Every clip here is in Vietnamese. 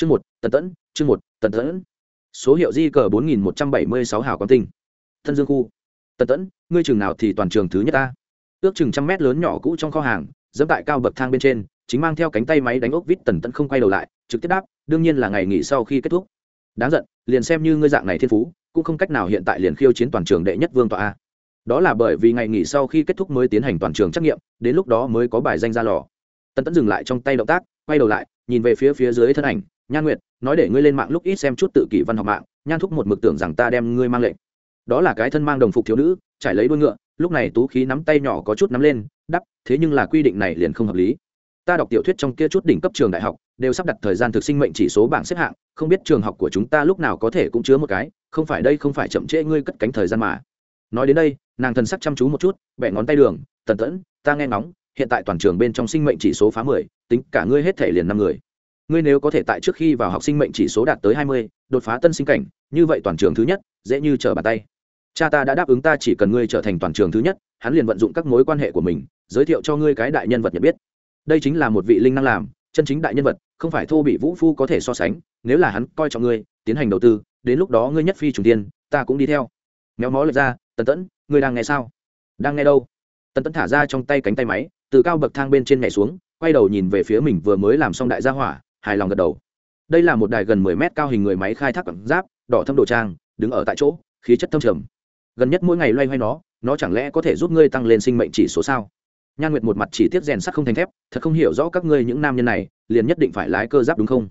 chương một, tần tẫn, chương một, tần tẫn. Số hiệu di cờ bốn nghìn một trăm bảy mươi sáu hào quang tinh. Thân dương khu. Tần tẫn, ngươi trường nào thì toàn trường thứ nhất ta. Ước chừng trăm mét lớn nhỏ cũ trong kho hàng, dẫm tại cao bậc thang bên trên, chính mang theo cánh tay máy đánh ốc vít tần tẫn không quay đầu lại, trực tiếp đáp, đương nhiên là ngày nghỉ sau khi kết thúc. Đáng giận, liền xem như ngươi dạng này thiên phú, cũng không cách nào hiện tại liền khiêu chiến toàn trường đệ nhất vương tọa a. Đó là bởi vì ngày nghỉ sau khi kết thúc mới tiến hành toàn trường trắc nghiệm, đến lúc đó mới có bài danh ra lò. Tần tẫn dừng lại trong tay động tác, quay đầu lại, nhìn về phía phía dưới thân ảnh nhan nguyệt, nói để ngươi lên mạng lúc ít xem chút tự kỷ văn học mạng, nhan thúc một mực tưởng rằng ta đem ngươi mang lệnh. Đó là cái thân mang đồng phục thiếu nữ, trải lấy đuôi ngựa, lúc này tú khí nắm tay nhỏ có chút nắm lên, đắp, thế nhưng là quy định này liền không hợp lý. Ta đọc tiểu thuyết trong kia chút đỉnh cấp trường đại học, đều sắp đặt thời gian thực sinh mệnh chỉ số bảng xếp hạng, không biết trường học của chúng ta lúc nào có thể cũng chứa một cái, không phải đây không phải chậm trễ ngươi cất cánh thời gian mà. Nói đến đây, nàng thần sắc chăm chú một chút, bẻ ngón tay đường, tần tẫn, ta nghe ngóng, hiện tại toàn trường bên trong sinh mệnh chỉ số phá mười, tính cả ngươi hết thể liền năm người ngươi nếu có thể tại trước khi vào học sinh mệnh chỉ số đạt tới hai mươi, đột phá tân sinh cảnh, như vậy toàn trường thứ nhất, dễ như trở bàn tay. Cha ta đã đáp ứng ta chỉ cần ngươi trở thành toàn trường thứ nhất, hắn liền vận dụng các mối quan hệ của mình, giới thiệu cho ngươi cái đại nhân vật nhận biết. Đây chính là một vị linh năng làm, chân chính đại nhân vật, không phải thô bị vũ phu có thể so sánh, nếu là hắn coi trọng ngươi, tiến hành đầu tư, đến lúc đó ngươi nhất phi trùng tiên, ta cũng đi theo. Méo mó lệch ra, tần tẫn, ngươi đang nghe sao? Đang nghe đâu? Tần tẫn thả ra trong tay cánh tay máy, từ cao bậc thang bên trên nhảy xuống, quay đầu nhìn về phía mình vừa mới làm xong đại gia hỏa hài lòng gật đầu. Đây là một đài gần mười mét cao hình người máy khai thác quảng giáp, đỏ thâm đồ trang, đứng ở tại chỗ, khí chất thâm trầm. Gần nhất mỗi ngày loay hoay nó nó chẳng lẽ có thể giúp ngươi tăng lên sinh mệnh chỉ số sao? Nhan nguyệt một mặt chỉ tiếp rèn sắt không thành thép, thật không hiểu rõ các ngươi những nam nhân này, liền nhất định phải lái cơ giáp đúng không?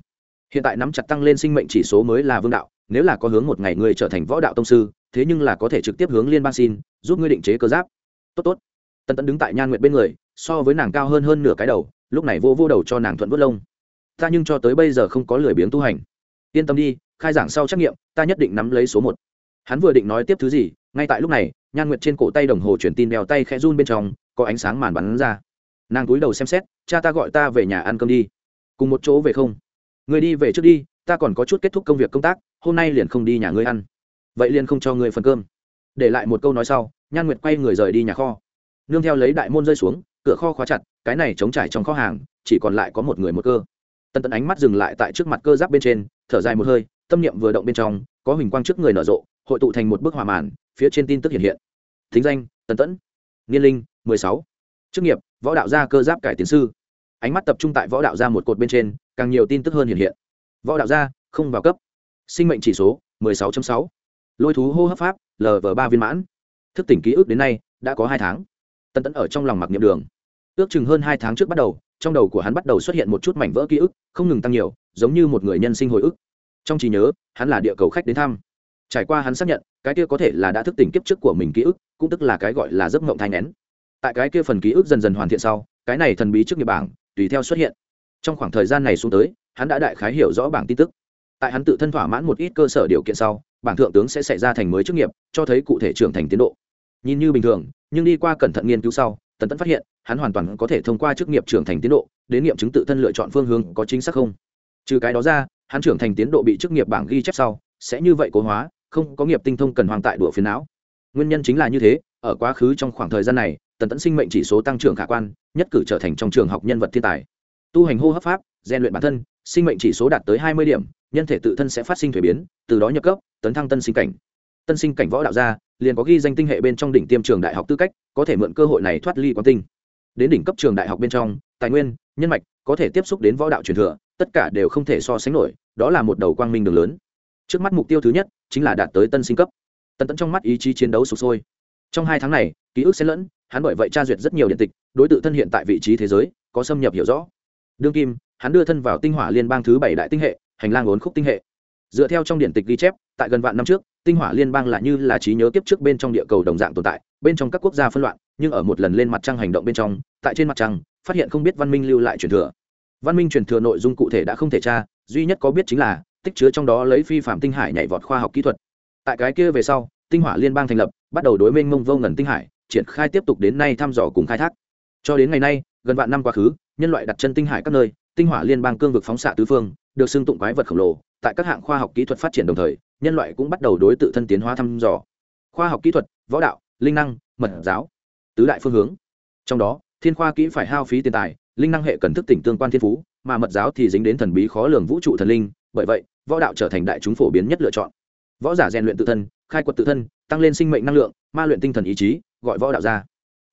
Hiện tại nắm chặt tăng lên sinh mệnh chỉ số mới là vương đạo, nếu là có hướng một ngày ngươi trở thành võ đạo tông sư, thế nhưng là có thể trực tiếp hướng liên bang xin, giúp ngươi định chế cơ giáp. Tốt tốt. Tân Tẫn đứng tại nhan nguyệt bên người, so với nàng cao hơn hơn nửa cái đầu, lúc này vô vô đầu cho nàng thuận vớt lông ta nhưng cho tới bây giờ không có lười biếng tu hành. Yên tâm đi, khai giảng sau trắc nghiệm, ta nhất định nắm lấy số một. Hắn vừa định nói tiếp thứ gì, ngay tại lúc này, nhan nguyệt trên cổ tay đồng hồ truyền tin đeo tay khẽ run bên trong, có ánh sáng màn bắn ra. Nàng cúi đầu xem xét, cha ta gọi ta về nhà ăn cơm đi. Cùng một chỗ về không? Người đi về trước đi, ta còn có chút kết thúc công việc công tác, hôm nay liền không đi nhà ngươi ăn. Vậy liền không cho ngươi phần cơm. Để lại một câu nói sau, nhan nguyệt quay người rời đi nhà kho. Nương theo lấy đại môn rơi xuống, cửa kho khóa chặt, cái này chống trải trong kho hàng, chỉ còn lại có một người một cơ tần tần ánh mắt dừng lại tại trước mặt cơ giáp bên trên, thở dài một hơi, tâm niệm vừa động bên trong, có huỳnh quang trước người nở rộ, hội tụ thành một bức hòa màn, phía trên tin tức hiện hiện. Thính danh, tần tẫn. Niên linh, mười sáu. Chức nghiệp, võ đạo gia cơ giáp cải tiến sư. Ánh mắt tập trung tại võ đạo gia một cột bên trên, càng nhiều tin tức hơn hiện hiện. Võ đạo gia, không vào cấp. Sinh mệnh chỉ số, mười sáu sáu. Lôi thú hô hấp pháp lv ba viên mãn. Thức tỉnh ký ức đến nay, đã có hai tháng. Tân tẫn ở trong lòng mặc niệm đường. Ước chừng hơn hai tháng trước bắt đầu trong đầu của hắn bắt đầu xuất hiện một chút mảnh vỡ ký ức, không ngừng tăng nhiều, giống như một người nhân sinh hồi ức. Trong trí nhớ, hắn là địa cầu khách đến thăm. Trải qua hắn xác nhận, cái kia có thể là đã thức tỉnh kiếp trước của mình ký ức, cũng tức là cái gọi là giấc mộng thai nén tại cái kia phần ký ức dần dần hoàn thiện sau, cái này thần bí trước nghiệp bảng, tùy theo xuất hiện. Trong khoảng thời gian này xuống tới, hắn đã đại khái hiểu rõ bảng tin tức. Tại hắn tự thân thỏa mãn một ít cơ sở điều kiện sau, bảng thượng tướng sẽ xảy ra thành mới chức nghiệp, cho thấy cụ thể trưởng thành tiến độ. Nhìn như bình thường, nhưng đi qua cẩn thận nghiên cứu sau tần tẫn phát hiện, hắn hoàn toàn có thể thông qua chức nghiệp trưởng thành tiến độ, đến nghiệm chứng tự thân lựa chọn phương hướng có chính xác không. Trừ cái đó ra, hắn trưởng thành tiến độ bị chức nghiệp bảng ghi chép sau, sẽ như vậy cố hóa, không có nghiệp tinh thông cần hoàng tại đùa phiến não. Nguyên nhân chính là như thế, ở quá khứ trong khoảng thời gian này, tần tẫn sinh mệnh chỉ số tăng trưởng khả quan, nhất cử trở thành trong trường học nhân vật thiên tài. Tu hành hô hấp pháp, rèn luyện bản thân, sinh mệnh chỉ số đạt tới hai mươi điểm, nhân thể tự thân sẽ phát sinh thuế biến, từ đó nhập cấp, tấn thăng tân sinh cảnh tân sinh cảnh võ đạo gia, liền có ghi danh tinh hệ bên trong đỉnh tiêm trường đại học tư cách, có thể mượn cơ hội này thoát ly quán tinh. Đến đỉnh cấp trường đại học bên trong, tài nguyên, nhân mạch, có thể tiếp xúc đến võ đạo truyền thừa, tất cả đều không thể so sánh nổi, đó là một đầu quang minh đường lớn. Trước mắt mục tiêu thứ nhất, chính là đạt tới tân sinh cấp. Tân tẫn trong mắt ý chí chiến đấu sụp sôi. Trong hai tháng này, ký ức xen lẫn, hắn bởi vậy tra duyệt rất nhiều điện tịch, đối tượng thân hiện tại vị trí thế giới, có xâm nhập hiểu rõ. Đương kim, hắn đưa thân vào tinh hỏa liên bang thứ bảy đại tinh hệ, hành lang ốn khúc tinh hệ. Dựa theo trong điện tịch ghi chép, tại gần vạn năm trước tinh hỏa liên bang là như là trí nhớ kiếp trước bên trong địa cầu đồng dạng tồn tại, bên trong các quốc gia phân loạn, nhưng ở một lần lên mặt trăng hành động bên trong, tại trên mặt trăng, phát hiện không biết văn minh lưu lại truyền thừa. Văn minh truyền thừa nội dung cụ thể đã không thể tra, duy nhất có biết chính là, tích chứa trong đó lấy phi phạm tinh hải nhảy vọt khoa học kỹ thuật. Tại cái kia về sau, tinh hỏa liên bang thành lập, bắt đầu đối mênh mông vô ngần tinh hải, triển khai tiếp tục đến nay thăm dò cùng khai thác. Cho đến ngày nay, gần vạn năm quá khứ, nhân loại đặt chân tinh hải các nơi, tinh hỏa liên bang cương vực phóng xạ tứ phương, được xưng tụng quái vật khổng lồ, tại các hạng khoa học kỹ thuật phát triển đồng thời nhân loại cũng bắt đầu đối tự thân tiến hóa thăm dò. Khoa học kỹ thuật, võ đạo, linh năng, mật giáo, tứ đại phương hướng. Trong đó, thiên khoa kỹ phải hao phí tiền tài, linh năng hệ cần thức tỉnh tương quan thiên phú, mà mật giáo thì dính đến thần bí khó lường vũ trụ thần linh, bởi vậy, võ đạo trở thành đại chúng phổ biến nhất lựa chọn. Võ giả rèn luyện tự thân, khai quật tự thân, tăng lên sinh mệnh năng lượng, ma luyện tinh thần ý chí, gọi võ đạo ra.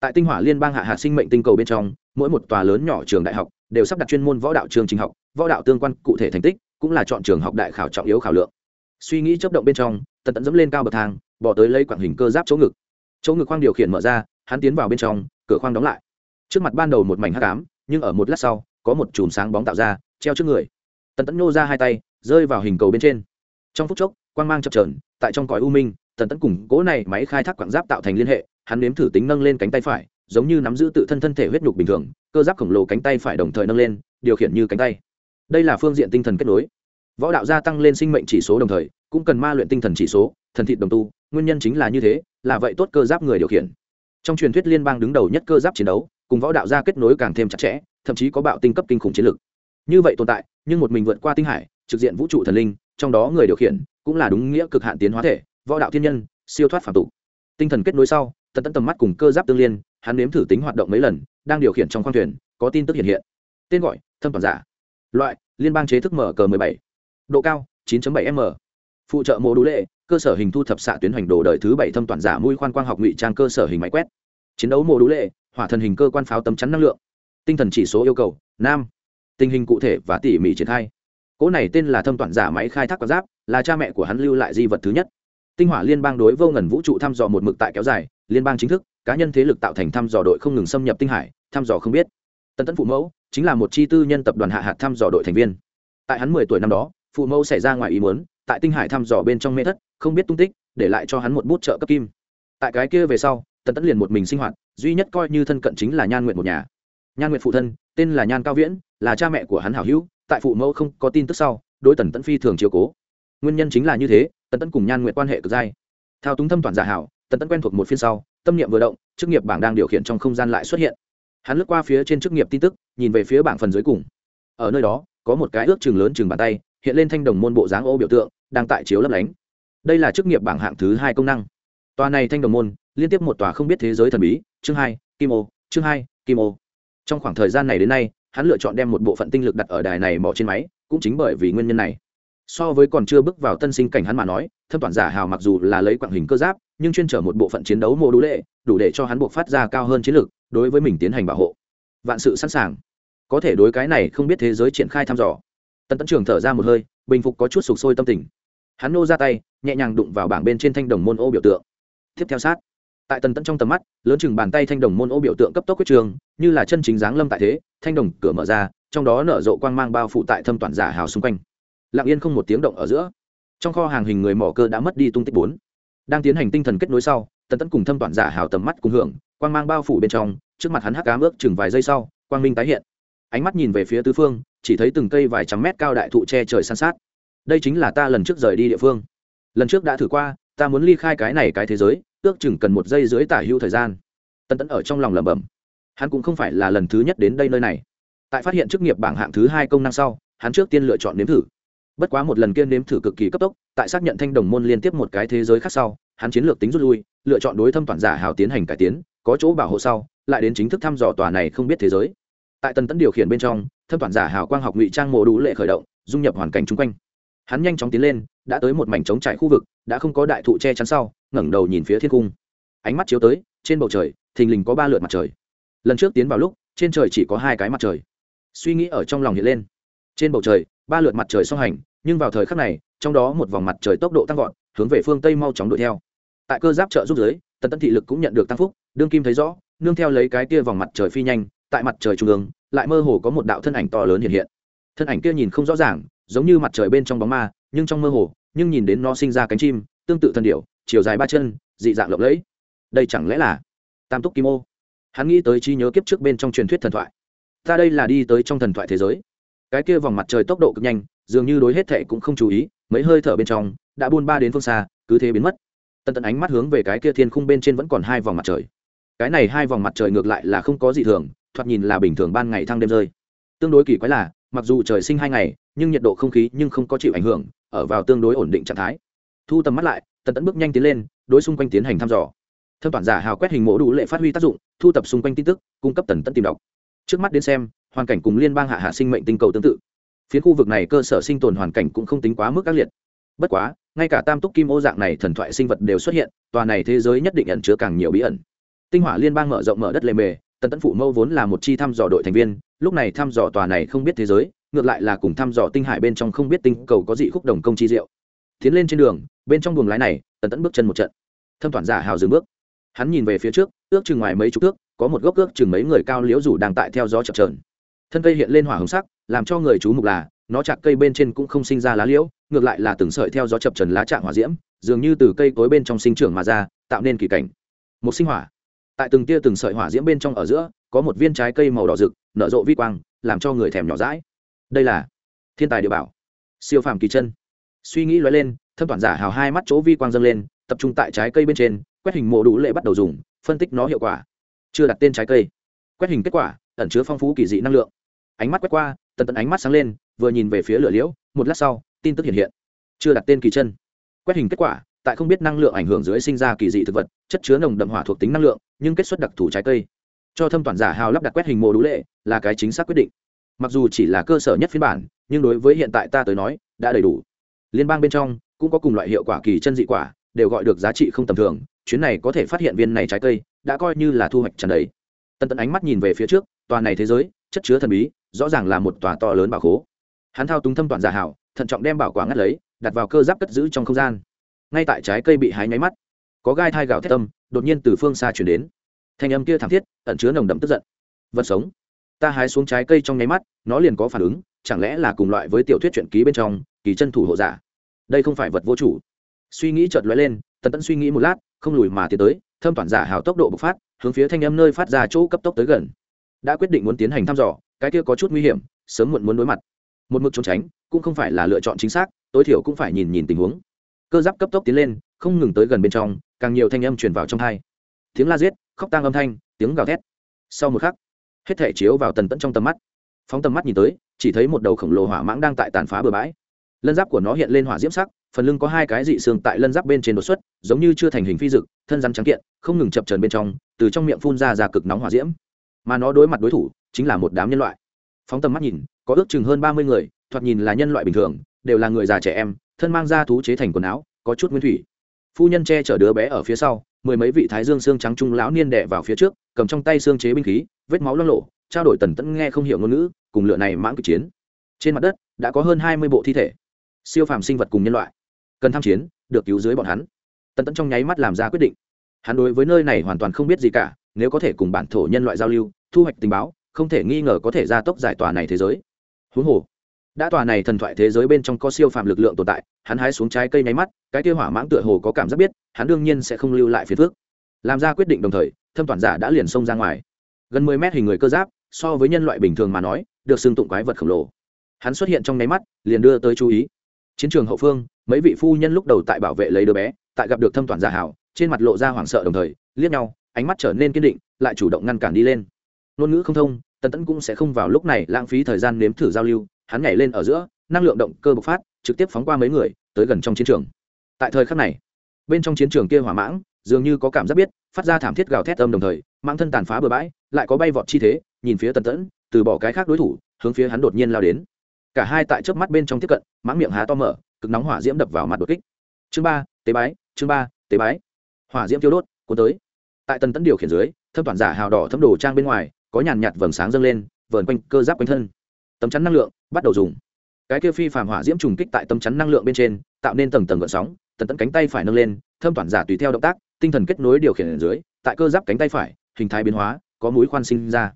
Tại tinh hỏa liên bang hạ hạ sinh mệnh tinh cầu bên trong, mỗi một tòa lớn nhỏ trường đại học đều sắp đặt chuyên môn võ đạo trường trình học, võ đạo tương quan cụ thể thành tích, cũng là chọn trường học đại khảo trọng yếu khảo lượng suy nghĩ chấp động bên trong, tần tẫn dẫm lên cao bậc thang, bỏ tới lấy quảng hình cơ giáp chỗ ngực. Chỗ ngực khoang điều khiển mở ra, hắn tiến vào bên trong, cửa khoang đóng lại. Trước mặt ban đầu một mảnh hắc ám, nhưng ở một lát sau, có một chùm sáng bóng tạo ra, treo trước người. Tần tẫn nhô ra hai tay, rơi vào hình cầu bên trên. Trong phút chốc, quang mang chập trờn tại trong cõi u minh, tần tẫn cùng cố này máy khai thác quảng giáp tạo thành liên hệ, hắn nếm thử tính nâng lên cánh tay phải, giống như nắm giữ tự thân thân thể huyết nhục bình thường, cơ giáp khổng lồ cánh tay phải đồng thời nâng lên, điều khiển như cánh tay. Đây là phương diện tinh thần kết nối võ đạo gia tăng lên sinh mệnh chỉ số đồng thời, cũng cần ma luyện tinh thần chỉ số, thần thịt đồng tu, nguyên nhân chính là như thế, là vậy tốt cơ giáp người điều khiển. Trong truyền thuyết liên bang đứng đầu nhất cơ giáp chiến đấu, cùng võ đạo gia kết nối càng thêm chặt chẽ, thậm chí có bạo tinh cấp kinh khủng chiến lực. Như vậy tồn tại, nhưng một mình vượt qua tinh hải, trực diện vũ trụ thần linh, trong đó người điều khiển, cũng là đúng nghĩa cực hạn tiến hóa thể, võ đạo thiên nhân, siêu thoát phạm tục. Tinh thần kết nối sau, tận tận tầm mắt cùng cơ giáp tương liên, hắn nếm thử tính hoạt động mấy lần, đang điều khiển trong khoang thuyền, có tin tức hiện hiện. Tên gọi, thâm toàn giả. Loại, liên bang chế thức mở cờ 17 độ cao 9.7 m. Phụ trợ mô đũ lệ, cơ sở hình thu thập xạ tuyến hoành đồ đời thứ bảy thâm toàn giả mũi khoan quang học ngụy trang cơ sở hình máy quét. Chiến đấu mô đũ lệ, hỏa thần hình cơ quan pháo tấm chắn năng lượng. Tinh thần chỉ số yêu cầu, nam. Tình hình cụ thể và tỉ mỉ triển khai. Cỗ này tên là thâm toàn giả máy khai thác quạt giáp, là cha mẹ của hắn lưu lại di vật thứ nhất. Tinh hỏa liên bang đối vô ngần vũ trụ thăm dò một mực tại kéo dài, liên bang chính thức, cá nhân thế lực tạo thành thăm dò đội không ngừng xâm nhập tinh hải, thăm dò không biết. Tân tấn phụ mẫu chính là một chi tư nhân tập đoàn hạ hạt thăm dò đội thành viên. Tại hắn mười tuổi năm đó phụ mẫu xảy ra ngoài ý muốn, tại tinh hải thăm dò bên trong mê thất, không biết tung tích, để lại cho hắn một bút trợ cấp kim. Tại cái kia về sau, tần tấn liền một mình sinh hoạt, duy nhất coi như thân cận chính là nhan nguyện một nhà. Nhan nguyện phụ thân, tên là nhan cao viễn, là cha mẹ của hắn hảo hữu, tại phụ mẫu không có tin tức sau, đối tần tấn phi thường chiếu cố. Nguyên nhân chính là như thế, tần tấn cùng nhan nguyện quan hệ cực dai. Thao túng thâm toàn giả hảo, tần tấn quen thuộc một phiên sau, tâm niệm vừa động, chức nghiệp bảng đang điều khiển trong không gian lại xuất hiện. Hắn lướt qua phía trên chức nghiệp tin tức, nhìn về phía bảng phần dưới cùng. Ở nơi đó, có một cái ước chừng lớn chừng bàn tay hiện lên thanh đồng môn bộ dáng ô biểu tượng, đang tại chiếu lấp lánh. Đây là chức nghiệp bảng hạng thứ hai công năng. Tòa này thanh đồng môn, liên tiếp một tòa không biết thế giới thần bí, chương hai, kim ô, chương hai, kim ô. Trong khoảng thời gian này đến nay, hắn lựa chọn đem một bộ phận tinh lực đặt ở đài này mỏ trên máy, cũng chính bởi vì nguyên nhân này. So với còn chưa bước vào tân sinh cảnh hắn mà nói, thâm toàn giả hào mặc dù là lấy quạng hình cơ giáp, nhưng chuyên trở một bộ phận chiến đấu mô đũ lệ, đủ để cho hắn buộc phát ra cao hơn chiến lược đối với mình tiến hành bảo hộ. Vạn sự sẵn sàng. Có thể đối cái này không biết thế giới triển khai thăm dò. Tần tấn trường thở ra một hơi, bình phục có chút sụp sôi tâm tình. Hắn nô ra tay, nhẹ nhàng đụng vào bảng bên trên thanh đồng môn ô biểu tượng. Tiếp theo sát. Tại tần tấn trong tầm mắt, lớn chừng bàn tay thanh đồng môn ô biểu tượng cấp tốc quyết trường, như là chân chính dáng lâm tại thế, thanh đồng cửa mở ra, trong đó nở rộ quang mang bao phủ tại thâm toàn giả hào xung quanh. Lặng yên không một tiếng động ở giữa, trong kho hàng hình người mỏ cơ đã mất đi tung tích bốn. Đang tiến hành tinh thần kết nối sau, tần tấn cùng thâm toàn giả hào tầm mắt cùng hưởng, quang mang bao phủ bên trong, trước mặt hắn hắc cám ước chừng vài giây sau, quang minh tái hiện. Ánh mắt nhìn về phía tứ phương chỉ thấy từng cây vài trăm mét cao đại thụ che trời san sát. Đây chính là ta lần trước rời đi địa phương. Lần trước đã thử qua, ta muốn ly khai cái này cái thế giới, ước chừng cần một giây dưới tả hữu thời gian. Tân tấn ở trong lòng lẩm bẩm. Hắn cũng không phải là lần thứ nhất đến đây nơi này. Tại phát hiện chức nghiệp bảng hạng thứ hai công năng sau, hắn trước tiên lựa chọn nếm thử. Bất quá một lần kiên nếm thử cực kỳ cấp tốc, tại xác nhận thanh đồng môn liên tiếp một cái thế giới khác sau, hắn chiến lược tính rút lui, lựa chọn đối thâm toàn giả hào tiến hành cải tiến, có chỗ bảo hộ sau, lại đến chính thức thăm dò tòa này không biết thế giới. Tại tần tấn điều khiển bên trong thâm toàn giả hào quang học ngụy trang mồ đủ lệ khởi động, dung nhập hoàn cảnh chung quanh. Hắn nhanh chóng tiến lên, đã tới một mảnh trống trải khu vực, đã không có đại thụ che chắn sau, ngẩng đầu nhìn phía thiên cung. Ánh mắt chiếu tới, trên bầu trời, thình lình có ba lượt mặt trời. Lần trước tiến vào lúc, trên trời chỉ có hai cái mặt trời. Suy nghĩ ở trong lòng hiện lên. Trên bầu trời, ba lượt mặt trời song hành, nhưng vào thời khắc này, trong đó một vòng mặt trời tốc độ tăng vọt, hướng về phương tây mau chóng đuổi theo. Tại cơ giáp trợ giúp giới tần tân thị lực cũng nhận được tăng phúc, đương kim thấy rõ, nương theo lấy cái tia vòng mặt trời phi nhanh, tại mặt trời trung ương lại mơ hồ có một đạo thân ảnh to lớn hiện hiện. Thân ảnh kia nhìn không rõ ràng, giống như mặt trời bên trong bóng ma, nhưng trong mơ hồ, nhưng nhìn đến nó sinh ra cánh chim, tương tự thân điệu chiều dài ba chân, dị dạng lộng lẫy. Đây chẳng lẽ là tam túc kim ô? Hắn nghĩ tới chi nhớ kiếp trước bên trong truyền thuyết thần thoại. Ta đây là đi tới trong thần thoại thế giới. Cái kia vòng mặt trời tốc độ cực nhanh, dường như đối hết thệ cũng không chú ý, mấy hơi thở bên trong, đã buôn ba đến phương xa, cứ thế biến mất. Tận tận ánh mắt hướng về cái kia thiên khung bên trên vẫn còn hai vòng mặt trời. Cái này hai vòng mặt trời ngược lại là không có gì thường thoạt nhìn là bình thường ban ngày thăng đêm rơi. Tương đối kỳ quái là, mặc dù trời sinh hai ngày, nhưng nhiệt độ không khí nhưng không có chịu ảnh hưởng, ở vào tương đối ổn định trạng thái. Thu tầm mắt lại, tần tẫn bước nhanh tiến lên, đối xung quanh tiến hành thăm dò. Thâm toàn giả hào quét hình mẫu đủ lệ phát huy tác dụng, thu tập xung quanh tin tức, cung cấp tần tẫn tìm đọc. Trước mắt đến xem, hoàn cảnh cùng liên bang hạ hạ sinh mệnh tinh cầu tương tự. Phía khu vực này cơ sở sinh tồn hoàn cảnh cũng không tính quá mức ác liệt. Bất quá, ngay cả tam túc kim ô dạng này thần thoại sinh vật đều xuất hiện, tòa này thế giới nhất định ẩn chứa càng nhiều bí ẩn. Tinh hỏa liên bang mở rộng mở đất lề mề tần Tẫn phụ mâu vốn là một chi thăm dò đội thành viên, lúc này thăm dò tòa này không biết thế giới, ngược lại là cùng thăm dò tinh hải bên trong không biết tinh cầu có dị khúc đồng công chi diệu. Tiến lên trên đường, bên trong buồng lái này, tần Tẫn bước chân một trận. Thâm toàn giả hào dừng bước. Hắn nhìn về phía trước, ước chừng ngoài mấy chục thước, có một gốc ước chừng mấy người cao liễu rủ đang tại theo gió chập trờn thân cây hiện lên hỏa hồng sắc, làm cho người chú mục là, nó chặt cây bên trên cũng không sinh ra lá liễu, ngược lại là từng sợi theo gió chập trần lá trạng hỏa diễm, dường như từ cây cối bên trong sinh trưởng mà ra, tạo nên kỳ cảnh. Một sinh hỏa tại từng tia từng sợi hỏa diễm bên trong ở giữa, có một viên trái cây màu đỏ rực, nở rộ vi quang, làm cho người thèm nhỏ rãi đây là thiên tài địa bảo, siêu phàm kỳ chân. Suy nghĩ lóe lên, thâm toàn giả hào hai mắt chỗ vi quang dâng lên, tập trung tại trái cây bên trên, quét hình mộ đủ lệ bắt đầu dùng, phân tích nó hiệu quả. Chưa đặt tên trái cây. Quét hình kết quả, ẩn chứa phong phú kỳ dị năng lượng. Ánh mắt quét qua, tần tần ánh mắt sáng lên, vừa nhìn về phía lửa liễu, một lát sau, tin tức hiện hiện. Chưa đặt tên kỳ chân. Quét hình kết quả tại không biết năng lượng ảnh hưởng dưới sinh ra kỳ dị thực vật, chất chứa nồng đậm hỏa thuộc tính năng lượng, nhưng kết xuất đặc thù trái cây. Cho thâm toàn giả hào lắp đặt quét hình mô đũ lệ là cái chính xác quyết định. Mặc dù chỉ là cơ sở nhất phiên bản, nhưng đối với hiện tại ta tới nói, đã đầy đủ. Liên bang bên trong cũng có cùng loại hiệu quả kỳ chân dị quả, đều gọi được giá trị không tầm thường, chuyến này có thể phát hiện viên này trái cây, đã coi như là thu hoạch trần đấy tần tận ánh mắt nhìn về phía trước, tòa này thế giới, chất chứa thần bí, rõ ràng là một tòa to lớn bảo khố. Hắn thao túng thâm toàn giả hảo thận trọng đem bảo quả ngắt lấy, đặt vào cơ giáp cất giữ trong không gian ngay tại trái cây bị hái nháy mắt. Có gai thai gạo thét tâm đột nhiên từ phương xa chuyển đến. Thanh âm kia thảm thiết, ẩn chứa nồng đậm tức giận. Vật sống. Ta hái xuống trái cây trong nháy mắt, nó liền có phản ứng, chẳng lẽ là cùng loại với tiểu thuyết truyện ký bên trong, kỳ chân thủ hộ giả? Đây không phải vật vô chủ. Suy nghĩ chợt lóe lên, tần tẫn suy nghĩ một lát, không lùi mà tiến tới, thâm toàn giả hào tốc độ bộc phát, hướng phía thanh âm nơi phát ra chỗ cấp tốc tới gần. Đã quyết định muốn tiến hành thăm dò, cái kia có chút nguy hiểm, sớm muộn muốn đối mặt. Một mực trốn tránh, cũng không phải là lựa chọn chính xác, tối thiểu cũng phải nhìn nhìn tình huống cơ giáp cấp tốc tiến lên, không ngừng tới gần bên trong, càng nhiều thanh âm truyền vào trong thai tiếng la giết, khóc tang âm thanh, tiếng gào thét. Sau một khắc, hết thể chiếu vào tần tẫn trong tầm mắt. Phóng tầm mắt nhìn tới, chỉ thấy một đầu khổng lồ hỏa mãng đang tại tàn phá bừa bãi. Lân giáp của nó hiện lên hỏa diễm sắc, phần lưng có hai cái dị xương tại lân giáp bên trên đột xuất, giống như chưa thành hình phi dực, thân rắn trắng kiện, không ngừng chập trần bên trong, từ trong miệng phun ra ra cực nóng hỏa diễm. Mà nó đối mặt đối thủ, chính là một đám nhân loại. Phóng tầm mắt nhìn, có ước chừng hơn ba mươi người, thoạt nhìn là nhân loại bình thường, đều là người già trẻ em thân mang ra thú chế thành quần áo, có chút nguyên thủy. Phu nhân che chở đứa bé ở phía sau, mười mấy vị thái dương xương trắng trung lão niên đệ vào phía trước, cầm trong tay xương chế binh khí, vết máu loang lộ trao đổi tần tẫn nghe không hiểu ngôn ngữ, cùng lựa này mãng cực chiến. Trên mặt đất, đã có hơn hai mươi bộ thi thể. Siêu phàm sinh vật cùng nhân loại. Cần tham chiến, được cứu dưới bọn hắn. Tần tẫn trong nháy mắt làm ra quyết định. Hắn đối với nơi này hoàn toàn không biết gì cả, nếu có thể cùng bản thổ nhân loại giao lưu, thu hoạch tình báo, không thể nghi ngờ có thể gia tốc giải tòa này thế giới. Huống hồ đã tòa này thần thoại thế giới bên trong có siêu phàm lực lượng tồn tại, hắn hái xuống trái cây nháy mắt, cái kia hỏa mãng tựa hồ có cảm giác biết, hắn đương nhiên sẽ không lưu lại phiền phước làm ra quyết định đồng thời, thâm toàn giả đã liền xông ra ngoài. Gần mười mét hình người cơ giáp, so với nhân loại bình thường mà nói, được xưng tụng quái vật khổng lồ. Hắn xuất hiện trong nháy mắt, liền đưa tới chú ý. Chiến trường hậu phương, mấy vị phu nhân lúc đầu tại bảo vệ lấy đứa bé, tại gặp được thâm toàn giả hảo, trên mặt lộ ra hoảng sợ đồng thời, liếc nhau, ánh mắt trở nên kiên định, lại chủ động ngăn cản đi lên. Ngôn ngữ không thông, tần tẫn cũng sẽ không vào lúc này lãng phí thời gian nếm thử giao lưu hắn nhảy lên ở giữa, năng lượng động cơ bộc phát, trực tiếp phóng qua mấy người, tới gần trong chiến trường. Tại thời khắc này, bên trong chiến trường kia hỏa mãng, dường như có cảm giác biết, phát ra thảm thiết gào thét âm đồng thời, mãng thân tàn phá bừa bãi, lại có bay vọt chi thế, nhìn phía tần tẫn, từ bỏ cái khác đối thủ, hướng phía hắn đột nhiên lao đến. Cả hai tại trước mắt bên trong tiếp cận, mãng miệng há to mở, cực nóng hỏa diễm đập vào mặt đột kích. Chương ba, tế bái, chương ba, tế bái. Hỏa diễm tiêu đốt, cuốn tới. Tại tần tẫn điều khiển dưới, thâm toàn giả hào đỏ thâm đồ trang bên ngoài, có nhàn nhạt vầng sáng dâng lên, vờn quanh cơ giáp quanh thân. Tấm chắn năng lượng bắt đầu dùng. Cái kia phi phàm hỏa diễm trùng kích tại tâm chắn năng lượng bên trên, tạo nên tầng tầng gợn sóng, tần tẫn cánh tay phải nâng lên, thâm toàn giả tùy theo động tác, tinh thần kết nối điều khiển ở dưới, tại cơ giáp cánh tay phải, hình thái biến hóa, có mũi khoan sinh ra.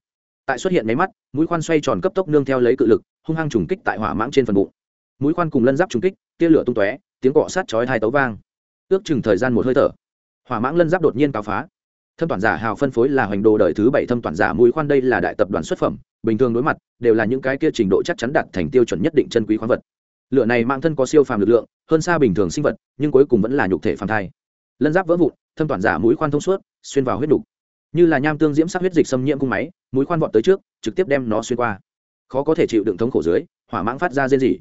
Tại xuất hiện máy mắt, mũi khoan xoay tròn cấp tốc nương theo lấy cự lực, hung hăng trùng kích tại hỏa mãng trên phần bụng. Mũi khoan cùng lân giáp trùng kích, tia lửa tung tóe, tiếng cọ sát chói hai tấu vang. Ước chừng thời gian một hơi thở, hỏa mãng lân giáp đột nhiên cao phá. Thâm toàn giả hào phân phối là hoành đồ đời thứ bảy thâm toàn giả mũi khoan đây là đại tập đoàn xuất phẩm bình thường đối mặt, đều là những cái kia trình độ chắc chắn đạt thành tiêu chuẩn nhất định chân quý khoáng vật. Lửa này mang thân có siêu phàm lực lượng, hơn xa bình thường sinh vật, nhưng cuối cùng vẫn là nhục thể phàm thai. Lân giáp vỡ vụn, thâm toàn giả mũi khoan thông suốt, xuyên vào huyết đục như là nham tương diễm sắc huyết dịch xâm nhiễm cung máy, mũi khoan vọt tới trước, trực tiếp đem nó xuyên qua. Khó có thể chịu đựng thống khổ dưới, hỏa mãng phát ra rên rỉ.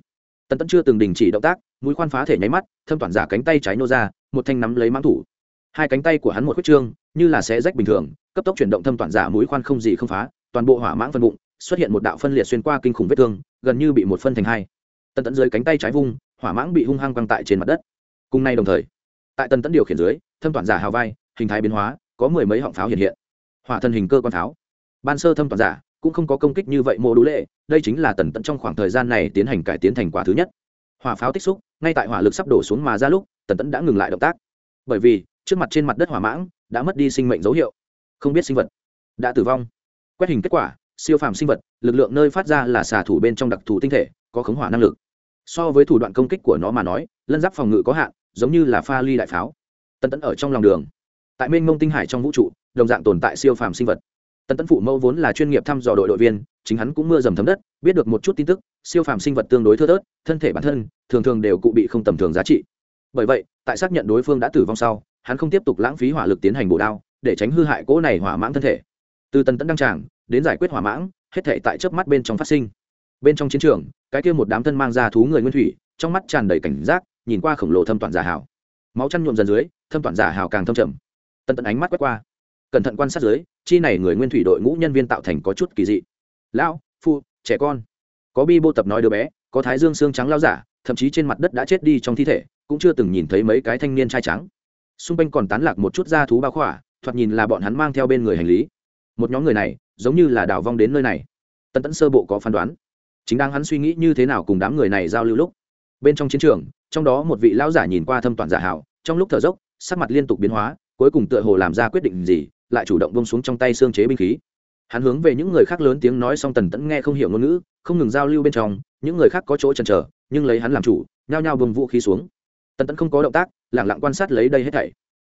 Tần tẫn chưa từng đình chỉ động tác, mũi khoan phá thể nháy mắt, thâm toàn giả cánh tay trái nô ra, một thanh nắm lấy mãng thủ. Hai cánh tay của hắn một khuyết trương, như là sẽ rách bình thường, cấp tốc chuyển động thâm toàn giả mũi khoan không gì không phá, toàn bộ hỏa mãng phân bụng xuất hiện một đạo phân liệt xuyên qua kinh khủng vết thương, gần như bị một phân thành hai. Tần tẫn dưới cánh tay trái vung, hỏa mãng bị hung hăng quăng tại trên mặt đất. Cùng nay đồng thời, tại tần tẫn điều khiển dưới, thâm toàn giả hào vai, hình thái biến hóa, có mười mấy họng pháo hiện hiện. Hỏa thân hình cơ quan pháo. Ban sơ thâm toàn giả cũng không có công kích như vậy mô đũ lệ, đây chính là tần tẫn trong khoảng thời gian này tiến hành cải tiến thành quả thứ nhất. Hỏa pháo tích xúc, ngay tại hỏa lực sắp đổ xuống mà ra lúc, tần tẫn đã ngừng lại động tác. Bởi vì, trước mặt trên mặt đất hỏa mãng đã mất đi sinh mệnh dấu hiệu. Không biết sinh vật đã tử vong. Quét hình kết quả siêu phàm sinh vật, lực lượng nơi phát ra là xà thủ bên trong đặc thù tinh thể, có khống hỏa năng lực. So với thủ đoạn công kích của nó mà nói, lân giáp phòng ngự có hạn, giống như là pha ly đại pháo. Tân tẫn ở trong lòng đường. Tại mênh mông tinh hải trong vũ trụ, đồng dạng tồn tại siêu phàm sinh vật. Tân tẫn phụ mẫu vốn là chuyên nghiệp thăm dò đội đội viên, chính hắn cũng mưa dầm thấm đất, biết được một chút tin tức, siêu phàm sinh vật tương đối thưa thớt, thân thể bản thân, thường thường đều cụ bị không tầm thường giá trị. Bởi vậy, tại xác nhận đối phương đã tử vong sau, hắn không tiếp tục lãng phí hỏa lực tiến hành bổ đao, để tránh hư hại cỗ này hỏa mãng thân thể. Từ tần tẫn đăng tràng đến giải quyết hỏa mãng, hết thể tại chớp mắt bên trong phát sinh. Bên trong chiến trường, cái kia một đám thân mang ra thú người nguyên thủy, trong mắt tràn đầy cảnh giác, nhìn qua khổng lồ thâm toàn giả hào. Máu chăn nhuộm dần dưới, thâm toàn giả hào càng thâm trầm. Tần tận ánh mắt quét qua. Cẩn thận quan sát dưới, chi này người nguyên thủy đội ngũ nhân viên tạo thành có chút kỳ dị. Lão, phu, trẻ con. Có bi bô tập nói đứa bé, có thái dương xương trắng lao giả, thậm chí trên mặt đất đã chết đi trong thi thể, cũng chưa từng nhìn thấy mấy cái thanh niên trai trắng. Xung quanh còn tán lạc một chút da thú bao khỏa, thoạt nhìn là bọn hắn mang theo bên người hành lý. Một nhóm người này giống như là đào vong đến nơi này. Tân tẫn sơ bộ có phán đoán. Chính đang hắn suy nghĩ như thế nào cùng đám người này giao lưu lúc, bên trong chiến trường, trong đó một vị lão giả nhìn qua thâm toàn giả hảo, trong lúc thở dốc, sắc mặt liên tục biến hóa, cuối cùng tựa hồ làm ra quyết định gì, lại chủ động bông xuống trong tay xương chế binh khí. Hắn hướng về những người khác lớn tiếng nói xong tần tẫn nghe không hiểu ngôn ngữ, không ngừng giao lưu bên trong, những người khác có chỗ chần chờ, nhưng lấy hắn làm chủ, nhao nhao bông vũ khí xuống. Tần tẫn không có động tác, lẳng lặng quan sát lấy đây hết thảy.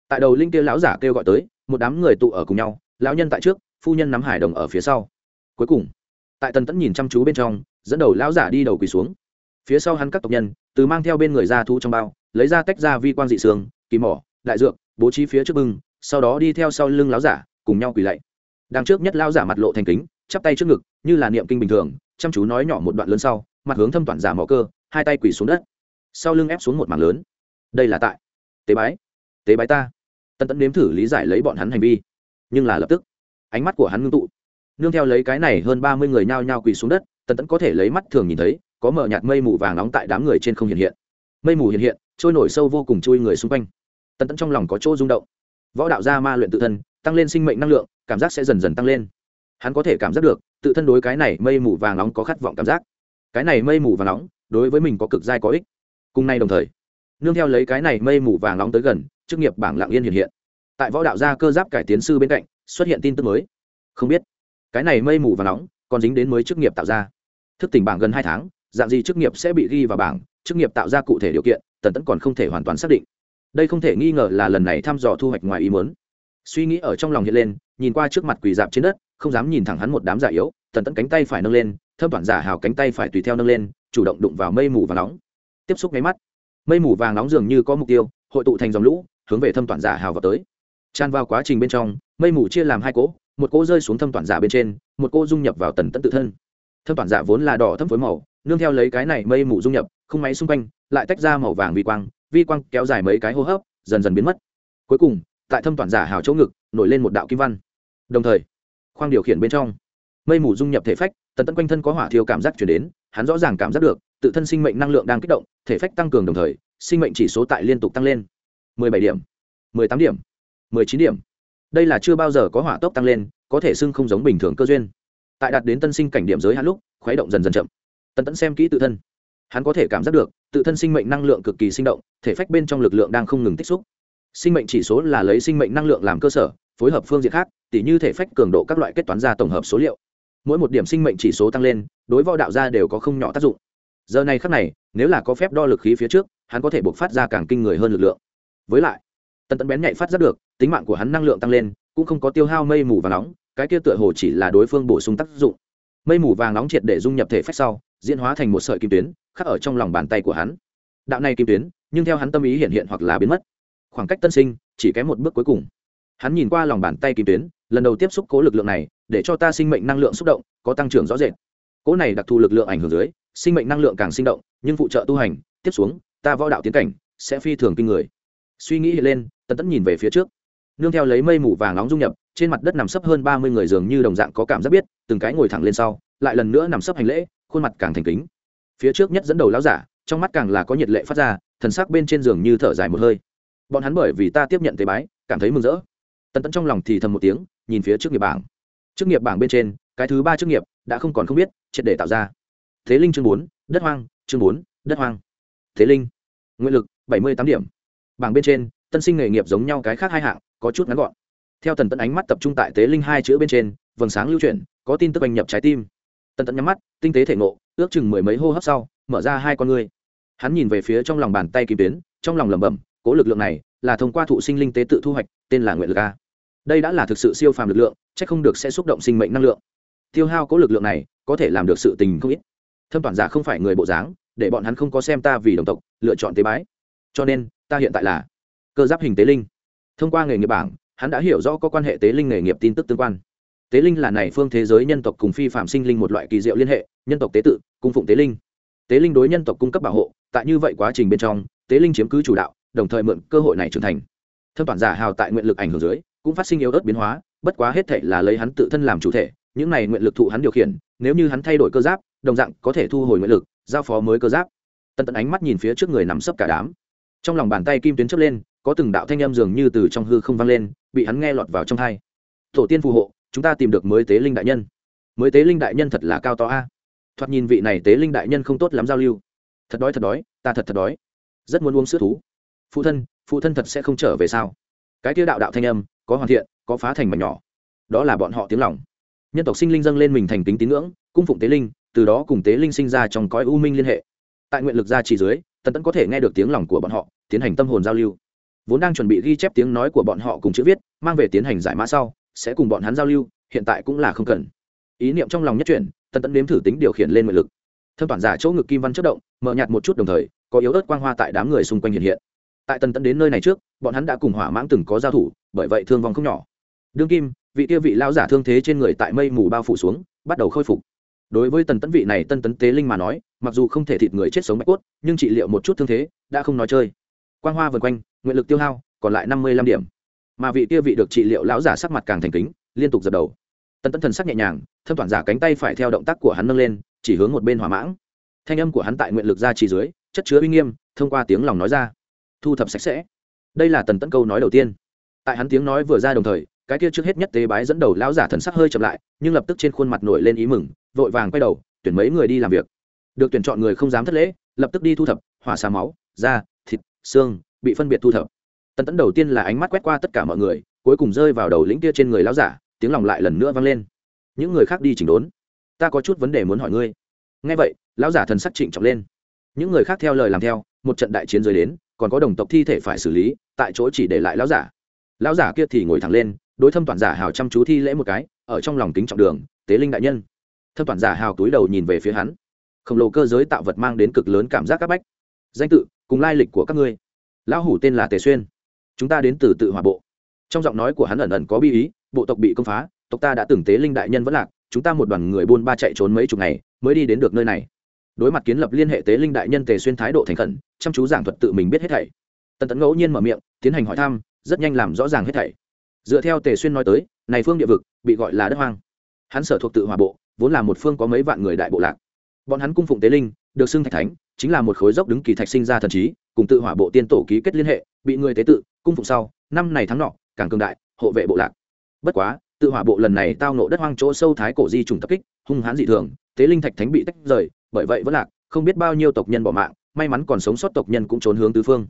Tại đầu linh kia lão giả kêu gọi tới, một đám người tụ ở cùng nhau, lão nhân tại trước phu nhân nắm hải đồng ở phía sau. Cuối cùng, tại tần tẫn nhìn chăm chú bên trong, dẫn đầu lão giả đi đầu quỳ xuống. Phía sau hắn các tộc nhân, từ mang theo bên người ra thu trong bao, lấy ra tách ra vi quan dị sương, kỳ mỏ, đại dược, bố trí phía trước bưng, sau đó đi theo sau lưng lão giả, cùng nhau quỳ lạy. Đằng trước nhất lão giả mặt lộ thành kính, chắp tay trước ngực, như là niệm kinh bình thường, chăm chú nói nhỏ một đoạn lớn sau, mặt hướng thâm toàn giả mỏ cơ, hai tay quỳ xuống đất. Sau lưng ép xuống một mảng lớn. Đây là tại tế bái tế bái ta. Tân tẫn nếm thử lý giải lấy bọn hắn hành vi, nhưng là lập tức ánh mắt của hắn ngưng tụ. Nương theo lấy cái này hơn ba mươi người nhao nhao quỳ xuống đất, tần tẫn có thể lấy mắt thường nhìn thấy, có mở nhạt mây mù vàng nóng tại đám người trên không hiện hiện. Mây mù hiện hiện, trôi nổi sâu vô cùng chui người xung quanh. Tần tẫn trong lòng có chỗ rung động. Võ đạo gia ma luyện tự thân, tăng lên sinh mệnh năng lượng, cảm giác sẽ dần dần tăng lên. Hắn có thể cảm giác được, tự thân đối cái này mây mù vàng nóng có khát vọng cảm giác. Cái này mây mù vàng nóng, đối với mình có cực giai có ích. Cùng nay đồng thời, nương theo lấy cái này mây mù vàng nóng tới gần, chức nghiệp bảng lạng yên hiện hiện. Tại võ đạo gia cơ giáp cải tiến sư bên cạnh xuất hiện tin tức mới. Không biết. Cái này mây mù và nóng, còn dính đến mới chức nghiệp tạo ra. Thức tỉnh bảng gần hai tháng, dạng gì chức nghiệp sẽ bị ghi vào bảng, chức nghiệp tạo ra cụ thể điều kiện, tần tẫn còn không thể hoàn toàn xác định. Đây không thể nghi ngờ là lần này thăm dò thu hoạch ngoài ý muốn. Suy nghĩ ở trong lòng hiện lên, nhìn qua trước mặt quỳ dạp trên đất, không dám nhìn thẳng hắn một đám giả yếu, tần tẫn cánh tay phải nâng lên, thâm toàn giả hào cánh tay phải tùy theo nâng lên, chủ động đụng vào mây mù và nóng. Tiếp xúc máy mắt. Mây mù vàng nóng dường như có mục tiêu, hội tụ thành dòng lũ, hướng về thâm toàn giả hào vào tới. Tràn vào quá trình bên trong mây mù chia làm hai cỗ, một cỗ rơi xuống thâm toàn giả bên trên, một cỗ dung nhập vào tần tẫn tự thân. Thâm toàn giả vốn là đỏ thâm phối màu, nương theo lấy cái này mây mù dung nhập, không máy xung quanh, lại tách ra màu vàng vi quang vi quang kéo dài mấy cái hô hấp, dần dần biến mất. Cuối cùng, tại thâm toàn giả hào chỗ ngực, nổi lên một đạo kim văn. Đồng thời, khoang điều khiển bên trong, mây mù dung nhập thể phách, tần tẫn quanh thân có hỏa thiêu cảm giác chuyển đến, hắn rõ ràng cảm giác được, tự thân sinh mệnh năng lượng đang kích động, thể phách tăng cường đồng thời, sinh mệnh chỉ số tại liên tục tăng lên. 17 điểm 18 điểm 19 điểm đây là chưa bao giờ có hỏa tốc tăng lên, có thể xưng không giống bình thường cơ duyên. Tại đạt đến tân sinh cảnh điểm giới hạn lúc, khuấy động dần dần chậm. Tần tẫn xem kỹ tự thân. Hắn có thể cảm giác được, tự thân sinh mệnh năng lượng cực kỳ sinh động, thể phách bên trong lực lượng đang không ngừng tích xúc. Sinh mệnh chỉ số là lấy sinh mệnh năng lượng làm cơ sở, phối hợp phương diện khác, tỉ như thể phách cường độ các loại kết toán ra tổng hợp số liệu. Mỗi một điểm sinh mệnh chỉ số tăng lên, đối võ đạo gia đều có không nhỏ tác dụng. Giờ này khác này, nếu là có phép đo lực khí phía trước, hắn có thể buộc phát ra càng kinh người hơn lực lượng. Với lại tần tẫn bén nhạy phát giác được, tính mạng của hắn năng lượng tăng lên, cũng không có tiêu hao mây mù vàng nóng, cái kia tựa hồ chỉ là đối phương bổ sung tác dụng. Mây mù vàng nóng triệt để dung nhập thể phách sau, diễn hóa thành một sợi kim tuyến, khắc ở trong lòng bàn tay của hắn. Đạo này kim tuyến, nhưng theo hắn tâm ý hiện hiện hoặc là biến mất. Khoảng cách tân sinh, chỉ kém một bước cuối cùng. Hắn nhìn qua lòng bàn tay kim tuyến, lần đầu tiếp xúc cố lực lượng này, để cho ta sinh mệnh năng lượng xúc động, có tăng trưởng rõ rệt. Cố này đặc thù lực lượng ảnh hưởng dưới, sinh mệnh năng lượng càng sinh động, nhưng phụ trợ tu hành, tiếp xuống, ta võ đạo tiến cảnh, sẽ phi thường kinh người. Suy nghĩ hiện lên tần tẫn nhìn về phía trước. Nương theo lấy mây mù vàng nóng dung nhập, trên mặt đất nằm sấp hơn ba mươi người dường như đồng dạng có cảm giác biết, từng cái ngồi thẳng lên sau, lại lần nữa nằm sấp hành lễ, khuôn mặt càng thành kính. Phía trước nhất dẫn đầu lão giả, trong mắt càng là có nhiệt lệ phát ra, thần sắc bên trên giường như thở dài một hơi. Bọn hắn bởi vì ta tiếp nhận tế bái, cảm thấy mừng rỡ. Tần tẫn trong lòng thì thầm một tiếng, nhìn phía trước nghiệp bảng. Chức nghiệp bảng bên trên, cái thứ ba chức nghiệp đã không còn không biết, triệt để tạo ra. Thế linh chương bốn, đất hoang, chương bốn, đất hoang. Thế linh, nguyện lực, bảy mươi tám điểm. Bảng bên trên tân sinh nghề nghiệp giống nhau cái khác hai hạng, có chút ngắn gọn. Theo tần tẫn ánh mắt tập trung tại tế linh hai chữ bên trên, vầng sáng lưu chuyển, có tin tức anh nhập trái tim. Tần tẫn nhắm mắt, tinh tế thể ngộ, ước chừng mười mấy hô hấp sau, mở ra hai con ngươi. Hắn nhìn về phía trong lòng bàn tay kim tuyến, trong lòng lẩm bẩm, cố lực lượng này là thông qua thụ sinh linh tế tự thu hoạch, tên là nguyện lực a. Đây đã là thực sự siêu phàm lực lượng c h ắ c không được sẽ xúc động sinh mệnh năng lượng. Tiêu hao cố lực lượng này, có thể làm được sự tình không ít. Thâm toàn giả không phải người bộ dáng, để bọn hắn không có xem ta vì đồng tộc, lựa chọn tế bái. Cho nên, ta hiện tại là cơ giáp hình tế linh. Thông qua nghề nghiệp bảng, hắn đã hiểu rõ có quan hệ tế linh nghề nghiệp tin tức tương quan. Tế linh là này phương thế giới nhân tộc cùng phi phạm sinh linh một loại kỳ diệu liên hệ, nhân tộc tế tự, cung phụng tế linh. Tế linh đối nhân tộc cung cấp bảo hộ, tại như vậy quá trình bên trong, tế linh chiếm cứ chủ đạo, đồng thời mượn cơ hội này trưởng thành. Thâm toàn giả hào tại nguyện lực ảnh hưởng dưới, cũng phát sinh yếu ớt biến hóa, bất quá hết thể là lấy hắn tự thân làm chủ thể, những này nguyện lực thụ hắn điều khiển, nếu như hắn thay đổi cơ giáp, đồng dạng có thể thu hồi nguyện lực, giao phó mới cơ giáp. Tần tận ánh mắt nhìn phía trước người nằm sấp cả đám. Trong lòng bàn tay kim tuyến chớp lên có từng đạo thanh âm dường như từ trong hư không vang lên, bị hắn nghe lọt vào trong thai tổ tiên phù hộ, chúng ta tìm được mới tế linh đại nhân. Mới tế linh đại nhân thật là cao to a. Thoạt nhìn vị này tế linh đại nhân không tốt lắm giao lưu. Thật đói thật đói, ta thật thật đói. Rất muốn uống sữa thú. Phụ thân phụ thân thật sẽ không trở về sao? Cái tiêu đạo đạo thanh âm, có hoàn thiện, có phá thành mảnh nhỏ. Đó là bọn họ tiếng lòng. Nhân tộc sinh linh dâng lên mình thành kính tín ngưỡng, cung phụng tế linh, từ đó cùng tế linh sinh ra trong cõi u minh liên hệ. Tại nguyện lực gia trì dưới, tần tẫn có thể nghe được tiếng lòng của bọn họ, tiến hành tâm hồn giao lưu vốn đang chuẩn bị ghi chép tiếng nói của bọn họ cùng chữ viết, mang về tiến hành giải mã sau, sẽ cùng bọn hắn giao lưu, hiện tại cũng là không cần. Ý niệm trong lòng nhất chuyển, tần tẫn nếm thử tính điều khiển lên nguyện lực. Thâm toàn giả chỗ ngực kim văn chất động, mở nhạt một chút đồng thời, có yếu ớt quang hoa tại đám người xung quanh hiện hiện. Tại tần tẫn đến nơi này trước, bọn hắn đã cùng hỏa mãng từng có giao thủ, bởi vậy thương vong không nhỏ. Đương kim, vị kia vị lao giả thương thế trên người tại mây mù bao phủ xuống, bắt đầu khôi phục. Đối với tần tấn vị này, tân tấn tế linh mà nói, mặc dù không thể thịt người chết sống bạch cốt, nhưng trị liệu một chút thương thế, đã không nói chơi quang hoa vần quanh, nguyện lực tiêu hao, còn lại năm mươi lăm điểm. Mà vị kia vị được trị liệu lão giả sắc mặt càng thành kính, liên tục dập đầu. Tân tẫn thần sắc nhẹ nhàng, thâm toàn giả cánh tay phải theo động tác của hắn nâng lên, chỉ hướng một bên hỏa mãng. Thanh âm của hắn tại nguyện lực ra chỉ dưới, chất chứa uy nghiêm, thông qua tiếng lòng nói ra. Thu thập sạch sẽ. Đây là tần Tẫn câu nói đầu tiên. Tại hắn tiếng nói vừa ra đồng thời, cái kia trước hết nhất tế bái dẫn đầu lão giả thần sắc hơi chậm lại, nhưng lập tức trên khuôn mặt nổi lên ý mừng, vội vàng quay đầu, tuyển mấy người đi làm việc. Được tuyển chọn người không dám thất lễ, lập tức đi thu thập, hỏa xà máu, da xương, bị phân biệt thu thập. Tần tẫn đầu tiên là ánh mắt quét qua tất cả mọi người, cuối cùng rơi vào đầu lĩnh kia trên người lão giả, tiếng lòng lại lần nữa vang lên. Những người khác đi chỉnh đốn. Ta có chút vấn đề muốn hỏi ngươi. Nghe vậy, lão giả thần sắc trịnh trọng lên. Những người khác theo lời làm theo, một trận đại chiến rơi đến, còn có đồng tộc thi thể phải xử lý, tại chỗ chỉ để lại lão giả. Lão giả kia thì ngồi thẳng lên, đối thâm toàn giả hào chăm chú thi lễ một cái, ở trong lòng kính trọng đường, tế linh đại nhân. Thâm toàn giả hào túi đầu nhìn về phía hắn. Khổng lồ cơ giới tạo vật mang đến cực lớn cảm giác c áp bách danh tự, cùng lai lịch của các ngươi. Lão hủ tên là tề xuyên. Chúng ta đến từ tự hòa bộ. Trong giọng nói của hắn ẩn ẩn có bi ý, bộ tộc bị công phá, tộc ta đã từng tế linh đại nhân vẫn lạc, chúng ta một đoàn người buôn ba chạy trốn mấy chục ngày, mới đi đến được nơi này. Đối mặt kiến lập liên hệ tế linh đại nhân tề xuyên thái độ thành khẩn, chăm chú giảng thuật tự mình biết hết thảy. Tần tấn ngẫu nhiên mở miệng, tiến hành hỏi thăm, rất nhanh làm rõ ràng hết thảy. Dựa theo tề xuyên nói tới, này phương địa vực, bị gọi là đất hoang. Hắn sở thuộc tự hòa bộ, vốn là một phương có mấy vạn người đại bộ lạc. Bọn hắn cung phụng tế linh, được xưng thạch thánh chính là một khối dốc đứng kỳ thạch sinh ra thần trí, cùng tự hỏa bộ tiên tổ ký kết liên hệ, bị người tế tự, cung phụng sau, năm này tháng nọ, càng cường đại, hộ vệ bộ lạc. Bất quá, tự hỏa bộ lần này tao nộ đất hoang chỗ sâu thái cổ di trùng tập kích, hung hãn dị thường, tế linh thạch thánh bị tách rời, bởi vậy vẫn lạc, không biết bao nhiêu tộc nhân bỏ mạng, may mắn còn sống sót tộc nhân cũng trốn hướng tứ phương.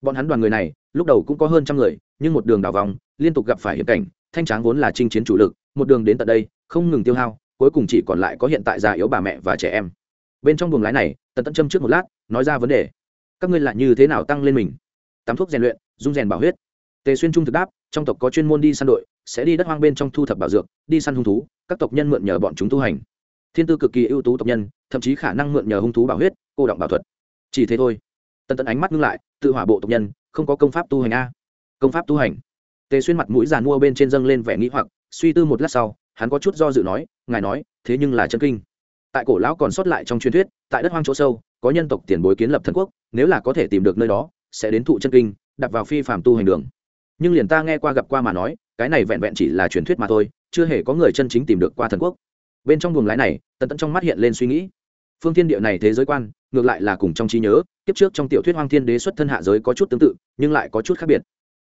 Bọn hắn đoàn người này, lúc đầu cũng có hơn trăm người, nhưng một đường đảo vòng, liên tục gặp phải hiểm cảnh, thanh tráng vốn là chinh chiến chủ lực, một đường đến tận đây, không ngừng tiêu hao, cuối cùng chỉ còn lại có hiện tại già yếu bà mẹ và trẻ em. Bên trong buồng lái này tần Tẫn châm trước một lát, nói ra vấn đề. Các ngươi lại như thế nào tăng lên mình? Tắm thuốc rèn luyện, dung rèn bảo huyết. Tề xuyên trung thực đáp, trong tộc có chuyên môn đi săn đội, sẽ đi đất hoang bên trong thu thập bảo dược, đi săn hung thú, các tộc nhân mượn nhờ bọn chúng tu hành. Thiên tư cực kỳ ưu tú tộc nhân, thậm chí khả năng mượn nhờ hung thú bảo huyết, cô động bảo thuật. Chỉ thế thôi. Tần Tẫn ánh mắt ngưng lại, tự hỏa bộ tộc nhân, không có công pháp tu hành a. Công pháp tu hành. Tề xuyên mặt mũi giàn mua bên trên dâng lên vẻ nghĩ hoặc, suy tư một lát sau, hắn có chút do dự nói, ngài nói, thế nhưng là chân kinh tại cổ lão còn sót lại trong truyền thuyết, tại đất hoang chỗ sâu, có nhân tộc tiền bối kiến lập thần quốc, nếu là có thể tìm được nơi đó, sẽ đến thụ chân kinh đặt vào phi phạm tu hành đường. Nhưng liền ta nghe qua gặp qua mà nói, cái này vẹn vẹn chỉ là truyền thuyết mà thôi, chưa hề có người chân chính tìm được qua thần quốc. Bên trong buồng lái này, tần tẫn trong mắt hiện lên suy nghĩ. Phương thiên địa này thế giới quan, ngược lại là cùng trong trí nhớ, kiếp trước trong tiểu thuyết hoang thiên đế xuất thân hạ giới có chút tương tự, nhưng lại có chút khác biệt.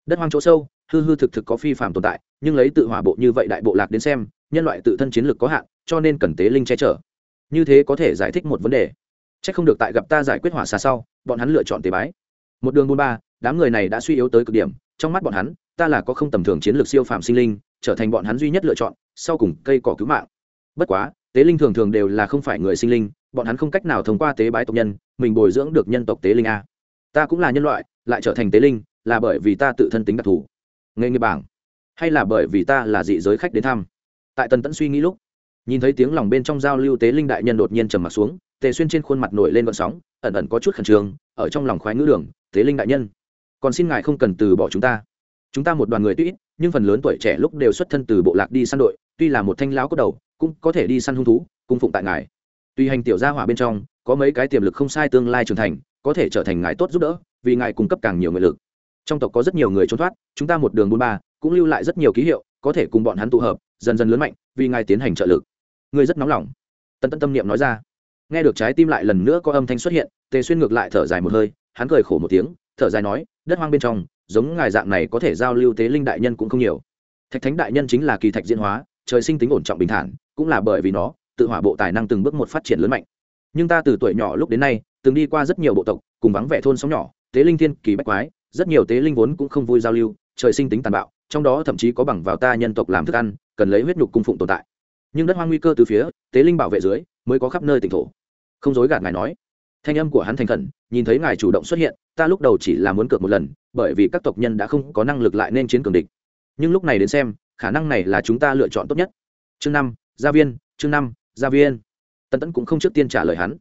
Đất hoang chỗ sâu, hư hư thực thực có phi phạm tồn tại, nhưng lấy tự hỏa bộ như vậy đại bộ lạc đến xem, nhân loại tự thân chiến lược có hạn, cho nên cần tế linh che chở như thế có thể giải thích một vấn đề. C h ắ c không được tại gặp ta giải quyết hỏa xà sau, bọn hắn lựa chọn tế bái. Một đường buôn ba, đám người này đã suy yếu tới cực điểm, trong mắt bọn hắn, ta là có không tầm thường chiến lược siêu phạm sinh linh, trở thành bọn hắn duy nhất lựa chọn, sau cùng cây cỏ cứu mạng. Bất quá, tế linh thường thường đều là không phải người sinh linh, bọn hắn không cách nào thông qua tế bái tộc nhân, mình bồi dưỡng được nhân tộc tế linh a. Ta cũng là nhân loại, lại trở thành tế linh, là bởi vì ta tự thân tính đặc thù. Nghề nghiệp bảng, hay là bởi vì ta là dị giới khách đến thăm. Tại tần tẫn suy nghĩ lúc nhìn thấy tiếng lòng bên trong giao lưu tế linh đại nhân đột nhiên trầm mặt xuống, tề xuyên trên khuôn mặt nổi lên vận sóng, ẩn ẩn có chút khẩn trương, ở trong lòng khoái ngữ đường, tế linh đại nhân, còn xin ngài không cần từ bỏ chúng ta. Chúng ta một đoàn người tuy ít, nhưng phần lớn tuổi trẻ lúc đều xuất thân từ bộ lạc đi săn đội, tuy là một thanh lão có đầu, cũng có thể đi săn hung thú, cung phụng tại ngài. Tuy hành tiểu gia hỏa bên trong, có mấy cái tiềm lực không sai tương lai trưởng thành, có thể trở thành ngài tốt giúp đỡ, vì ngài cung cấp càng nhiều người lực. Trong tộc có rất nhiều người trốn thoát, chúng ta một đường buôn ba, cũng lưu lại rất nhiều ký hiệu, có thể cùng bọn hắn tụ hợp, dần dần lớn mạnh, vì ngài tiến hành trợ lực ngươi rất nóng lòng. Tần tân tâm niệm nói ra. Nghe được trái tim lại lần nữa có âm thanh xuất hiện, tề xuyên ngược lại thở dài một hơi, hắn cười khổ một tiếng, thở dài nói, đất hoang bên trong, giống ngài dạng này có thể giao lưu tế linh đại nhân cũng không nhiều. Thạch thánh đại nhân chính là kỳ thạch diễn hóa, trời sinh tính ổn trọng bình thản, cũng là bởi vì nó, tự hỏa bộ tài năng từng bước một phát triển lớn mạnh. Nhưng ta từ tuổi nhỏ lúc đến nay, từng đi qua rất nhiều bộ tộc, cùng vắng vẻ thôn sống nhỏ, tế linh thiên kỳ bách quái, rất nhiều tế linh vốn cũng không vui giao lưu, trời sinh tính tàn bạo, trong đó thậm chí có bằng vào ta nhân tộc làm thức ăn, cần lấy huyết nhục cung phụng tồn tại nhưng đất hoang nguy cơ từ phía tế linh bảo vệ dưới mới có khắp nơi tỉnh thổ. Không dối gạt ngài nói. Thanh âm của hắn thành khẩn, nhìn thấy ngài chủ động xuất hiện, ta lúc đầu chỉ là muốn cược một lần, bởi vì các tộc nhân đã không có năng lực lại nên chiến cường địch. Nhưng lúc này đến xem, khả năng này là chúng ta lựa chọn tốt nhất. Chương năm, gia viên, chương năm, gia viên. Tân tẫn cũng không trước tiên trả lời hắn.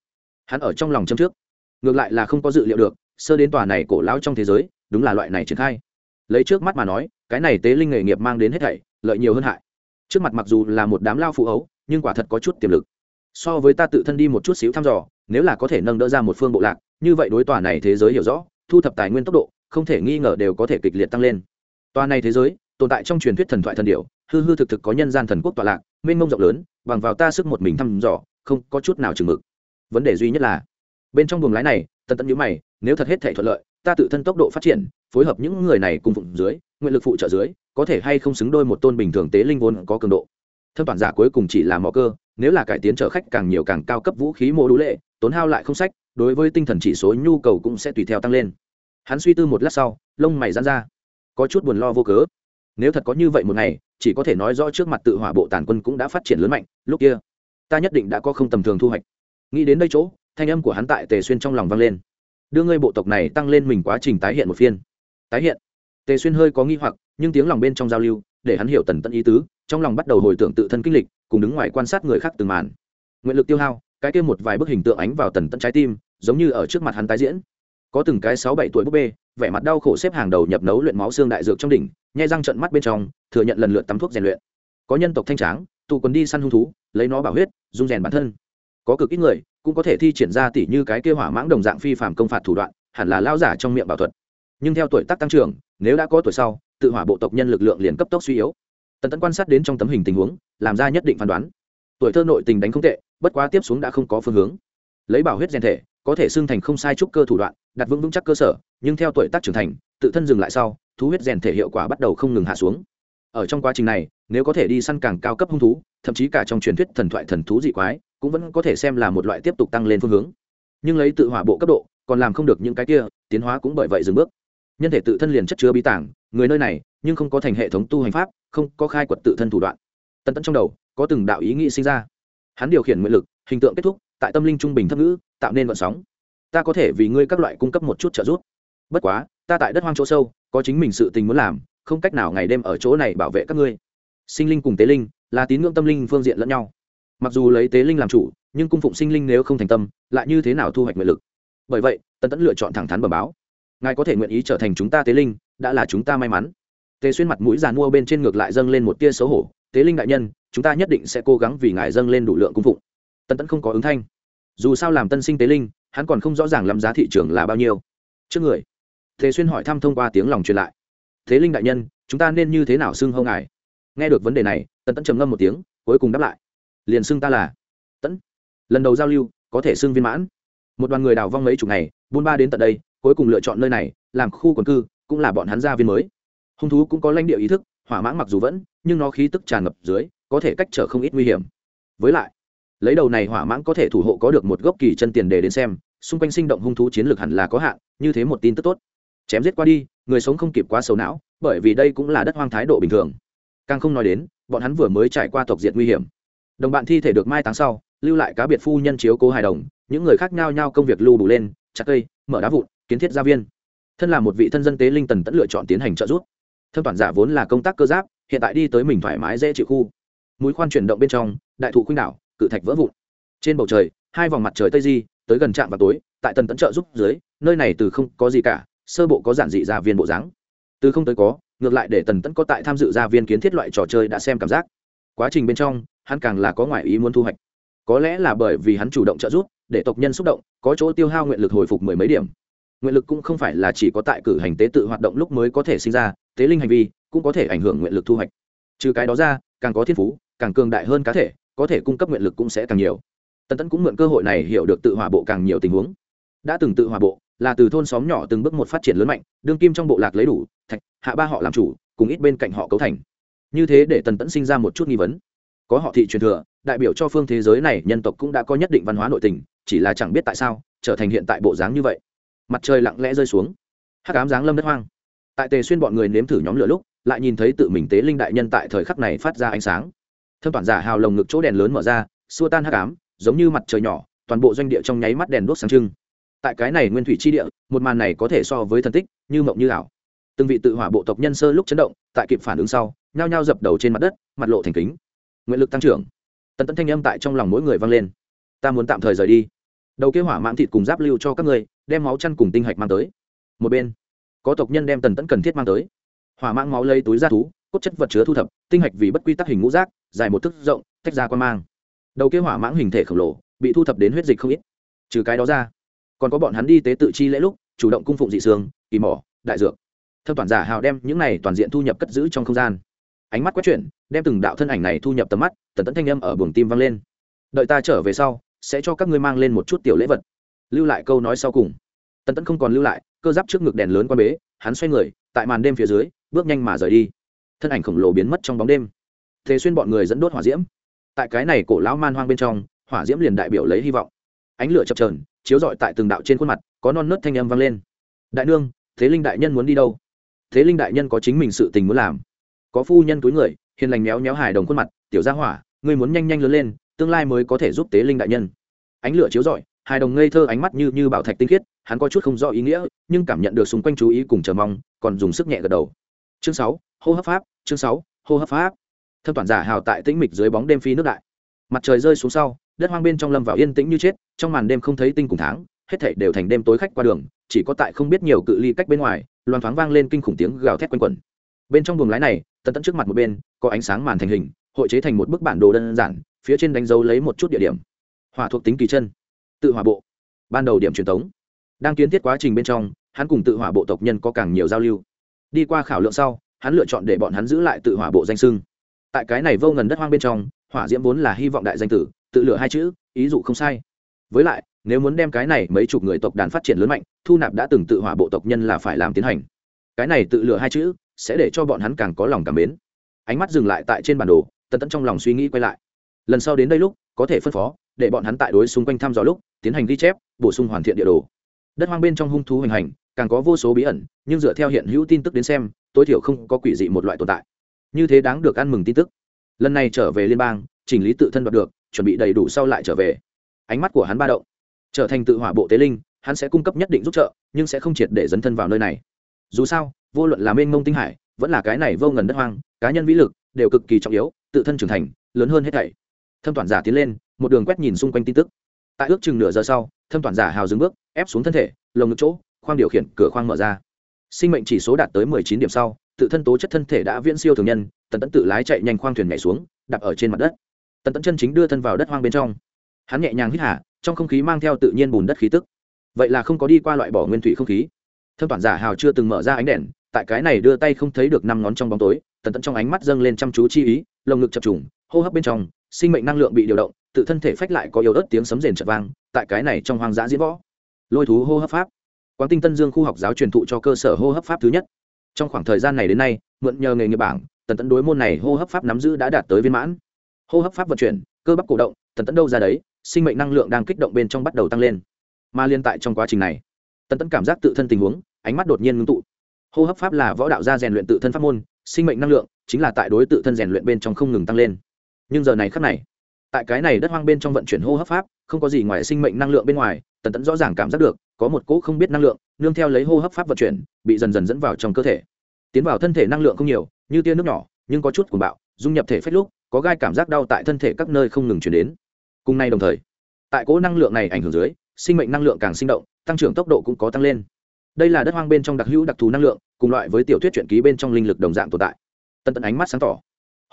Hắn ở trong lòng châm trước. Ngược lại là không có dự liệu được, sơ đến tòa này cổ lão trong thế giới, đúng là loại này triển khai. Lấy trước mắt mà nói, cái này tế linh nghề nghiệp mang đến hết thảy, lợi nhiều hơn hại trước mặt mặc dù là một đám lao phụ ấu, nhưng quả thật có chút tiềm lực. So với ta tự thân đi một chút xíu thăm dò, nếu là có thể nâng đỡ ra một phương bộ lạc, như vậy đối tòa này thế giới hiểu rõ, thu thập tài nguyên tốc độ, không thể nghi ngờ đều có thể kịch liệt tăng lên. Tòa này thế giới, tồn tại trong truyền thuyết thần thoại thần điệu hư hư thực thực có nhân gian thần quốc tọa lạc, mênh mông rộng lớn, bằng vào ta sức một mình thăm dò, không có chút nào chừng mực. Vấn đề duy nhất là, bên trong buồng lái này, tần tẫn nhữ mày, nếu thật hết thể thuận lợi ta tự thân tốc độ phát triển, phối hợp những người này cùng phụng dưới, nguyện lực phụ trợ dưới, có thể hay không xứng đôi một tôn bình thường tế linh vốn có cường độ. Thâm toàn giả cuối cùng chỉ là mò cơ, nếu là cải tiến trở khách càng nhiều càng cao cấp vũ khí mô đũ lệ, tốn hao lại không sách, đối với tinh thần chỉ số nhu cầu cũng sẽ tùy theo tăng lên. Hắn suy tư một lát sau, lông mày dán ra. Có chút buồn lo vô cớ. Nếu thật có như vậy một ngày, chỉ có thể nói rõ trước mặt tự hỏa bộ tàn quân cũng đã phát triển lớn mạnh, lúc kia, ta nhất định đã có không tầm thường thu hoạch. Nghĩ đến đây chỗ, thanh âm của hắn tại tề xuyên trong lòng vang lên đưa ngươi bộ tộc này tăng lên mình quá trình tái hiện một phiên. Tái hiện. Tề xuyên hơi có nghi hoặc, nhưng tiếng lòng bên trong giao lưu, để hắn hiểu tần tận ý tứ, trong lòng bắt đầu hồi tưởng tự thân kinh lịch, cùng đứng ngoài quan sát người khác từng màn. Nguyện lực tiêu hao, cái kia một vài bức hình tượng ánh vào tần tận trái tim, giống như ở trước mặt hắn tái diễn. Có từng cái sáu bảy tuổi búp bê, vẻ mặt đau khổ xếp hàng đầu nhập nấu luyện máu xương đại dược trong đỉnh, nhai răng trận mắt bên trong, thừa nhận lần lượt tắm thuốc rèn luyện. Có nhân tộc thanh tráng, tụ quần đi săn hung thú, lấy nó bảo huyết, dung rèn bản thân có cực ít người, cũng có thể thi triển ra tỉ như cái kia hỏa mãng đồng dạng phi phạm công phạt thủ đoạn, hẳn là lao giả trong miệng bảo thuật. Nhưng theo tuổi tác tăng trưởng, nếu đã có tuổi sau, tự hỏa bộ tộc nhân lực lượng liền cấp tốc suy yếu. Tần tẫn quan sát đến trong tấm hình tình huống, làm ra nhất định phán đoán. Tuổi thơ nội tình đánh không tệ, bất quá tiếp xuống đã không có phương hướng. Lấy bảo huyết rèn thể, có thể xưng thành không sai trúc cơ thủ đoạn, đặt vững vững chắc cơ sở, nhưng theo tuổi tác trưởng thành, tự thân dừng lại sau, thú huyết rèn thể hiệu quả bắt đầu không ngừng hạ xuống. Ở trong quá trình này, nếu có thể đi săn càng cao cấp hung thú, thậm chí cả trong truyền thuyết thần thoại thần thú dị quái cũng vẫn có thể xem là một loại tiếp tục tăng lên phương hướng. Nhưng lấy tự hỏa bộ cấp độ, còn làm không được những cái kia, tiến hóa cũng bởi vậy dừng bước. Nhân thể tự thân liền chất chứa bí tảng, người nơi này, nhưng không có thành hệ thống tu hành pháp, không có khai quật tự thân thủ đoạn. Tần tẫn trong đầu, có từng đạo ý nghĩ sinh ra. Hắn điều khiển nguyện lực, hình tượng kết thúc, tại tâm linh trung bình thấp ngữ, tạo nên vận sóng. Ta có thể vì ngươi các loại cung cấp một chút trợ giúp. Bất quá, ta tại đất hoang chỗ sâu, có chính mình sự tình muốn làm, không cách nào ngày đêm ở chỗ này bảo vệ các ngươi. Sinh linh cùng tế linh, là tín ngưỡng tâm linh phương diện lẫn nhau mặc dù lấy tế linh làm chủ, nhưng cung phụng sinh linh nếu không thành tâm, lại như thế nào thu hoạch nguyện lực? Bởi vậy tân tẫn lựa chọn thẳng thắn bẩm báo. Ngài có thể nguyện ý trở thành chúng ta tế linh, đã là chúng ta may mắn. Tề xuyên mặt mũi giàn mua bên trên ngược lại dâng lên một tia xấu hổ. Tế linh đại nhân, chúng ta nhất định sẽ cố gắng vì ngài dâng lên đủ lượng cung phụng. Tân tẫn không có ứng thanh. Dù sao làm tân sinh tế linh, hắn còn không rõ ràng làm giá thị trường là bao nhiêu. Trước người, tề xuyên hỏi thăm thông qua tiếng lòng truyền lại. Tế linh đại nhân, chúng ta nên như thế nào xưng hâu ngài? Nghe được vấn đề này tân tẫn trầm ngâm một tiếng, cuối cùng đáp lại liền xưng ta là. Tẫn. Lần đầu giao lưu, có thể xưng viên mãn. Một đoàn người đào vong mấy chục ngày, buôn ba đến tận đây, cuối cùng lựa chọn nơi này, làm khu quần cư, cũng là bọn hắn gia viên mới. Hung thú cũng có lãnh địa ý thức, hỏa mãng mặc dù vẫn, nhưng nó khí tức tràn ngập dưới, có thể cách trở không ít nguy hiểm. Với lại, lấy đầu này hỏa mãng có thể thủ hộ có được một gốc kỳ chân tiền để đến xem, xung quanh sinh động hung thú chiến lược hẳn là có hạn, như thế một tin tức tốt. Chém giết qua đi, người sống không kịp quá xấu não, bởi vì đây cũng là đất hoang thái độ bình thường. Càng không nói đến, bọn hắn vừa mới trải qua tộc diệt nguy hiểm đồng bạn thi thể được mai táng sau, lưu lại cá biệt phu nhân chiếu cố hài đồng, những người khác nhau nhau công việc lưu đủ lên, chặt cây, mở đá vụn, kiến thiết gia viên. Thân là một vị thân dân tế linh tần tẫn lựa chọn tiến hành trợ giúp. Thân toàn giả vốn là công tác cơ giáp, hiện tại đi tới mình thoải mái dễ chịu khu. Mũi khoan chuyển động bên trong, đại thụ khuynh đảo, cự thạch vỡ vụn. Trên bầu trời, hai vòng mặt trời tây di, tới gần trạm vào tối, tại tần tẫn trợ giúp dưới, nơi này từ không có gì cả, sơ bộ có giản dị gia viên bộ dáng. Từ không tới có, ngược lại để tần tẫn có tại tham dự gia viên kiến thiết loại trò chơi đã xem cảm giác. Quá trình bên trong hắn càng là có ngoại ý muốn thu hoạch. Có lẽ là bởi vì hắn chủ động trợ giúp, để tộc nhân xúc động, có chỗ tiêu hao nguyện lực hồi phục mười mấy điểm. Nguyện lực cũng không phải là chỉ có tại cử hành tế tự hoạt động lúc mới có thể sinh ra, tế linh hành vi cũng có thể ảnh hưởng nguyện lực thu hoạch. Trừ cái đó ra, càng có thiên phú, càng cường đại hơn cá thể, có thể cung cấp nguyện lực cũng sẽ càng nhiều. Tần tẫn cũng mượn cơ hội này hiểu được tự hòa bộ càng nhiều tình huống. Đã từng tự hòa bộ là từ thôn xóm nhỏ từng bước một phát triển lớn mạnh, đương kim trong bộ lạc lấy đủ, thạch, hạ ba họ làm chủ, cùng ít bên cạnh họ cấu thành. Như thế để tần tẫn sinh ra một chút nghi vấn có họ thị truyền thừa, đại biểu cho phương thế giới này nhân tộc cũng đã có nhất định văn hóa nội tình, chỉ là chẳng biết tại sao, trở thành hiện tại bộ dáng như vậy. Mặt trời lặng lẽ rơi xuống. Hắc ám dáng lâm đất hoang. Tại tề xuyên bọn người nếm thử nhóm lửa lúc, lại nhìn thấy tự mình tế linh đại nhân tại thời khắc này phát ra ánh sáng. Thâm toàn giả hào lồng ngực chỗ đèn lớn mở ra, xua tan hắc ám, giống như mặt trời nhỏ, toàn bộ doanh địa trong nháy mắt đèn đuốc sáng trưng. Tại cái này nguyên thủy chi địa, một màn này có thể so với thần tích như mộng như ảo. Từng vị tự hỏa bộ tộc nhân sơ lúc chấn động, tại kịp phản ứng sau, nhao nhao dập đầu trên mặt đất, mặt lộ thành kính nguyện lực tăng trưởng. Tần tẫn thanh âm tại trong lòng mỗi người vang lên. Ta muốn tạm thời rời đi. Đầu kế hỏa mãng thịt cùng giáp lưu cho các ngươi, đem máu chăn cùng tinh hạch mang tới. Một bên, có tộc nhân đem tần tẫn cần thiết mang tới. Hỏa mãng máu lây túi ra thú, cốt chất vật chứa thu thập, tinh hạch vì bất quy tắc hình ngũ rác dài một thước rộng, tách ra quan mang. Đầu kế hỏa mãng hình thể khổng lồ, bị thu thập đến huyết dịch không ít. Trừ cái đó ra, còn có bọn hắn đi tế tự chi lễ lúc, chủ động cung phụng dị xương kỳ mỏ, đại dược. Thâm toàn giả hào đem những này toàn diện thu nhập cất giữ trong không gian ánh mắt quét chuyển, đem từng đạo thân ảnh này thu nhập tầm mắt, tần tẫn thanh âm ở buồng tim vang lên. Đợi ta trở về sau, sẽ cho các ngươi mang lên một chút tiểu lễ vật. Lưu lại câu nói sau cùng. Tần tẫn không còn lưu lại, cơ giáp trước ngực đèn lớn qua bế, hắn xoay người, tại màn đêm phía dưới, bước nhanh mà rời đi. Thân ảnh khổng lồ biến mất trong bóng đêm. Thế xuyên bọn người dẫn đốt hỏa diễm. Tại cái này cổ lão man hoang bên trong, hỏa diễm liền đại biểu lấy hy vọng. Ánh lửa chập trờn chiếu rọi tại từng đạo trên khuôn mặt, có non nớt thanh âm vang lên. Đại nương, thế linh đại nhân muốn đi đâu? Thế linh đại nhân có chính mình sự tình muốn làm có phu nhân túi người, hiền lành méo méo hài đồng khuôn mặt, tiểu gia hỏa, ngươi muốn nhanh nhanh lớn lên, tương lai mới có thể giúp tế linh đại nhân. Ánh lửa chiếu rọi, hài đồng ngây thơ ánh mắt như như bảo thạch tinh khiết, hắn có chút không rõ ý nghĩa, nhưng cảm nhận được xung quanh chú ý cùng chờ mong, còn dùng sức nhẹ gật đầu. Chương sáu, hô hấp pháp, chương sáu, hô hấp pháp. Thâm toàn giả hào tại tĩnh mịch dưới bóng đêm phi nước đại. Mặt trời rơi xuống sau, đất hoang bên trong lâm vào yên tĩnh như chết, trong màn đêm không thấy tinh cùng tháng, hết thảy đều thành đêm tối khách qua đường, chỉ có tại không biết nhiều cự ly cách bên ngoài, loan thoáng vang lên kinh khủng tiếng gào thét quanh quẩn. Bên trong buồng lái này tận tận trước mặt một bên, có ánh sáng màn thành hình, hội chế thành một bức bản đồ đơn giản, phía trên đánh dấu lấy một chút địa điểm. Hỏa thuộc tính kỳ chân. Tự hỏa bộ. Ban đầu điểm truyền thống đang kiến thiết quá trình bên trong, hắn cùng tự hỏa bộ tộc nhân có càng nhiều giao lưu. Đi qua khảo lượng sau, hắn lựa chọn để bọn hắn giữ lại tự hỏa bộ danh sưng tại cái này vô ngần đất hoang bên trong, hỏa diễm vốn là hy vọng đại danh tử, tự lựa hai chữ, ý dụ không sai. Với lại, nếu muốn đem cái này mấy chục người tộc đàn phát triển lớn mạnh, thu nạp đã từng tự hỏa bộ tộc nhân là phải làm tiến hành. Cái này tự lựa hai chữ sẽ để cho bọn hắn càng có lòng cảm mến. Ánh mắt dừng lại tại trên bản đồ, tần tẫn trong lòng suy nghĩ quay lại. Lần sau đến đây lúc, có thể phân phó, để bọn hắn tại đối xung quanh thăm dò lúc, tiến hành ghi chép, bổ sung hoàn thiện địa đồ. Đất hoang bên trong hung thú hoành hành, càng có vô số bí ẩn, nhưng dựa theo hiện hữu tin tức đến xem, tối thiểu không có quỷ dị một loại tồn tại. Như thế đáng được ăn mừng tin tức. Lần này trở về liên bang, chỉnh lý tự thân đoạt được, chuẩn bị đầy đủ sau lại trở về. Ánh mắt của hắn ba động. Trở thành tự hỏa bộ tế linh, hắn sẽ cung cấp nhất định giúp trợ, nhưng sẽ không triệt để dấn thân vào nơi này. Dù sao vô luận là mênh mông tinh hải, vẫn là cái này vô ngần đất hoang, cá nhân vĩ lực đều cực kỳ trọng yếu, tự thân trưởng thành, lớn hơn hết thảy. Thâm toàn giả tiến lên, một đường quét nhìn xung quanh tin tức. Tại ước chừng nửa giờ sau, thâm toàn giả hào dừng bước, ép xuống thân thể, lồng ngực chỗ, khoang điều khiển, cửa khoang mở ra. Sinh mệnh chỉ số đạt tới mười chín điểm sau, tự thân tố chất thân thể đã viễn siêu thường nhân, tần tẫn tự lái chạy nhanh khoang thuyền nhảy xuống, đạp ở trên mặt đất. Tần tẫn chân chính đưa thân vào đất hoang bên trong. Hắn nhẹ nhàng hít hả trong không khí mang theo tự nhiên bùn đất khí tức. Vậy là không có đi qua loại bỏ nguyên thủy không khí thâm toàn giả hào chưa từng mở ra ánh đèn, tại cái này đưa tay không thấy được năm ngón trong bóng tối, tần tẫn trong ánh mắt dâng lên chăm chú chi ý, lồng ngực chập trùng, hô hấp bên trong, sinh mệnh năng lượng bị điều động, tự thân thể phách lại có yếu ớt tiếng sấm rền chật vang, tại cái này trong hoang dã diễn võ. Lôi thú hô hấp pháp. Quán tinh tân dương khu học giáo truyền thụ cho cơ sở hô hấp pháp thứ nhất. Trong khoảng thời gian này đến nay, mượn nhờ nghề nghiệp bảng, tần tẫn đối môn này hô hấp pháp nắm giữ đã đạt tới viên mãn. Hô hấp pháp vận chuyển, cơ bắp cổ động, tần tẫn đâu ra đấy, sinh mệnh năng lượng đang kích động bên trong bắt đầu tăng lên. Mà liên tại trong quá trình này, tần tẫn cảm giác tự thân tình huống ánh mắt đột nhiên ngưng tụ. Hô hấp pháp là võ đạo gia rèn luyện tự thân pháp môn, sinh mệnh năng lượng chính là tại đối tự thân rèn luyện bên trong không ngừng tăng lên. Nhưng giờ này khắc này, tại cái này đất hoang bên trong vận chuyển hô hấp pháp, không có gì ngoài sinh mệnh năng lượng bên ngoài, tần tẫn rõ ràng cảm giác được, có một cỗ không biết năng lượng, nương theo lấy hô hấp pháp vận chuyển, bị dần dần dẫn vào trong cơ thể. Tiến vào thân thể năng lượng không nhiều, như tia nước nhỏ, nhưng có chút cuồng bạo, dung nhập thể phách lúc, có gai cảm giác đau tại thân thể các nơi không ngừng chuyển đến. Cùng nay đồng thời, tại cỗ năng lượng này ảnh hưởng dưới, sinh mệnh năng lượng càng sinh động, tăng trưởng tốc độ cũng có tăng lên đây là đất hoang bên trong đặc hữu đặc thù năng lượng, cùng loại với tiểu thuyết truyện ký bên trong linh lực đồng dạng tồn tại. Tân tận ánh mắt sáng tỏ.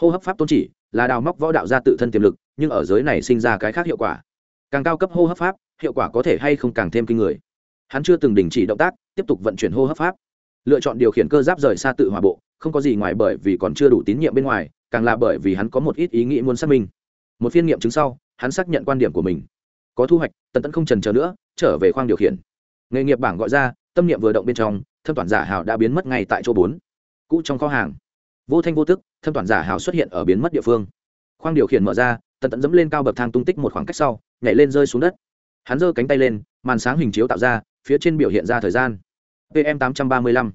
Hô hấp pháp tôn chỉ là đào móc võ đạo ra tự thân tiềm lực, nhưng ở giới này sinh ra cái khác hiệu quả. Càng cao cấp hô hấp pháp, hiệu quả có thể hay không càng thêm kinh người. Hắn chưa từng đình chỉ động tác, tiếp tục vận chuyển hô hấp pháp. Lựa chọn điều khiển cơ giáp rời xa tự hỏa bộ, không có gì ngoài bởi vì còn chưa đủ tín nhiệm bên ngoài, càng là bởi vì hắn có một ít ý nghĩ muốn xác minh. Một phiên nghiệm chứng sau, hắn xác nhận quan điểm của mình. Có thu hoạch, tần tẫn không trần chờ nữa, trở về khoang điều khiển. Nghề nghiệp bảng gọi ra tâm niệm vừa động bên trong, thâm toàn giả hào đã biến mất ngay tại chỗ bốn. Cũ trong kho hàng. Vô thanh vô tức, thâm toàn giả hào xuất hiện ở biến mất địa phương. Khoang điều khiển mở ra, tần tẫn dẫm lên cao bậc thang tung tích một khoảng cách sau, nhảy lên rơi xuống đất. Hắn giơ cánh tay lên, màn sáng hình chiếu tạo ra, phía trên biểu hiện ra thời gian. Pm tám trăm ba mươi lăm.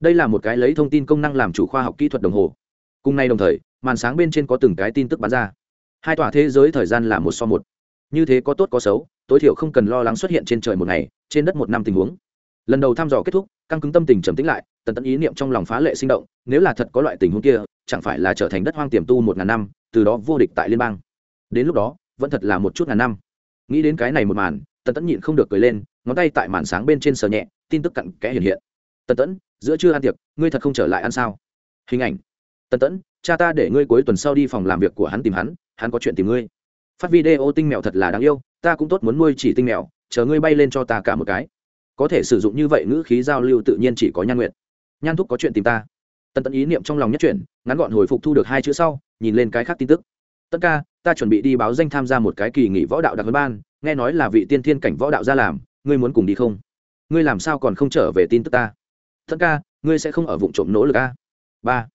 Đây là một cái lấy thông tin công năng làm chủ khoa học kỹ thuật đồng hồ. Cùng nay đồng thời, màn sáng bên trên có từng cái tin tức bán ra. Hai tòa thế giới thời gian là một so một. Như thế có tốt có xấu, tối thiểu không cần lo lắng xuất hiện trên trời một ngày, trên đất một năm tình huống lần đầu thăm dò kết thúc, căng cứng tâm tình trầm tĩnh lại, tần tẫn ý niệm trong lòng phá lệ sinh động, nếu là thật có loại tình huống kia, chẳng phải là trở thành đất hoang tiềm tu một ngàn năm, từ đó vô địch tại liên bang. Đến lúc đó, vẫn thật là một chút ngàn năm. Nghĩ đến cái này một màn, tần tẫn nhịn không được cười lên, ngón tay tại màn sáng bên trên sờ nhẹ, tin tức cặn kẽ hiện hiện. Tần tẫn, giữa chưa ăn tiệc, ngươi thật không trở lại ăn sao? Hình ảnh. Tần tẫn, cha ta để ngươi cuối tuần sau đi phòng làm việc của hắn tìm hắn hắn có chuyện tìm ngươi. Phát video tinh mèo thật là đáng yêu, ta cũng tốt muốn nuôi chỉ tinh mèo, chờ ngươi bay lên cho ta cả một cái có thể sử dụng như vậy ngữ khí giao lưu tự nhiên chỉ có nhan nguyện nhan thúc có chuyện tìm ta. Tần tẫn ý niệm trong lòng nhất chuyển, ngắn gọn hồi phục thu được hai chữ sau, nhìn lên cái khác tin tức. Tất ca, ta chuẩn bị đi báo danh tham gia một cái kỳ nghỉ võ đạo đặc huấn ban, nghe nói là vị tiên thiên cảnh võ đạo ra làm, ngươi muốn cùng đi không? Ngươi làm sao còn không trở về tin tức ta? Tất ca, ngươi sẽ không ở vụ trộm nỗ lực a? Ba.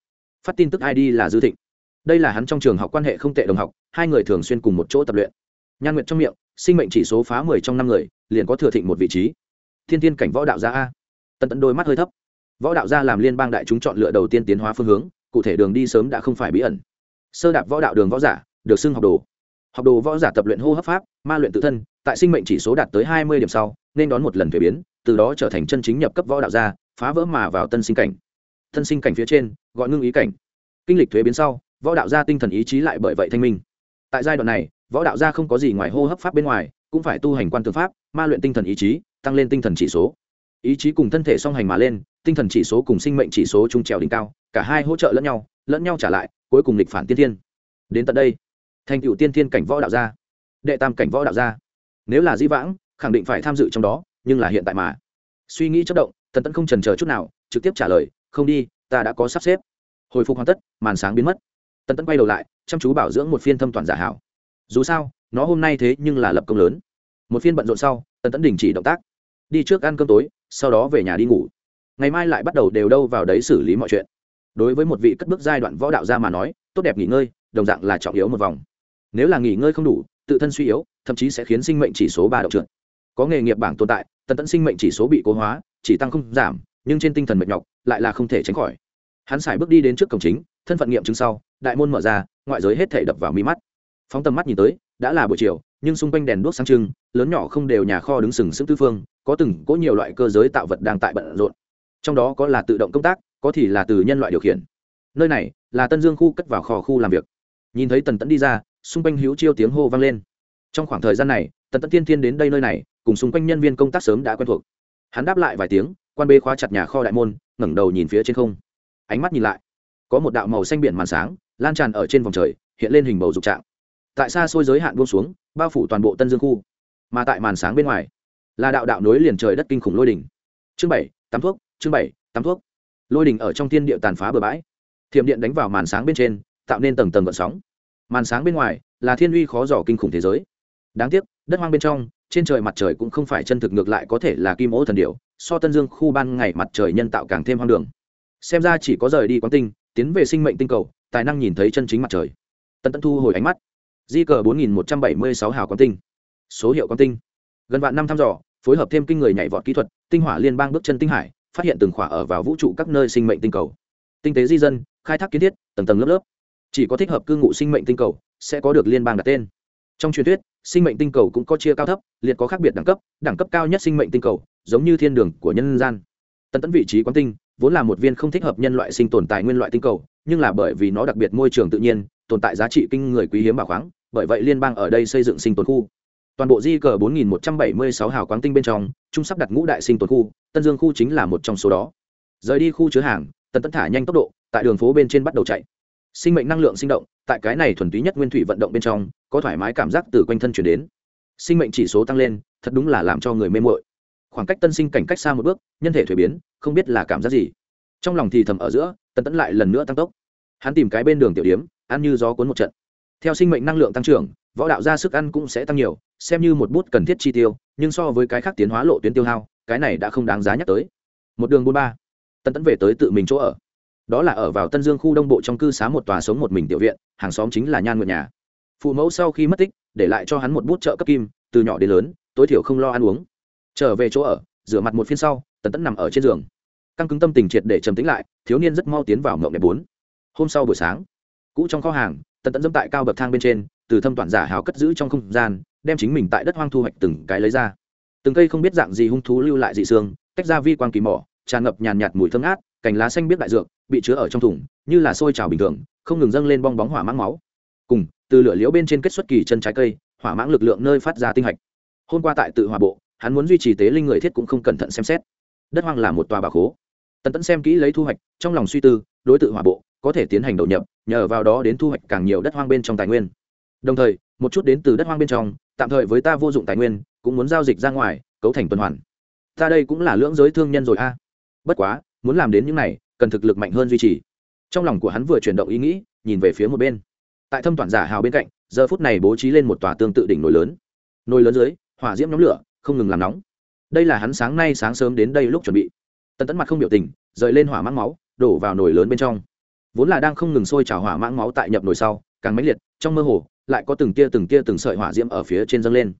Phát tin tức id là dư thịnh. Đây là hắn trong trường học quan hệ không tệ đồng học, hai người thường xuyên cùng một chỗ tập luyện. Nhan nguyện trong miệng, sinh mệnh chỉ số phá mười trong năm người, liền có thừa thịnh một vị trí thiên thiên cảnh võ đạo gia a. Tận tận đôi mắt hơi thấp. Võ đạo gia làm liên bang đại chúng chọn lựa đầu tiên tiến hóa phương hướng, cụ thể đường đi sớm đã không phải bí ẩn. Sơ đạp võ đạo đường võ giả, được xưng học đồ. Học đồ võ giả tập luyện hô hấp pháp, ma luyện tự thân, tại sinh mệnh chỉ số đạt tới hai mươi điểm sau, nên đón một lần thuế biến, từ đó trở thành chân chính nhập cấp võ đạo gia, phá vỡ mà vào tân sinh cảnh. Tân sinh cảnh phía trên, gọi ngưng ý cảnh. Kinh lịch thuế biến sau, võ đạo gia tinh thần ý chí lại bởi vậy thanh minh. Tại giai đoạn này, võ đạo gia không có gì ngoài hô hấp pháp bên ngoài, cũng phải tu hành quan tư pháp, ma luyện tinh thần ý chí tăng lên tinh thần chỉ số. Ý chí cùng thân thể song hành mà lên, tinh thần chỉ số cùng sinh mệnh chỉ số trung trèo đỉnh cao, cả hai hỗ trợ lẫn nhau lẫn nhau trả lại, cuối cùng lịch phản tiên thiên. Đến tận đây, thành cựu tiên thiên cảnh võ đạo gia, đệ tam cảnh võ đạo gia. Nếu là di vãng, khẳng định phải tham dự trong đó, nhưng là hiện tại mà. Suy nghĩ chất động, tần tẫn không trần chờ chút nào, trực tiếp trả lời, không đi, ta đã có sắp xếp. Hồi phục hoàn tất, màn sáng biến mất. Tần tẫn quay đầu lại, chăm chú bảo dưỡng một phiên thâm toàn giả hảo. Dù sao, nó hôm nay thế nhưng là lập công lớn. Một phiên bận rộn sau, tần tẫn đình chỉ động tác đi trước ăn cơm tối, sau đó về nhà đi ngủ. Ngày mai lại bắt đầu đều đâu vào đấy xử lý mọi chuyện. Đối với một vị cất bước giai đoạn võ đạo gia mà nói, tốt đẹp nghỉ ngơi, đồng dạng là trọng yếu một vòng. Nếu là nghỉ ngơi không đủ, tự thân suy yếu, thậm chí sẽ khiến sinh mệnh chỉ số ba đậu trượt. Có nghề nghiệp bảng tồn tại, tần tẫn sinh mệnh chỉ số bị cố hóa, chỉ tăng không giảm, nhưng trên tinh thần mệt nhọc, lại là không thể tránh khỏi. Hắn xài bước đi đến trước cổng chính, thân phận nghiệm chứng sau, đại môn mở ra, ngoại giới hết thể đập vào mi mắt. Phóng tầm mắt nhìn tới, đã là buổi chiều nhưng xung quanh đèn đuốc sáng trưng, lớn nhỏ không đều nhà kho đứng sừng sững tư phương, có từng có nhiều loại cơ giới tạo vật đang tại bận rộn. Trong đó có là tự động công tác, có thì là từ nhân loại điều khiển. Nơi này là tân dương khu cất vào kho khu làm việc. Nhìn thấy tần tẫn đi ra, xung quanh hữu chiêu tiếng hô vang lên. Trong khoảng thời gian này, tần tẫn tiên tiên đến đây nơi này, cùng xung quanh nhân viên công tác sớm đã quen thuộc. Hắn đáp lại vài tiếng, quan bê khóa chặt nhà kho đại môn, ngẩng đầu nhìn phía trên không. Ánh mắt nhìn lại, có một đạo màu xanh biển màn sáng, lan tràn ở trên vòng trời, hiện lên hình bầu dục trạng. Tại xa xôi giới hạn buông xuống bao phủ toàn bộ tân dương khu, mà tại màn sáng bên ngoài là đạo đạo nối liền trời đất kinh khủng lôi đỉnh. Chương bảy tám thuốc, chương bảy tám thuốc. Lôi đỉnh ở trong thiên địa tàn phá bờ bãi. Thiểm điện đánh vào màn sáng bên trên, tạo nên tầng tầng gợn sóng. Màn sáng bên ngoài là thiên uy khó dò kinh khủng thế giới. Đáng tiếc, đất hoang bên trong, trên trời mặt trời cũng không phải chân thực, ngược lại có thể là kim ố thần điệu so tân dương khu ban ngày mặt trời nhân tạo càng thêm hoang đường. Xem ra chỉ có rời đi quán tinh, tiến về sinh mệnh tinh cầu, tài năng nhìn thấy chân chính mặt trời. Tân tân thu hồi ánh mắt di cờ bốn nghìn một trăm bảy mươi sáu hào quán tinh. Số hiệu quán tinh. Gần vạn năm thăm dò, phối hợp thêm kinh người nhảy vọt kỹ thuật, tinh hỏa liên bang bước chân tinh hải, phát hiện từng khỏa ở vào vũ trụ các nơi sinh mệnh tinh cầu. Tinh tế di dân, khai thác kiến thiết, tầng tầng lớp lớp. Chỉ có thích hợp cư ngụ sinh mệnh tinh cầu, sẽ có được liên bang đặt tên. Trong truyền thuyết, sinh mệnh tinh cầu cũng có chia cao thấp, liệt có khác biệt đẳng cấp đẳng cấp cao nhất sinh mệnh tinh cầu, giống như thiên đường của nhân gian. Tần tấn vị trí quán tinh, vốn là một viên không thích hợp nhân loại sinh tồn tại nguyên loại tinh cầu, nhưng là bởi vì nó đặc biệt môi trường tự nhiên, tồn tại giá trị kinh người quý hiếm bảo khoáng bởi vậy liên bang ở đây xây dựng sinh tồn khu. Toàn bộ di cờ 4176 hào quáng tinh bên trong, trung sắp đặt ngũ đại sinh tồn khu, tân dương khu chính là một trong số đó. Rời đi khu chứa hàng tần tấn thả nhanh tốc độ, tại đường phố bên trên bắt đầu chạy. Sinh mệnh năng lượng sinh động, tại cái này thuần túy nhất nguyên thủy vận động bên trong, có thoải mái cảm giác từ quanh thân chuyển đến. Sinh mệnh chỉ số tăng lên, thật đúng là làm cho người mê mội khoảng cách tân sinh cảnh cách xa một bước, nhân thể thuế biến, không biết là cảm giác gì. Trong lòng thì thầm ở giữa tần tẫn lại lần nữa tăng tốc. Hắn tìm cái bên đường tiểu điếm, ăn như gió cuốn một trận theo sinh mệnh năng lượng tăng trưởng, võ đạo ra sức ăn cũng sẽ tăng nhiều, xem như một bút cần thiết chi tiêu, nhưng so với cái khác tiến hóa lộ tuyến tiêu hao, cái này đã không đáng giá nhắc tới. Một đường bốn ba. Tân tẫn về tới tự mình chỗ ở. Đó là ở vào tân dương khu đông bộ trong cư xá một tòa sống một mình tiểu viện, hàng xóm chính là nhan nguyện nhà. Phụ mẫu sau khi mất tích, để lại cho hắn một bút trợ cấp kim, từ nhỏ đến lớn, tối thiểu không lo ăn uống. Trở về chỗ ở, rửa mặt một phiên sau, tần tẫn nằm ở trên giường. Căng cứng tâm tình triệt để trầm tính lại, thiếu niên rất mau tiến vào mộng đẹp bốn. Hôm sau buổi sáng, cũ trong kho hàng tần tẫn dẫm tại cao bậc thang bên trên, từ thâm toàn giả hào cất giữ trong không gian, đem chính mình tại đất hoang thu hoạch từng cái lấy ra. Từng cây không biết dạng gì hung thú lưu lại dị xương, tách ra vi quang kỳ mỏ, tràn ngập nhàn nhạt mùi thơm ngát, cành lá xanh biết đại dược, bị chứa ở trong thùng, như là sôi trào bình thường, không ngừng dâng lên bong bóng hỏa mãng máu. Cùng, từ lửa liễu bên trên kết xuất kỳ chân trái cây, hỏa mãng lực lượng nơi phát ra tinh hạch. Hôm qua tại tự hòa bộ, hắn muốn duy trì tế linh người thiết cũng không cẩn thận xem xét. Đất hoang là một tòa bà khố. Tần tẫn xem kỹ lấy thu hoạch, trong lòng suy tư, đối tượng hỏa bộ có thể tiến hành đầu nhập, nhờ vào đó đến thu hoạch càng nhiều đất hoang bên trong tài nguyên. Đồng thời, một chút đến từ đất hoang bên trong, tạm thời với ta vô dụng tài nguyên, cũng muốn giao dịch ra ngoài, cấu thành tuần hoàn. Ta đây cũng là lưỡng giới thương nhân rồi a. Bất quá, muốn làm đến những này, cần thực lực mạnh hơn duy trì. Trong lòng của hắn vừa chuyển động ý nghĩ, nhìn về phía một bên. Tại thâm toàn giả hào bên cạnh, giờ phút này bố trí lên một tòa tương tự đỉnh nồi lớn. Nồi lớn dưới, hỏa diễm nhóm lửa, không ngừng làm nóng. Đây là hắn sáng nay sáng sớm đến đây lúc chuẩn bị. Tần tẫn mặt không biểu tình, rời lên hỏa mang máu, đổ vào nồi lớn bên trong vốn là đang không ngừng sôi trào hỏa mãng máu tại nhập nồi sau, càng mãnh liệt, trong mơ hồ, lại có từng tia từng tia từng sợi hỏa diễm ở phía trên dâng lên.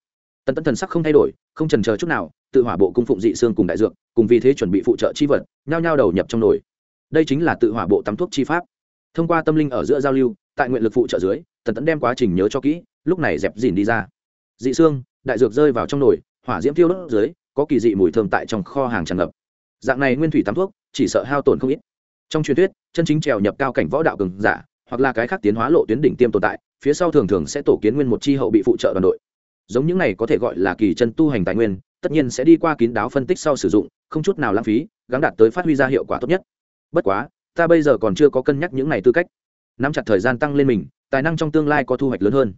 Tần tẫn thần sắc không thay đổi, không trần chờ chút nào, tự hỏa bộ cung phụng dị xương cùng đại dược, cùng vì thế chuẩn bị phụ trợ chi vật, nhao nhao đầu nhập trong nồi. Đây chính là tự hỏa bộ tắm thuốc chi pháp. Thông qua tâm linh ở giữa giao lưu, tại nguyện lực phụ trợ dưới, tần tẫn đem quá trình nhớ cho kỹ, lúc này dẹp dìn đi ra. Dị xương, đại dược rơi vào trong nồi, hỏa diễm thiêu đốt dưới, có kỳ dị mùi thơm tại trong kho hàng tràn ngập. Dạng này nguyên thủy tắm thuốc, chỉ sợ hao tổn không ít trong truyền thuyết, chân chính trèo nhập cao cảnh võ đạo cường giả, hoặc là cái khác tiến hóa lộ tuyến đỉnh tiêm tồn tại, phía sau thường thường sẽ tổ kiến nguyên một chi hậu bị phụ trợ đoàn đội. Giống những này có thể gọi là kỳ chân tu hành tài nguyên, tất nhiên sẽ đi qua kín đáo phân tích sau sử dụng, không chút nào lãng phí gắn đạt tới phát huy ra hiệu quả tốt nhất. Bất quá, ta bây giờ còn chưa có cân nhắc những này tư cách. Nắm chặt thời gian tăng lên mình, tài năng trong tương lai có thu hoạch lớn hơn.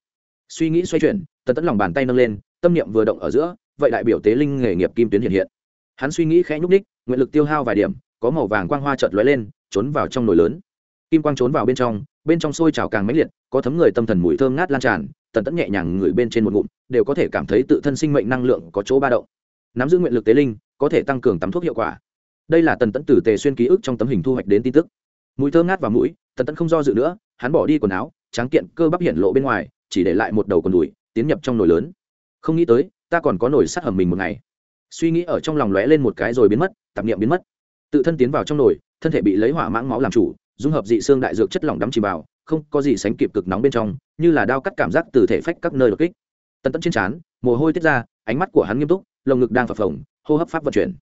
Suy nghĩ xoay chuyển, tần tẫn lòng bàn tay nâng lên, tâm niệm vừa động ở giữa, vậy đại biểu tế linh nghề nghiệp kim tuyến hiện hiện. Hắn suy nghĩ khẽ nhúc ních nguyện lực tiêu hao vài điểm, có màu vàng quang hoa chợt lóe lên trốn vào trong nồi lớn. Kim quang trốn vào bên trong bên trong sôi trào càng mãnh liệt, có thấm người tâm thần mùi thơm ngát lan tràn, tần tẫn nhẹ nhàng ngửi bên trên một ngụm, đều có thể cảm thấy tự thân sinh mệnh năng lượng có chỗ ba động. Nắm giữ nguyện lực tế linh, có thể tăng cường tắm thuốc hiệu quả. Đây là tần tẫn tử tề xuyên ký ức trong tấm hình thu hoạch đến tin tức. Mùi thơm ngát vào mũi, tần tẫn không do dự nữa, hắn bỏ đi quần áo, tráng kiện cơ bắp hiện lộ bên ngoài, chỉ để lại một đầu còn đùi, tiến nhập trong nồi lớn. Không nghĩ tới, ta còn có nồi sắt hầm mình một ngày. Suy nghĩ ở trong lòng lóe lên một cái rồi biến mất, tạp niệm biến mất. Tự thân tiến vào trong nồi thân thể bị lấy hỏa mãng máu làm chủ, dung hợp dị xương đại dược chất lỏng đắm chìm vào, không có gì sánh kịp cực nóng bên trong, như là đao cắt cảm giác từ thể phách các nơi đột kích. Tần tẫn trên trán, mồ hôi tiết ra, ánh mắt của hắn nghiêm túc, lồng ngực đang phập phồng, hô hấp pháp vận chuyển.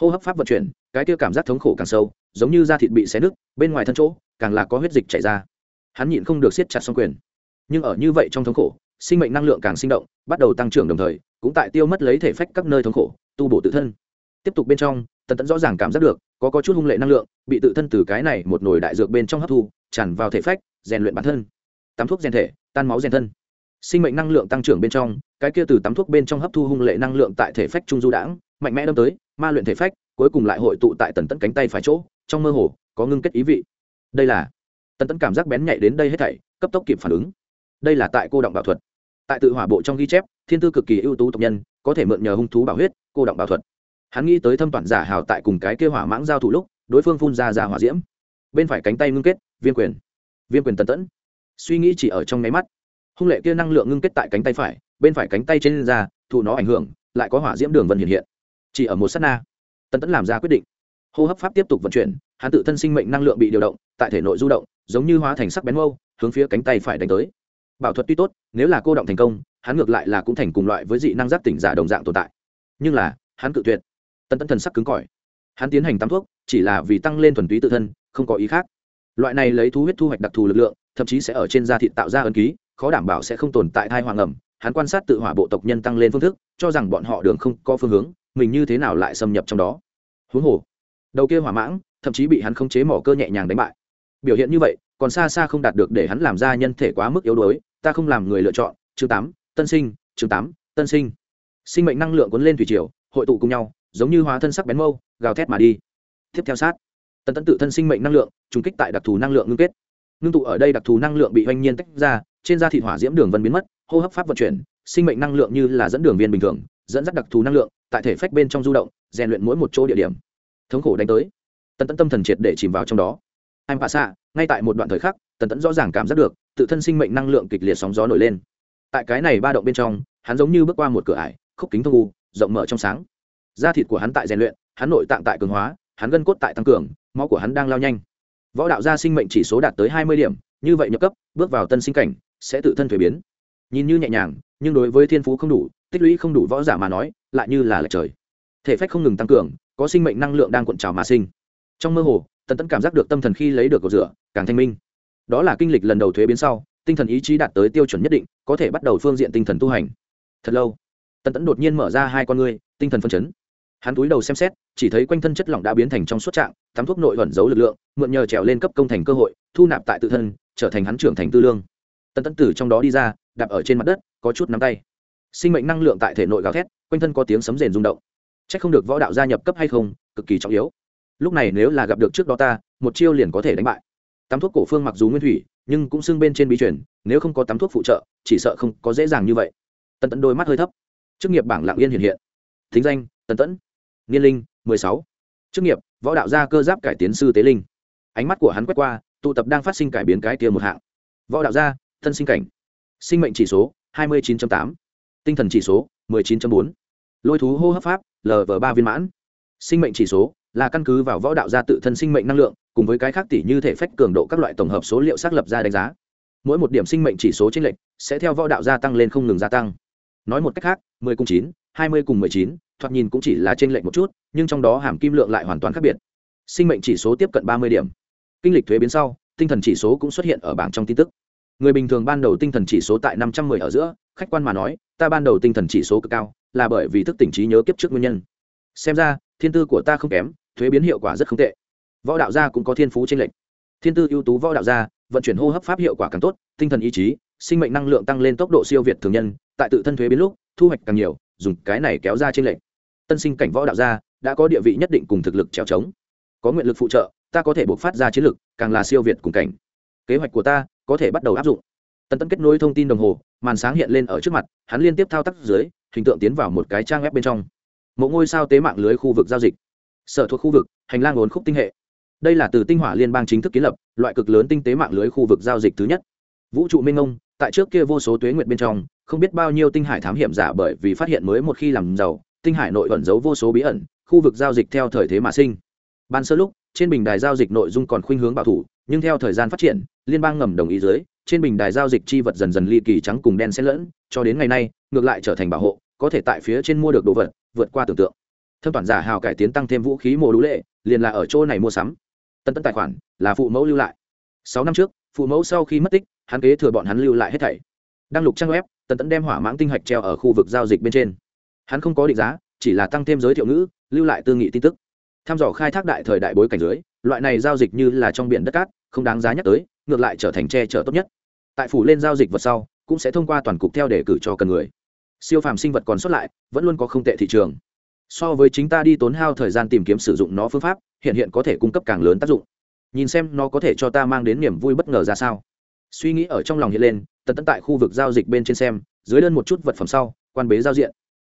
Hô hấp pháp vận chuyển, cái kia cảm giác thống khổ càng sâu, giống như da thịt bị xé nứt, bên ngoài thân chỗ, càng là có huyết dịch chảy ra. Hắn nhịn không được siết chặt xong quyền. Nhưng ở như vậy trong thống khổ, sinh mệnh năng lượng càng sinh động, bắt đầu tăng trưởng đồng thời, cũng tại tiêu mất lấy thể phách các nơi thống khổ, tu bổ tự thân. Tiếp tục bên trong tần tẫn rõ ràng cảm giác được, có có chút hung lệ năng lượng, bị tự thân từ cái này một nồi đại dược bên trong hấp thu, tràn vào thể phách, rèn luyện bản thân. Tắm thuốc rèn thể, tan máu rèn thân. Sinh mệnh năng lượng tăng trưởng bên trong, cái kia từ tắm thuốc bên trong hấp thu hung lệ năng lượng tại thể phách trung du đãng, mạnh mẽ đâm tới, ma luyện thể phách, cuối cùng lại hội tụ tại tần tẫn cánh tay phải chỗ, trong mơ hồ, có ngưng kết ý vị. Đây là, tần tẫn cảm giác bén nhạy đến đây hết thảy, cấp tốc kịp phản ứng. Đây là tại cô động bảo thuật. Tại tự hỏa bộ trong ghi chép, thiên tư cực kỳ ưu tú tộc nhân, có thể mượn nhờ hung thú bảo huyết, cô động bảo thuật hắn nghĩ tới thâm toàn giả hào tại cùng cái kêu hỏa mãng giao thủ lúc, đối phương phun ra ra hỏa diễm. Bên phải cánh tay ngưng kết, viêm quyền. Viêm quyền tần tẫn. Suy nghĩ chỉ ở trong nháy mắt. Hung lệ kia năng lượng ngưng kết tại cánh tay phải, bên phải cánh tay trên da, thụ nó ảnh hưởng, lại có hỏa diễm đường vân hiện hiện. Chỉ ở một s á t na, tần tẫn làm ra quyết định. Hô hấp pháp tiếp tục vận chuyển, hắn tự thân sinh mệnh năng lượng bị điều động, tại thể nội du động, giống như hóa thành sắc bén mâu, hướng phía cánh tay phải đánh tới. Bảo thuật tuy tốt, nếu là cô động thành công, hắn ngược lại là cũng thành cùng loại với dị năng giác tỉnh giả đồng dạng tồn tại. Nhưng là, hắn cự tuyệt tân tân thần sắc cứng cỏi. Hắn tiến hành tắm thuốc, chỉ là vì tăng lên thuần túy tự thân, không có ý khác. Loại này lấy thú huyết thu hoạch đặc thù lực lượng, thậm chí sẽ ở trên da thịt tạo ra ấn ký, khó đảm bảo sẽ không tồn tại thai hoàng ẩm. Hắn quan sát tự hỏa bộ tộc nhân tăng lên phương thức, cho rằng bọn họ đường không có phương hướng, mình như thế nào lại xâm nhập trong đó. Huống hồ, đầu kia hỏa mãng, thậm chí bị hắn không chế mỏ cơ nhẹ nhàng đánh bại. Biểu hiện như vậy, còn xa xa không đạt được để hắn làm ra nhân thể quá mức yếu đuối, ta không làm người lựa chọn. Chương tám, tân sinh, chương tám, tân sinh. Sinh mệnh năng lượng cuốn lên thủy triều, hội tụ cùng nhau giống như hóa thân sắc bén mâu, gào thét mà đi. Tiếp theo sát, tần tẫn tự thân sinh mệnh năng lượng, trùng kích tại đặc thù năng lượng ngưng kết. Ngưng tụ ở đây đặc thù năng lượng bị oanh nhiên tách ra, trên da thịt hỏa diễm đường vân biến mất, hô hấp pháp vận chuyển, sinh mệnh năng lượng như là dẫn đường viên bình thường, dẫn dắt đặc thù năng lượng, tại thể phách bên trong du động, rèn luyện mỗi một chỗ địa điểm. Thống khổ đánh tới, tần tẫn tâm thần triệt để chìm vào trong đó. Anh bạ xạ, ngay tại một đoạn thời khắc, tần tẫn rõ ràng cảm giác được, tự thân sinh mệnh năng lượng kịch liệt sóng gió nổi lên. Tại cái này ba động bên trong, hắn giống như bước qua một cửa ải, khúc kính thông u, rộng mở trong sáng da thịt của hắn tại rèn luyện, hắn nội tạng tại cường hóa, hắn gân cốt tại tăng cường, máu của hắn đang lao nhanh. Võ đạo gia sinh mệnh chỉ số đạt tới hai mươi điểm, như vậy nhập cấp, bước vào tân sinh cảnh, sẽ tự thân thuế biến. Nhìn như nhẹ nhàng, nhưng đối với thiên phú không đủ, tích lũy không đủ võ giả mà nói, lại như là lệch trời. Thể phách không ngừng tăng cường, có sinh mệnh năng lượng đang cuộn trào mà sinh. Trong mơ hồ, tần tẫn cảm giác được tâm thần khi lấy được cầu rửa, càng thanh minh. Đó là kinh lịch lần đầu thuế biến sau, tinh thần ý chí đạt tới tiêu chuẩn nhất định, có thể bắt đầu phương diện tinh thần tu hành. Thật lâu, tần tẫn đột nhiên mở ra hai con ngươi, tinh thần phân chấn hắn túi đầu xem xét, chỉ thấy quanh thân chất lỏng đã biến thành trong suốt trạng, tắm thuốc nội ẩn giấu lực lượng, mượn nhờ trèo lên cấp công thành cơ hội, thu nạp tại tự thân, trở thành hắn trưởng thành tư lương. Tần tẫn tử trong đó đi ra, đạp ở trên mặt đất, có chút nắm tay. Sinh mệnh năng lượng tại thể nội gào thét, quanh thân có tiếng sấm rền rung động. C h ắ c không được võ đạo gia nhập cấp hay không, cực kỳ trọng yếu. Lúc này nếu là gặp được trước đó ta, một chiêu liền có thể đánh bại. Tắm thuốc cổ phương mặc dù nguyên thủy, nhưng cũng xưng bên trên bí truyền, nếu không có tắm thuốc phụ trợ, chỉ sợ không có dễ dàng như vậy. Tần tẫn đôi mắt hơi thấp. Chức nghiệp bảng lạng yên hiện hiện. Thính danh, tần tẫn niên linh, mười sáu. Chức nghiệp, võ đạo gia cơ giáp cải tiến sư tế linh. Ánh mắt của hắn quét qua, tụ tập đang phát sinh cải biến cái kia một hạng. Võ đạo gia, thân sinh cảnh. Sinh mệnh chỉ số, hai mươi chín tám. Tinh thần chỉ số, mười chín bốn. Lôi thú hô hấp pháp lv ba viên mãn. Sinh mệnh chỉ số, là căn cứ vào võ đạo gia tự thân sinh mệnh năng lượng, cùng với cái khác tỷ như thể phách cường độ các loại tổng hợp số liệu xác lập ra đánh giá. Mỗi một điểm sinh mệnh chỉ số trên lệnh lệch sẽ theo võ đạo gia tăng lên không ngừng gia tăng. Nói một cách khác, mười cùng chín, hai mươi cùng mười chín thoạt nhìn cũng chỉ là trên lệnh lệch một chút, nhưng trong đó hàm kim lượng lại hoàn toàn khác biệt. Sinh mệnh chỉ số tiếp cận ba mươi điểm. Kinh lịch thuế biến sau, tinh thần chỉ số cũng xuất hiện ở bảng trong tin tức. Người bình thường ban đầu tinh thần chỉ số tại năm trăm mười ở giữa, khách quan mà nói, ta ban đầu tinh thần chỉ số cực cao, là bởi vì thức tỉnh trí nhớ kiếp trước nguyên nhân. Xem ra, thiên tư của ta không kém, thuế biến hiệu quả rất không tệ. Võ đạo gia cũng có thiên phú tranh lệch. Thiên tư ưu tú võ đạo gia, vận chuyển hô hấp pháp hiệu quả càng tốt, tinh thần ý chí, sinh mệnh năng lượng tăng lên tốc độ siêu việt thường nhân, tại tự thân thuế biến lúc, thu hoạch càng nhiều, dùng cái này kéo ra trên lệnh tân sinh cảnh võ đạo gia, đã có địa vị nhất định cùng thực lực trèo trống. Có nguyện lực phụ trợ, ta có thể buộc phát ra chiến lực, càng là siêu việt cùng cảnh. Kế hoạch của ta có thể bắt đầu áp dụng. Tân tân kết nối thông tin đồng hồ, màn sáng hiện lên ở trước mặt, hắn liên tiếp thao tác dưới, hình tượng tiến vào một cái trang web bên trong. Một ngôi sao tế mạng lưới khu vực giao dịch. Sở thuộc khu vực, hành lang ốn khúc tinh hệ. Đây là từ tinh hỏa liên bang chính thức kiến lập, loại cực lớn tinh tế mạng lưới khu vực giao dịch thứ nhất. Vũ trụ minh ngông tại trước kia vô số tuế nguyệt bên trong, không biết bao nhiêu tinh hải thám hiểm giả bởi vì phát hiện mới một khi làm giàu tinh hải nội ẩn giấu vô số bí ẩn, khu vực giao dịch theo thời thế mà sinh. Ban sơ lúc, trên bình đài giao dịch nội dung còn khuynh hướng bảo thủ, nhưng theo thời gian phát triển, liên bang ngầm đồng ý dưới, trên bình đài giao dịch chi vật dần dần ly kỳ trắng cùng đen xen lẫn, cho đến ngày nay, ngược lại trở thành bảo hộ, có thể tại phía trên mua được đồ vật, vượt qua tưởng tượng. Thâm toàn giả hào cải tiến tăng thêm vũ khí mồ đũ lệ, liền là ở chỗ này mua sắm. Tân tân tài khoản, là phụ mẫu lưu lại. Sáu năm trước, phụ mẫu sau khi mất tích, hắn kế thừa bọn hắn lưu lại hết thảy. Đăng lục trang web tần tẫn đem hỏa mãng tinh hạch treo ở khu vực giao dịch bên trên hắn không có định giá, chỉ là tăng thêm giới thiệu ngữ, lưu lại tư nghị tin tức. Tham dò khai thác đại thời đại bối cảnh dưới, loại này giao dịch như là trong biển đất cát, không đáng giá nhắc tới, ngược lại trở thành che chở tốt nhất. Tại phủ lên giao dịch vật sau, cũng sẽ thông qua toàn cục theo để cử cho cần người. Siêu phàm sinh vật còn xuất lại, vẫn luôn có không tệ thị trường. So với chính ta đi tốn hao thời gian tìm kiếm sử dụng nó phương pháp, hiện hiện có thể cung cấp càng lớn tác dụng. Nhìn xem nó có thể cho ta mang đến niềm vui bất ngờ ra sao. Suy nghĩ ở trong lòng hiện lên tần tẫn tại khu vực giao dịch bên trên xem, dưới đơn một chút vật phẩm sau, quan bế giao diện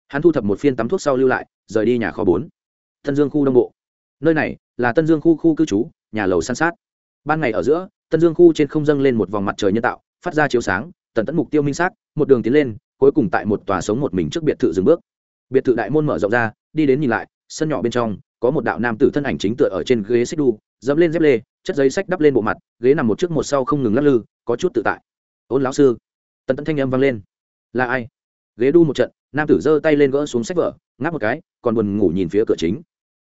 hắn thu thập một phiên tắm thuốc sau lưu lại, rời đi nhà kho bốn. Tân dương khu đông bộ. Nơi này là tân dương khu khu cư trú, nhà lầu san sát. Ban ngày ở giữa, tân dương khu trên không dâng lên một vòng mặt trời nhân tạo, phát ra chiếu sáng, tần tẫn mục tiêu minh xác, một đường tiến lên, cuối cùng tại một tòa sống một mình trước biệt thự dừng bước. Biệt thự đại môn mở rộng ra, đi đến nhìn lại, sân nhỏ bên trong, có một đạo nam tử thân ảnh chính tựa ở trên ghế xích đu, dẫm lên dép lê, chất giấy sách đắp lên bộ mặt, ghế nằm một trước một sau không ngừng lắc lư, có chút tự tại. Ôn lão sư. Tần tẫn thanh âm vang lên. Là ai? Ghế đu một trận nam tử giơ tay lên gỡ xuống sách vở, ngáp một cái, còn buồn ngủ nhìn phía cửa chính.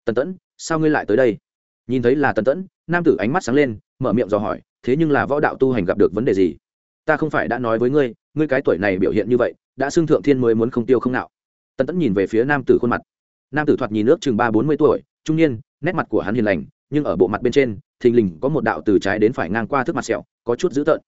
Tần tẫn, sao ngươi lại tới đây? Nhìn thấy là tần tẫn, nam tử ánh mắt sáng lên, mở miệng dò hỏi, thế nhưng là võ đạo tu hành gặp được vấn đề gì? Ta không phải đã nói với ngươi ngươi cái tuổi này biểu hiện như vậy, đã xưng thượng thiên mới muốn không tiêu không nạo. Tần tẫn nhìn về phía nam tử khuôn mặt. Nam tử thoạt nhìn nước chừng ba bốn mươi tuổi, trung niên, nét mặt của hắn hiền lành, nhưng ở bộ mặt bên trên, thình lình có một đạo từ trái đến phải ngang qua thức mặt sẹo, có chút dữ tợn.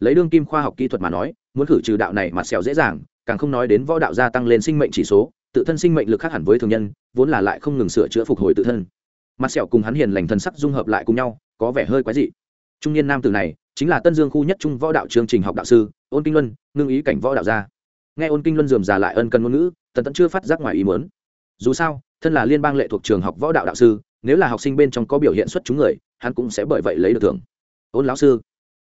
Lấy đương kim khoa học kỹ thuật mà nói, muốn khử trừ đạo này mặt sẹo dễ dàng càng không nói đến võ đạo gia tăng lên sinh mệnh chỉ số, tự thân sinh mệnh lực khác hẳn với thường nhân, vốn là lại không ngừng sửa chữa phục hồi tự thân. Mặt sẹo cùng hắn hiền lành thân sắc dung hợp lại cùng nhau, có vẻ hơi quái dị. Trung niên nam tử này, chính là tân dương khu nhất trung võ đạo chương trình học đạo sư, ôn kinh luân, ngưng ý cảnh võ đạo gia. Nghe ôn kinh luân dườm già lại ân cần ngôn ngữ, tần tẫn chưa phát giác ngoài ý muốn. Dù sao, thân là liên bang lệ thuộc trường học võ đạo đạo sư, nếu là học sinh bên trong có biểu hiện xuất chúng người, hắn cũng sẽ bởi vậy lấy được thưởng. Ôn lão sư.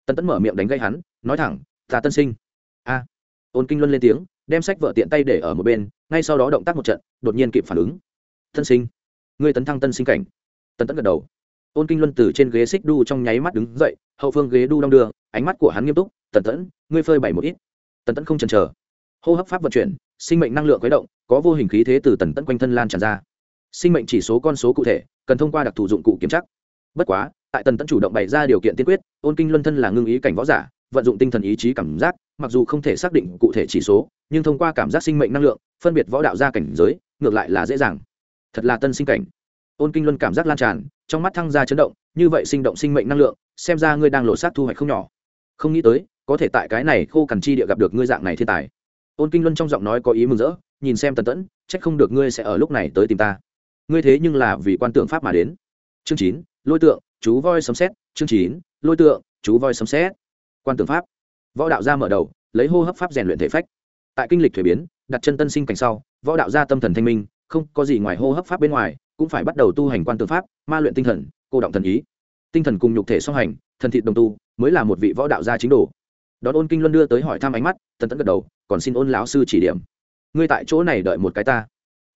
Tần tẫn mở miệng đánh gây hắn, nói thẳng, ta tân sinh. A. Ôn kinh luân lên tiếng đem sách vợ tiện tay để ở một bên, ngay sau đó động tác một trận, đột nhiên kịp phản ứng. Tân sinh, ngươi tấn thăng tân sinh cảnh. Tần tẫn gật đầu. Ôn kinh luân từ trên ghế xích đu trong nháy mắt đứng dậy, hậu phương ghế đu đong đưa, ánh mắt của hắn nghiêm túc, tần tẫn, ngươi phơi bảy một ít. Tần tẫn không chần chờ. Hô hấp pháp vận chuyển, sinh mệnh năng lượng khuấy động, có vô hình khí thế từ tần tẫn quanh thân lan tràn ra. Sinh mệnh chỉ số con số cụ thể, cần thông qua đặc thù dụng cụ kiểm chắc bất quá, tại tần tẫn chủ động bày ra điều kiện tiên quyết, ôn kinh luân thân là ngưng ý cảnh võ giả, vận dụng tinh thần ý chí cảm giác mặc dù không thể xác định cụ thể chỉ số, nhưng thông qua cảm giác sinh mệnh năng lượng, phân biệt võ đạo gia cảnh giới, ngược lại là dễ dàng. Thật là tân sinh cảnh. Ôn kinh luân cảm giác lan tràn, trong mắt thăng ra chấn động, như vậy sinh động sinh mệnh năng lượng, xem ra ngươi đang lộ sát thu hoạch không nhỏ. Không nghĩ tới, có thể tại cái này khô cằn chi địa gặp được ngươi dạng này thiên tài. Ôn kinh luân trong giọng nói có ý mừng rỡ, nhìn xem tần tẫn, trách không được ngươi sẽ ở lúc này tới tìm ta. Ngươi thế nhưng là vì quan tượng pháp mà đến. Chương chín, lôi tượng, chú voi sấm xét chương chín, lôi tượng, chú voi sấm xét quan tượng pháp võ đạo gia mở đầu, lấy hô hấp pháp rèn luyện thể phách. Tại kinh lịch thuế biến, đặt chân tân sinh cảnh sau, võ đạo gia tâm thần thanh minh, không có gì ngoài hô hấp pháp bên ngoài, cũng phải bắt đầu tu hành quan tư pháp, ma luyện tinh thần, cô động thần ý. Tinh thần cùng nhục thể song hành, thần thịt đồng tu, mới là một vị võ đạo gia chính đồ. Đón ôn kinh luân đưa tới hỏi thăm ánh mắt, tần tẫn gật đầu, còn xin ôn lão sư chỉ điểm. Ngươi tại chỗ này đợi một cái ta.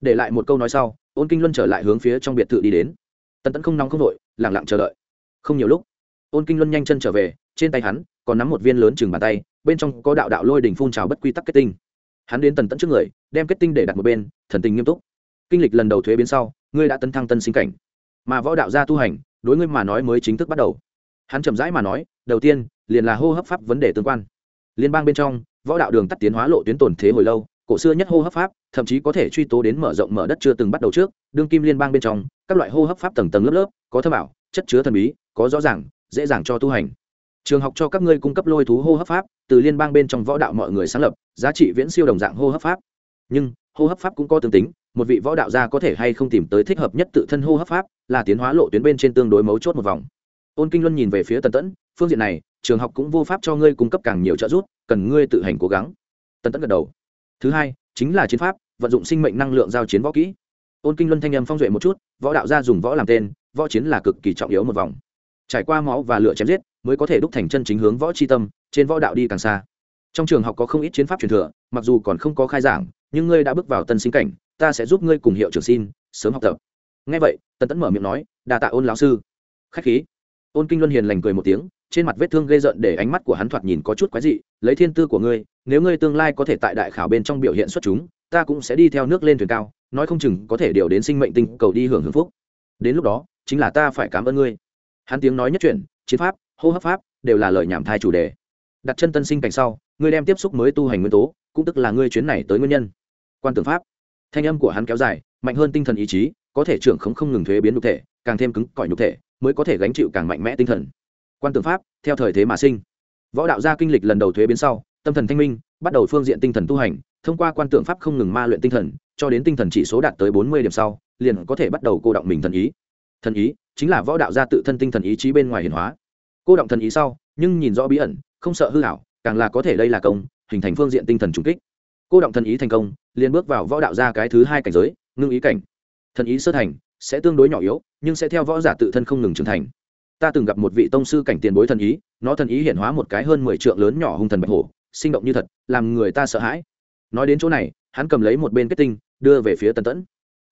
Để lại một câu nói sau, ôn kinh luân trở lại hướng phía trong biệt thự đi đến. Tần tẫn không nóng không đội lẳng lặng chờ đợi. Không nhiều lúc, ôn kinh luân nhanh chân trở về, trên tay hắn còn nắm một viên lớn chừng bàn tay, bên trong có đạo đạo lôi đình phun trào bất quy tắc kết tinh. Hắn đến tần tẫn trước người, đem kết tinh để đặt một bên, thần tình nghiêm túc. Kinh lịch lần đầu thuế biến sau, ngươi đã tấn thăng tân sinh cảnh. Mà võ đạo gia tu hành, đối ngươi mà nói mới chính thức bắt đầu. Hắn chậm rãi mà nói, đầu tiên, liền là hô hấp pháp vấn đề tương quan. Liên bang bên trong, võ đạo đường tắt tiến hóa lộ tuyến tổn thế hồi lâu, cổ xưa nhất hô hấp pháp, thậm chí có thể truy tố đến mở rộng mở đất chưa từng bắt đầu trước, đương kim liên bang bên trong, các loại hô hấp pháp tầng tầng lớp lớp, có thơ bảo chất chứa thần bí, có rõ ràng, dễ dàng cho tu hành trường học cho các ngươi cung cấp lôi thú hô hấp pháp, từ liên bang bên trong võ đạo mọi người sáng lập, giá trị viễn siêu đồng dạng hô hấp pháp. Nhưng, hô hấp pháp cũng có tương tính, một vị võ đạo gia có thể hay không tìm tới thích hợp nhất tự thân hô hấp pháp, là tiến hóa lộ tuyến bên trên tương đối mấu chốt một vòng. Ôn kinh luân nhìn về phía tần tẫn, phương diện này, trường học cũng vô pháp cho ngươi cung cấp càng nhiều trợ giúp, cần ngươi tự hành cố gắng. Tần tẫn gật đầu. Thứ hai, chính là chiến pháp, vận dụng sinh mệnh năng lượng giao chiến võ kỹ. Ôn kinh luân thanh âm phong duệ một chút, võ đạo gia dùng võ làm tên, võ chiến là cực kỳ trọng yếu một vòng. Trải qua máu và lửa chém giết mới có thể đúc thành chân chính hướng võ tri tâm, trên võ đạo đi càng xa. Trong trường học có không ít chiến pháp truyền thừa, mặc dù còn không có khai giảng, nhưng ngươi đã bước vào tân sinh cảnh, ta sẽ giúp ngươi cùng hiệu trưởng xin, sớm học tập. Ngay vậy, tần tẫn mở miệng nói đà tạ ôn lão sư. Khách khí. Ôn kinh luân hiền lành cười một tiếng, trên mặt vết thương gây giận để ánh mắt của hắn thoạt nhìn có chút quái dị, lấy thiên tư của ngươi, nếu ngươi tương lai có thể tại đại khảo bên trong biểu hiện xuất chúng, ta cũng sẽ đi theo nước lên thuyền cao, nói không chừng có thể điều đến sinh mệnh tinh cầu đi hưởng hưởng phúc. Đến lúc đó, chính là ta phải cảm ơn ngươi. Hắn tiếng nói nhất chuyển, chiến pháp hô hấp pháp đều là lời nhảm thai chủ đề. Đặt chân tân sinh cảnh sau, ngươi đem tiếp xúc mới tu hành nguyên tố, cũng tức là ngươi chuyến này tới nguyên nhân. Quan tưởng pháp. Thanh âm của hắn kéo dài, mạnh hơn tinh thần ý chí, có thể trưởng không không ngừng thuế biến nhục thể, càng thêm cứng cỏi nhục thể, mới có thể gánh chịu càng mạnh mẽ tinh thần. Quan tưởng pháp, theo thời thế mà sinh. Võ đạo gia kinh lịch lần đầu thuế biến sau, tâm thần thanh minh, bắt đầu phương diện tinh thần tu hành, thông qua quan tưởng pháp không ngừng ma luyện tinh thần, cho đến tinh thần chỉ số đạt tới bốn mươi điểm sau, liền có thể bắt đầu cô động mình thần ý. Thần ý chính là võ đạo gia tự thân tinh thần ý chí bên ngoài hiển hóa cô động thần ý sau, nhưng nhìn rõ bí ẩn, không sợ hư hảo càng là có thể đây là công, hình thành phương diện tinh thần trùng kích. Cô động thần ý thành công, liền bước vào võ đạo ra cái thứ hai cảnh giới, ngưng ý cảnh. Thần ý sơ thành, sẽ tương đối nhỏ yếu, nhưng sẽ theo võ giả tự thân không ngừng trưởng thành. Ta từng gặp một vị tông sư cảnh tiền bối thần ý, nó thần ý hiện hóa một cái hơn mười trượng lớn nhỏ hung thần bạch hổ, sinh động như thật, làm người ta sợ hãi. Nói đến chỗ này, hắn cầm lấy một bên kết tinh, đưa về phía tần tẫn.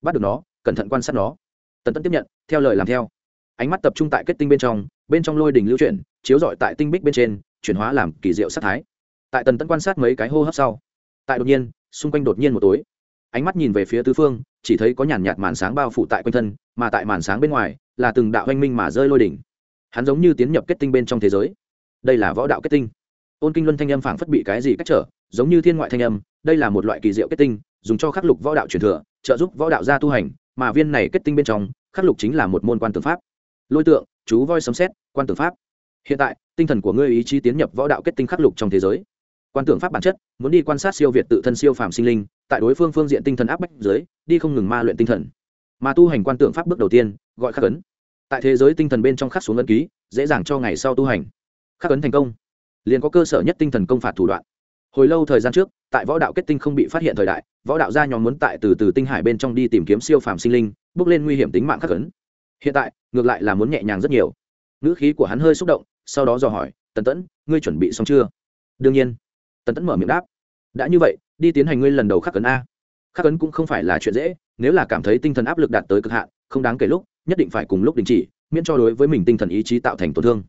Bắt được nó, cẩn thận quan sát nó. Tần tẫn tiếp nhận, theo lời làm theo ánh mắt tập trung tại kết tinh bên trong bên trong lôi đỉnh lưu chuyển, chiếu rọi tại tinh bích bên trên, chuyển hóa làm kỳ diệu sắc thái. Tại tần tẫn quan sát mấy cái hô hấp sau, tại đột nhiên, xung quanh đột nhiên một tối. Ánh mắt nhìn về phía tứ phương, chỉ thấy có nhàn nhạt màn sáng bao phủ tại quanh thân, mà tại màn sáng bên ngoài, là từng đạo oanh minh mà rơi lôi đỉnh. Hắn giống như tiến nhập kết tinh bên trong thế giới. Đây là võ đạo kết tinh. Ôn kinh luân thanh âm phảng phất bị cái gì cách trở, giống như thiên ngoại thanh âm, đây là một loại kỳ diệu kết tinh, dùng cho khắc lục võ đạo truyền thừa, trợ giúp võ đạo gia tu hành, mà viên này kết tinh bên trong, khắc lục chính là một môn quan tư pháp lôi tượng, chú voi sấm xét quan tượng pháp. Hiện tại, tinh thần của ngươi ý chí tiến nhập võ đạo kết tinh khắc lục trong thế giới. Quan tưởng pháp bản chất, muốn đi quan sát siêu việt tự thân siêu phàm sinh linh, tại đối phương phương diện tinh thần áp bách dưới, đi không ngừng ma luyện tinh thần. Mà tu hành quan tưởng pháp bước đầu tiên, gọi khắc ấn. Tại thế giới tinh thần bên trong khắc xuống ấn ký, dễ dàng cho ngày sau tu hành. Khắc ấn thành công. Liền có cơ sở nhất tinh thần công phạt thủ đoạn. Hồi lâu thời gian trước, tại võ đạo kết tinh không bị phát hiện thời đại, võ đạo gia nhóm muốn tại từ từ tinh hải bên trong đi tìm kiếm siêu phàm sinh linh, bước lên nguy hiểm tính mạng khắc ấn hiện tại, ngược lại là muốn nhẹ nhàng rất nhiều. Ngữ khí của hắn hơi xúc động, sau đó dò hỏi, tần tẫn, ngươi chuẩn bị xong chưa? Đương nhiên. Tần tẫn mở miệng đáp, đã như vậy, đi tiến hành ngươi lần đầu khắc ấn a. Khắc ấn cũng không phải là chuyện dễ, nếu là cảm thấy tinh thần áp lực đạt tới cực hạn, không đáng kể lúc, nhất định phải cùng lúc đình chỉ, miễn cho đối với mình tinh thần ý chí tạo thành tổn thương.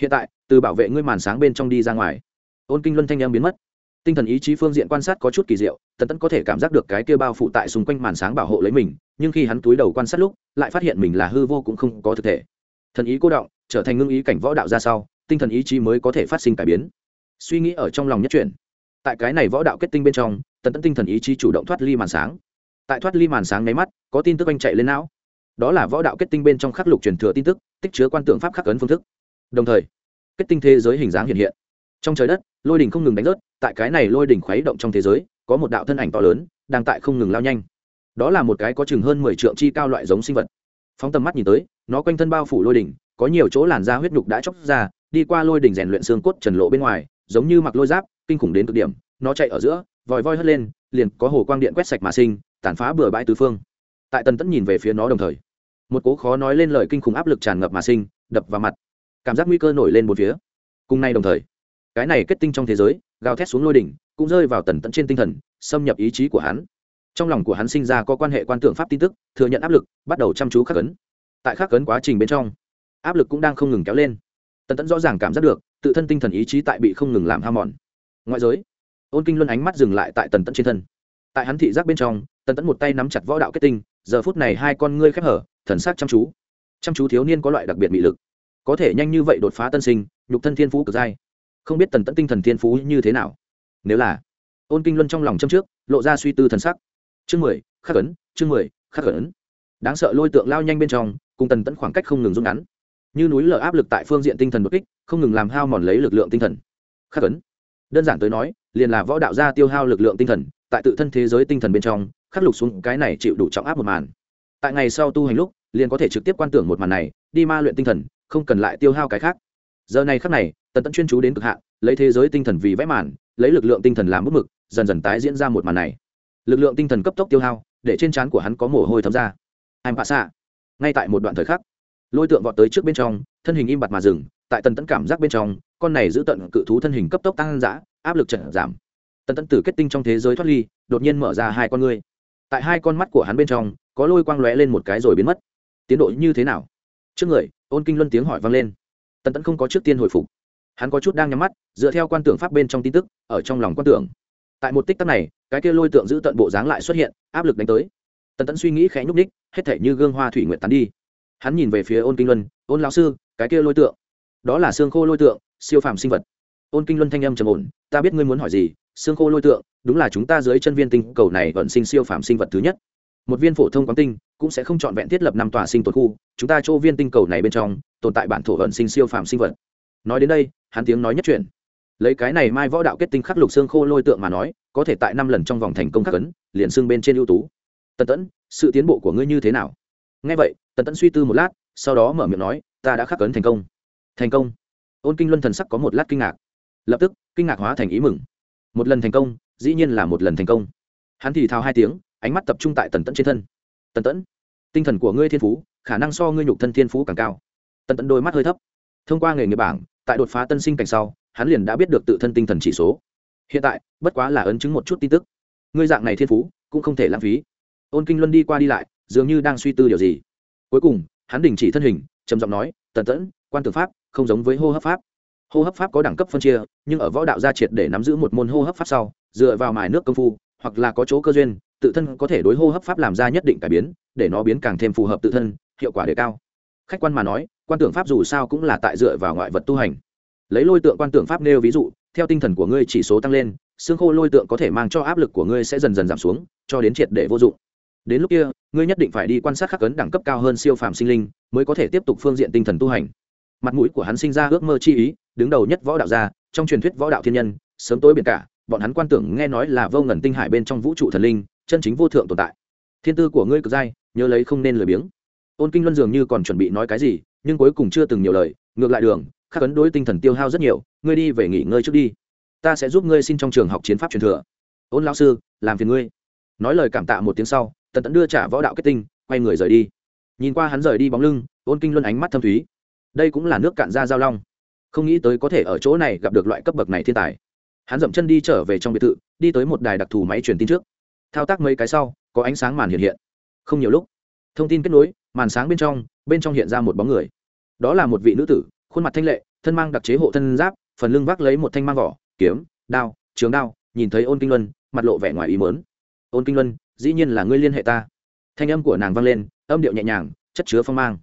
Hiện tại, từ bảo vệ ngươi màn sáng bên trong đi ra ngoài. Ôn kinh luân thanh em biến mất tinh thần ý chí phương diện quan sát có chút kỳ diệu, tần tẫn có thể cảm giác được cái kia bao phủ tại xung quanh màn sáng bảo hộ lấy mình, nhưng khi hắn túi đầu quan sát lúc, lại phát hiện mình là hư vô cũng không có thực thể. Thần ý cô động, trở thành ngưng ý cảnh võ đạo ra sau, tinh thần ý chí mới có thể phát sinh cải biến. Suy nghĩ ở trong lòng nhất chuyển. Tại cái này võ đạo kết tinh bên trong, tần tẫn tinh thần ý chí chủ động thoát ly màn sáng. Tại thoát ly màn sáng nháy mắt, có tin tức anh chạy lên não. Đó là võ đạo kết tinh bên trong khắc lục truyền thừa tin tức, tích chứa quan tượng pháp khắc ấn phương thức. Đồng thời, kết tinh thế giới hình dáng hiện hiện trong trời đất, lôi đỉnh không ngừng đánh rớt, tại cái này lôi đỉnh khuấy động trong thế giới, có một đạo thân ảnh to lớn, đang tại không ngừng lao nhanh. Đó là một cái có chừng hơn mười triệu chi cao loại giống sinh vật. Phóng tầm mắt nhìn tới, nó quanh thân bao phủ lôi đỉnh, có nhiều chỗ làn da huyết nhục đã chóc ra, đi qua lôi đỉnh rèn luyện xương cốt trần lộ bên ngoài, giống như mặc lôi giáp, kinh khủng đến cực điểm, nó chạy ở giữa, vòi voi hất lên, liền có hồ quang điện quét sạch mà sinh, tàn phá bừa bãi tứ phương. Tại tần tẫn nhìn về phía nó đồng thời, một cố khó nói lên lời kinh khủng áp lực tràn ngập mà sinh, đập vào mặt. Cảm giác nguy cơ nổi lên một phía. Cùng nay đồng thời cái này kết tinh trong thế giới, gào thét xuống lôi đỉnh, cũng rơi vào tần tẫn trên tinh thần, xâm nhập ý chí của hắn. Trong lòng của hắn sinh ra có quan hệ quan tưởng pháp tin tức, thừa nhận áp lực, bắt đầu chăm chú khắc ấn. Tại khắc ấn quá trình bên trong, áp lực cũng đang không ngừng kéo lên. Tần tẫn rõ ràng cảm giác được, tự thân tinh thần ý chí tại bị không ngừng làm ham mòn. Ngoại giới, ôn kinh luân ánh mắt dừng lại tại tần tẫn trên thân. Tại hắn thị giác bên trong, tần tẫn một tay nắm chặt võ đạo kết tinh, giờ phút này hai con ngươi khép hở, thần sắc chăm chú. Chăm chú thiếu niên có loại đặc biệt bị lực. Có thể nhanh như vậy đột phá tân sinh, nhục thân thiên phú cực dai không biết tần tẫn tinh thần thiên phú như thế nào. Nếu là, ôn kinh luân trong lòng châm trước, lộ ra suy tư thần sắc. Chương mười, khắc ấn, chương mười, khắc ấn. Đáng sợ lôi tượng lao nhanh bên trong, cùng tần tẫn khoảng cách không ngừng rút ngắn. Như núi lở áp lực tại phương diện tinh thần bất kích, không ngừng làm hao mòn lấy lực lượng tinh thần. Khắc ấn. Đơn giản tới nói, liền là võ đạo gia tiêu hao lực lượng tinh thần, tại tự thân thế giới tinh thần bên trong, khắc lục xuống cái này chịu đủ trọng áp một màn. Tại ngày sau tu hành lúc, liền có thể trực tiếp quan tưởng một màn này, đi ma luyện tinh thần, không cần lại tiêu hao cái khác. Giờ này khắc này tần tẫn chuyên chú đến cực hạn, lấy thế giới tinh thần vì vẽ màn, lấy lực lượng tinh thần làm bút mực, dần dần tái diễn ra một màn này. Lực lượng tinh thần cấp tốc tiêu hao, để trên trán của hắn có mồ hôi thấm ra. Anh bạ xạ ngay tại một đoạn thời khắc, lôi tượng vọt tới trước bên trong, thân hình im bặt mà dừng, tại tần tẫn cảm giác bên trong, con này giữ tận cự thú thân hình cấp tốc tăng giã áp lực trận giảm. Tần tẫn tử kết tinh trong thế giới thoát ly, đột nhiên mở ra hai con ngươi. Tại hai con mắt của hắn bên trong, có lôi quang lóe lên một cái rồi biến mất. Tiến độ như thế nào? Trước người, ôn kinh luân tiếng hỏi vang lên. Tần tẫn không có trước tiên hồi phục hắn có chút đang nhắm mắt, dựa theo quan tưởng pháp bên trong tin tức, ở trong lòng quan tưởng. Tại một tích tắc này, cái kia lôi tượng giữ tận bộ dáng lại xuất hiện, áp lực đánh tới. Tần tẫn suy nghĩ khẽ nhúc ních hết thể như gương hoa thủy nguyện tán đi. Hắn nhìn về phía ôn kinh luân, ôn lão sư, cái kia lôi tượng, đó là xương khô lôi tượng, siêu phàm sinh vật. Ôn kinh luân thanh âm trầm ổn, ta biết ngươi muốn hỏi gì, xương khô lôi tượng, đúng là chúng ta dưới chân viên tinh cầu này vẫn sinh siêu phàm sinh vật thứ nhất. Một viên phổ thông quán tinh cũng sẽ không chọn vẹn thiết lập năm tòa sinh tồn khu, chúng ta chỗ viên tinh cầu này bên trong, tồn tại bản thổ vận sinh siêu phàm sinh vật. Nói đến đây hắn tiếng nói nhất chuyển. Lấy cái này mai võ đạo kết tinh khắc lục xương khô lôi tượng mà nói, có thể tại năm lần trong vòng thành công khắc ấn, liền xương bên trên ưu tú. Tần tẫn, sự tiến bộ của ngươi như thế nào? Ngay vậy, tần tẫn suy tư một lát, sau đó mở miệng nói, ta đã khắc ấn thành công. Thành công? Ôn kinh luân thần sắc có một lát kinh ngạc. Lập tức, kinh ngạc hóa thành ý mừng. Một lần thành công, dĩ nhiên là một lần thành công. Hắn thì thào hai tiếng, ánh mắt tập trung tại tần tẫn trên thân. Tần tẫn, tinh thần của ngươi thiên phú, khả năng so ngươi nhục thân thiên phú càng cao. Tần tẫn đôi mắt hơi thấp. Thông qua nghề nghiệp bảng tại đột phá tân sinh cảnh sau, hắn liền đã biết được tự thân tinh thần chỉ số. Hiện tại, bất quá là ấn chứng một chút tin tức. Ngươi dạng này thiên phú, cũng không thể lãng phí. Ôn kinh luân đi qua đi lại, dường như đang suy tư điều gì. Cuối cùng, hắn đình chỉ thân hình, trầm giọng nói, tần tẫn, quan tưởng pháp, không giống với hô hấp pháp. Hô hấp pháp có đẳng cấp phân chia, nhưng ở võ đạo gia triệt để nắm giữ một môn hô hấp pháp sau, dựa vào mài nước công phu, hoặc là có chỗ cơ duyên, tự thân có thể đối hô hấp pháp làm ra nhất định cải biến, để nó biến càng thêm phù hợp tự thân, hiệu quả đề cao. Khách quan mà nói quan tưởng pháp dù sao cũng là tại dựa vào ngoại vật tu hành. Lấy lôi tượng quan tưởng pháp nêu ví dụ, theo tinh thần của ngươi chỉ số tăng lên, xương khô lôi tượng có thể mang cho áp lực của ngươi sẽ dần dần giảm xuống, cho đến triệt để vô dụng. Đến lúc kia, ngươi nhất định phải đi quan sát khắc cấn đẳng cấp cao hơn siêu phàm sinh linh, mới có thể tiếp tục phương diện tinh thần tu hành. Mặt mũi của hắn sinh ra ước mơ chi ý, đứng đầu nhất võ đạo gia, trong truyền thuyết võ đạo thiên nhân, sớm tối biển cả, bọn hắn quan tưởng nghe nói là vô ngần tinh hải bên trong vũ trụ thần linh, chân chính vô thượng tồn tại. Thiên tư của ngươi cực dai, nhớ lấy không nên lười biếng. Ôn kinh luân dường như còn chuẩn bị nói cái gì nhưng cuối cùng chưa từng nhiều lời, ngược lại đường, khắc ấn đối tinh thần tiêu hao rất nhiều, ngươi đi về nghỉ ngơi trước đi. Ta sẽ giúp ngươi xin trong trường học chiến pháp truyền thừa. Ôn lão sư, làm phiền ngươi. Nói lời cảm tạ một tiếng sau, tần tẫn đưa trả võ đạo kết tinh, quay người rời đi. Nhìn qua hắn rời đi bóng lưng, ôn kinh luân ánh mắt thâm thúy. Đây cũng là nước cạn ra giao long. Không nghĩ tới có thể ở chỗ này gặp được loại cấp bậc này thiên tài. Hắn dậm chân đi trở về trong biệt thự, đi tới một đài đặc thù máy truyền tin trước. Thao tác mấy cái sau, có ánh sáng màn hiện hiện. Không nhiều lúc, thông tin kết nối, màn sáng bên trong bên trong hiện ra một bóng người. Đó là một vị nữ tử, khuôn mặt thanh lệ, thân mang đặc chế hộ thân giáp, phần lưng vác lấy một thanh mang vỏ, kiếm, đao, trường đao, nhìn thấy ôn kinh luân, mặt lộ vẻ ngoài ý mớn ôn kinh luân, dĩ nhiên là ngươi liên hệ ta. Thanh âm của nàng vang lên, âm điệu nhẹ nhàng, chất chứa phong mang.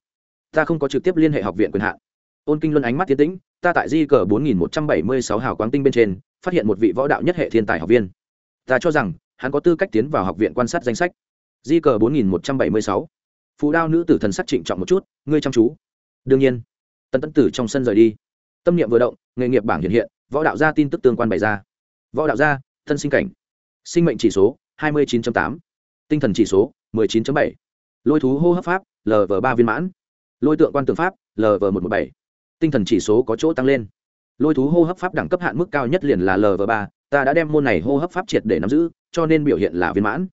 Ta không có trực tiếp liên hệ học viện quyền hạn. Ôn kinh luân ánh mắt tiến tĩnh, ta tại di cờ bốn nghìn một trăm bảy mươi sáu hào quáng tinh bên trên, phát hiện một vị võ đạo nhất hệ thiên tài học viên. Ta cho rằng, hắn có tư cách tiến vào học viện quan sát danh sách. Di cờ bốn nghìn một trăm bảy mươi sáu phù đao nữ tử thần sắc trịnh trọng một chút ngươi chăm chú. Đương nhiên. Tần tân tử trong sân rời đi. Tâm niệm vừa động nghề nghiệp bảng hiện hiện võ đạo gia tin tức tương quan bày ra. Võ đạo gia thân sinh cảnh. Sinh mệnh chỉ số 29.8, tinh thần chỉ số 19.7, lôi thú hô hấp pháp lv ba viên mãn. Lôi tượng quan tượng pháp lv một trăm bảy. Tinh thần chỉ số có chỗ tăng lên. Lôi thú hô hấp pháp đẳng cấp hạn mức cao nhất liền là lv ba. Ta đã đem môn này hô hấp pháp triệt để nắm giữ cho nên biểu hiện là viên mãn.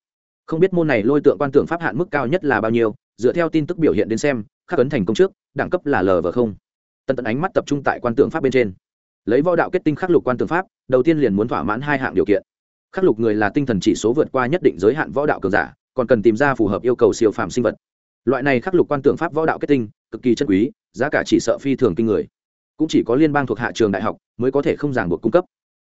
Không biết môn này lôi tượng quan tượng pháp hạn mức cao nhất là bao nhiêu dựa theo tin tức biểu hiện đến xem, khắc ấn thành công trước, đẳng cấp là lv không. Tận tận ánh mắt tập trung tại quan tượng pháp bên trên. Lấy võ đạo kết tinh khắc lục quan tượng pháp, đầu tiên liền muốn thỏa mãn hai hạng điều kiện. Khắc lục người là tinh thần chỉ số vượt qua nhất định giới hạn võ đạo cường giả, còn cần tìm ra phù hợp yêu cầu siêu phàm sinh vật. Loại này khắc lục quan tượng pháp võ đạo kết tinh, cực kỳ chân quý, giá cả chỉ sợ phi thường kinh người. Cũng chỉ có liên bang thuộc hạ trường đại học mới có thể không ràng buộc cung cấp.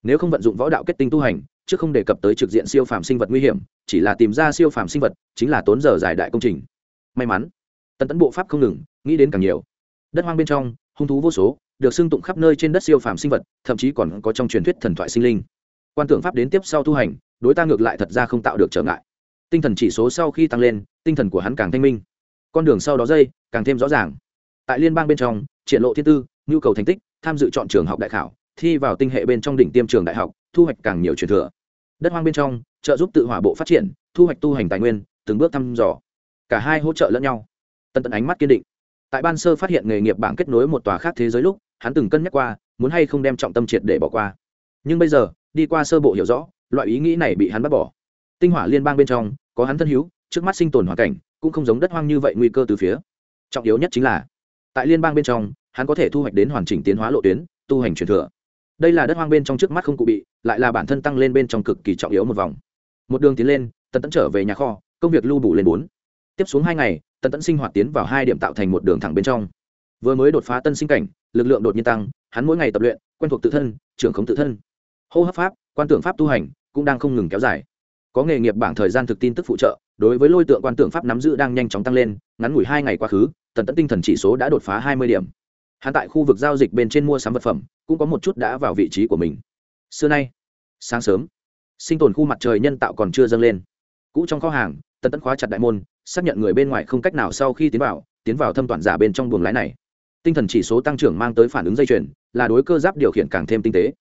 Nếu không vận dụng võ đạo kết tinh tu hành, chứ không đề cập tới trực diện siêu phàm sinh vật nguy hiểm, chỉ là tìm ra siêu phàm sinh vật chính là tốn giờ giải đại công trình may mắn. Tần tấn bộ pháp không ngừng, nghĩ đến càng nhiều. Đất hoang bên trong, hung thú vô số, được xưng tụng khắp nơi trên đất siêu phàm sinh vật, thậm chí còn có trong truyền thuyết thần thoại sinh linh. Quan tưởng pháp đến tiếp sau tu hành, đối ta ngược lại thật ra không tạo được trở ngại. Tinh thần chỉ số sau khi tăng lên, tinh thần của hắn càng thanh minh. Con đường sau đó dây, càng thêm rõ ràng. Tại liên bang bên trong, triển lộ thiên tư, nhu cầu thành tích, tham dự chọn trường học đại khảo, thi vào tinh hệ bên trong đỉnh tiêm trường đại học, thu hoạch càng nhiều truyền thừa. Đất hoang bên trong, trợ giúp tự hỏa bộ phát triển, thu hoạch tu hành tài nguyên, từng bước thăm dò cả hai hỗ trợ lẫn nhau. Tận tận ánh mắt kiên định. Tại ban sơ phát hiện nghề nghiệp bảng kết nối một tòa khác thế giới lúc, hắn từng cân nhắc qua, muốn hay không đem trọng tâm triệt để bỏ qua. Nhưng bây giờ, đi qua sơ bộ hiểu rõ, loại ý nghĩ này bị hắn bắt bỏ. Tinh hỏa liên bang bên trong, có hắn thân hữu, trước mắt sinh tồn hoàn cảnh, cũng không giống đất hoang như vậy nguy cơ từ phía. Trọng yếu nhất chính là, tại liên bang bên trong, hắn có thể thu hoạch đến hoàn chỉnh tiến hóa lộ tuyến, tu hành truyền thừa. Đây là đất hoang bên trong trước mắt không cụ bị, lại là bản thân tăng lên bên trong cực kỳ trọng yếu một vòng. Một đường tiến lên, tần tẫn trở về nhà kho, công việc lưu bù lên bốn tiếp xuống hai ngày tần tẫn sinh hoạt tiến vào hai điểm tạo thành một đường thẳng bên trong. Vừa mới đột phá tân sinh cảnh, lực lượng đột nhiên tăng, hắn mỗi ngày tập luyện, quen thuộc tự thân, trưởng khống tự thân. Hô hấp pháp, quan tưởng pháp tu hành, cũng đang không ngừng kéo dài. Có nghề nghiệp bảng thời gian thực tin tức phụ trợ, đối với lôi tượng quan tưởng pháp nắm giữ đang nhanh chóng tăng lên, ngắn ngủi hai ngày quá khứ, tần tẫn tinh thần chỉ số đã đột phá hai mươi điểm. Hắn tại khu vực giao dịch bên trên mua sắm vật phẩm, cũng có một chút đã vào vị trí của mình. Xưa nay, sáng sớm, sinh tồn khu mặt trời nhân tạo còn chưa dâng lên. Cũ trong kho hàng tần tẫn khóa chặt đại môn, xác nhận người bên ngoài không cách nào sau khi tiến vào tiến vào thâm toàn giả bên trong buồng lái này. Tinh thần chỉ số tăng trưởng mang tới phản ứng dây chuyền, là đối cơ giáp điều khiển càng thêm tinh tế.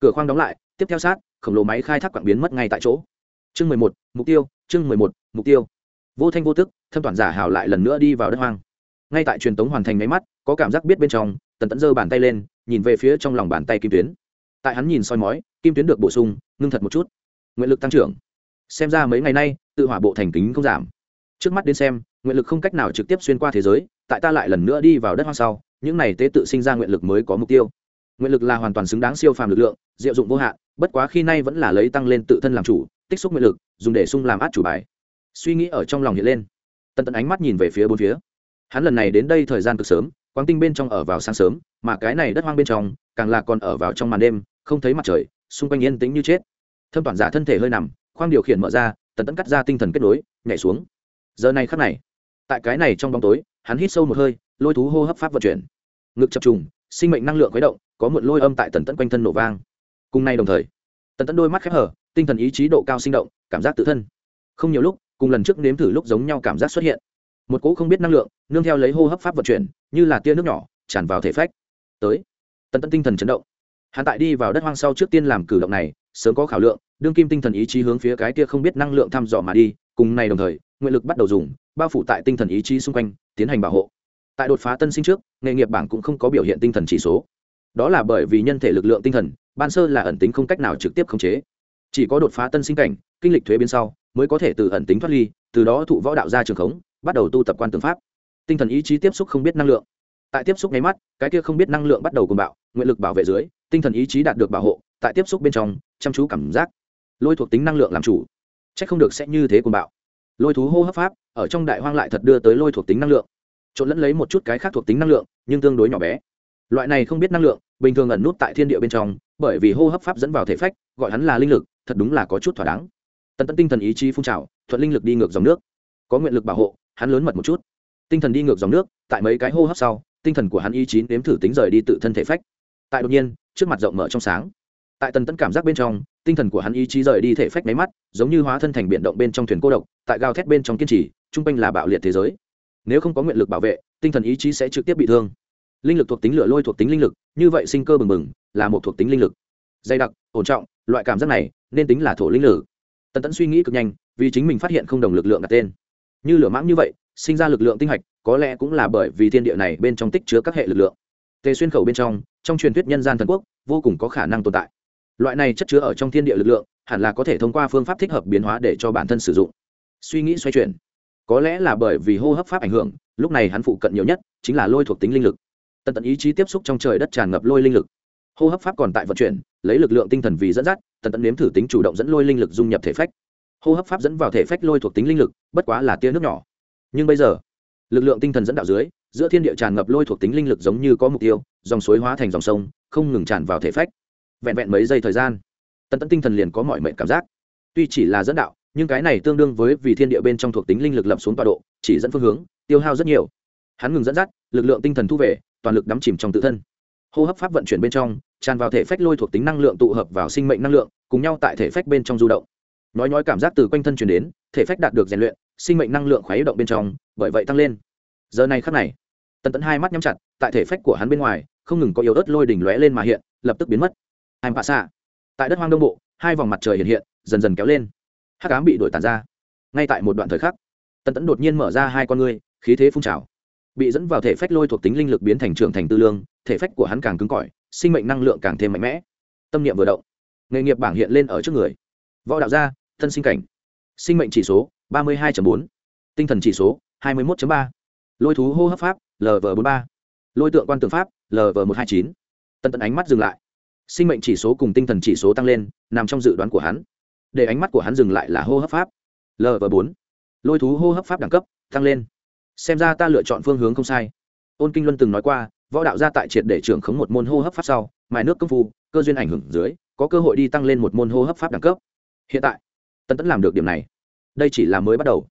Cửa khoang đóng lại, tiếp theo sát, khổng lồ máy khai thác quảng biến mất ngay tại chỗ. Chương mười một, mục tiêu, chương mười một, mục tiêu. Vô thanh vô tức, thâm toàn giả hào lại lần nữa đi vào đất hoang. Ngay tại truyền tống hoàn thành máy mắt, có cảm giác biết bên trong, tần tẫn giơ bàn tay lên, nhìn về phía trong lòng bàn tay kim tuyến. Tại hắn nhìn soi mói, kim tuyến được bổ sung, ngưng thật một chút. Nguyện lực tăng trưởng xem ra mấy ngày nay, tự hỏa bộ thành kính không giảm. Trước mắt đến xem, nguyện lực không cách nào trực tiếp xuyên qua thế giới, tại ta lại lần nữa đi vào đất hoang sau, những này tế tự sinh ra nguyện lực mới có mục tiêu. Nguyện lực là hoàn toàn xứng đáng siêu phàm lực lượng, diệu dụng vô hạn, bất quá khi nay vẫn là lấy tăng lên tự thân làm chủ, tích xúc nguyện lực, dùng để sung làm át chủ bài. Suy nghĩ ở trong lòng hiện lên. Tần tần ánh mắt nhìn về phía bốn phía. Hắn lần này đến đây thời gian cực sớm, quang tinh bên trong ở vào sáng sớm, mà cái này đất hoang bên trong, càng là còn ở vào trong màn đêm, không thấy mặt trời, xung quanh yên tĩnh như chết. Thâm toàn giả thân thể hơi nằm khoang điều khiển mở ra, tần tẫn cắt ra tinh thần kết nối, nhảy xuống. Giờ này khắc này, tại cái này trong bóng tối, hắn hít sâu một hơi, lôi thú hô hấp pháp vận chuyển. Ngực chập trùng, sinh mệnh năng lượng khuấy động, có một lôi âm tại tần tẫn quanh thân nổ vang. Cùng nay đồng thời, tần tẫn đôi mắt khép hở, tinh thần ý chí độ cao sinh động, cảm giác tự thân. Không nhiều lúc, cùng lần trước nếm thử lúc giống nhau cảm giác xuất hiện. Một cỗ không biết năng lượng, nương theo lấy hô hấp pháp vận chuyển, như là tia nước nhỏ, tràn vào thể phách. Tới, tần tẫn tinh thần chấn động hắn tại đi vào đất hoang sau trước tiên làm cử động này, sớm có khảo lượng, đương kim tinh thần ý chí hướng phía cái kia không biết năng lượng thăm dò mà đi, cùng này đồng thời, nguyện lực bắt đầu dùng, bao phủ tại tinh thần ý chí xung quanh, tiến hành bảo hộ. Tại đột phá tân sinh trước, nghề nghiệp bảng cũng không có biểu hiện tinh thần chỉ số. Đó là bởi vì nhân thể lực lượng tinh thần, ban sơ là ẩn tính không cách nào trực tiếp khống chế. Chỉ có đột phá tân sinh cảnh, kinh lịch thuế biến sau, mới có thể từ ẩn tính thoát ly, từ đó thụ võ đạo ra trường khống, bắt đầu tu tập quan tư pháp. Tinh thần ý chí tiếp xúc không biết năng lượng. Tại tiếp xúc nháy mắt, cái kia không biết năng lượng bắt đầu cùng bạo, nguyện lực bảo vệ dưới tinh thần ý chí đạt được bảo hộ, tại tiếp xúc bên trong, chăm chú cảm giác. Lôi thuộc tính năng lượng làm chủ. C h ắ c không được sẽ như thế cùng bạo. Lôi thú hô hấp pháp, ở trong đại hoang lại thật đưa tới lôi thuộc tính năng lượng. Trộn lẫn lấy một chút cái khác thuộc tính năng lượng, nhưng tương đối nhỏ bé. Loại này không biết năng lượng, bình thường ẩn nút tại thiên địa bên trong, bởi vì hô hấp pháp dẫn vào thể phách, gọi hắn là linh lực, thật đúng là có chút thỏa đáng. Tần tẫn tinh thần ý chí phun trào, thuận linh lực đi ngược dòng nước. Có nguyện lực bảo hộ, hắn lớn mật một chút. Tinh thần đi ngược dòng nước, tại mấy cái hô hấp sau, tinh thần của hắn ý chí nếm thử tính rời đi tự thân thể phách tại đột nhiên, trước mặt rộng mở trong sáng. Tại tần tẫn cảm giác bên trong, tinh thần của hắn ý chí rời đi thể phách máy mắt, giống như hóa thân thành biển động bên trong thuyền cô độc, tại gào thét bên trong kiên trì, trung quanh là bạo liệt thế giới. Nếu không có nguyện lực bảo vệ, tinh thần ý chí sẽ trực tiếp bị thương. Linh lực thuộc tính lửa lôi thuộc tính linh lực, như vậy sinh cơ bừng bừng, là một thuộc tính linh lực. Dày đặc, ổn trọng, loại cảm giác này, nên tính là thổ linh lử tần tẫn suy nghĩ cực nhanh, vì chính mình phát hiện không đồng lực lượng đặt tên. Như lửa mãng như vậy, sinh ra lực lượng tinh hạch, có lẽ cũng là bởi vì thiên địa này bên trong tích chứa các hệ lực lượng tề xuyên khẩu bên trong trong truyền thuyết nhân gian thần quốc, vô cùng có khả năng tồn tại. Loại này chất chứa ở trong thiên địa lực lượng, hẳn là có thể thông qua phương pháp thích hợp biến hóa để cho bản thân sử dụng. Suy nghĩ xoay chuyển. Có lẽ là bởi vì hô hấp pháp ảnh hưởng, lúc này hắn phụ cận nhiều nhất chính là lôi thuộc tính linh lực. Tận tận ý chí tiếp xúc trong trời đất tràn ngập lôi linh lực. Hô hấp pháp còn tại vận chuyển, lấy lực lượng tinh thần vì dẫn dắt tận tận nếm thử tính chủ động dẫn lôi linh lực dung nhập thể phách. Hô hấp pháp dẫn vào thể phách lôi thuộc tính linh lực, bất quá là tia nước nhỏ. Nhưng bây giờ lực lượng tinh thần dẫn đạo dưới, giữa thiên địa tràn ngập lôi thuộc tính linh lực giống như có mục tiêu, dòng suối hóa thành dòng sông, không ngừng tràn vào thể phách. Vẹn vẹn mấy giây thời gian, tần tẫn tinh thần liền có mọi mệnh cảm giác. Tuy chỉ là dẫn đạo, nhưng cái này tương đương với vì thiên địa bên trong thuộc tính linh lực lập xuống tọa độ, chỉ dẫn phương hướng, tiêu hao rất nhiều. Hắn ngừng dẫn dắt, lực lượng tinh thần thu về, toàn lực đắm chìm trong tự thân. Hô hấp pháp vận chuyển bên trong, tràn vào thể phách lôi thuộc tính năng lượng tụ hợp vào sinh mệnh năng lượng, cùng nhau tại thể phách bên trong du động. Nói nói cảm giác từ quanh thân truyền đến, thể phách đạt được rèn luyện sinh mệnh năng lượng khuấy động bên trong, bởi vậy tăng lên. Giờ này khắc này, tần tấn hai mắt nhắm chặt, tại thể phách của hắn bên ngoài, không ngừng có yếu ớt lôi đỉnh lóe lên mà hiện, lập tức biến mất. Hai bạ xạ? Tại đất hoang đông bộ, hai vòng mặt trời hiện hiện, dần dần kéo lên. Hắc ám bị đổi tàn ra. Ngay tại một đoạn thời khắc, tần tấn đột nhiên mở ra hai con ngươi, khí thế phun trào. Bị dẫn vào thể phách lôi thuộc tính linh lực biến thành trưởng thành tư lương, thể phách của hắn càng cứng cỏi, sinh mệnh năng lượng càng thêm mạnh mẽ. Tâm niệm vừa động, nghề nghiệp bảng hiện lên ở trước người. Võ đạo gia, thân sinh cảnh. Sinh mệnh chỉ số ba mươi hai bốn. Tinh thần chỉ số hai mươi một ba. Lôi thú hô hấp pháp lv bốn ba. Lôi tượng quan tượng pháp lv một hai chín. Ánh mắt dừng lại. Sinh mệnh chỉ số cùng tinh thần chỉ số tăng lên, nằm trong dự đoán của hắn. Để ánh mắt của hắn dừng lại là hô hấp pháp lv bốn. Lôi thú hô hấp pháp đẳng cấp, tăng lên. Xem ra ta lựa chọn phương hướng không sai. Ôn kinh luân từng nói qua, võ đạo gia tại triệt để trưởng khống một môn hô hấp pháp sau, mài nước công phu, cơ duyên ảnh hưởng dưới, có cơ hội đi tăng lên một môn hô hấp pháp đẳng cấp. Hiện tại tân tẫn làm được điểm này đây chỉ là mới bắt đầu.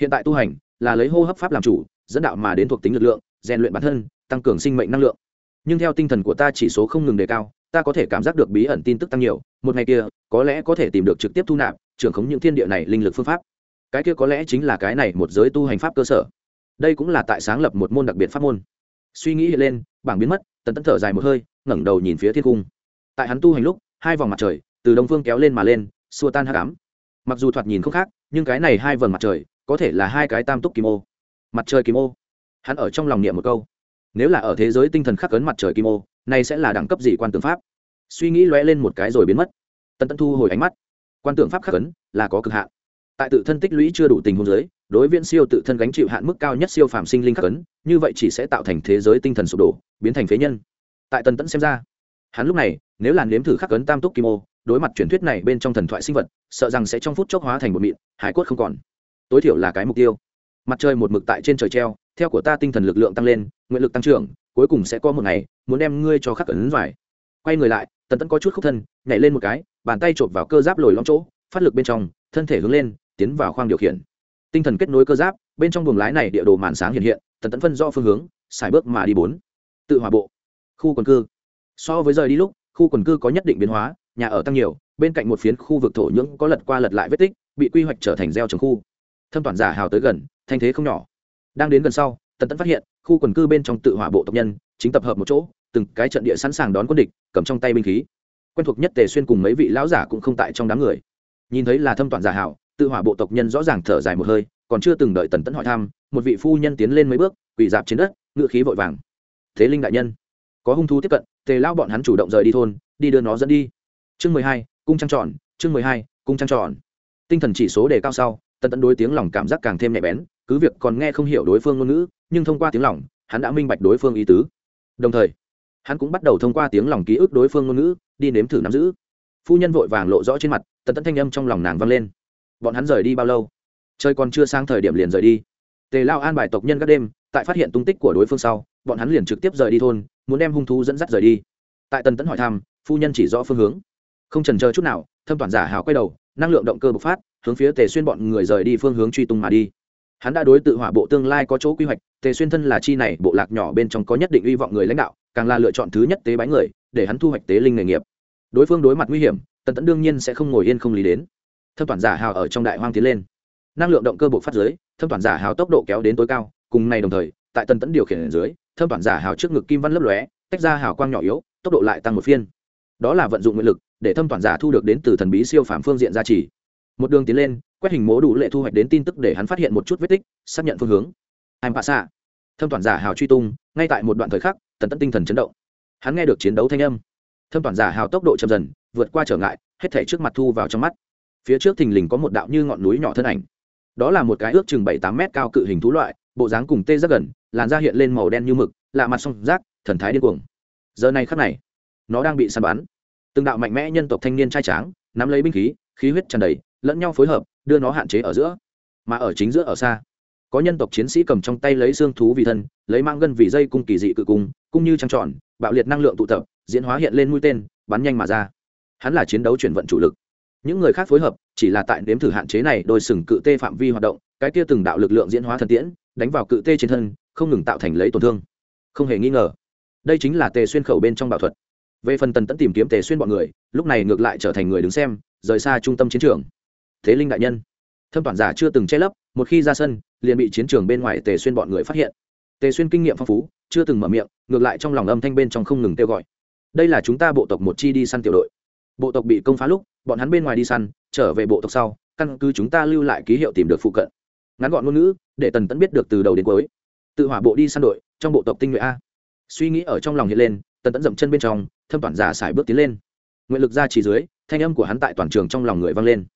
Hiện tại tu hành là lấy hô hấp pháp làm chủ, dẫn đạo mà đến thuộc tính lực lượng, rèn luyện bản thân, tăng cường sinh mệnh năng lượng. Nhưng theo tinh thần của ta chỉ số không ngừng đề cao, ta có thể cảm giác được bí ẩn tin tức tăng nhiều, một ngày kia, có lẽ có thể tìm được trực tiếp thu nạp, trưởng khống những thiên địa này linh lực phương pháp. Cái kia có lẽ chính là cái này một giới tu hành pháp cơ sở. Đây cũng là tại sáng lập một môn đặc biệt pháp môn. Suy nghĩ hiện lên, bảng biến mất, tần tấn thở dài một hơi, ngẩng đầu nhìn phía thiên cung. Tại hắn tu hành lúc, hai vòng mặt trời, từ đông phương kéo lên mà lên, xua tan hắc cám mặc dù thoạt nhìn không khác, nhưng cái này hai vầng mặt trời, có thể là hai cái tam túc kim ô. Mặt trời kim ô. Hắn ở trong lòng niệm một câu. Nếu là ở thế giới tinh thần khắc cấn mặt trời kim ô, này sẽ là đẳng cấp gì quan tưởng pháp? Suy nghĩ lóe lên một cái rồi biến mất. Tần tẫn thu hồi ánh mắt. Quan tưởng pháp khắc cấn là có cực hạn. Tại tự thân tích lũy chưa đủ tình huống giới đối viễn siêu tự thân gánh chịu hạn mức cao nhất siêu phàm sinh linh khắc cấn như vậy chỉ sẽ tạo thành thế giới tinh thần sụp đổ, biến thành phế nhân. Tại tần tẫn xem ra hắn lúc này, nếu là nếm thử khắc ấn tam túc kim ô, đối mặt truyền thuyết này bên trong thần thoại sinh vật, sợ rằng sẽ trong phút chốc hóa thành một mịn, hải cốt không còn. Tối thiểu là cái mục tiêu. Mặt trời một mực tại trên trời treo, theo của ta tinh thần lực lượng tăng lên, nguyện lực tăng trưởng, cuối cùng sẽ có một ngày, muốn đem ngươi cho khắc ấn vải quay người lại, tần tẫn có chút khúc thân, nhảy lên một cái, bàn tay chộp vào cơ giáp lồi lõm chỗ, phát lực bên trong, thân thể hướng lên, tiến vào khoang điều khiển. Tinh thần kết nối cơ giáp, bên trong buồng lái này địa đồ màn sáng hiện hiện, tần tẫn phân do phương hướng, xài bước mà đi bốn. Tự hòa bộ. Khu quần cư so với rời đi lúc, khu quần cư có nhất định biến hóa, nhà ở tăng nhiều, bên cạnh một phiến khu vực thổ nhưỡng có lật qua lật lại vết tích, bị quy hoạch trở thành gieo trồng khu. Thâm toàn giả hào tới gần, thanh thế không nhỏ. Đang đến gần sau, tần tẫn phát hiện, khu quần cư bên trong tự hỏa bộ tộc nhân, chính tập hợp một chỗ, từng cái trận địa sẵn sàng đón quân địch, cầm trong tay binh khí. Quen thuộc nhất tề xuyên cùng mấy vị lão giả cũng không tại trong đám người. Nhìn thấy là thâm toàn giả hảo tự hỏa bộ tộc nhân rõ ràng thở dài một hơi, còn chưa từng đợi tần tẫn hỏi thăm, một vị phu nhân tiến lên mấy bước, quỳ dạp trên đất, ngựa khí vội vàng. Thế linh đại nhân, có hung thú tiếp cận tề lao bọn hắn chủ động rời đi thôn, đi đưa nó dẫn đi. Chương mười hai, cung trăng tròn, chương mười hai, cung trăng tròn. Tinh thần chỉ số đề cao sau, tần tẫn đối tiếng lòng cảm giác càng thêm nhạy bén, cứ việc còn nghe không hiểu đối phương ngôn ngữ, nhưng thông qua tiếng lòng, hắn đã minh bạch đối phương ý tứ. Đồng thời, hắn cũng bắt đầu thông qua tiếng lòng ký ức đối phương ngôn ngữ, đi nếm thử nắm giữ. Phu nhân vội vàng lộ rõ trên mặt, tần tẫn thanh âm trong lòng nàng vang lên. Bọn hắn rời đi bao lâu? Trời còn chưa sang thời điểm liền rời đi. Tề lao an bài tộc nhân các đêm, tại phát hiện tung tích của đối phương sau, bọn hắn liền trực tiếp rời đi thôn muốn đem hung thú dẫn dắt rời đi. Tại tần tẫn hỏi thăm, phu nhân chỉ rõ phương hướng. Không trần chờ chút nào, thâm toàn giả hào quay đầu, năng lượng động cơ bộc phát, hướng phía tề xuyên bọn người rời đi phương hướng truy tung mà đi. Hắn đã đối tự hỏa bộ tương lai có chỗ quy hoạch, tề xuyên thân là chi này, bộ lạc nhỏ bên trong có nhất định hy vọng người lãnh đạo, càng là lựa chọn thứ nhất tế bái người, để hắn thu hoạch tế linh nghề nghiệp. Đối phương đối mặt nguy hiểm, tần tẫn đương nhiên sẽ không ngồi yên không lý đến. Thâm toàn giả hào ở trong đại hoang tiến lên. Năng lượng động cơ bộ phát giới thâm toàn giả hào tốc độ kéo đến tối cao, cùng này đồng thời tại tần tẫn điều khiển ở dưới, thâm toàn giả hào trước ngực kim văn lấp lóe, tách ra hào quang nhỏ yếu, tốc độ lại tăng một phiên. Đó là vận dụng nguyện lực, để thâm toàn giả thu được đến từ thần bí siêu phạm phương diện gia trì. Một đường tiến lên, quét hình mố đủ lệ thu hoạch đến tin tức để hắn phát hiện một chút vết tích, xác nhận phương hướng. Anh bạ xạ? Thâm toàn giả hào truy tung, ngay tại một đoạn thời khắc, tần tẫn tinh thần chấn động. Hắn nghe được chiến đấu thanh âm. Thâm toàn giả hào tốc độ chậm dần, vượt qua trở ngại, hết thể trước mặt thu vào trong mắt. Phía trước thình lình có một đạo như ngọn núi nhỏ thân ảnh. Đó là một cái ước chừng bảy tám mét cao cự hình thú loại bộ dáng cùng tê rất gần, làn da hiện lên màu đen như mực, lạ mặt song rác thần thái điên cuồng. Giờ này khắc này, nó đang bị săn bắn. Từng đạo mạnh mẽ nhân tộc thanh niên trai tráng, nắm lấy binh khí khí huyết tràn đầy, lẫn nhau phối hợp, đưa nó hạn chế ở giữa. Mà ở chính giữa ở xa, có nhân tộc chiến sĩ cầm trong tay lấy xương thú vì thân, lấy mang gân vì dây cung kỳ dị cự cung cung như trăng tròn, bạo liệt năng lượng tụ tập, diễn hóa hiện lên mũi tên, bắn nhanh mà ra. Hắn là chiến đấu chuyển vận chủ lực. Những người khác phối hợp, chỉ là tại nếm thử hạn chế này đôi sừng cự tê phạm vi hoạt động, cái kia từng đạo lực lượng diễn hóa thần tiễn đánh vào cự tê trên thân, không ngừng tạo thành lấy tổn thương. Không hề nghi ngờ, đây chính là tề xuyên khẩu bên trong bảo thuật. Về phần tần tẫn tìm kiếm tề xuyên bọn người, lúc này ngược lại trở thành người đứng xem, rời xa trung tâm chiến trường. Thế linh đại nhân, thâm toàn giả chưa từng che lấp, một khi ra sân, liền bị chiến trường bên ngoài tề xuyên bọn người phát hiện. Tề xuyên kinh nghiệm phong phú, chưa từng mở miệng, ngược lại trong lòng âm thanh bên trong không ngừng kêu gọi. Đây là chúng ta bộ tộc một chi đi săn tiểu đội. Bộ tộc bị công phá lúc, bọn hắn bên ngoài đi săn, trở về bộ tộc sau, căn cứ chúng ta lưu lại ký hiệu tìm được phụ cận ngắn gọn ngôn ngữ, để tần tẫn biết được từ đầu đến cuối. Tự hỏa bộ đi săn đội, trong bộ tộc tinh nhuệ a. Suy nghĩ ở trong lòng hiện lên, tần tẫn dậm chân bên trong, thâm toàn giả xài bước tiến lên. Nguyện lực ra chỉ dưới, thanh âm của hắn tại toàn trường trong lòng người vang lên.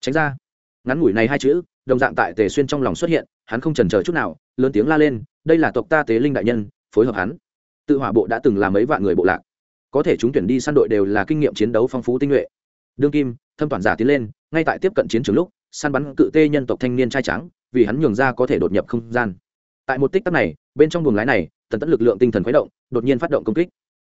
Tránh ra. Ngắn ngủi này hai chữ, đồng dạng tại tề xuyên trong lòng xuất hiện, hắn không trần chờ chút nào, lớn tiếng la lên, đây là tộc ta tế linh đại nhân, phối hợp hắn. Tự hỏa bộ đã từng làm mấy vạn người bộ lạc. Có thể chúng tuyển đi săn đội đều là kinh nghiệm chiến đấu phong phú tinh nhuệ. Đương kim, thâm toàn giả tiến lên, ngay tại tiếp cận chiến trường lúc, săn bắn cự tê nhân tộc thanh niên trai trắng vì hắn nhường ra có thể đột nhập không gian. Tại một tích tắc này, bên trong buồng lái này, tần tẫn lực lượng tinh thần khuấy động, đột nhiên phát động công kích.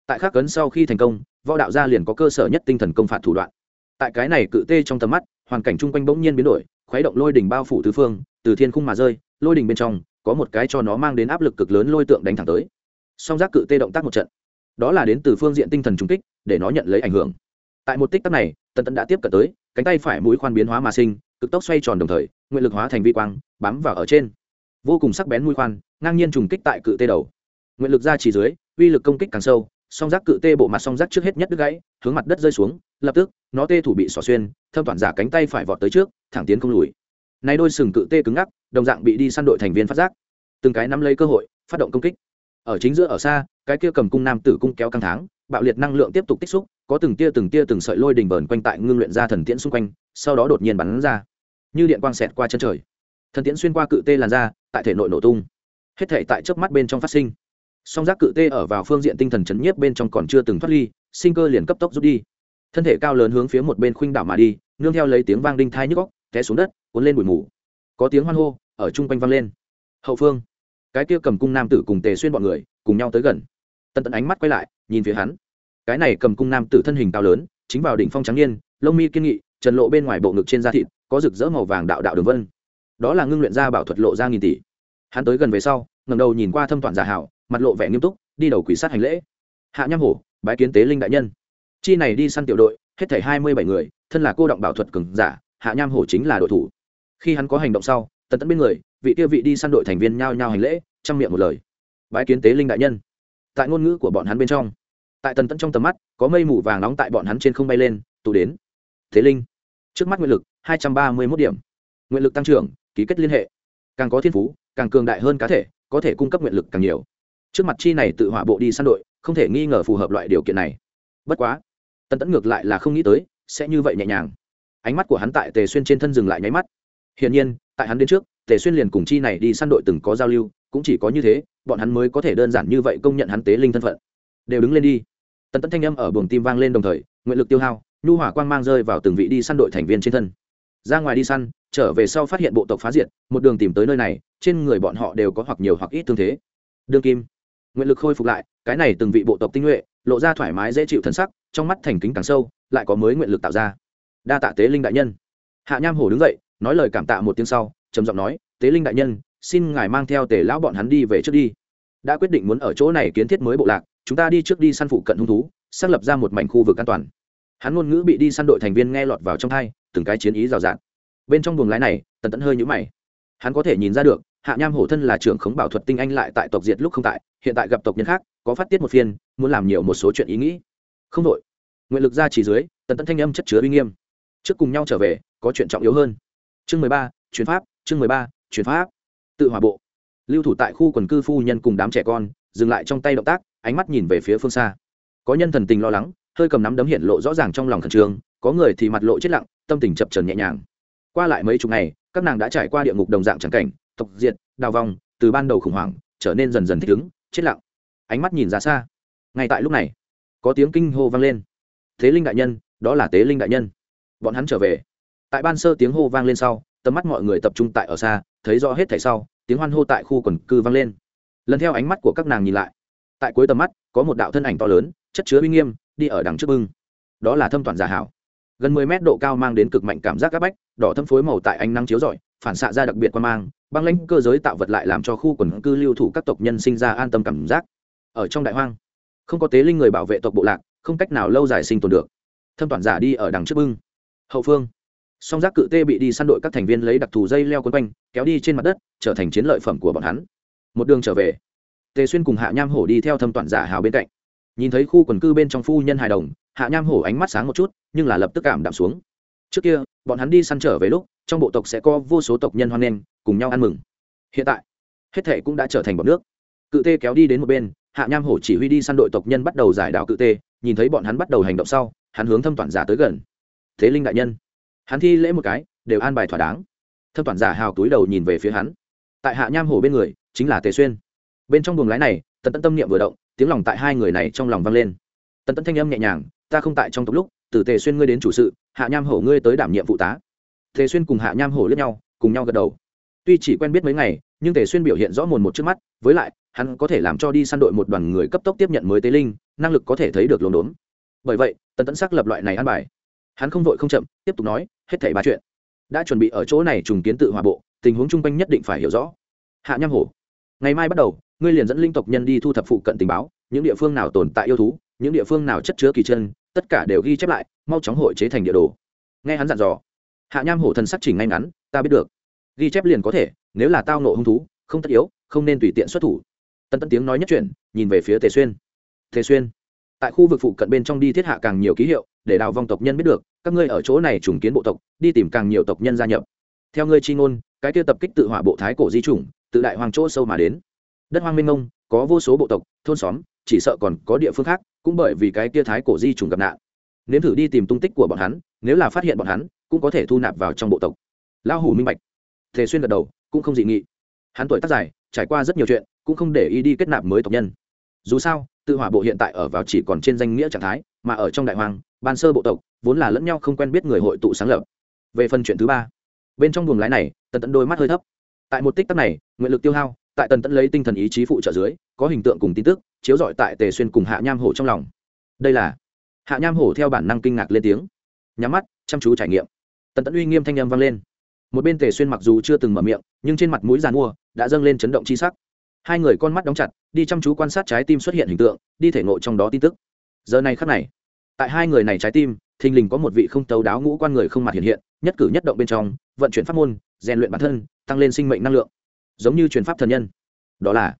Tại khắc cấn sau khi thành công, võ đạo gia liền có cơ sở nhất tinh thần công phạt thủ đoạn. Tại cái này cự tê trong tầm mắt, hoàn cảnh chung quanh bỗng nhiên biến đổi, khuấy động lôi đỉnh bao phủ tứ phương, từ thiên khung mà rơi, lôi đỉnh bên trong, có một cái cho nó mang đến áp lực cực lớn lôi tượng đánh thẳng tới. Song giác cự tê động tác một trận. Đó là đến từ phương diện tinh thần trung kích, để nó nhận lấy ảnh hưởng. Tại một tích tắc này, tần tẫn đã tiếp cận tới, cánh tay phải mũi khoan biến hóa mà sinh, cực tốc xoay tròn đồng thời nguyện lực hóa thành vi quang, bám vào ở trên. Vô cùng sắc bén mũi khoan, ngang nhiên trùng kích tại cự tê đầu. Nguyện lực ra chỉ dưới, uy lực công kích càng sâu, song giác cự tê bộ mặt song giác trước hết nhất đứt gãy, hướng mặt đất rơi xuống, lập tức, nó tê thủ bị xỏ xuyên, thâm toàn giả cánh tay phải vọt tới trước, thẳng tiến không lùi. Nay đôi sừng cự tê cứng ngắc, đồng dạng bị đi săn đội thành viên phát giác. Từng cái nắm lấy cơ hội, phát động công kích. Ở chính giữa ở xa, cái kia cầm cung nam tử cung kéo căng tháng bạo liệt năng lượng tiếp tục tích xúc, có từng tia từng tia từng sợi lôi đình bờn quanh tại ngưng luyện ra thần tiễn xung quanh, sau đó đột nhiên bắn ra như điện quang xẹt qua chân trời. Thần tiễn xuyên qua cự tê làn ra tại thể nội nổ tung. Hết thể tại chớp mắt bên trong phát sinh. Song giác cự tê ở vào phương diện tinh thần chấn nhiếp bên trong còn chưa từng thoát ly, sinh cơ liền cấp tốc rút đi. Thân thể cao lớn hướng phía một bên khuynh đảo mà đi, nương theo lấy tiếng vang đinh thai nhức góc té xuống đất, cuốn lên bụi mù. Có tiếng hoan hô, ở chung quanh vang lên. Hậu phương, cái kia cầm cung nam tử cùng tề xuyên bọn người, cùng nhau tới gần. Tần tận ánh mắt quay lại, nhìn phía hắn. Cái này cầm cung nam tử thân hình cao lớn, chính vào đỉnh phong trắng niên, lông mi kiên nghị, trần lộ bên ngoài bộ ngực trên da thịt có rực rỡ màu vàng đạo đạo đường vân. Đó là ngưng luyện ra bảo thuật lộ ra nghìn tỷ. Hắn tới gần về sau ngầm đầu nhìn qua thâm toàn giả hảo, mặt lộ vẻ nghiêm túc, đi đầu quỷ sát hành lễ. Hạ nham hổ, bái kiến tế linh đại nhân. Chi này đi săn tiểu đội, hết thảy hai mươi bảy người, thân là cô động bảo thuật cường giả, hạ nham hổ chính là đội thủ. Khi hắn có hành động sau, tần tẫn bên người, vị kia vị đi săn đội thành viên nhao nhao hành lễ trang miệng một lời. Bái kiến tế linh đại nhân. Tại ngôn ngữ của bọn hắn bên trong, tại tần tẫn trong tầm mắt, có mây mù vàng nóng tại bọn hắn trên không bay lên, tụ đến. Thế linh, trước mắt nguyện lực hai trăm ba mươi mốt điểm. Nguyện lực tăng trưởng, ký kết liên hệ. Càng có thiên phú, càng cường đại hơn cá thể, có thể cung cấp nguyện lực càng nhiều. Trước mặt chi này tự hỏa bộ đi săn đội, không thể nghi ngờ phù hợp loại điều kiện này. Bất quá, tần tẫn ngược lại là không nghĩ tới, sẽ như vậy nhẹ nhàng. Ánh mắt của hắn tại tề xuyên trên thân dừng lại nháy mắt. Hiển nhiên, tại hắn đến trước, tề xuyên liền cùng chi này đi săn đội từng có giao lưu, cũng chỉ có như thế, bọn hắn mới có thể đơn giản như vậy công nhận hắn tế linh thân phận. Đều đứng lên đi. Tần tẫn thanh âm ở buồng tim vang lên đồng thời, nguyện lực tiêu hao, nhu hỏa quang mang rơi vào từng vị đi săn đội thành viên trên thân ra ngoài đi săn, trở về sau phát hiện bộ tộc phá diệt, một đường tìm tới nơi này, trên người bọn họ đều có hoặc nhiều hoặc ít thương thế. Đương kim, nguyện lực khôi phục lại, cái này từng vị bộ tộc tinh nhuệ, lộ ra thoải mái dễ chịu thân sắc, trong mắt thành kính càng sâu, lại có mới nguyện lực tạo ra. Đa tạ tế linh đại nhân. Hạ nham hổ đứng dậy, nói lời cảm tạ một tiếng sau, trầm giọng nói, tế linh đại nhân, xin ngài mang theo tể lão bọn hắn đi về trước đi. Đã quyết định muốn ở chỗ này kiến thiết mới bộ lạc, chúng ta đi trước đi săn phụ cận hung thú, xác lập ra một mảnh khu vực an toàn. Hắn ngôn ngữ bị đi săn đội thành viên nghe lọt vào trong thai từng cái chiến ý rào rạt. Bên trong buồng lái này, tần tẫn hơi nhũ mày. Hắn có thể nhìn ra được, hạ nham hổ thân là trưởng khống bảo thuật tinh anh lại tại tộc diệt lúc không tại, hiện tại gặp tộc nhân khác, có phát tiết một phiên, muốn làm nhiều một số chuyện ý nghĩ. Không đội. Nguyện lực ra chỉ dưới, tần tẫn thanh âm chất chứa uy nghiêm. Trước cùng nhau trở về, có chuyện trọng yếu hơn. Chương mười ba chuyến pháp, chương mười ba chuyến pháp. Tự hòa bộ. Lưu thủ tại khu quần cư phu nhân cùng đám trẻ con, dừng lại trong tay động tác, ánh mắt nhìn về phía phương xa. Có nhân thần tình lo lắng hơi cầm nắm đấm hiện lộ rõ ràng trong lòng khẩn trương, có người thì mặt lộ chết lặng, tâm tình chập trần nhẹ nhàng. Qua lại mấy chục ngày, các nàng đã trải qua địa ngục đồng dạng trắng cảnh, tộc diệt, đào vòng từ ban đầu khủng hoảng, trở nên dần dần thích ứng, chết lặng. Ánh mắt nhìn ra xa. Ngay tại lúc này, có tiếng kinh hô vang lên. Thế linh đại nhân, đó là tế linh đại nhân. Bọn hắn trở về. Tại ban sơ tiếng hô vang lên sau, tầm mắt mọi người tập trung tại ở xa, thấy rõ hết thảy sau, tiếng hoan hô tại khu quần cư vang lên. Lần theo ánh mắt của các nàng nhìn lại, tại cuối tầm mắt, có một đạo thân ảnh to lớn, chất chứa uy nghiêm đi ở đằng trước bưng. Đó là thâm toàn giả hảo. Gần mười mét độ cao mang đến cực mạnh cảm giác áp bách, đỏ thâm phối màu tại ánh nắng chiếu rọi, phản xạ ra đặc biệt quan mang, băng lãnh cơ giới tạo vật lại làm cho khu quần cư lưu thủ các tộc nhân sinh ra an tâm cảm giác. Ở trong đại hoang, không có tế linh người bảo vệ tộc bộ lạc, không cách nào lâu dài sinh tồn được. Thâm toàn giả đi ở đằng trước bưng. Hậu phương, song giác cự tê bị đi săn đội các thành viên lấy đặc thù dây leo quấn quanh, kéo đi trên mặt đất, trở thành chiến lợi phẩm của bọn hắn. Một đường trở về, tề xuyên cùng hạ nham hổ đi theo thâm toàn giả hào bên cạnh nhìn thấy khu quần cư bên trong phu nhân hài đồng, hạ nham hổ ánh mắt sáng một chút, nhưng là lập tức cảm đạm xuống. Trước kia, bọn hắn đi săn trở về lúc, trong bộ tộc sẽ có vô số tộc nhân hoan nghênh, cùng nhau ăn mừng. Hiện tại, hết thệ cũng đã trở thành bọn nước. Cự tê kéo đi đến một bên, hạ nham hổ chỉ huy đi săn đội tộc nhân bắt đầu giải đạo cự tê, nhìn thấy bọn hắn bắt đầu hành động sau, hắn hướng thâm toàn giả tới gần. Thế linh đại nhân, hắn thi lễ một cái, đều an bài thỏa đáng. Thâm toàn giả hào túi đầu nhìn về phía hắn. Tại hạ nham hổ bên người, chính là tề xuyên. Bên trong buồng lái này tần tân tâm niệm vừa động tiếng lòng tại hai người này trong lòng vang lên. Tần tẫn thanh âm nhẹ nhàng, ta không tại trong tộc lúc, từ tề xuyên ngươi đến chủ sự, hạ nham hổ ngươi tới đảm nhiệm phụ tá. Tề xuyên cùng hạ nham hổ lướt nhau, cùng nhau gật đầu. Tuy chỉ quen biết mấy ngày, nhưng tề xuyên biểu hiện rõ mồn một trước mắt, với lại, hắn có thể làm cho đi săn đội một đoàn người cấp tốc tiếp nhận mới tế linh, năng lực có thể thấy được lồn đốn. Bởi vậy, tần tẫn xác lập loại này an bài. Hắn không vội không chậm, tiếp tục nói, hết thảy ba chuyện đã chuẩn bị ở chỗ này trùng kiến tự hòa bộ, tình huống chung quanh nhất định phải hiểu rõ. Hạ nham hổ, ngày mai bắt đầu ngươi liền dẫn linh tộc nhân đi thu thập phụ cận tình báo, những địa phương nào tồn tại yêu thú, những địa phương nào chất chứa kỳ chân, tất cả đều ghi chép lại, mau chóng hội chế thành địa đồ. Nghe hắn dặn dò, hạ nham hổ thần sắc chỉnh ngay ngắn, ta biết được. Ghi chép liền có thể, nếu là tao nộ hung thú, không tất yếu, không nên tùy tiện xuất thủ. Tân tân tiếng nói nhất chuyển, nhìn về phía tề xuyên. Tề xuyên, tại khu vực phụ cận bên trong đi thiết hạ càng nhiều ký hiệu, để đào vong tộc nhân biết được, các ngươi ở chỗ này trùng kiến bộ tộc, đi tìm càng nhiều tộc nhân gia nhập. Theo ngươi chi ngôn, cái kia tập kích tự hỏa bộ thái cổ di chủng, tự đại hoàng chỗ sâu mà đến đất hoang minh ngông có vô số bộ tộc, thôn xóm, chỉ sợ còn có địa phương khác, cũng bởi vì cái kia thái cổ di trùng gặp nạn. Nếm thử đi tìm tung tích của bọn hắn, nếu là phát hiện bọn hắn, cũng có thể thu nạp vào trong bộ tộc. Lão hủ minh bạch. Tề xuyên gật đầu, cũng không dị nghị. Hắn tuổi tác dài, trải qua rất nhiều chuyện, cũng không để ý đi kết nạp mới tộc nhân. Dù sao, tự hỏa bộ hiện tại ở vào chỉ còn trên danh nghĩa trạng thái, mà ở trong đại hoàng, ban sơ bộ tộc, vốn là lẫn nhau không quen biết người hội tụ sáng lập. Về phần chuyện thứ ba, bên trong buồng lái này, tần tẫn đôi mắt hơi thấp. Tại một tích tắc này, nguyện lực tiêu hao tại tần tẫn lấy tinh thần ý chí phụ trợ dưới, có hình tượng cùng tin tức, chiếu dọi tại tề xuyên cùng hạ nham hổ trong lòng. Đây là hạ nham hổ theo bản năng kinh ngạc lên tiếng. Nhắm mắt, chăm chú trải nghiệm. Tần tẫn uy nghiêm thanh â m vang lên. Một bên tề xuyên mặc dù chưa từng mở miệng, nhưng trên mặt mũi giàn mua đã dâng lên chấn động c h i sắc. Hai người con mắt đóng chặt, đi chăm chú quan sát trái tim xuất hiện hình tượng, đi thể ngộ trong đó tin tức. Giờ này khắc này, tại hai người này trái tim, thình lình có một vị không tấu đáo ngũ quan người không mặt hiện hiện, nhất cử nhất động bên trong, vận chuyển pháp môn, rèn luyện bản thân, tăng lên sinh mệnh năng lượng giống như truyền pháp thần nhân. Đó là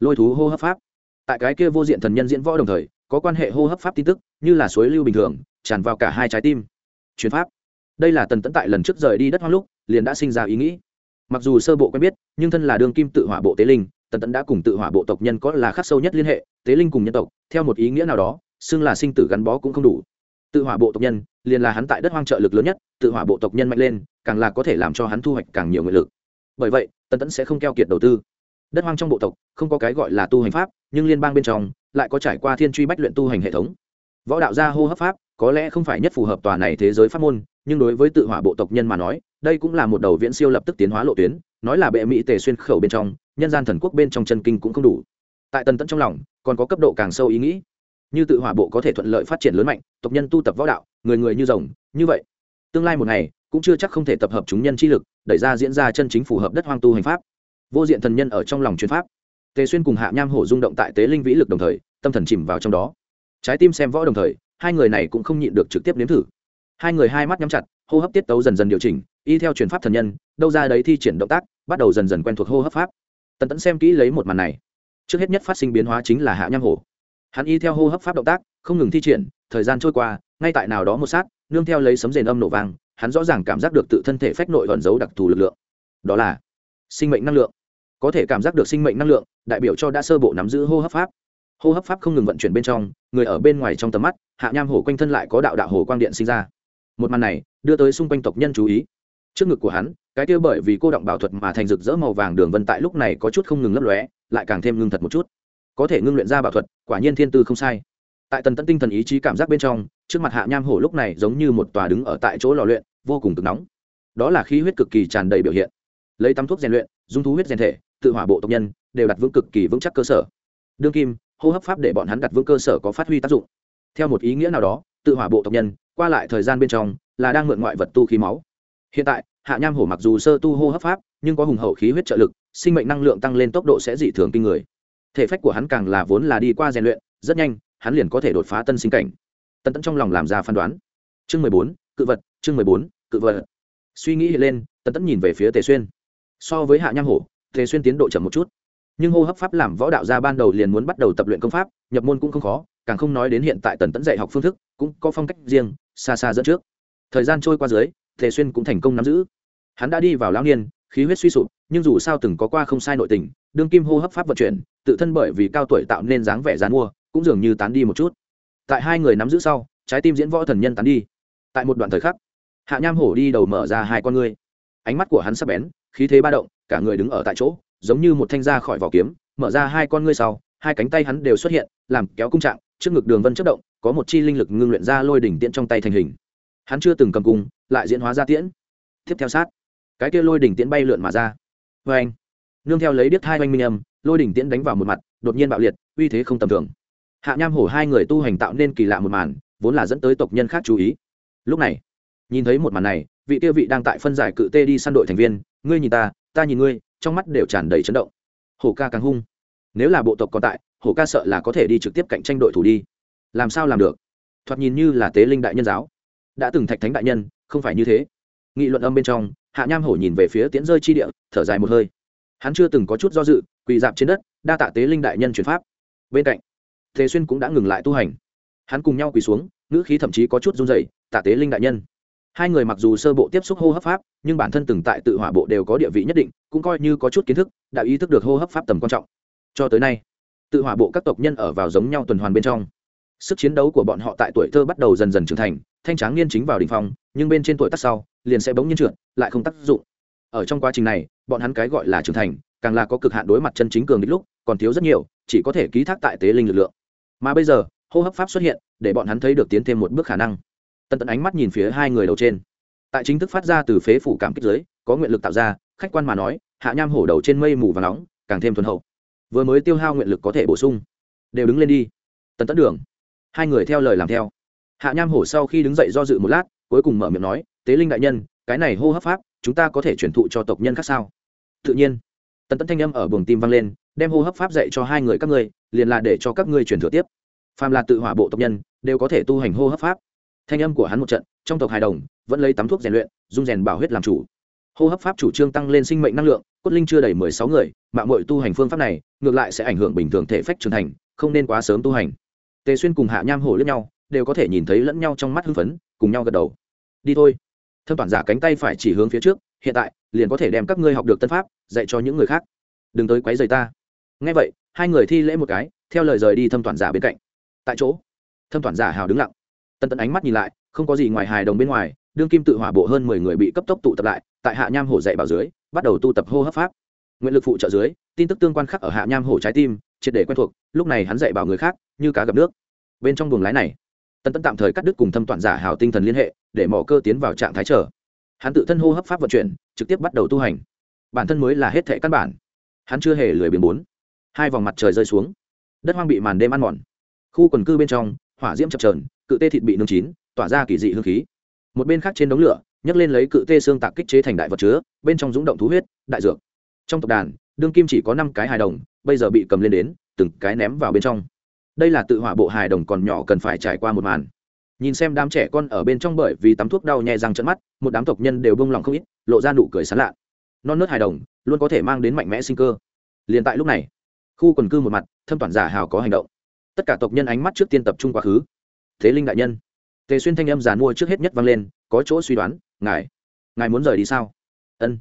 lôi thú hô hấp pháp. Tại cái kia vô diện thần nhân diễn võ đồng thời, có quan hệ hô hấp pháp tin tức, như là suối lưu bình thường, tràn vào cả hai trái tim. Truyền pháp. Đây là tần tẫn tại lần trước rời đi đất hoang lúc, liền đã sinh ra ý nghĩ. Mặc dù sơ bộ quen biết, nhưng thân là đương kim tự hỏa bộ tế linh, tần tẫn đã cùng tự hỏa bộ tộc nhân có là khắc sâu nhất liên hệ, tế linh cùng nhân tộc, theo một ý nghĩa nào đó, xưng là sinh tử gắn bó cũng không đủ. Tự hỏa bộ tộc nhân, liền là hắn tại đất hoang trợ lực lớn nhất, tự hỏa bộ tộc nhân mạnh lên, càng là có thể làm cho hắn thu hoạch càng nhiều nguyện lực bởi vậy, tần tẫn sẽ không keo kiệt đầu tư. Đất hoang trong bộ tộc, không có cái gọi là tu hành pháp, nhưng liên bang bên trong lại có trải qua thiên truy bách luyện tu hành hệ thống. Võ đạo gia hô hấp pháp, có lẽ không phải nhất phù hợp tòa này thế giới pháp môn, nhưng đối với tự hỏa bộ tộc nhân mà nói, đây cũng là một đầu viễn siêu lập tức tiến hóa lộ tuyến, nói là bệ mỹ tề xuyên khẩu bên trong, nhân gian thần quốc bên trong chân kinh cũng không đủ. Tại tần tẫn trong lòng, còn có cấp độ càng sâu ý nghĩ. Như tự hỏa bộ có thể thuận lợi phát triển lớn mạnh, tộc nhân tu tập võ đạo, người người như rồng, như vậy. Tương lai một ngày, cũng chưa chắc không thể tập hợp chúng nhân chi lực đẩy ra diễn ra chân chính phù hợp đất hoang tu hành pháp. Vô diện thần nhân ở trong lòng chuyên pháp. Tề xuyên cùng hạ nham hổ rung động tại tế linh vĩ lực đồng thời, tâm thần chìm vào trong đó. Trái tim xem võ đồng thời, hai người này cũng không nhịn được trực tiếp nếm thử. Hai người hai mắt nhắm chặt, hô hấp tiết tấu dần dần điều chỉnh, y theo truyền pháp thần nhân, đâu ra đấy thi triển động tác, bắt đầu dần dần quen thuộc hô hấp pháp. Tần tẫn xem kỹ lấy một màn này. Trước hết nhất phát sinh biến hóa chính là hạ nham hổ. Hắn y theo hô hấp pháp động tác, không ngừng thi triển, thời gian trôi qua, ngay tại nào đó một sát, nương theo lấy sấm rền âm nổ vàng hắn rõ ràng cảm giác được tự thân thể phách nội ẩn giấu đặc thù lực lượng. Đó là sinh mệnh năng lượng. Có thể cảm giác được sinh mệnh năng lượng, đại biểu cho đã sơ bộ nắm giữ hô hấp pháp. Hô hấp pháp không ngừng vận chuyển bên trong, người ở bên ngoài trong tầm mắt, hạ nham hổ quanh thân lại có đạo đạo hồ quang điện sinh ra. Một màn này, đưa tới xung quanh tộc nhân chú ý. Trước ngực của hắn, cái kia bởi vì cô động bảo thuật mà thành rực rỡ màu vàng đường vân tại lúc này có chút không ngừng lấp lóe, lại càng thêm ngưng thật một chút. Có thể ngưng luyện ra bảo thuật, quả nhiên thiên tư không sai. Tại tần tận tinh thần ý chí cảm giác bên trong, trước mặt hạ nham hổ lúc này giống như một tòa đứng ở tại chỗ lò luyện vô cùng cực nóng. Đó là khí huyết cực kỳ tràn đầy biểu hiện. Lấy tắm thuốc rèn luyện dung thú huyết rèn thể, tự hỏa bộ tộc nhân, đều đặt vững cực kỳ vững chắc cơ sở. Đương kim, hô hấp pháp để bọn hắn đặt vững cơ sở có phát huy tác dụng. Theo một ý nghĩa nào đó, tự hỏa bộ tộc nhân, qua lại thời gian bên trong, là đang mượn ngoại vật tu khí máu. Hiện tại, hạ nham hổ mặc dù sơ tu hô hấp pháp, nhưng có hùng hậu khí huyết trợ lực, sinh mệnh năng lượng tăng lên tốc độ sẽ dị thường kinh người. Thể phách của hắn càng là vốn là đi qua rèn luyện, rất nhanh, hắn liền có thể đột phá tân sinh cảnh. Tân tẫn trong lòng làm ra phán đoán. Chương mười bốn, cự vật chương mười bốn, cự vật. Suy nghĩ lên, tần tẫn nhìn về phía tề xuyên. So với hạ nham hổ, tề xuyên tiến độ chậm một chút. Nhưng hô hấp pháp làm võ đạo gia ban đầu liền muốn bắt đầu tập luyện công pháp, nhập môn cũng không khó, càng không nói đến hiện tại tần tẫn dạy học phương thức, cũng có phong cách riêng, xa xa dẫn trước. Thời gian trôi qua dưới, tề xuyên cũng thành công nắm giữ. Hắn đã đi vào lão niên, khí huyết suy sụp, nhưng dù sao từng có qua không sai nội tình, đương kim hô hấp pháp vận chuyển, tự thân bởi vì cao tuổi tạo nên dáng vẻ dán mua, cũng dường như tán đi một chút. Tại hai người nắm giữ sau, trái tim diễn võ thần nhân tán đi. Tại một đoạn thời khắc hạ nham hổ đi đầu mở ra hai con ngươi. Ánh mắt của hắn sắp bén, khí thế ba động, cả người đứng ở tại chỗ, giống như một thanh ra khỏi vỏ kiếm, mở ra hai con ngươi sau, hai cánh tay hắn đều xuất hiện, làm kéo cung trạng, trước ngực đường vân chất động, có một chi linh lực ngưng luyện ra lôi đỉnh tiễn trong tay thành hình. Hắn chưa từng cầm cung, lại diễn hóa ra tiễn. Tiếp theo sát, cái kia lôi đỉnh tiễn bay lượn mà ra. Vê anh, nương theo lấy điếc hai oanh minh âm, lôi đỉnh tiễn đánh vào một mặt, đột nhiên bạo liệt, uy thế không tầm thường. Hạ nham hổ hai người tu hành tạo nên kỳ lạ một màn, vốn là dẫn tới tộc nhân khác chú ý. Lúc này nhìn thấy một màn này, vị tiêu vị đang tại phân giải cự tê đi săn đội thành viên, ngươi nhìn ta ta nhìn ngươi, trong mắt đều tràn đầy chấn động. Hổ ca càng hung. Nếu là bộ tộc còn tại, hổ ca sợ là có thể đi trực tiếp cạnh tranh đội thủ đi. Làm sao làm được? Thoạt nhìn như là tế linh đại nhân giáo. Đã từng thạch thánh đại nhân, không phải như thế. Nghị luận âm bên trong, hạ nham hổ nhìn về phía tiễn rơi chi địa, thở dài một hơi. Hắn chưa từng có chút do dự, quỳ dạp trên đất, đa tạ tế linh đại nhân chuyển pháp. Bên cạnh, thế xuyên cũng đã ngừng lại tu hành. Hắn cùng nhau quỳ xuống, ngữ khí thậm chí có chút run dày tạ tế linh đại nhân hai người mặc dù sơ bộ tiếp xúc hô hấp pháp, nhưng bản thân từng tại tự hỏa bộ đều có địa vị nhất định, cũng coi như có chút kiến thức, đã ý thức được hô hấp pháp tầm quan trọng. Cho tới nay, tự hỏa bộ các tộc nhân ở vào giống nhau tuần hoàn bên trong. Sức chiến đấu của bọn họ tại tuổi thơ bắt đầu dần dần trưởng thành, thanh tráng niên chính vào đ ỉ n h phong, nhưng bên trên tuổi tắt sau, liền sẽ bỗng nhiên trượt, lại không tác dụng. Ở trong quá trình này, bọn hắn cái gọi là trưởng thành, càng là có cực hạn đối mặt chân chính cường đích lúc, còn thiếu rất nhiều, chỉ có thể ký thác tại tế linh lực lượng. Mà bây giờ, hô hấp pháp xuất hiện, để bọn hắn thấy được tiến thêm một bước khả năng tần tận ánh mắt nhìn phía hai người đầu trên. Tại chính thức phát ra từ phế phủ cảm kích giới, có nguyện lực tạo ra, khách quan mà nói, hạ nham hổ đầu trên mây mù và nóng, càng thêm thuần hậu. Vừa mới tiêu hao nguyện lực có thể bổ sung. Đều đứng lên đi. Tần tất đường. Hai người theo lời làm theo. Hạ nham hổ sau khi đứng dậy do dự một lát, cuối cùng mở miệng nói, tế linh đại nhân, cái này hô hấp pháp, chúng ta có thể truyền thụ cho tộc nhân khác sao? Tự nhiên. Tần tấn thanh âm ở buồng tim vang lên, đem hô hấp pháp dạy cho hai người các ngươi, liền là để cho các ngươi truyền thừa tiếp. Phàm là tự hỏa bộ tộc nhân, đều có thể tu hành hô hấp pháp thanh âm của hắn một trận, trong tộc hài đồng, vẫn lấy tắm thuốc rèn luyện, dung rèn bảo huyết làm chủ. Hô hấp pháp chủ trương tăng lên sinh mệnh năng lượng, cốt linh chưa đầy mười sáu người, mạng mội tu hành phương pháp này, ngược lại sẽ ảnh hưởng bình thường thể phách trưởng thành, không nên quá sớm tu hành. Tề xuyên cùng hạ nham hổ lẫn nhau, đều có thể nhìn thấy lẫn nhau trong mắt hưng phấn, cùng nhau gật đầu. Đi thôi. Thâm toàn giả cánh tay phải chỉ hướng phía trước, hiện tại, liền có thể đem các ngươi học được tân pháp, dạy cho những người khác. Đừng tới quấy rầy ta. Ngay vậy, hai người thi lễ một cái, theo lời rời đi thâm toàn giả bên cạnh. Tại chỗ, thâm toàn giả hào đứng lặng tân tận ánh mắt nhìn lại, không có gì ngoài hài đồng bên ngoài, đương kim tự hỏa bộ hơn mười người bị cấp tốc tụ tập lại, tại hạ nham hổ dạy bảo dưới, bắt đầu tu tập hô hấp pháp. Nguyện lực phụ trợ dưới, tin tức tương quan khắc ở hạ nham hổ trái tim, triệt để quen thuộc, lúc này hắn dạy bảo người khác, như cá gặp nước. Bên trong buồng lái này tân tân tạm thời cắt đứt cùng thâm toàn giả hào tinh thần liên hệ, để mỏ cơ tiến vào trạng thái trở hắn tự thân hô hấp pháp vận chuyển, trực tiếp bắt đầu tu hành. Bản thân mới là hết thệ căn bản. Hắn chưa hề lười biến bốn. Hai vòng mặt trời rơi xuống. Đất hoang bị màn đêm ăn mòn. Khu quần cư bên trong, hỏa diễm chập trờn cự tê thịt bị nung chín, tỏa ra kỳ dị hương khí. Một bên khác trên đống lửa, nhấc lên lấy cự tê xương tạc kích chế thành đại vật chứa, bên trong rúng động thú huyết, đại dược. Trong tộc đàn, đương kim chỉ có năm cái hài đồng, bây giờ bị cầm lên đến, từng cái ném vào bên trong. Đây là tự hỏa bộ hài đồng còn nhỏ cần phải trải qua một màn. Nhìn xem đám trẻ con ở bên trong bởi vì tắm thuốc đau nhẹ răng trận mắt, một đám tộc nhân đều bông lòng không ít, lộ ra nụ cười sán lạ. Non nớt hài đồng, luôn có thể mang đến mạnh mẽ sinh cơ. Liền tại lúc này, khu quần cư một mặt, thâm toàn giả hào có hành động. Tất cả tộc nhân ánh mắt trước tiên tập trung quá khứ thế linh đại nhân. Tề xuyên thanh âm giàn mua trước hết nhất vang lên, có chỗ suy đoán, ngài ngài muốn rời đi sao? Ân.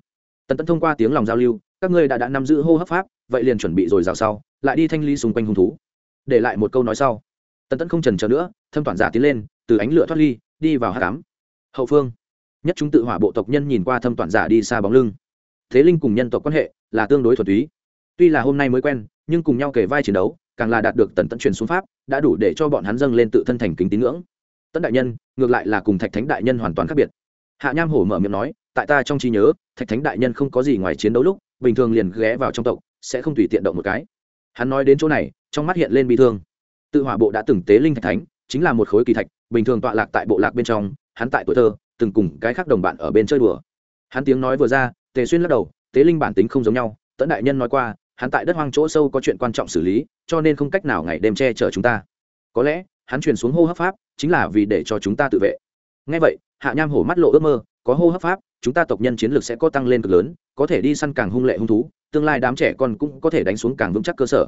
Tần tẫn thông qua tiếng lòng giao lưu, các ngươi đã đã nắm giữ hô hấp pháp, vậy liền chuẩn bị rồi rào sau, lại đi thanh ly xung quanh hung thú. Để lại một câu nói sau. Tần tẫn không trần chờ nữa, thâm toàn giả tiến lên, từ ánh lửa thoát ly, đi vào hát cám hậu phương. Nhất chúng tự hỏa bộ tộc nhân nhìn qua thâm toàn giả đi xa bóng lưng. Thế linh cùng nhân tộc quan hệ là tương đối thuần túy. Tuy là hôm nay mới quen, nhưng cùng nhau kể vai chiến đấu càng là đạt được tần tận truyền xuống pháp, đã đủ để cho bọn hắn dâng lên tự thân thành kính tín ngưỡng. Tấn đại nhân, ngược lại là cùng thạch thánh đại nhân hoàn toàn khác biệt. Hạ nham hổ mở miệng nói, tại ta trong trí nhớ, thạch thánh đại nhân không có gì ngoài chiến đấu lúc, bình thường liền ghé vào trong tộc, sẽ không tùy tiện động một cái. Hắn nói đến chỗ này, trong mắt hiện lên bi thương. Tự hỏa bộ đã từng tế linh thạch thánh, chính là một khối kỳ thạch, bình thường tọa lạc tại bộ lạc bên trong, hắn tại tuổi thơ, từng cùng cái khác đồng bạn ở bên chơi đùa. Hắn tiếng nói vừa ra, tề xuyên lắc đầu, tế linh bản tính không giống nhau, tấn đại nhân nói qua hắn tại đất hoang chỗ sâu có chuyện quan trọng xử lý, cho nên không cách nào ngày đêm che chở chúng ta. Có lẽ, hắn truyền xuống hô hấp pháp, chính là vì để cho chúng ta tự vệ. Ngay vậy, hạ nham hổ mắt lộ ước mơ, có hô hấp pháp, chúng ta tộc nhân chiến lược sẽ có tăng lên cực lớn, có thể đi săn càng hung lệ hung thú, tương lai đám trẻ con cũng có thể đánh xuống càng vững chắc cơ sở.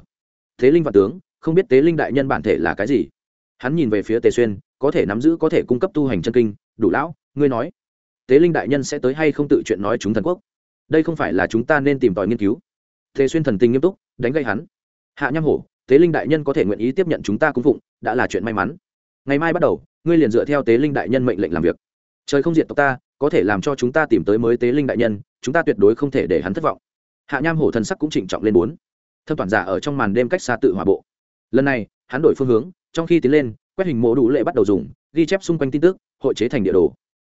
Thế linh và tướng, không biết tế linh đại nhân bản thể là cái gì? Hắn nhìn về phía tề xuyên, có thể nắm giữ, có thể cung cấp tu hành chân kinh, đủ lão, ngươi nói. Tế linh đại nhân sẽ tới hay không tự chuyện nói chúng thần quốc? Đây không phải là chúng ta nên tìm tòi nghiên cứu thế xuyên thần tình nghiêm túc, đánh gây hắn. Hạ nham hổ, tế linh đại nhân có thể nguyện ý tiếp nhận chúng ta cung phụng, đã là chuyện may mắn. Ngày mai bắt đầu, ngươi liền dựa theo tế linh đại nhân mệnh lệnh làm việc. Trời không diệt tộc ta, có thể làm cho chúng ta tìm tới mới tế linh đại nhân, chúng ta tuyệt đối không thể để hắn thất vọng. Hạ nham hổ thần sắc cũng trịnh trọng lên bốn. Thâm toàn giả ở trong màn đêm cách xa tự hỏa bộ. Lần này, hắn đổi phương hướng, trong khi tiến lên, quét hình mộ đủ lệ bắt đầu dùng, ghi chép xung quanh tin tức, hội chế thành địa đồ.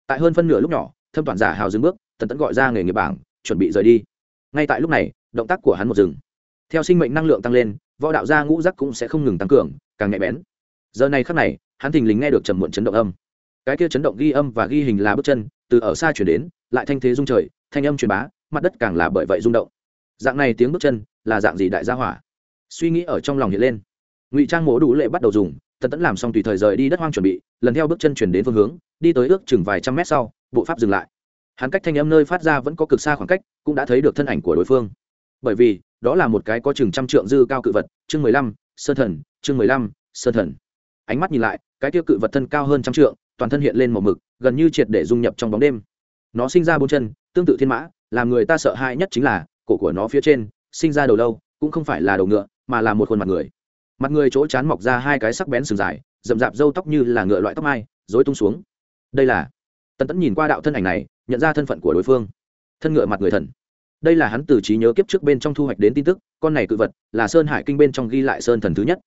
Tại hơn phân nửa lúc nhỏ, thâm toàn giả hào dừng bước, tần tẫn gọi ra nghề nghiệp bảng, chuẩn bị rời đi. Ngay tại lúc này động tác của hắn một rừng theo sinh mệnh năng lượng tăng lên, võ đạo gia ngũ giác cũng sẽ không ngừng tăng cường, càng nhạy bén. Giờ này khắc này, hắn thình lình nghe được trầm muộn chấn động âm. Cái kia chấn động ghi âm và ghi hình là bước chân, từ ở xa chuyển đến, lại thanh thế rung trời, thanh âm truyền bá, mặt đất càng là bởi vậy rung động. Dạng này tiếng bước chân là dạng gì đại gia hỏa? Suy nghĩ ở trong lòng hiện lên. Ngụy trang mổ đủ lệ bắt đầu dùng tần tẫn làm xong tùy thời rời đi đất hoang chuẩn bị, lần theo bước chân chuyển đến phương hướng, đi tới ước chừng vài trăm mét sau, bộ pháp dừng lại. Hắn cách thanh âm nơi phát ra vẫn có cực xa khoảng cách, cũng đã thấy được thân ảnh của đối phương bởi vì, đó là một cái có chừng trăm trượng dư cao cự vật, chương mười lăm sơn thần, chương mười lăm sơn thần. Ánh mắt nhìn lại, cái tiêu cự vật thân cao hơn trăm trượng, toàn thân hiện lên màu mực, gần như triệt để dung nhập trong bóng đêm. Nó sinh ra bốn chân, tương tự thiên mã, làm người ta sợ hãi nhất chính là cổ của nó phía trên, sinh ra đầu lâu, cũng không phải là đầu ngựa, mà là một khuôn mặt người. Mặt người chỗ chán mọc ra hai cái sắc bén sừng dài, rậm rạp râu tóc như là ngựa loại tóc mai dối tung xuống. Đây là, tần tẫn nhìn qua đạo thân ảnh này, nhận ra thân phận của đối phương. Thân ngựa mặt người thần đây là hắn từ trí nhớ kiếp trước bên trong thu hoạch đến tin tức, con này cự vật là sơn hải kinh bên trong ghi lại sơn thần thứ nhất.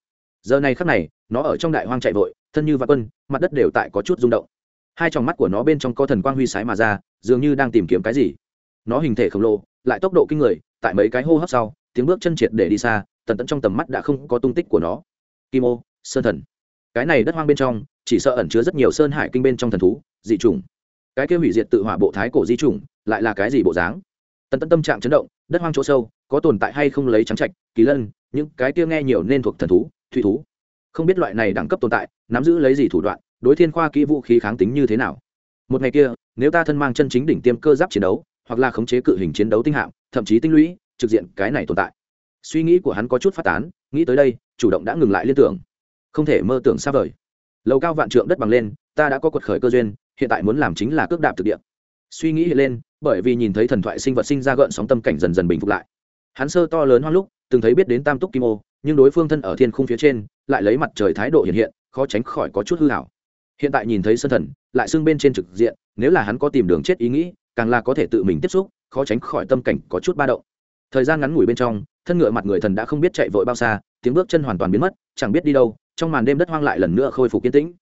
Giờ này khắc này, nó ở trong đại hoang chạy vội, thân như vạn quân, mặt đất đều tại có chút rung động. Hai tròng mắt của nó bên trong có thần quang huy sái mà ra, dường như đang tìm kiếm cái gì. Nó hình thể khổng lồ, lại tốc độ kinh người, tại mấy cái hô hấp sau, tiếng bước chân triệt để đi xa, tần tận trong tầm mắt đã không có tung tích của nó. Kim ô, sơn thần. Cái này đất hoang bên trong, chỉ sợ ẩn chứa rất nhiều sơn hải kinh bên trong thần thú, dị chủng. Cái kia hủy diệt tự hỏa bộ thái cổ di chủng, lại là cái gì bộ dáng? Tần tân tâm trạng chấn động, đất hoang chỗ sâu, có tồn tại hay không lấy trắng trạch, kỳ lân, những cái kia nghe nhiều nên thuộc thần thú, thủy thú. Không biết loại này đẳng cấp tồn tại, nắm giữ lấy gì thủ đoạn, đối thiên khoa kỹ vũ khí kháng tính như thế nào. Một ngày kia, nếu ta thân mang chân chính đỉnh tiêm cơ giáp chiến đấu, hoặc là khống chế cự hình chiến đấu tinh hạng thậm chí tinh lũy, trực diện cái này tồn tại. Suy nghĩ của hắn có chút phát tán, nghĩ tới đây, chủ động đã ngừng lại liên tưởng. Không thể mơ tưởng xa vời. Lầu cao vạn trượng đất bằng lên, ta đã có quật khởi cơ duyên, hiện tại muốn làm chính là cước đạp thực địa suy nghĩ lên, bởi vì nhìn thấy thần thoại sinh vật sinh ra gợn sóng tâm cảnh dần dần bình phục lại. Hắn sơ to lớn hoang lúc, từng thấy biết đến tam túc kim ô, nhưng đối phương thân ở thiên khung phía trên, lại lấy mặt trời thái độ hiện hiện, khó tránh khỏi có chút hư hảo hiện tại nhìn thấy sân thần, lại xưng bên trên trực diện, nếu là hắn có tìm đường chết ý nghĩ, càng là có thể tự mình tiếp xúc, khó tránh khỏi tâm cảnh có chút ba động. Thời gian ngắn ngủi bên trong, thân ngựa mặt người thần đã không biết chạy vội bao xa, tiếng bước chân hoàn toàn biến mất, chẳng biết đi đâu, trong màn đêm đất hoang lại lần nữa khôi phục kiên tĩnh.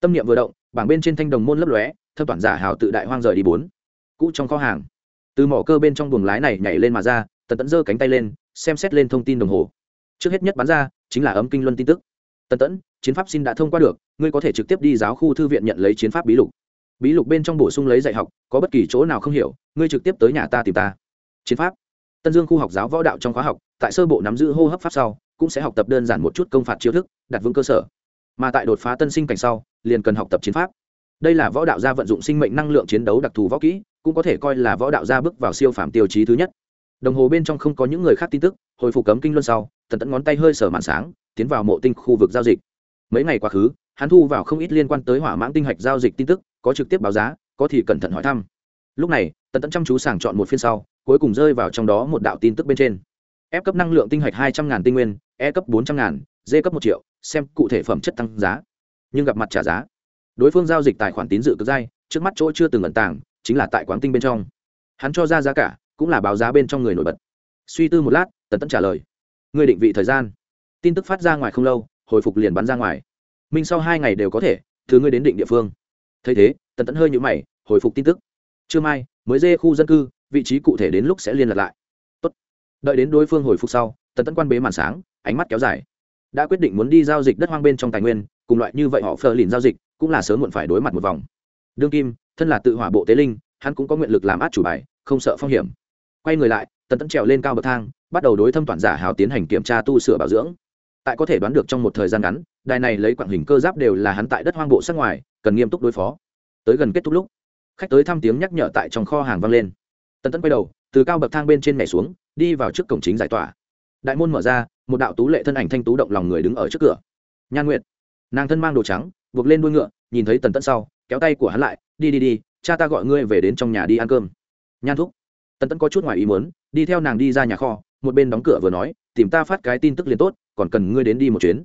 Tâm niệm vừa động, bảng bên trên thanh đồng môn lấp lóe thâm toàn giả hào tự đại hoang rời đi bốn. Cũ trong kho hàng. Từ mỏ cơ bên trong buồng lái này nhảy lên mà ra, tần tẫn giơ cánh tay lên, xem xét lên thông tin đồng hồ. Trước hết nhất bắn ra, chính là ấm kinh luân tin tức. Tần tẫn, chiến pháp xin đã thông qua được, ngươi có thể trực tiếp đi giáo khu thư viện nhận lấy chiến pháp bí lục. Bí lục bên trong bổ sung lấy dạy học, có bất kỳ chỗ nào không hiểu, ngươi trực tiếp tới nhà ta tìm ta. Chiến pháp. Tân dương khu học giáo võ đạo trong khóa học, tại sơ bộ nắm giữ hô hấp pháp sau, cũng sẽ học tập đơn giản một chút công phạt chiêu thức, đặt vững cơ sở. Mà tại đột phá tân sinh cảnh sau, liền cần học tập chiến pháp đây là võ đạo gia vận dụng sinh mệnh năng lượng chiến đấu đặc thù võ kỹ, cũng có thể coi là võ đạo gia bước vào siêu phạm tiêu chí thứ nhất. Đồng hồ bên trong không có những người khác tin tức, hồi phục cấm kinh luân sau, tần tẫn ngón tay hơi sở màn sáng, tiến vào mộ tinh khu vực giao dịch. Mấy ngày quá khứ, hắn thu vào không ít liên quan tới hỏa mãng tinh hạch giao dịch tin tức, có trực tiếp báo giá, có thì cẩn thận hỏi thăm. Lúc này, tần tẫn chăm chú sàng chọn một phiên sau, cuối cùng rơi vào trong đó một đạo tin tức bên trên. Ép cấp năng lượng tinh hạch hai trăm ngàn tinh nguyên e cấp bốn trăm ngàn d cấp một triệu, xem cụ thể phẩm chất tăng giá. Nhưng gặp mặt trả giá đối phương giao dịch tài khoản tín dự cực dai, trước mắt chỗ chưa từng ẩn tàng, chính là tại quán tinh bên trong. Hắn cho ra giá cả, cũng là báo giá bên trong người nổi bật. Suy tư một lát, tần tẫn trả lời người định vị thời gian? Tin tức phát ra ngoài không lâu, hồi phục liền bắn ra ngoài. Minh sau hai ngày đều có thể, thứ ngươi đến định địa phương. Thấy thế, tần tẫn hơi nhũ mày, hồi phục tin tức. Trưa mai, mới dê khu dân cư, vị trí cụ thể đến lúc sẽ liên lạc lại. Tốt. đợi đến đối phương hồi phục sau, tần tẫn quan bế màn sáng, ánh mắt kéo dài. Đã quyết định muốn đi giao dịch đất hoang bên trong tài nguyên, cùng loại như vậy họ phờ lìn giao dịch cũng là sớm muộn phải đối mặt một vòng. Đương kim, thân là tự hỏa bộ tế linh, hắn cũng có nguyện lực làm át chủ bài, không sợ phong hiểm. Quay người lại, tần tẫn trèo lên cao bậc thang, bắt đầu đối thâm toàn giả hào tiến hành kiểm tra tu sửa bảo dưỡng. Tại có thể đoán được trong một thời gian ngắn, đài này lấy quảng hình cơ giáp đều là hắn tại đất hoang bộ sát ngoài, cần nghiêm túc đối phó. Tới gần kết thúc lúc, khách tới thăm tiếng nhắc nhở tại trong kho hàng vang lên. Tần tẫn quay đầu, từ cao bậc thang bên trên nhảy xuống, đi vào trước cổng chính giải tỏa. Đại môn mở ra, một đạo tú lệ thân ảnh thanh tú động lòng người đứng ở trước cửa. Nhan nguyệt, nàng thân mang đồ trắng buộc lên đuôi ngựa, nhìn thấy tần tẫn sau, kéo tay của hắn lại, đi đi đi, cha ta gọi ngươi về đến trong nhà đi ăn cơm. Nhan thúc. Tần tẫn có chút ngoài ý muốn, đi theo nàng đi ra nhà kho, một bên đóng cửa vừa nói, tìm ta phát cái tin tức liền tốt, còn cần ngươi đến đi một chuyến.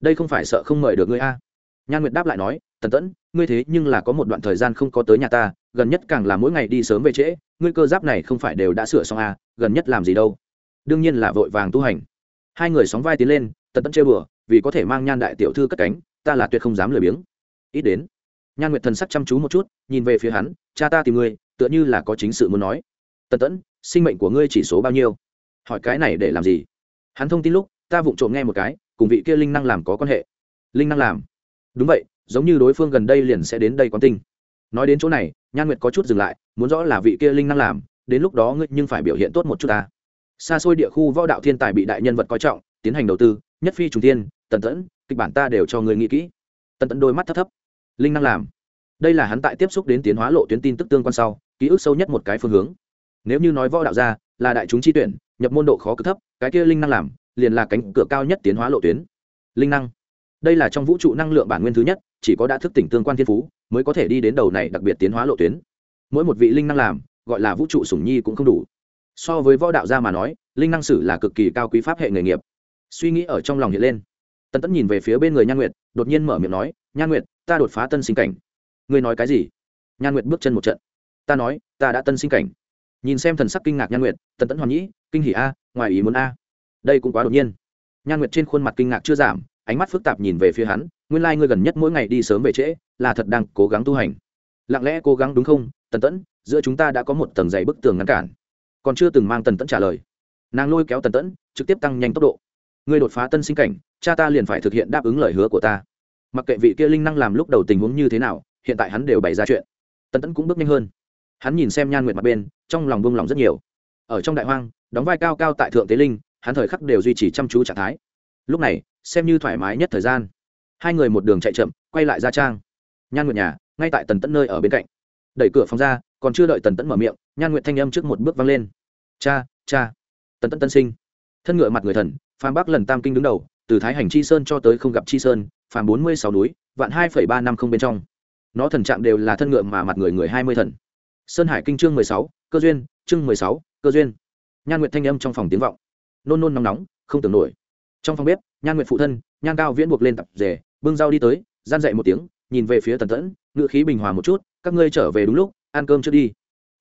Đây không phải sợ không mời được ngươi a? Nhan nguyệt đáp lại nói, tần tẫn, ngươi thế nhưng là có một đoạn thời gian không có tới nhà ta, gần nhất càng là mỗi ngày đi sớm về trễ, ngươi cơ giáp này không phải đều đã sửa xong a gần nhất làm gì đâu? Đương nhiên là vội vàng tu hành. Hai người sóng vai tiến lên, tần tẫn chơi bừa, vì có thể mang nhan đại tiểu thư cất cánh ta là tuyệt không dám lười biếng. Ít đến, nhan nguyệt thần sắc chăm chú một chút, nhìn về phía hắn, cha ta tìm ngươi, tựa như là có chính sự muốn nói. Tần tẫn, sinh mệnh của ngươi chỉ số bao nhiêu? Hỏi cái này để làm gì? Hắn thông tin lúc, ta vụng trộm nghe một cái, cùng vị kia linh năng làm có quan hệ. Linh năng làm? Đúng vậy, giống như đối phương gần đây liền sẽ đến đây quán tinh. Nói đến chỗ này, nhan nguyệt có chút dừng lại, muốn rõ là vị kia linh năng làm, đến lúc đó ngươi nhưng phải biểu hiện tốt một chút ta. Xa xôi địa khu võ đạo thiên tài bị đại nhân vật coi trọng, tiến hành đầu tư, nhất phi trùng tiên tần tẫn kịch bản ta đều cho người nghĩ kỹ. Tần tẫn đôi mắt thấp thấp. Linh năng làm. Đây là hắn tại tiếp xúc đến tiến hóa lộ tuyến tin tức tương quan sau, ký ức sâu nhất một cái phương hướng. Nếu như nói võ đạo gia là đại chúng chi tuyển, nhập môn độ khó cực thấp, cái kia linh năng làm, liền là cánh cửa cao nhất tiến hóa lộ tuyến. Linh năng. Đây là trong vũ trụ năng lượng bản nguyên thứ nhất, chỉ có đã thức tỉnh tương quan thiên phú, mới có thể đi đến đầu này đặc biệt tiến hóa lộ tuyến. Mỗi một vị linh năng làm, gọi là vũ trụ sủng nhi cũng không đủ. So với võ đạo gia mà nói, linh năng sử là cực kỳ cao quý pháp hệ nghề nghiệp. Suy nghĩ ở trong lòng hiện lên tần tẫn nhìn về phía bên người nhan nguyệt, đột nhiên mở miệng nói, nhan nguyệt, ta đột phá tân sinh cảnh. Ngươi nói cái gì? Nhan nguyệt bước chân một trận. Ta nói, ta đã tân sinh cảnh. Nhìn xem thần sắc kinh ngạc nhan nguyệt, tần tẫn hoàn nhĩ, kinh hỉ a, ngoài ý muốn a. Đây cũng quá đột nhiên. Nhan nguyệt trên khuôn mặt kinh ngạc chưa giảm, ánh mắt phức tạp nhìn về phía hắn, nguyên lai、like、ngươi gần nhất mỗi ngày đi sớm về trễ, là thật đang cố gắng tu hành. Lặng lẽ cố gắng đúng không, tần tẫn giữa chúng ta đã có một tầng dày bức tường ngăn cản. Còn chưa từng mang tần tẫn trả lời. Nàng lôi kéo tần tẫn trực tiếp tăng nhanh tốc độ ngươi đột phá tân sinh cảnh, cha ta liền phải thực hiện đáp ứng lời hứa của ta. Mặc kệ vị kia linh năng làm lúc đầu tình huống như thế nào, hiện tại hắn đều bày ra chuyện. Tần tẫn cũng bước nhanh hơn. Hắn nhìn xem nhan nguyệt mặt bên, trong lòng buông lòng rất nhiều. Ở trong đại hoang, đóng vai cao cao tại thượng tế linh, hắn thời khắc đều duy trì chăm chú trạng thái. Lúc này, xem như thoải mái nhất thời gian. Hai người một đường chạy chậm, quay lại ra trang. Nhan nguyệt nhà, ngay tại tần tẫn nơi ở bên cạnh. Đẩy cửa phòng ra, còn chưa đợi tần tẫn mở miệng, nhan nguyệt thanh âm trước một bước vang lên. Cha cha. Tần tẫn tân sinh thân ngựa mặt người thần phan bắc lần tam kinh đứng đầu, từ thái hành chi sơn cho tới không gặp chi sơn, phàm bốn mươi sáu núi, vạn hai phẩy ba năm không bên trong. Nó thần trạng đều là thân ngựa mà mặt người người hai mươi thần. Sơn hải kinh chương mười sáu, cơ duyên, chương mười sáu, cơ duyên. Nhan nguyệt thanh âm trong phòng tiếng vọng. Nôn nôn nóng nóng, không tưởng nổi. Trong phòng bếp, nhan nguyệt phụ thân, nhan cao viễn buộc lên tập rể, bưng dao đi tới, gian dậy một tiếng, nhìn về phía tần tẫn, ngựa khí bình hòa một chút, các ngươi trở về đúng lúc, ăn cơm trước đi.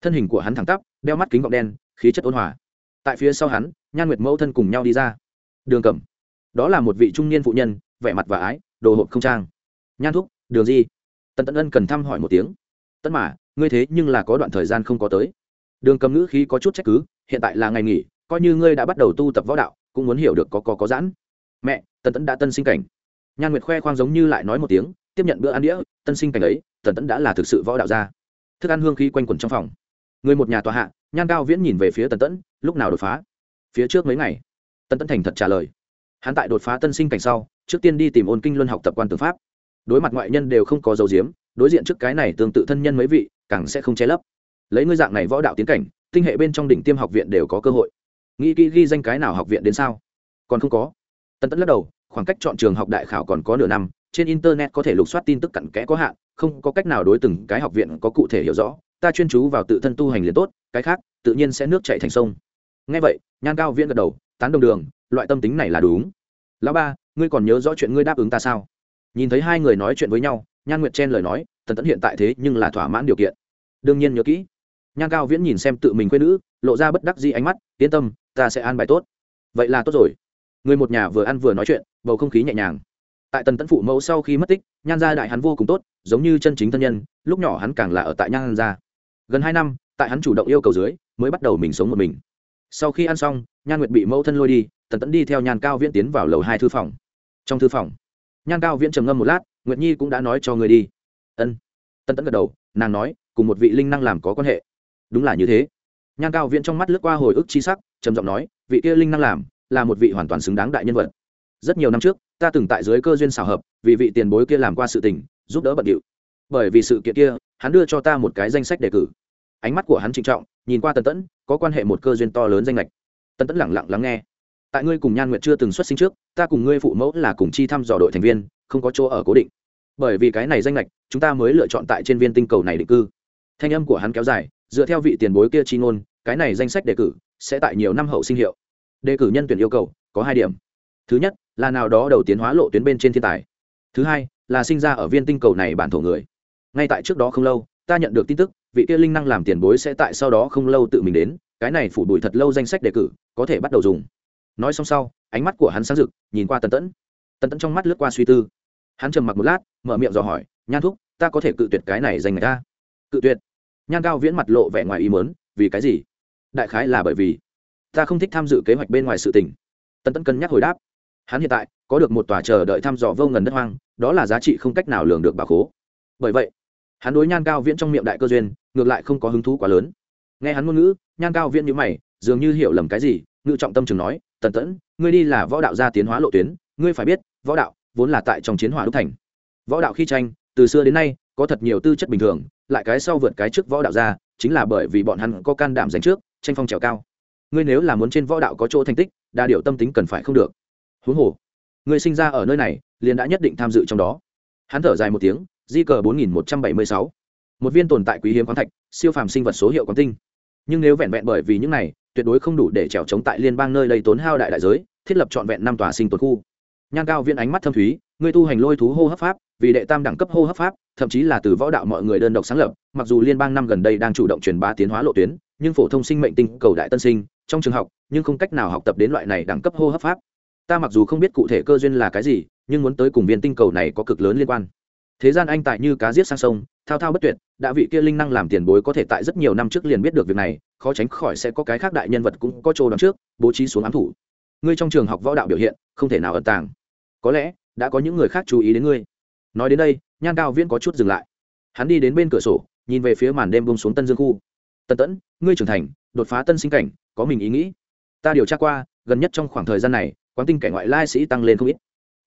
Thân hình của hắn thẳng tắp, đeo mắt kính gọng đen, khí chất ôn hòa tại phía sau hắn, nhan nguyệt mẫu thân cùng nhau đi ra. Đường cẩm. Đó là một vị trung niên phụ nhân, vẻ mặt và ái, đồ hộp không trang. Nhan thúc, đường gì tần tẫn ân cần thăm hỏi một tiếng. Tân mà ngươi thế nhưng là có đoạn thời gian không có tới. Đường cầm ngữ khí có chút trách cứ, hiện tại là ngày nghỉ, coi như ngươi đã bắt đầu tu tập võ đạo, cũng muốn hiểu được có có có giãn. Mẹ, tần tẫn đã tân sinh cảnh. Nhan nguyệt khoe khoang giống như lại nói một tiếng, tiếp nhận bữa ăn đĩa, tân sinh cảnh ấy, tần tẫn đã là thực sự võ đạo ra. thức ăn hương khí quanh quẩn trong phòng. Người một nhà tòa hạ, nhan cao viễn nhìn về phía tần tẫn lúc nào đột phá? Phía trước mấy ngày. Tân tân thành thật trả lời. Hắn tại đột phá tân sinh cảnh sau, trước tiên đi tìm ôn kinh luân học tập quan tư pháp. Đối mặt ngoại nhân đều không có dấu diếm, đối diện trước cái này tương tự thân nhân mấy vị, càng sẽ không che lấp. Lấy ngư dạng này võ đạo tiến cảnh, tinh hệ bên trong đỉnh tiêm học viện đều có cơ hội. Nghĩ kỹ ghi danh cái nào học viện đến sao? Còn không có. Tân tẫn lắc đầu, khoảng cách chọn trường học đại khảo còn có nửa năm, trên internet có thể lục soát tin tức cặn kẽ có hạn, không có cách nào đối từng cái học viện có cụ thể hiểu rõ, ta chuyên chú vào tự thân tu hành liền tốt, cái khác, tự nhiên sẽ nước chạy thành sông ngay vậy, nhan cao viễn gật đầu, tán đồng đường, loại tâm tính này là đúng. Lão ba, ngươi còn nhớ rõ chuyện ngươi đáp ứng ta sao? Nhìn thấy hai người nói chuyện với nhau, nhan nguyệt chen lời nói, tần tẫn hiện tại thế nhưng là thỏa mãn điều kiện. Đương nhiên nhớ kỹ. Nhan cao viễn nhìn xem tự mình quê nữ, lộ ra bất đắc di ánh mắt, yên tâm, ta sẽ an bài tốt. Vậy là tốt rồi. Người một nhà vừa ăn vừa nói chuyện, bầu không khí nhẹ nhàng. Tại tần tẫn phụ mẫu sau khi mất tích, nhan gia đại hắn vô cùng tốt, giống như chân chính thân nhân, lúc nhỏ hắn càng là ở tại nhan gia. Gần hai năm, tại hắn chủ động yêu cầu dưới, mới bắt đầu mình sống một mình sau khi ăn xong, nhan nguyệt bị mẫu thân lôi đi, tần tẫn đi theo nhan cao viễn tiến vào lầu hai thư phòng. Trong thư phòng, nhan cao viễn trầm ngâm một lát, nguyệt nhi cũng đã nói cho người đi. Ân. Tần tẫn gật đầu, nàng nói, cùng một vị linh năng làm có quan hệ. Đúng là như thế. Nhan cao viễn trong mắt lướt qua hồi ức c h i sắc, trầm giọng nói, vị kia linh năng làm, là một vị hoàn toàn xứng đáng đại nhân vật. Rất nhiều năm trước, ta từng tại dưới cơ duyên xảo hợp, vì vị tiền bối kia làm qua sự tình, giúp đỡ bận điệu. Bởi vì sự kiện kia, hắn đưa cho ta một cái danh sách đề cử ánh mắt của hắn trịnh trọng, nhìn qua tần tẫn, có quan hệ một cơ duyên to lớn danh lệch tần tẫn lẳng lặng lắng nghe. Tại ngươi cùng nhan nguyệt chưa từng xuất sinh trước, ta cùng ngươi phụ mẫu là cùng chi thăm dò đội thành viên, không có chỗ ở cố định. Bởi vì cái này danh lệch chúng ta mới lựa chọn tại trên viên tinh cầu này định cư. Thanh âm của hắn kéo dài, dựa theo vị tiền bối kia chi ngôn, cái này danh sách đề cử sẽ tại nhiều năm hậu sinh hiệu. Đề cử nhân tuyển yêu cầu, có hai điểm. Thứ nhất, là nào đó đầu tiến hóa lộ tuyến bên trên thiên tài. Thứ hai, là sinh ra ở viên tinh cầu này bản thổ người. Ngay tại trước đó không lâu, ta nhận được tin tức vị kia linh năng làm tiền bối sẽ tại sau đó không lâu tự mình đến, cái này phủ bụi thật lâu danh sách đề cử, có thể bắt đầu dùng. Nói xong sau, ánh mắt của hắn sáng rực, nhìn qua tần tẫn. Tần tẫn trong mắt lướt qua suy tư. Hắn trầm mặc một lát, mở miệng dò hỏi, nhan thúc, ta có thể cự tuyệt cái này dành người ta cự tuyệt? Nhan cao viễn mặt lộ vẻ ngoài ý mớn vì cái gì? Đại khái là bởi vì ta không thích tham dự kế hoạch bên ngoài sự tình. Tần tẫn cân nhắc hồi đáp. Hắn hiện tại có được một tòa chờ đợi thăm dò vô ngần đất hoang, đó là giá trị không cách nào lường được bà khố. Bởi vậy hắn đối nhan cao viễn trong miệng đại cơ duyên, ngược lại không có hứng thú quá lớn. Nghe hắn ngôn ngữ, nhan cao viễn nhữ mày, dường như hiểu lầm cái gì, ngự trọng tâm chừng nói, tần tẫn, ngươi đi là võ đạo gia tiến hóa lộ tuyến, ngươi phải biết, võ đạo vốn là tại trong chiến hỏa đúc thành. Võ đạo khi tranh, từ xưa đến nay, có thật nhiều tư chất bình thường, lại cái sau vượt cái trước võ đạo ra chính là bởi vì bọn hắn có can đảm giành trước, tranh phong trèo cao. Ngươi nếu là muốn trên võ đạo có chỗ thành tích, đa điệu tâm tính cần phải không được. Huống hồ, ngươi sinh ra ở nơi này, liền đã nhất định tham dự trong đó. Hắn thở dài một tiếng di cờ bốn nghìn một trăm bảy mươi sáu. Một viên tồn tại quý hiếm khoáng thạch, siêu phàm sinh vật số hiệu quán tinh. Nhưng nếu vẹn vẹn bởi vì những này, tuyệt đối không đủ để trèo chống tại liên bang nơi đây tốn hao đại đại giới, thiết lập trọn vẹn năm tòa sinh tồn khu. Nhan cao viên ánh mắt thâm thúy ngươi tu hành lôi thú hô hấp pháp, vì đệ tam đẳng cấp hô hấp pháp, thậm chí là từ võ đạo mọi người đơn độc sáng lập, mặc dù liên bang năm gần đây đang chủ động truyền bá tiến hóa lộ tuyến, nhưng phổ thông sinh mệnh tinh cầu đại tân sinh, trong trường học, nhưng không cách nào học tập đến loại này đẳng cấp hô hấp pháp. Ta mặc dù không biết cụ thể cơ duyên là cái gì, nhưng muốn tới cùng viên tinh cầu này có cực lớn liên quan thế gian anh tại như cá giết sang sông, thao thao bất tuyệt, đã vị kia linh năng làm tiền bối có thể tại rất nhiều năm trước liền biết được việc này, khó tránh khỏi sẽ có cái khác đại nhân vật cũng có chỗ đón trước, bố trí xuống ám thủ. Ngươi trong trường học võ đạo biểu hiện, không thể nào ẩn tàng. Có lẽ, đã có những người khác chú ý đến ngươi. Nói đến đây, nhan cao viễn có chút dừng lại. Hắn đi đến bên cửa sổ, nhìn về phía màn đêm bông xuống tân dương khu. Tân tẫn, ngươi trưởng thành, đột phá tân sinh cảnh, có mình ý nghĩ. Ta điều tra qua, gần nhất trong khoảng thời gian này, quán tinh cảnh ngoại lai sĩ tăng lên không ít.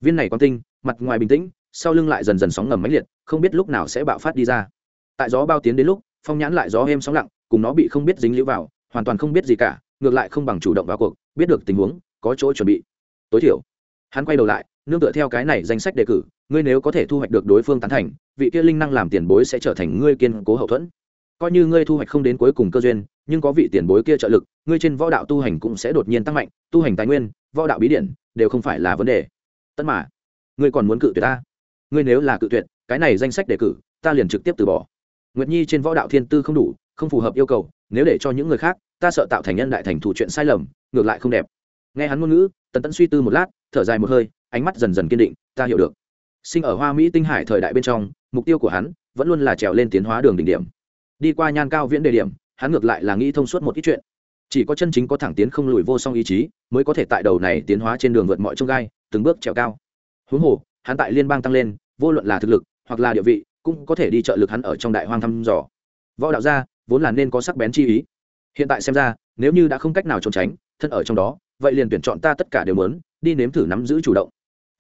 Viên này quán tinh, mặt ngoài bình tĩnh sau lưng lại dần dần sóng ngầm mãnh liệt, không biết lúc nào sẽ bạo phát đi ra. Tại gió bao tiến đến lúc, phong nhãn lại gió êm sóng lặng, cùng nó bị không biết dính lũ vào, hoàn toàn không biết gì cả, ngược lại không bằng chủ động vào cuộc, biết được tình huống, có chỗ chuẩn bị. Tối thiểu, hắn quay đầu lại, nương tựa theo cái này danh sách đề cử, ngươi nếu có thể thu hoạch được đối phương tán thành, vị kia linh năng làm tiền bối sẽ trở thành ngươi kiên cố hậu thuẫn. Coi như ngươi thu hoạch không đến cuối cùng cơ duyên, nhưng có vị tiền bối kia trợ lực, ngươi trên võ đạo tu hành cũng sẽ đột nhiên tăng mạnh, tu hành tài nguyên, võ đạo bí điển, đều không phải là vấn đề. Tất mà, ngươi còn muốn cự tuyệt ta? Ngươi nếu là cự tuyệt, cái này danh sách đề cử, ta liền trực tiếp từ bỏ. Nguyệt nhi trên võ đạo thiên tư không đủ, không phù hợp yêu cầu, nếu để cho những người khác, ta sợ tạo thành nhân đại thành thủ chuyện sai lầm, ngược lại không đẹp. Nghe hắn ngôn ngữ, tần tẫn suy tư một lát, thở dài một hơi, ánh mắt dần dần kiên định, ta hiểu được. Sinh ở hoa mỹ tinh hải thời đại bên trong, mục tiêu của hắn vẫn luôn là trèo lên tiến hóa đường đỉnh điểm. Đi qua nhan cao viễn đề điểm, hắn ngược lại là nghĩ thông suốt một ít chuyện. Chỉ có chân chính có thẳng tiến không lùi vô song ý chí, mới có thể tại đầu này tiến hóa trên đường vượt mọi trông gai, từng bước trèo cao. Huống hồ, hắn tại liên bang tăng lên vô luận là thực lực, hoặc là địa vị, cũng có thể đi trợ lực hắn ở trong đại hoang thăm dò. Võ đạo gia, vốn là nên có sắc bén chi ý. Hiện tại xem ra, nếu như đã không cách nào trốn tránh, thân ở trong đó, vậy liền tuyển chọn ta tất cả đều muốn, đi nếm thử nắm giữ chủ động.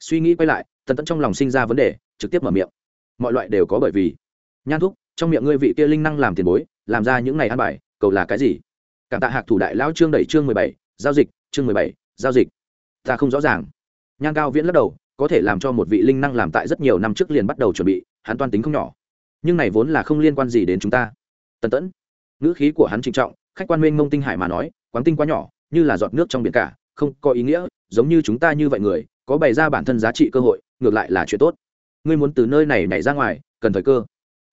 Suy nghĩ quay lại, tần tẫn trong lòng sinh ra vấn đề, trực tiếp mở miệng. Mọi loại đều có bởi vì. Nhan thúc, trong miệng ngươi vị kia linh năng làm tiền bối, làm ra những ngày ăn bài, cầu là cái gì? Cảm tạ hạc thủ đại lão trương đẩy chương mười bảy, giao dịch, chương mười bảy, giao dịch. Ta không rõ ràng. Nhan cao viễn lắc đầu có thể làm cho một vị linh năng làm tại rất nhiều năm trước liền bắt đầu chuẩn bị, hắn toan tính không nhỏ. Nhưng này vốn là không liên quan gì đến chúng ta. Tần tẫn, ngữ khí của hắn trịnh trọng, khách quan minh mông tinh hải mà nói quán tinh quá nhỏ, như là giọt nước trong biển cả, không có ý nghĩa, giống như chúng ta như vậy người, có bày ra bản thân giá trị cơ hội, ngược lại là chuyện tốt. Ngươi muốn từ nơi này nhảy ra ngoài, cần thời cơ.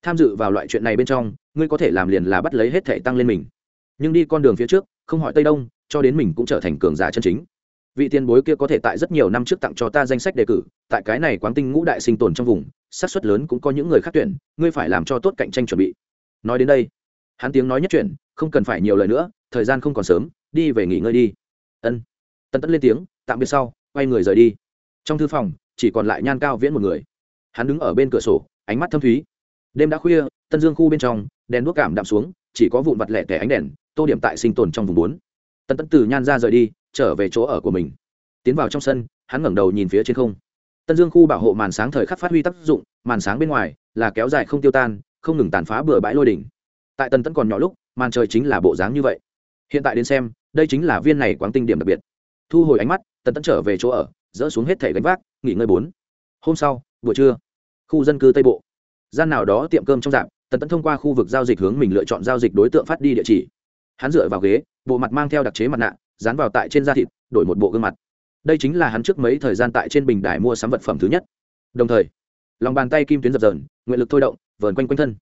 Tham dự vào loại chuyện này bên trong, ngươi có thể làm liền là bắt lấy hết thể tăng lên mình. Nhưng đi con đường phía trước, không hỏi tây đông, cho đến mình cũng trở thành cường giả chân chính vị tiền bối kia có thể tại rất nhiều năm trước tặng cho ta danh sách đề cử, tại cái này quán tinh ngũ đại sinh tồn trong vùng, xác suất lớn cũng có những người khác tuyển, ngươi phải làm cho tốt cạnh tranh chuẩn bị. Nói đến đây, hắn tiếng nói nhất chuyện không cần phải nhiều lời nữa, thời gian không còn sớm, đi về nghỉ ngơi đi. Ân. Tân tẫn lên tiếng, tạm biệt sau, quay người rời đi. Trong thư phòng, chỉ còn lại nhan cao viễn một người. Hắn đứng ở bên cửa sổ, ánh mắt thâm thúy. Đêm đã khuya, tân dương khu bên trong, đèn đuốc cảm đạm xuống, chỉ có vụn vặt lẻ tẻ ánh đèn, tô điểm tại sinh tồn trong vùng bốn. Tân tẫn từ nhan ra rời đi trở về chỗ ở của mình. Tiến vào trong sân, hắn ngẩng đầu nhìn phía trên không. Tân dương khu bảo hộ màn sáng thời khắc phát huy tác dụng, màn sáng bên ngoài là kéo dài không tiêu tan, không ngừng tàn phá bừa bãi lôi đỉnh. Tại tân tẫn còn nhỏ lúc, màn trời chính là bộ dáng như vậy. Hiện tại đến xem, đây chính là viên này quáng tinh điểm đặc biệt. Thu hồi ánh mắt tân tẫn trở về chỗ ở, dỡ xuống hết thẻ gánh vác, nghỉ ngơi bốn. Hôm sau, buổi trưa, khu dân cư tây bộ. Gian nào đó tiệm cơm trong dạp, tần tẫn thông qua khu vực giao dịch hướng mình lựa chọn giao dịch đối tượng phát đi địa chỉ. Hắn dựa vào ghế, bộ mặt mang theo đặc chế mặt nạ dán vào tại trên da thịt, đổi một bộ gương mặt. Đây chính là hắn trước mấy thời gian tại trên bình đài mua sắm vật phẩm thứ nhất. Đồng thời, lòng bàn tay kim tuyến dập dờn, nguyện lực thôi động, vờn quanh quanh thân.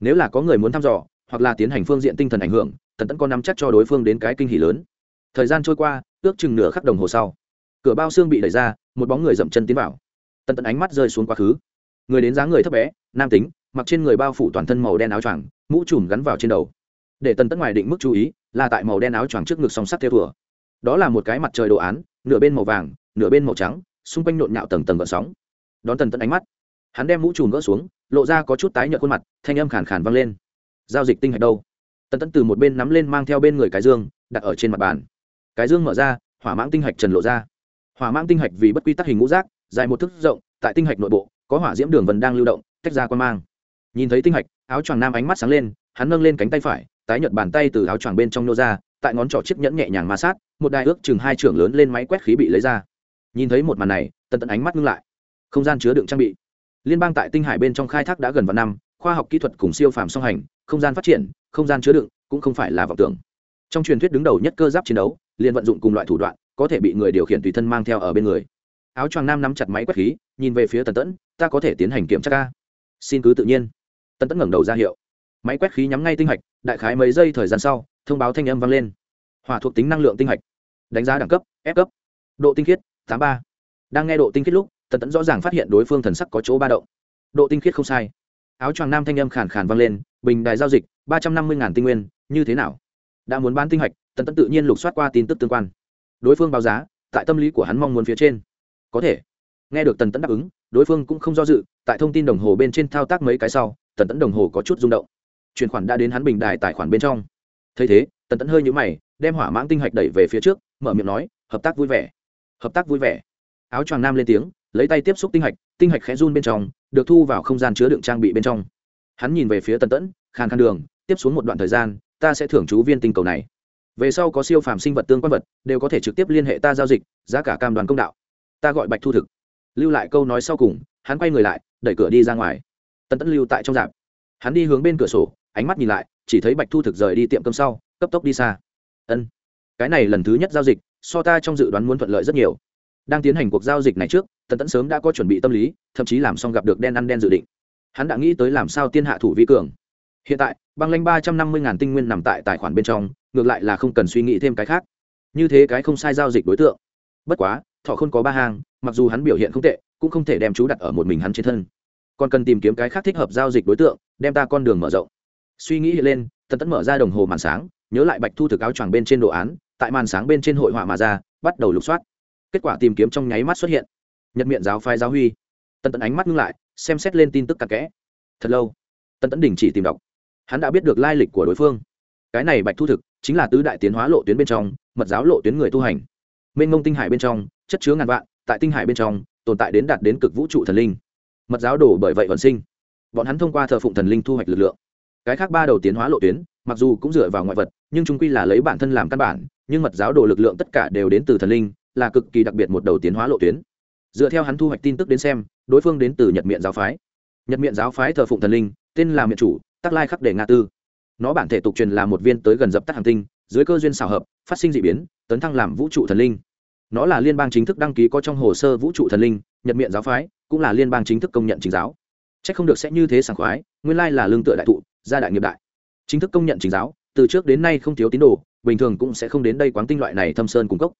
Nếu là có người muốn thăm dò, hoặc là tiến hành phương diện tinh thần ảnh hưởng, tần tẫn có nắm chắc cho đối phương đến cái kinh hỉ lớn. Thời gian trôi qua, ước chừng nửa khắc đồng hồ sau, cửa bao xương bị đẩy ra, một bóng người dậm chân tiến vào. Tần tẫn ánh mắt rơi xuống quá khứ. Người đến dáng người thấp bé, nam tính, mặc trên người bao phủ toàn thân màu đen áo choàng, mũ trùm gắn vào trên đầu. Để tần tẫn ngoài định mức chú ý là tại màu đen áo choàng trước ngực song sắt theo thùa. Đó là một cái mặt trời đồ án, nửa bên màu vàng, nửa bên màu trắng, xung quanh nhộn nhạo tầng tầng gợn sóng. Đón tần tẫn ánh mắt, hắn đem mũ trùm gỡ xuống, lộ ra có chút tái nhợt khuôn mặt, thanh âm khàn khàn vang lên. Giao dịch tinh hạch đâu? Tần tẫn từ một bên nắm lên mang theo bên người cái dương, đặt ở trên mặt bàn. Cái dương mở ra, hỏa mãng tinh hạch trần lộ ra. Hỏa mãng tinh hạch vì bất quy tắc hình ngũ rác dài một thước rộng, tại tinh hạch nội bộ, có hỏa diễm đường vần đang lưu động, tách ra quan mang. Nhìn thấy tinh hạch, áo choàng nam ánh mắt sáng lên, hắn nâng lên cánh tay phải tái nhợt bàn tay từ áo choàng bên trong nô ra, tại ngón trỏ chiếc nhẫn nhẹ nhàng ma sát, một đai ước chừng hai trưởng lớn lên máy quét khí bị lấy ra. Nhìn thấy một màn này, tần tần ánh mắt ngưng lại. Không gian chứa đựng trang bị. Liên bang tại tinh hải bên trong khai thác đã gần vạn năm, khoa học kỹ thuật cùng siêu phàm song hành, không gian phát triển, không gian chứa đựng cũng không phải là vọng tưởng. Trong truyền thuyết đứng đầu nhất cơ giáp chiến đấu, liền vận dụng cùng loại thủ đoạn, có thể bị người điều khiển tùy thân mang theo ở bên người. Áo choàng nam nắm chặt máy quét khí, nhìn về phía tần tẫn ta có thể tiến hành kiểm tra ca. Xin cứ tự nhiên. Tần tẫn ngẩng đầu ra hiệu máy quét khí nhắm ngay tinh hạch, đại khái mấy giây thời gian sau, thông báo thanh âm vang lên. Hỏa thuộc tính năng lượng tinh hạch. Đánh giá đẳng cấp, f cấp. Độ tinh khiết, tám ba. Đang nghe độ tinh khiết lúc, tần tẫn rõ ràng phát hiện đối phương thần sắc có chỗ ba động. Độ tinh khiết không sai. Áo choàng nam thanh âm khàn khàn vang lên, bình đài giao dịch, ba trăm năm mươi tinh nguyên, như thế nào? Đã muốn bán tinh hạch, tần tẫn tự nhiên lục soát qua tin tức tương quan. Đối phương báo giá, tại tâm lý của hắn mong muốn phía trên. Có thể. Nghe được tần tẫn đáp ứng, đối phương cũng không do dự, tại thông tin đồng hồ bên trên thao tác mấy cái sau, tần tẫn đồng hồ có chút rung động chuyển khoản đã đến hắn bình đài tài khoản bên trong. Thấy thế, tần tẫn hơi nhũ mày, đem hỏa mãng tinh hạch đẩy về phía trước, mở miệng nói, hợp tác vui vẻ, hợp tác vui vẻ. Áo choàng nam lên tiếng, lấy tay tiếp xúc tinh hạch tinh hạch khẽ run bên trong, được thu vào không gian chứa đựng trang bị bên trong. Hắn nhìn về phía tần tẫn, khàn khàn đường, tiếp xuống một đoạn thời gian, ta sẽ thưởng chú viên tinh cầu này. Về sau có siêu phàm sinh vật tương quan vật, đều có thể trực tiếp liên hệ ta giao dịch, giá cả cam đoàn công đạo. Ta gọi bạch thu thực. Lưu lại câu nói sau cùng, hắn quay người lại, đẩy cửa đi ra ngoài. Tần tẫn lưu tại trong dạp hắn đi hướng bên cửa sổ ánh mắt nhìn lại, chỉ thấy bạch thu thực rời đi tiệm cơm sau, cấp tốc đi xa. Ân, cái này lần thứ nhất giao dịch, so ta trong dự đoán muốn thuận lợi rất nhiều. Đang tiến hành cuộc giao dịch này trước, tần tẫn sớm đã có chuẩn bị tâm lý, thậm chí làm xong gặp được đen ăn đen dự định. Hắn đã nghĩ tới làm sao tiên hạ thủ vi cường. Hiện tại, băng lanh ba trăm năm mươi tinh nguyên nằm tại tài khoản bên trong, ngược lại là không cần suy nghĩ thêm cái khác. Như thế cái không sai giao dịch đối tượng. Bất quá, thọ không có ba hàng mặc dù hắn biểu hiện không tệ, cũng không thể đem chú đặt ở một mình hắn trên thân. Còn cần tìm kiếm cái khác thích hợp giao dịch đối tượng, đem ta con đường mở rộng suy nghĩ hiện lên, tần tẫn mở ra đồng hồ màn sáng, nhớ lại bạch thu thực áo choàng bên trên đồ án, tại màn sáng bên trên hội họa mà ra, bắt đầu lục soát. Kết quả tìm kiếm trong nháy mắt xuất hiện. Nhật miệng giáo phái giáo huy. Tần tẫn ánh mắt ngưng lại, xem xét lên tin tức cặp kẽ. Thật lâu, tần tẫn đình chỉ tìm đọc. Hắn đã biết được lai lịch của đối phương. Cái này bạch thu thực chính là tứ đại tiến hóa lộ tuyến bên trong, mật giáo lộ tuyến người tu hành. Mênh ngông tinh hải bên trong, chất chứa ngàn vạn, tại tinh hải bên trong, tồn tại đến đạt đến cực vũ trụ thần linh. Mật giáo đổ bởi vậy vận sinh. Bọn hắn thông qua thờ phụng thần linh thu hoạch lực lượng cái khác ba đầu tiến hóa lộ tuyến, mặc dù cũng dựa vào ngoại vật, nhưng chúng quy là lấy bản thân làm căn bản, nhưng mật giáo đồ lực lượng tất cả đều đến từ thần linh, là cực kỳ đặc biệt một đầu tiến hóa lộ tuyến. Dựa theo hắn thu hoạch tin tức đến xem, đối phương đến từ nhật miệng giáo phái. Nhật miệng giáo phái thờ phụng thần linh, tên là miệng chủ, tắc lai khắc đề nga tư. Nó bản thể tục truyền là một viên tới gần dập tắt hàng tinh, dưới cơ duyên xào hợp, phát sinh d ị biến, tấn thăng làm vũ trụ thần linh. Nó là liên bang chính thức đăng ký có trong hồ sơ vũ trụ thần linh, nhật miệng giáo phái cũng là liên bang chính thức công nhận chính giáo. C h ắ c không được sẽ như thế sảng khoái, nguyên lai là lương tựa đại thụ gia đại nghiệp đại. Chính thức công nhận chính giáo, từ trước đến nay không thiếu tín đồ, bình thường cũng sẽ không đến đây quán tinh loại này thâm sơn cung cấp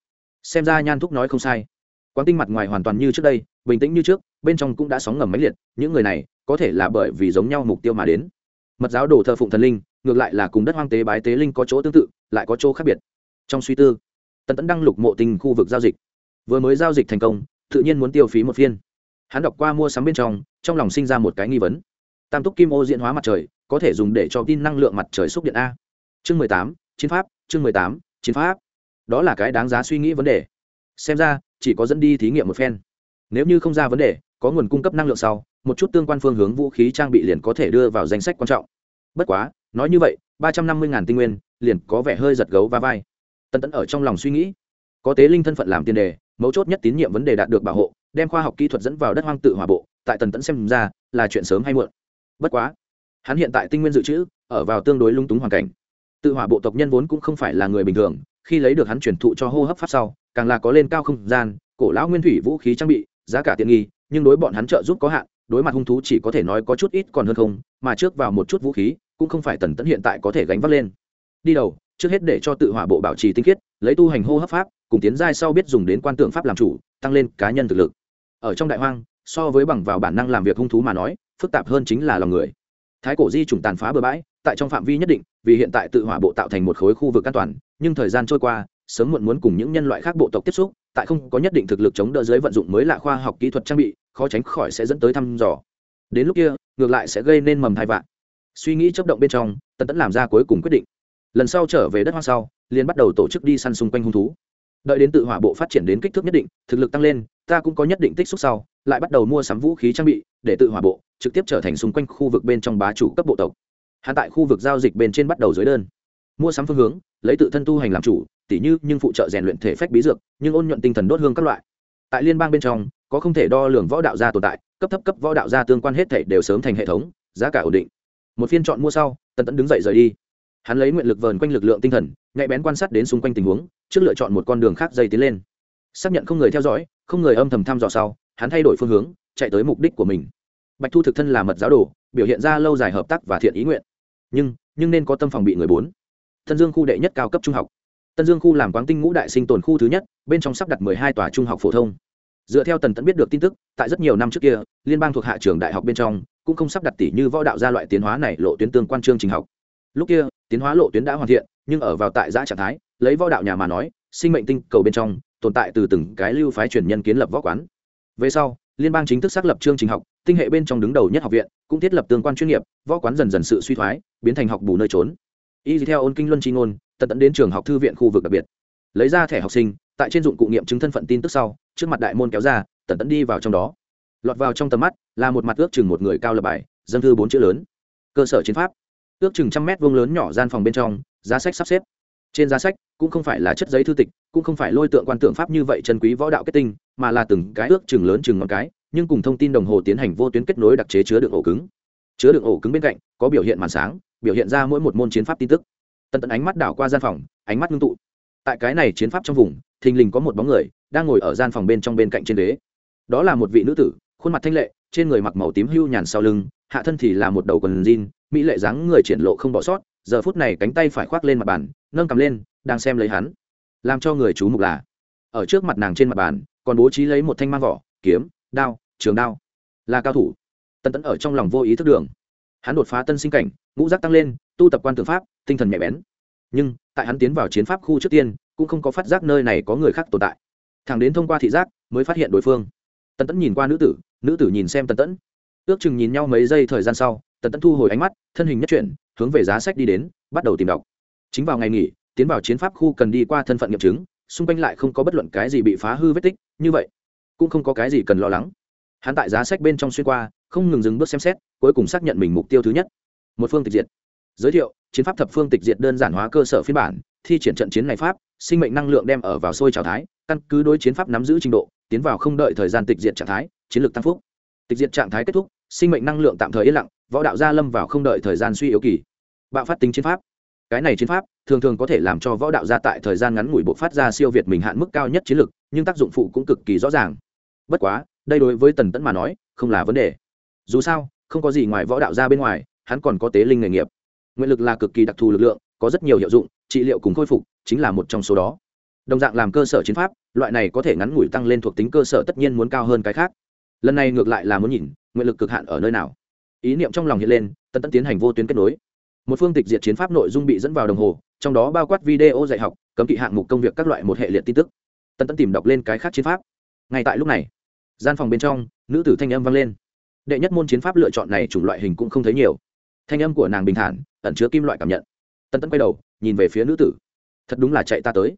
xem ra nhan thúc nói không sai. Quán tinh mặt ngoài hoàn toàn như trước đây, bình tĩnh như trước, bên trong cũng đã sóng ngầm máy liệt, những người này, có thể là bởi vì giống nhau mục tiêu mà đến. Mật giáo đồ thờ phụng thần linh, ngược lại là cùng đất hoang tế bái tế linh có chỗ tương tự, lại có chỗ khác biệt. Trong suy tư, tần tẫn đăng lục mộ tình khu vực giao dịch. Vừa mới giao dịch thành công, tự nhiên muốn tiêu phí một phiên. Hắn đọc qua mua sắm bên trong trong lòng sinh ra một cái nghi vấn. Tam túc kim ô diễn hóa mặt trời có thể dùng để cho tin năng lượng mặt trời xúc điện a. Chương mười tám, chiến pháp, chương mười tám, chiến pháp. Đó là cái đáng giá suy nghĩ vấn đề. Xem ra, chỉ có dẫn đi thí nghiệm một phen. Nếu như không ra vấn đề, có nguồn cung cấp năng lượng sau, một chút tương quan phương hướng vũ khí trang bị liền có thể đưa vào danh sách quan trọng. Bất quá, nói như vậy, ba trăm năm mươi tinh nguyên, liền có vẻ hơi giật gấu và vai. Tân tấn ở trong lòng suy nghĩ. Có tế linh thân phận làm tiền đề, mấu chốt nhất tín nhiệm vấn đề đạt được bảo hộ, đem khoa học kỹ thuật dẫn vào đất hoang tự hòa bộ, tại tần tấn xem ra, là chuyện sớm hay muộn. Bất quá hắn hiện tại tinh nguyên dự trữ, ở vào tương đối lung túng hoàn cảnh. Tự hỏa bộ tộc nhân vốn cũng không phải là người bình thường, khi lấy được hắn chuyển thụ cho hô hấp pháp sau, càng là có lên cao không gian, cổ lão nguyên thủy vũ khí trang bị, giá cả tiện nghi, nhưng đối bọn hắn trợ giúp có hạn, đối mặt hung thú chỉ có thể nói có chút ít còn hơn không, mà trước vào một chút vũ khí, cũng không phải tần tẫn hiện tại có thể gánh vác lên. Đi đầu, trước hết để cho tự hỏa bộ bảo trì tinh khiết, lấy tu hành hô hấp pháp, cùng tiến giai sau biết dùng đến quan tượng pháp làm chủ, tăng lên cá nhân thực lực. Ở trong đại hoang, so với bằng vào bản năng làm việc hung thú mà nói, phức tạp hơn chính là lòng người thái cổ di trùng tàn phá bừa bãi, tại trong phạm vi nhất định, vì hiện tại tự hỏa bộ tạo thành một khối khu vực an toàn, nhưng thời gian trôi qua, sớm muộn muốn cùng những nhân loại khác bộ tộc tiếp xúc, tại không có nhất định thực lực chống đỡ dưới vận dụng mới lạ khoa học kỹ thuật trang bị, khó tránh khỏi sẽ dẫn tới thăm dò. Đến lúc kia, ngược lại sẽ gây nên mầm thai vạn. Suy nghĩ chấp động bên trong, tần tẫn làm ra cuối cùng quyết định. Lần sau trở về đất hoang sau, liền bắt đầu tổ chức đi săn xung quanh hung thú. Đợi đến tự hỏa bộ phát triển đến kích thước nhất định, thực lực tăng lên, ta cũng có nhất định tích xúc sau lại bắt đầu mua sắm vũ khí trang bị, để tự hỏa bộ, trực tiếp trở thành xung quanh khu vực bên trong bá chủ cấp bộ tộc. Hạ tại khu vực giao dịch bên trên bắt đầu dưới đơn. Mua sắm phương hướng, lấy tự thân tu hành làm chủ, tỉ như nhưng phụ trợ rèn luyện thể phách bí dược, nhưng ôn nhuận tinh thần đốt hương các loại. Tại liên bang bên trong, có không thể đo lường võ đạo gia tồn tại, cấp thấp cấp võ đạo gia tương quan hết thể đều sớm thành hệ thống, giá cả ổn định. Một phiên chọn mua sau, tần tẫn đứng dậy rời đi. Hắn lấy nguyện lực vờn quanh lực lượng tinh thần, nhạy bén quan sát đến xung quanh tình huống, trước lựa chọn một con đường khác dây tiến lên. Xác nhận không người theo dõi, không người âm thầm thăm dò sau hắn thay đổi phương hướng, chạy tới mục đích của mình. Bạch thu thực thân là mật giáo đồ, biểu hiện ra lâu dài hợp tác và thiện ý nguyện. Nhưng nhưng nên có tâm phòng bị người bốn. Tân dương khu đệ nhất cao cấp trung học. Tân dương khu làm quáng tinh ngũ đại sinh tồn khu thứ nhất, bên trong sắp đặt mười hai tòa trung học phổ thông. Dựa theo tần tẫn biết được tin tức, tại rất nhiều năm trước kia, liên bang thuộc hạ trường đại học bên trong, cũng không sắp đặt tỷ như võ đạo gia loại tiến hóa này lộ tuyến tương quan chương trình học. Lúc kia, tiến hóa lộ tuyến đã hoàn thiện, nhưng ở vào tại giã trạng thái, lấy võ đạo nhà mà nói, sinh mệnh tinh cầu bên trong, tồn tại từ từng cái lưu phái truyền nhân kiến lập võ quán về sau, liên bang chính thức xác lập chương trình học, tinh hệ bên trong đứng đầu nhất học viện, cũng thiết lập tương quan chuyên nghiệp, võ quán dần dần sự suy thoái, biến thành học bù nơi trốn. Y theo ôn kinh luân tri ngôn, tận tận đến trường học thư viện khu vực đặc biệt. Lấy ra thẻ học sinh, tại trên dụng cụ nghiệm chứng thân phận tin tức sau, trước mặt đại môn kéo ra, tận tận đi vào trong đó. Lọt vào trong tầm mắt, là một mặt ước chừng một người cao lập bài, dân thư bốn chữ lớn. Cơ sở chiến pháp. Ước chừng trăm mét vuông lớn nhỏ gian phòng bên trong, giá sách sắp xếp trên giá sách, cũng không phải là chất giấy thư tịch, cũng không phải lôi tượng quan tượng pháp như vậy chân quý võ đạo kết tinh, mà là từng cái ước chừng lớn chừng ngọn cái, nhưng cùng thông tin đồng hồ tiến hành vô tuyến kết nối đặc chế chứa đựng ổ cứng. Chứa đựng ổ cứng bên cạnh, có biểu hiện màn sáng, biểu hiện ra mỗi một môn chiến pháp tin tức. Tần tận ánh mắt đảo qua gian phòng, ánh mắt ngưng tụ. Tại cái này chiến pháp trong vùng, thình lình có một bóng người, đang ngồi ở gian phòng bên trong bên cạnh trên đế đó là một vị nữ tử, khuôn mặt thanh lệ, trên người mặc màu tím hưu nhàn sau lưng, hạ thân thì là một đầu quần jean, mỹ lệ dáng người triển lộ không bỏ sót giờ phút này cánh tay phải khoác lên mặt bàn, nâng cầm lên, đang xem lấy hắn. Làm cho người chú mục là, ở trước mặt nàng trên mặt bàn, còn bố trí lấy một thanh mang vỏ, kiếm, đao, trường đao. Là cao thủ. Tân Tẫn ở trong lòng vô ý thức đường. Hắn đột phá tân sinh cảnh, ngũ giác tăng lên, tu tập quan tư pháp, tinh thần nhạy bén. Nhưng, tại hắn tiến vào chiến pháp khu trước tiên, cũng không có phát giác nơi này có người khác tồn tại. Thẳng đến thông qua thị giác, mới phát hiện đối phương. Tần tẫn nhìn qua nữ tử nữ tử nhìn xem tần tẫn ước chừng nhìn nhau mấy giây thời gian sau, tần tẫn thu hồi ánh mắt, thân hình nhất chuyển hướng về giá sách đi đến, bắt đầu tìm đọc. Chính vào ngày nghỉ, tiến vào chiến pháp khu cần đi qua thân phận nghiệm chứng, xung quanh lại không có bất luận cái gì bị phá hư vết tích, như vậy, cũng không có cái gì cần lo lắng. Hắn tại giá sách bên trong xuyên qua, không ngừng dừng bước xem xét, cuối cùng xác nhận mình mục tiêu thứ nhất. Một phương tịch diệt. Giới thiệu, chiến pháp thập phương tịch diệt đơn giản hóa cơ sở phiên bản, thi triển trận chiến này pháp, sinh mệnh năng lượng đem ở vào sôi trào thái, căn cứ đối chiến pháp nắm giữ trình độ, tiến vào không đợi thời gian tịch diệt trạng thái, chiến lược tăng phúc. Tịch diệt trạng thái kết thúc sinh mệnh năng lượng tạm thời yên lặng, võ đạo gia lâm vào không đợi thời gian suy yếu kỳ. Bạo phát tính chiến pháp. Cái này chiến pháp, thường thường có thể làm cho võ đạo gia tại thời gian ngắn ngủi bộ phát ra siêu việt mình hạn mức cao nhất chiến lực, nhưng tác dụng phụ cũng cực kỳ rõ ràng. Bất quá, đây đối với tần tẫn mà nói, không là vấn đề. Dù sao, không có gì ngoài võ đạo gia bên ngoài, hắn còn có tế linh nghề nghiệp. Nguyện lực là cực kỳ đặc thù lực lượng, có rất nhiều hiệu dụng, trị liệu cùng khôi phục, chính là một trong số đó. Đồng dạng làm cơ sở chiến pháp, loại này có thể ngắn ngủi tăng lên thuộc tính cơ sở tất nhiên muốn cao hơn cái khác. Lần này ngược lại là muốn nhìn nguyện lực cực hạn ở nơi nào? Ý niệm trong lòng hiện lên, tân tân tiến hành vô tuyến kết nối. Một phương tịch diệt chiến pháp nội dung bị dẫn vào đồng hồ, trong đó bao quát video dạy học, cấm kỵ hạng mục công việc các loại một hệ liệt tin tức. Tân tân tìm đọc lên cái khác chiến pháp. Ngay tại lúc này, gian phòng bên trong, nữ tử thanh âm vang lên. Đệ nhất môn chiến pháp lựa chọn này chủng loại hình cũng không thấy nhiều. Thanh âm của nàng bình thản, ẩn chứa kim loại cảm nhận. Tân tân quay đầu, nhìn về phía nữ tử. Thật đúng là chạy ta tới.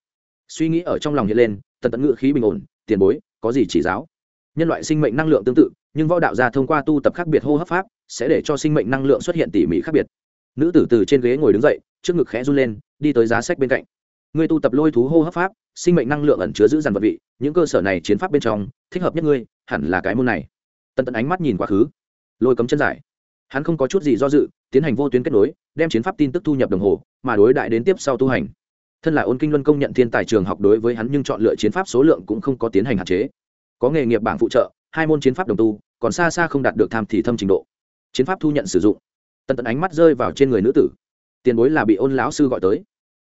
Suy nghĩ ở trong lòng hiện lên tần tân ngự khí bình ổn, tiền bối, có gì chỉ giáo? Nhân loại sinh mệnh năng lượng tương tự nhưng võ đạo gia thông qua tu tập khác biệt hô hấp pháp sẽ để cho sinh mệnh năng lượng xuất hiện tỉ mỉ khác biệt. Nữ tử từ trên ghế ngồi đứng dậy, trước ngực khẽ run lên, đi tới giá sách bên cạnh. Ngươi tu tập lôi thú hô hấp pháp, sinh mệnh năng lượng ẩn chứa giữ dằn vật vị, những cơ sở này chiến pháp bên trong, thích hợp nhất ngươi, hẳn là cái môn này. Tần tần ánh mắt nhìn quá khứ, lôi cấm chân giải hắn không có chút gì do dự, tiến hành vô tuyến kết nối, đem chiến pháp tin tức thu nhập đồng hồ, mà đối đại đến tiếp sau tu hành. Thân là ôn kinh luân công nhận thiên tài trường học đối với hắn nhưng chọn lựa chiến pháp số lượng cũng không có tiến hành hạn chế. Có nghề nghiệp bảng phụ trợ hai môn chiến pháp đồng tu, còn xa xa không đạt được tham thì thâm trình độ. Chiến pháp thu nhận sử dụng. Tần tần ánh mắt rơi vào trên người nữ tử. Tiền bối là bị ôn lão sư gọi tới.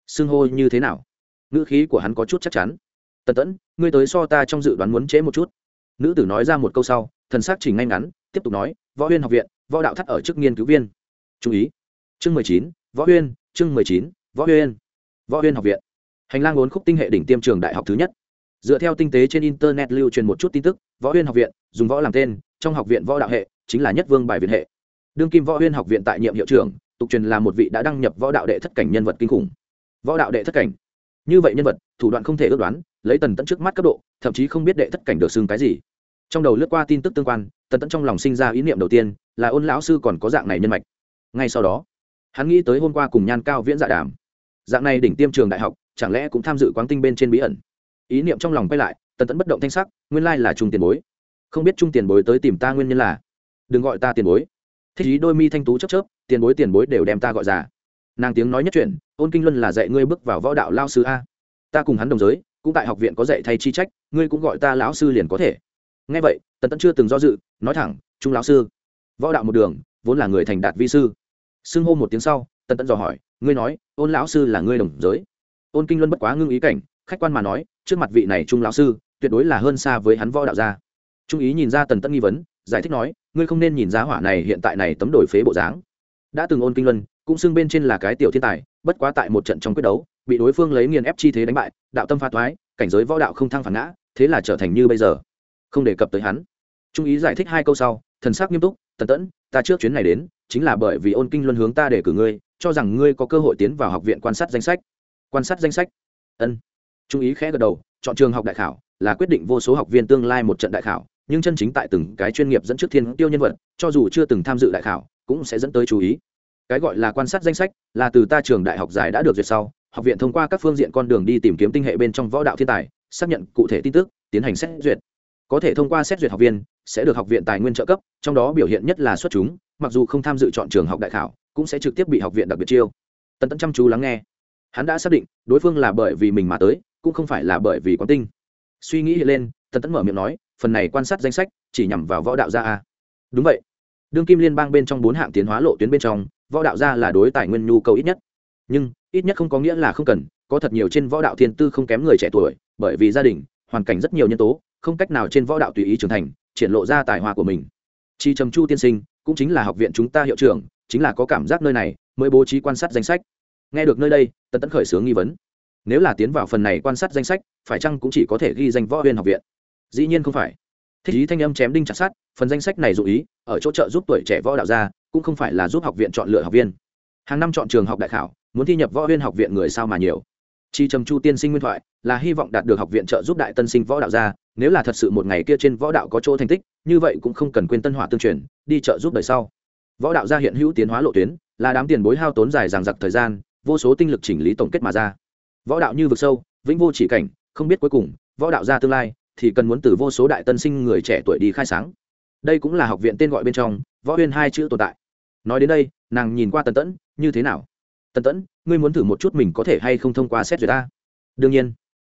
Xưng hô như thế nào? Ngữ khí của hắn có chút chắc chắn. Tần tẫn ngươi tới so ta trong dự đoán muốn chế một chút. Nữ tử nói ra một câu sau, thần s ắ c chỉnh ngay ngắn, tiếp tục nói, võ huyên học viện, võ đạo thắt ở chức nghiên cứu viên. Chú ý. Chương mười chín, võ huyên, chương mười chín, võ huyên. Võ huyên học viện. Hành lang bốn khúc tinh hệ đỉnh tiêm trường đại học thứ nhất dựa theo tinh tế trên internet lưu truyền một chút tin tức, võ huyên học viện, dùng võ làm tên, trong học viện võ đạo hệ, chính là nhất vương bài viện hệ. Đương kim võ huyên học viện tại nhiệm hiệu trưởng, tục truyền là một vị đã đăng nhập võ đạo đệ thất cảnh nhân vật kinh khủng. Võ đạo đệ thất cảnh. Như vậy nhân vật, thủ đoạn không thể ước đoán, lấy tần tẫn trước mắt cấp độ, thậm chí không biết đệ thất cảnh được xưng cái gì. Trong đầu lướt qua tin tức tương quan, tần tẫn trong lòng sinh ra ý niệm đầu tiên, là ôn lão sư còn có dạng này nhân mạch. Ngay sau đó, hắn nghĩ tới hôm qua cùng nhan cao viễn dạ đàm. Dạng này đỉnh tiêm trường đại học, chẳng lẽ cũng tham dự quán tinh bên trên bí ẩn? Ý niệm trong lòng quay lại, tần tẫn bất động thanh sắc, nguyên lai là trung tiền bối. Không biết trung tiền bối tới tìm ta nguyên nhân là? Đừng gọi ta tiền bối. Thích ý đôi mi thanh tú chấp chớp, tiền bối tiền bối đều đem ta gọi ra. Nàng tiếng nói nhất chuyện, ôn kinh luân là dạy ngươi bước vào võ đạo lao sư a. Ta cùng hắn đồng giới, cũng tại học viện có dạy thay chi trách, ngươi cũng gọi ta lão sư liền có thể. Ngay vậy, tần tẫn chưa từng do dự, nói thẳng, trung lão sư. Võ đạo một đường, vốn là người thành đạt vi sư. Xưng hô một tiếng sau, tần tẫn dò hỏi, ngươi nói, ôn lão sư là ngươi đồng giới? Ôn kinh luân bất quá ngưng ý cảnh khách quan mà nói, trước mặt vị này trung lão sư, tuyệt đối là hơn xa với hắn võ đạo gia. Trung ý nhìn ra tần tẫn nghi vấn, giải thích nói, ngươi không nên nhìn giá hỏa này hiện tại này tấm đổi phế bộ dáng. Đã từng ôn kinh luân, cũng xưng bên trên là cái tiểu thiên tài, bất quá tại một trận trong quyết đấu, bị đối phương lấy nghiền ép chi thế đánh bại, đạo tâm pha thoái, cảnh giới võ đạo không thăng phản ngã, thế là trở thành như bây giờ. Không đề cập tới hắn. Trung ý giải thích hai câu sau, thần sắc nghiêm túc, tần tẫn, ta trước chuyến này đến, chính là bởi vì ôn kinh luân hướng ta để cử ngươi, cho rằng ngươi có cơ hội tiến vào học viện quan sát danh sách. Quan sát danh sách. Ân trung ý khẽ gật đầu, chọn trường học đại khảo là quyết định vô số học viên tương lai một trận đại khảo, nhưng chân chính tại từng cái chuyên nghiệp dẫn trước thiên tiêu nhân vật, cho dù chưa từng tham dự đại khảo, cũng sẽ dẫn tới chú ý. Cái gọi là quan sát danh sách là từ ta trường đại học giải đã được duyệt sau, học viện thông qua các phương diện con đường đi tìm kiếm tinh hệ bên trong võ đạo thiên tài, xác nhận cụ thể tin tức, tiến hành xét duyệt. Có thể thông qua xét duyệt học viên, sẽ được học viện tài nguyên trợ cấp, trong đó biểu hiện nhất là xuất chúng, mặc dù không tham dự chọn trường học đại khảo, cũng sẽ trực tiếp bị học viện đặc biệt chiêu. Tần tẫn chăm chú lắng nghe. Hắn đã xác định, đối phương là bởi vì mình mà tới cũng không phải là bởi vì quán tinh. Suy nghĩ lên, tần tẫn mở miệng nói, phần này quan sát danh sách, chỉ nhằm vào võ đạo gia a. Đúng vậy. Đương kim liên bang bên trong bốn hạng tiến hóa lộ tuyến bên trong, võ đạo gia là đối tài nguyên nhu cầu ít nhất. Nhưng, ít nhất không có nghĩa là không cần, có thật nhiều trên võ đạo thiên tư không kém người trẻ tuổi, bởi vì gia đình, hoàn cảnh rất nhiều nhân tố, không cách nào trên võ đạo tùy ý trưởng thành, triển lộ ra tài hoa của mình. Chi trầm chu tiên sinh, cũng chính là học viện chúng ta hiệu trưởng, chính là có cảm giác nơi này, mới bố trí quan sát danh sách. Nghe được nơi đây, tần tấn khởi xướng nghi vấn nếu là tiến vào phần này quan sát danh sách, phải chăng cũng chỉ có thể ghi danh võ huyên học viện? Dĩ nhiên không phải. Thích ý thanh âm chém đinh chặt sát phần danh sách này dụ ý, ở chỗ trợ giúp tuổi trẻ võ đạo gia, cũng không phải là giúp học viện chọn lựa học viên. Hàng năm chọn trường học đại khảo, muốn thi nhập võ huyên học viện người sao mà nhiều. Chi trầm chu tiên sinh nguyên thoại, là hy vọng đạt được học viện trợ giúp đại tân sinh võ đạo gia, nếu là thật sự một ngày kia trên võ đạo có chỗ thành tích, như vậy cũng không cần quên tân hỏa tương truyền, đi trợ giúp đời sau. Võ đạo gia hiện hữu tiến hóa lộ tuyến, là đám tiền bối hao tốn dài dằng dặc thời gian, vô số tinh lực chỉnh lý tổng kết mà ra võ đạo như vực sâu, vĩnh vô chỉ cảnh, không biết cuối cùng, võ đạo ra tương lai, thì cần muốn từ vô số đại tân sinh người trẻ tuổi đi khai sáng. Đây cũng là học viện tên gọi bên trong, võ huyên hai chữ tồn tại. Nói đến đây, nàng nhìn qua tần tẫn, như thế nào? Tần tẫn, ngươi muốn thử một chút mình có thể hay không thông qua xét duyệt ta? Đương nhiên.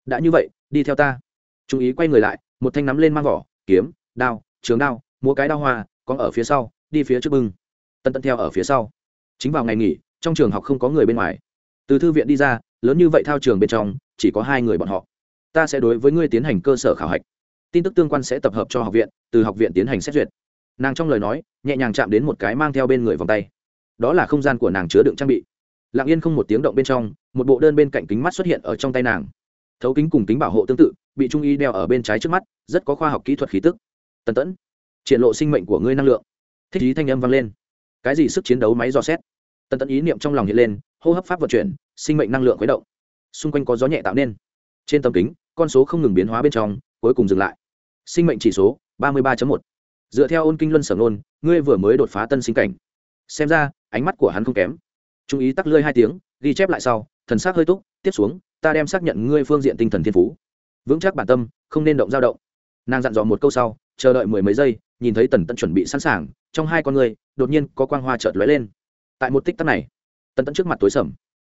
Đã như vậy, đi theo ta. Chú ý quay người lại, một thanh nắm lên mang vỏ, kiếm, đao, trường đao, múa cái đao hoa còn ở phía sau, đi phía trước bưng. Tân tân theo ở phía sau. Chính vào ngày nghỉ, trong trường học không có người bên ngoài. Từ thư viện đi ra lớn như vậy thao trường bên trong, chỉ có hai người bọn họ. Ta sẽ đối với ngươi tiến hành cơ sở khảo hạch. Tin tức tương quan sẽ tập hợp cho học viện, từ học viện tiến hành xét duyệt. Nàng trong lời nói, nhẹ nhàng chạm đến một cái mang theo bên người vòng tay. Đó là không gian của nàng chứa đựng trang bị. Lặng yên không một tiếng động bên trong, một bộ đơn bên cạnh kính mắt xuất hiện ở trong tay nàng. Thấu kính cùng kính bảo hộ tương tự, bị trung y đeo ở bên trái trước mắt, rất có khoa học kỹ thuật khí tức. Tần tẫn, triển lộ sinh mệnh của ngươi năng lượng. Thích ý thanh âm vang lên. Cái gì sức chiến đấu máy dò xét? Tần tẫn ý niệm trong lòng hiện lên hô hấp pháp vận chuyển, sinh mệnh năng lượng khuấy động. Xung quanh có gió nhẹ tạo nên. Trên tầm kính, con số không ngừng biến hóa bên trong, cuối cùng dừng lại. Sinh mệnh chỉ số, ba mươi ba một. Dựa theo ôn kinh luân sở nôn ngươi vừa mới đột phá tân sinh cảnh. Xem ra, ánh mắt của hắn không kém. Chú ý tắc lơi hai tiếng, ghi chép lại sau, thần s ắ c hơi túc, tiếp xuống, ta đem xác nhận ngươi phương diện tinh thần thiên phú. Vững chắc bản tâm, không nên động dao động. Nàng dặn dò một câu sau, chờ đợi mười mấy giây, nhìn thấy tần tân chuẩn bị sẵn sàng, trong hai con người đột nhiên có quang hoa chợt lóe lên. Tại một tích tắc này tần Tẫn trước mặt tối sầm.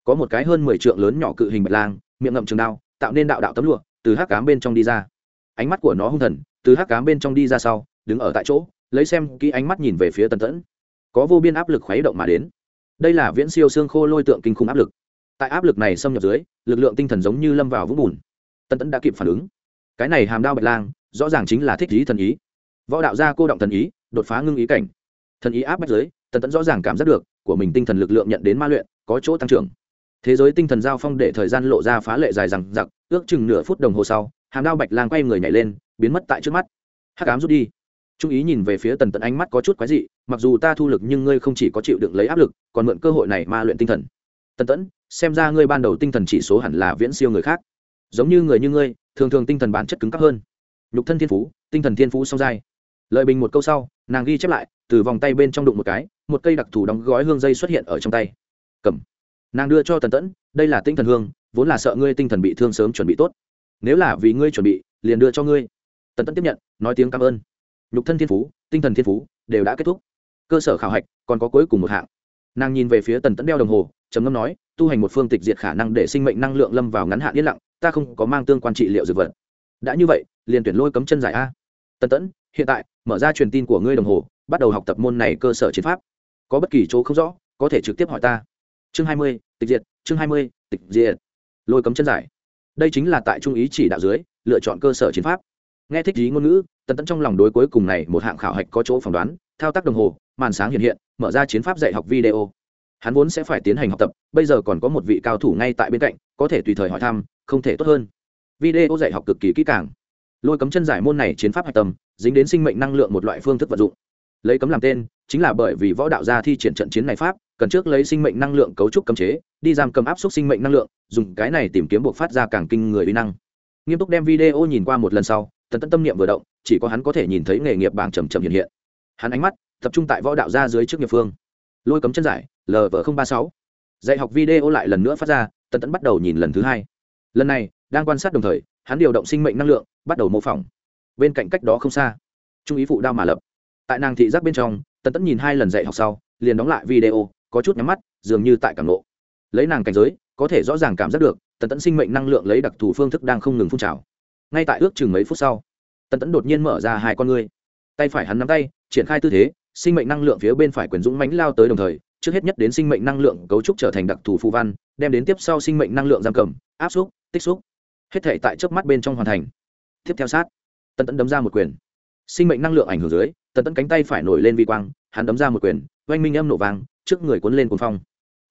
Có một cái hơn mười trượng lớn nhỏ cự hình bạch lang, miệng ngậm trường đao, tạo nên đạo đạo tấm lụa, từ hắc cám bên trong đi ra. Ánh mắt của nó hung thần, từ hắc cám bên trong đi ra sau, đứng ở tại chỗ, lấy xem kỹ ánh mắt nhìn về phía tần tẫn. Có vô biên áp lực khuấy động mà đến. Đây là viễn siêu xương khô lôi tượng kinh khủng áp lực. Tại áp lực này xâm nhập dưới, lực lượng tinh thần giống như lâm vào vũng bùn. Tân tẫn đã kịp phản ứng. Cái này hàm đao bạch lang, rõ ràng chính là thích ý thần ý. Võ đạo gia cô động thần ý, đột phá ngưng ý cảnh. Thần ý áp bách dưới tân tẫn rõ ràng cảm giác được của mình tinh thần lực lượng nhận đến ma luyện, có chỗ tăng trưởng. Thế giới tinh thần giao phong để thời gian lộ ra phá lệ dài rằng giặc ước chừng nửa phút đồng hồ sau, hàm đao bạch lang quay người nhảy lên, biến mất tại trước mắt. Hắc ám rút đi. Trung ý nhìn về phía tần tận ánh mắt có chút quái dị, mặc dù ta thu lực nhưng ngươi không chỉ có chịu đựng lấy áp lực, còn mượn cơ hội này ma luyện tinh thần. Tần tẫn, xem ra ngươi ban đầu tinh thần chỉ số hẳn là viễn siêu người khác. Giống như người như ngươi, thường thường tinh thần bản chất cứng cấp hơn. Nhục thân thiên phú, tinh thần thiên phú song dai lợi bình một câu sau, nàng ghi chép lại, từ vòng tay bên trong đụng một cái một cây đặc thù đóng gói hương dây xuất hiện ở trong tay. Cầm. Nàng đưa cho tần tẫn, đây là tinh thần hương, vốn là sợ ngươi tinh thần bị thương sớm chuẩn bị tốt. Nếu là vì ngươi chuẩn bị, liền đưa cho ngươi. Tần tẫn tiếp nhận, nói tiếng cảm ơn. Nhục thân thiên phú, tinh thần thiên phú, đều đã kết thúc. Cơ sở khảo hạch, còn có cuối cùng một hạng. Nàng nhìn về phía tần tẫn đeo đồng hồ, trầm ngâm nói, tu hành một phương tịch diệt khả năng để sinh mệnh năng lượng lâm vào ngắn hạn yên lặng, ta không có mang tương quan trị liệu dược vật. Đã như vậy, liền tuyển lôi cấm chân giải a. Tần tẫn, hiện tại, mở ra truyền tin của ngươi đồng hồ, bắt đầu học tập môn này cơ sở chiến pháp có bất kỳ chỗ không rõ, có thể trực tiếp hỏi ta. Chương hai mươi, tịch diệt, chương hai mươi, tịch diệt. Lôi cấm chân giải. Đây chính là tại trung ý chỉ đạo dưới, lựa chọn cơ sở chiến pháp. Nghe thích ý ngôn ngữ, tần tẫn trong lòng đối cuối cùng này một hạng khảo hạch có chỗ phỏng đoán, thao tác đồng hồ, màn sáng hiện hiện, mở ra chiến pháp dạy học video. Hắn vốn sẽ phải tiến hành học tập, bây giờ còn có một vị cao thủ ngay tại bên cạnh, có thể tùy thời hỏi thăm, không thể tốt hơn. Video dạy học cực kỳ kỹ càng. Lôi cấm chân giải môn này chiến pháp hạch tâm, dính đến sinh mệnh năng lượng một loại phương thức vận dụng. Lấy cấm làm tên chính là bởi vì võ đạo gia thi triển trận chiến này pháp, cần trước lấy sinh mệnh năng lượng cấu trúc cấm chế, đi giam cầm áp suất sinh mệnh năng lượng, dùng cái này tìm kiếm buộc phát ra càng kinh người uy năng. Nghiêm túc đem video nhìn qua một lần sau, tần tẫn tâm niệm vừa động, chỉ có hắn có thể nhìn thấy nghề nghiệp bảng trầm trầm hiện hiện. Hắn ánh mắt tập trung tại võ đạo gia dưới trước nghiệp phương. Lôi cấm chân giải lv ba sáu. Dạy học video lại lần nữa phát ra, tần tẫn bắt đầu nhìn lần thứ hai. Lần này, đang quan sát đồng thời, hắn điều động sinh mệnh năng lượng, bắt đầu mô phỏng. Bên cạnh cách đó không xa, trung ý phụ đao mà lập. Tại nàng thị giác bên trong tần tẫn nhìn hai lần dạy học sau, liền đóng lại video, có chút nhắm mắt, dường như tại cảm lộ lấy nàng cảnh giới, có thể rõ ràng cảm giác được, tần tẫn sinh mệnh năng lượng lấy đặc thù phương thức đang không ngừng phun trào. Ngay tại ước chừng mấy phút sau, tần tẫn đột nhiên mở ra hai con ngươi. Tay phải hắn nắm tay, triển khai tư thế, sinh mệnh năng lượng phía bên phải quyền dũng mánh lao tới đồng thời, trước hết nhất đến sinh mệnh năng lượng cấu trúc trở thành đặc thù phù văn, đem đến tiếp sau sinh mệnh năng lượng giam cầm, áp xúc, tích xúc. Hết thể tại chớp mắt bên trong hoàn thành. Tiếp theo sát, tần tẫn đấm ra một quyền sinh mệnh năng lượng ảnh hưởng dưới, tần tẫn cánh tay phải nổi lên vi quang, hắn đấm ra một quyền, oanh minh âm nổ vàng trước người cuốn lên cuồng phong.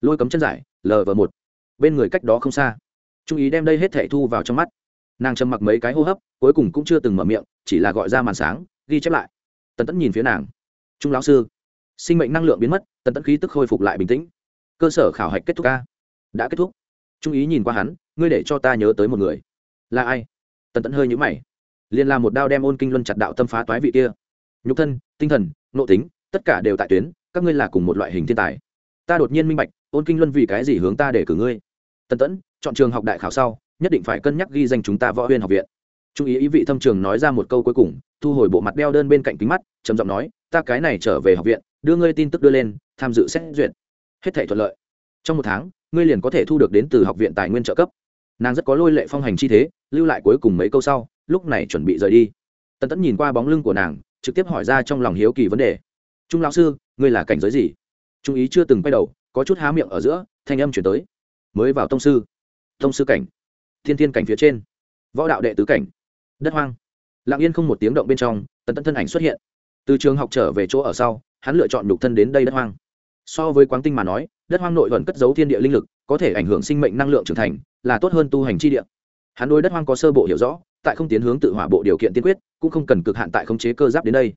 Lôi cấm chân giải lv một. Bên người cách đó không xa. Trung ý đem đây hết thể thu vào trong mắt. Nàng trầm mặc mấy cái hô hấp, cuối cùng cũng chưa từng mở miệng, chỉ là gọi ra màn sáng, ghi chép lại. Tần tẫn nhìn phía nàng. Trung lão sư, sinh mệnh năng lượng biến mất, tần tẫn khí tức khôi phục lại bình tĩnh. Cơ sở khảo hạch kết thúc ca. Đã kết thúc. Trung ý nhìn qua hắn, ngươi để cho ta nhớ tới một người. Là ai? Tần tẫn hơi nhũ mày liền là một đao đem ôn kinh luân chặt đạo tâm phá toái vị kia. Nhục thân, tinh thần, nội tính, tất cả đều tại tuyến, các ngươi là cùng một loại hình thiên tài. Ta đột nhiên minh bạch, ôn kinh luân vì cái gì hướng ta để cử ngươi? Tần tẫn, chọn trường học đại khảo sau, nhất định phải cân nhắc ghi danh chúng ta võ huyên học viện. Trung ý ý vị thâm trường nói ra một câu cuối cùng, thu hồi bộ mặt đeo đơn bên cạnh kính mắt, trầm giọng nói, ta cái này trở về học viện, đưa ngươi tin tức đưa lên, tham dự xét duyệt. Hết thể thuận lợi. Trong một tháng, ngươi liền có thể thu được đến từ học viện tài nguyên trợ cấp. Nàng rất có lôi lệ phong hành chi thế, lưu lại cuối cùng mấy câu sau lúc này chuẩn bị rời đi. Tần tẫn nhìn qua bóng lưng của nàng, trực tiếp hỏi ra trong lòng hiếu kỳ vấn đề. Trung lão sư, ngươi là cảnh giới gì? Trung ý chưa từng quay đầu, có chút há miệng ở giữa, thanh âm chuyển tới. Mới vào tông sư. Tông sư cảnh. Thiên thiên cảnh phía trên. Võ đạo đệ tứ cảnh. Đất hoang. Lặng yên không một tiếng động bên trong, tần tẫn thân ảnh xuất hiện. Từ trường học trở về chỗ ở sau, hắn lựa chọn nhục thân đến đây đất hoang. So với quáng tinh mà nói, đất hoang nội vẫn cất giấu thiên địa linh lực, có thể ảnh hưởng sinh mệnh năng lượng trưởng thành, là tốt hơn tu hành chi địa. Hắn đối đất hoang có sơ bộ hiểu rõ tại không tiến hướng tự hỏa bộ điều kiện tiên quyết, cũng không cần cực hạn tại khống chế cơ giáp đến đây.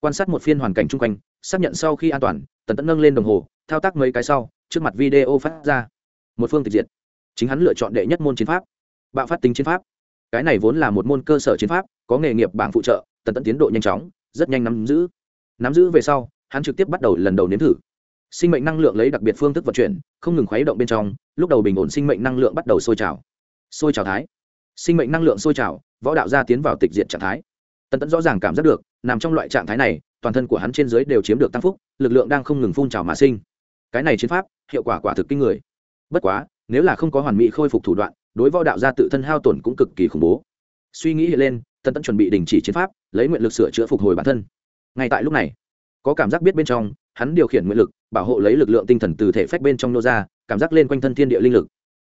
Quan sát một phiên hoàn cảnh chung quanh, xác nhận sau khi an toàn, tần tẫn nâng lên đồng hồ, thao tác mấy cái sau, trước mặt video phát ra. Một phương tịch diệt. Chính hắn lựa chọn đệ nhất môn chiến pháp. Bạo phát tính chiến pháp. Cái này vốn là một môn cơ sở chiến pháp, có nghề nghiệp bảng phụ trợ, tần tẫn tiến độ nhanh chóng, rất nhanh nắm giữ. Nắm giữ về sau, hắn trực tiếp bắt đầu lần đầu nếm thử. Sinh mệnh năng lượng lấy đặc biệt phương thức vận chuyển, không ngừng khuấy động bên trong, lúc đầu bình ổn sinh mệnh năng lượng bắt đầu sôi trào. Sôi trào thái sinh mệnh năng lượng sôi trào, võ đạo gia tiến vào tịch diện trạng thái. Tần tẫn rõ ràng cảm giác được, nằm trong loại trạng thái này, toàn thân của hắn trên dưới đều chiếm được tăng phúc, lực lượng đang không ngừng phun trào mà sinh. Cái này chiến pháp, hiệu quả quả thực kinh người. Bất quá, nếu là không có hoàn mỹ khôi phục thủ đoạn, đối võ đạo gia tự thân hao tổn cũng cực kỳ khủng bố. Suy nghĩ hiện lên, tần tẫn chuẩn bị đình chỉ chiến pháp, lấy nguyện lực sửa chữa phục hồi bản thân. Ngay tại lúc này, có cảm giác biết bên trong, hắn điều khiển nguyện lực, bảo hộ lấy lực lượng tinh thần từ thể phách bên trong nô ra, cảm giác lên quanh thân thiên địa linh lực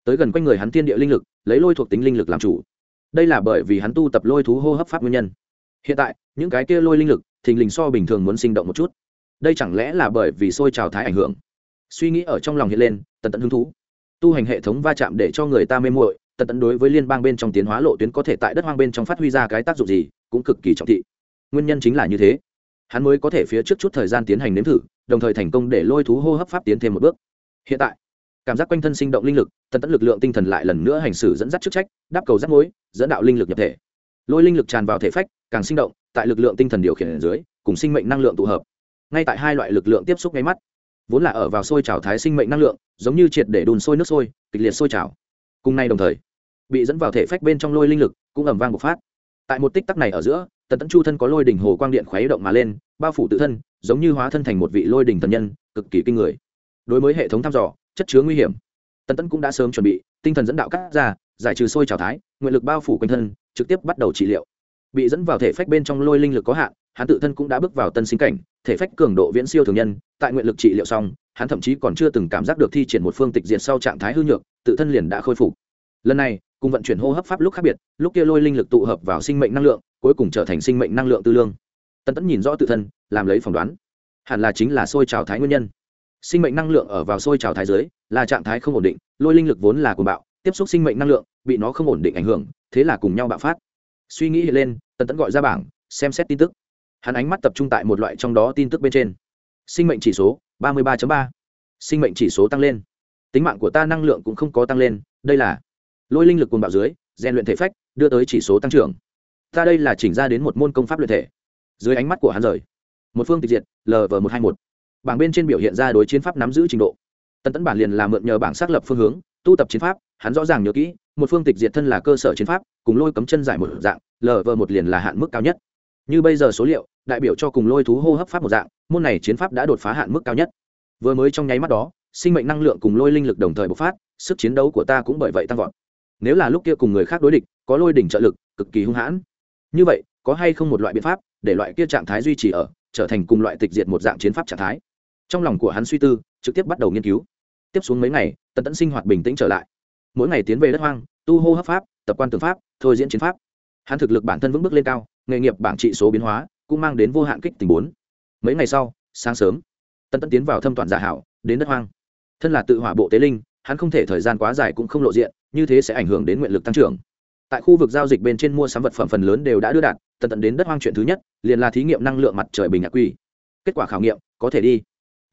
tới gần quanh người hắn thiên địa linh lực, lấy lôi thuộc tính linh lực làm chủ. Đây là bởi vì hắn tu tập lôi thú hô hấp pháp nguyên nhân. Hiện tại, những cái kia lôi linh lực, thình lình so bình thường muốn sinh động một chút. Đây chẳng lẽ là bởi vì sôi trào thái ảnh hưởng? Suy nghĩ ở trong lòng hiện lên, tần tận hứng thú. Tu hành hệ thống va chạm để cho người ta mê muội, tần tận đối với liên bang bên trong tiến hóa lộ tuyến có thể tại đất hoang bên trong phát huy ra cái tác dụng gì, cũng cực kỳ trọng thị. Nguyên nhân chính là như thế. Hắn mới có thể phía trước chút thời gian tiến hành nếm thử, đồng thời thành công để lôi thú hô hấp pháp tiến thêm một bước. Hiện tại cảm giác quanh thân sinh động linh lực, tần tẫn lực lượng tinh thần lại lần nữa hành xử dẫn dắt chức trách, đáp cầu rắc mối, dẫn đạo linh lực nhập thể. Lôi linh lực tràn vào thể phách, càng sinh động, tại lực lượng tinh thần điều khiển ở dưới, cùng sinh mệnh năng lượng tụ hợp. Ngay tại hai loại lực lượng tiếp xúc ngay mắt, vốn là ở vào sôi trào thái sinh mệnh năng lượng, giống như triệt để đùn sôi nước sôi, kịch liệt sôi trào. Cùng nay đồng thời, bị dẫn vào thể phách bên trong lôi linh lực cũng ẩm vang bộc phát. Tại một tích tắc này ở giữa, tần tẫn chu thân có lôi đỉnh hồ quang điện khuấy động mà lên, bao phủ tự thân, giống như hóa thân thành một vị lôi đỉnh thần nhân, cực kỳ kinh người. Đối với hệ thống thăm dò chất chứa nguy hiểm. Tần tẫn cũng đã sớm chuẩn bị, tinh thần dẫn đạo cắt ra, giải trừ sôi trào thái, nguyện lực bao phủ quanh thân, trực tiếp bắt đầu trị liệu. Bị dẫn vào thể phách bên trong lôi linh lực có hạn, hắn tự thân cũng đã bước vào tân sinh cảnh, thể phách cường độ viễn siêu thường nhân, tại nguyện lực trị liệu xong, hắn thậm chí còn chưa từng cảm giác được thi triển một phương tịch diệt sau trạng thái hư nhược, tự thân liền đã khôi phục. Lần này, cùng vận chuyển hô hấp pháp lúc khác biệt, lúc kia lôi linh lực tụ hợp vào sinh mệnh năng lượng, cuối cùng trở thành sinh mệnh năng lượng tư lương. Tân tẫn nhìn rõ tự thân, làm lấy phỏng đoán. Hẳn là chính là sôi trào thái nguyên nhân sinh mệnh năng lượng ở vào sôi trào thái dưới là trạng thái không ổn định, lôi linh lực vốn là cuồng bạo, tiếp xúc sinh mệnh năng lượng, bị nó không ổn định ảnh hưởng, thế là cùng nhau bạo phát. Suy nghĩ lên, tần tẫn gọi ra bảng, xem xét tin tức. Hắn ánh mắt tập trung tại một loại trong đó tin tức bên trên. Sinh mệnh chỉ số, ba mươi ba ba. Sinh mệnh chỉ số tăng lên. Tính mạng của ta năng lượng cũng không có tăng lên, đây là lôi linh lực cuồng bạo dưới, rèn luyện thể phách, đưa tới chỉ số tăng trưởng. Ta đây là chỉnh ra đến một môn công pháp luyện thể. Dưới ánh mắt của hắn rời, một phương tịch diệt lv một trăm hai một bảng bên trên biểu hiện ra đối chiến pháp nắm giữ trình độ. Tần tẫn bản liền là mượn nhờ bảng xác lập phương hướng, tu tập chiến pháp, hắn rõ ràng nhớ kỹ, một phương tịch diệt thân là cơ sở chiến pháp, cùng lôi cấm chân giải một dạng lv một liền là hạn mức cao nhất. Như bây giờ số liệu, đại biểu cho cùng lôi thú hô hấp pháp một dạng, môn này chiến pháp đã đột phá hạn mức cao nhất. Vừa mới trong nháy mắt đó, sinh mệnh năng lượng cùng lôi linh lực đồng thời bộc phát, sức chiến đấu của ta cũng bởi vậy tăng vọt. Nếu là lúc kia cùng người khác đối địch, có lôi đỉnh trợ lực, cực kỳ hung hãn. Như vậy, có hay không một loại biện pháp để loại kia trạng thái duy trì ở, trở thành cùng loại tịch diệt một dạng chiến pháp trạng thái? Trong lòng của hắn suy tư, trực tiếp bắt đầu nghiên cứu. Tiếp xuống mấy ngày, tần tẫn sinh hoạt bình tĩnh trở lại. Mỗi ngày tiến về đất hoang, tu hô hấp pháp, tập quan tư pháp, thôi diễn chiến pháp. Hắn thực lực bản thân vững bước lên cao, nghề nghiệp bảng trị số biến hóa, cũng mang đến vô hạn kích tình bốn. Mấy ngày sau, sáng sớm, tần tẫn tiến vào thâm toàn giả hảo, đến đất hoang. Thân là tự hỏa bộ tế linh, hắn không thể thời gian quá dài cũng không lộ diện, như thế sẽ ảnh hưởng đến nguyện lực tăng trưởng. Tại khu vực giao dịch bên trên mua sắm vật phẩm phần lớn đều đã đưa đạt, tần tận đến đất hoang chuyện thứ nhất, liền là thí nghiệm năng lượng mặt trời bình ngạc quy. Kết quả khảo nghiệm, có thể đi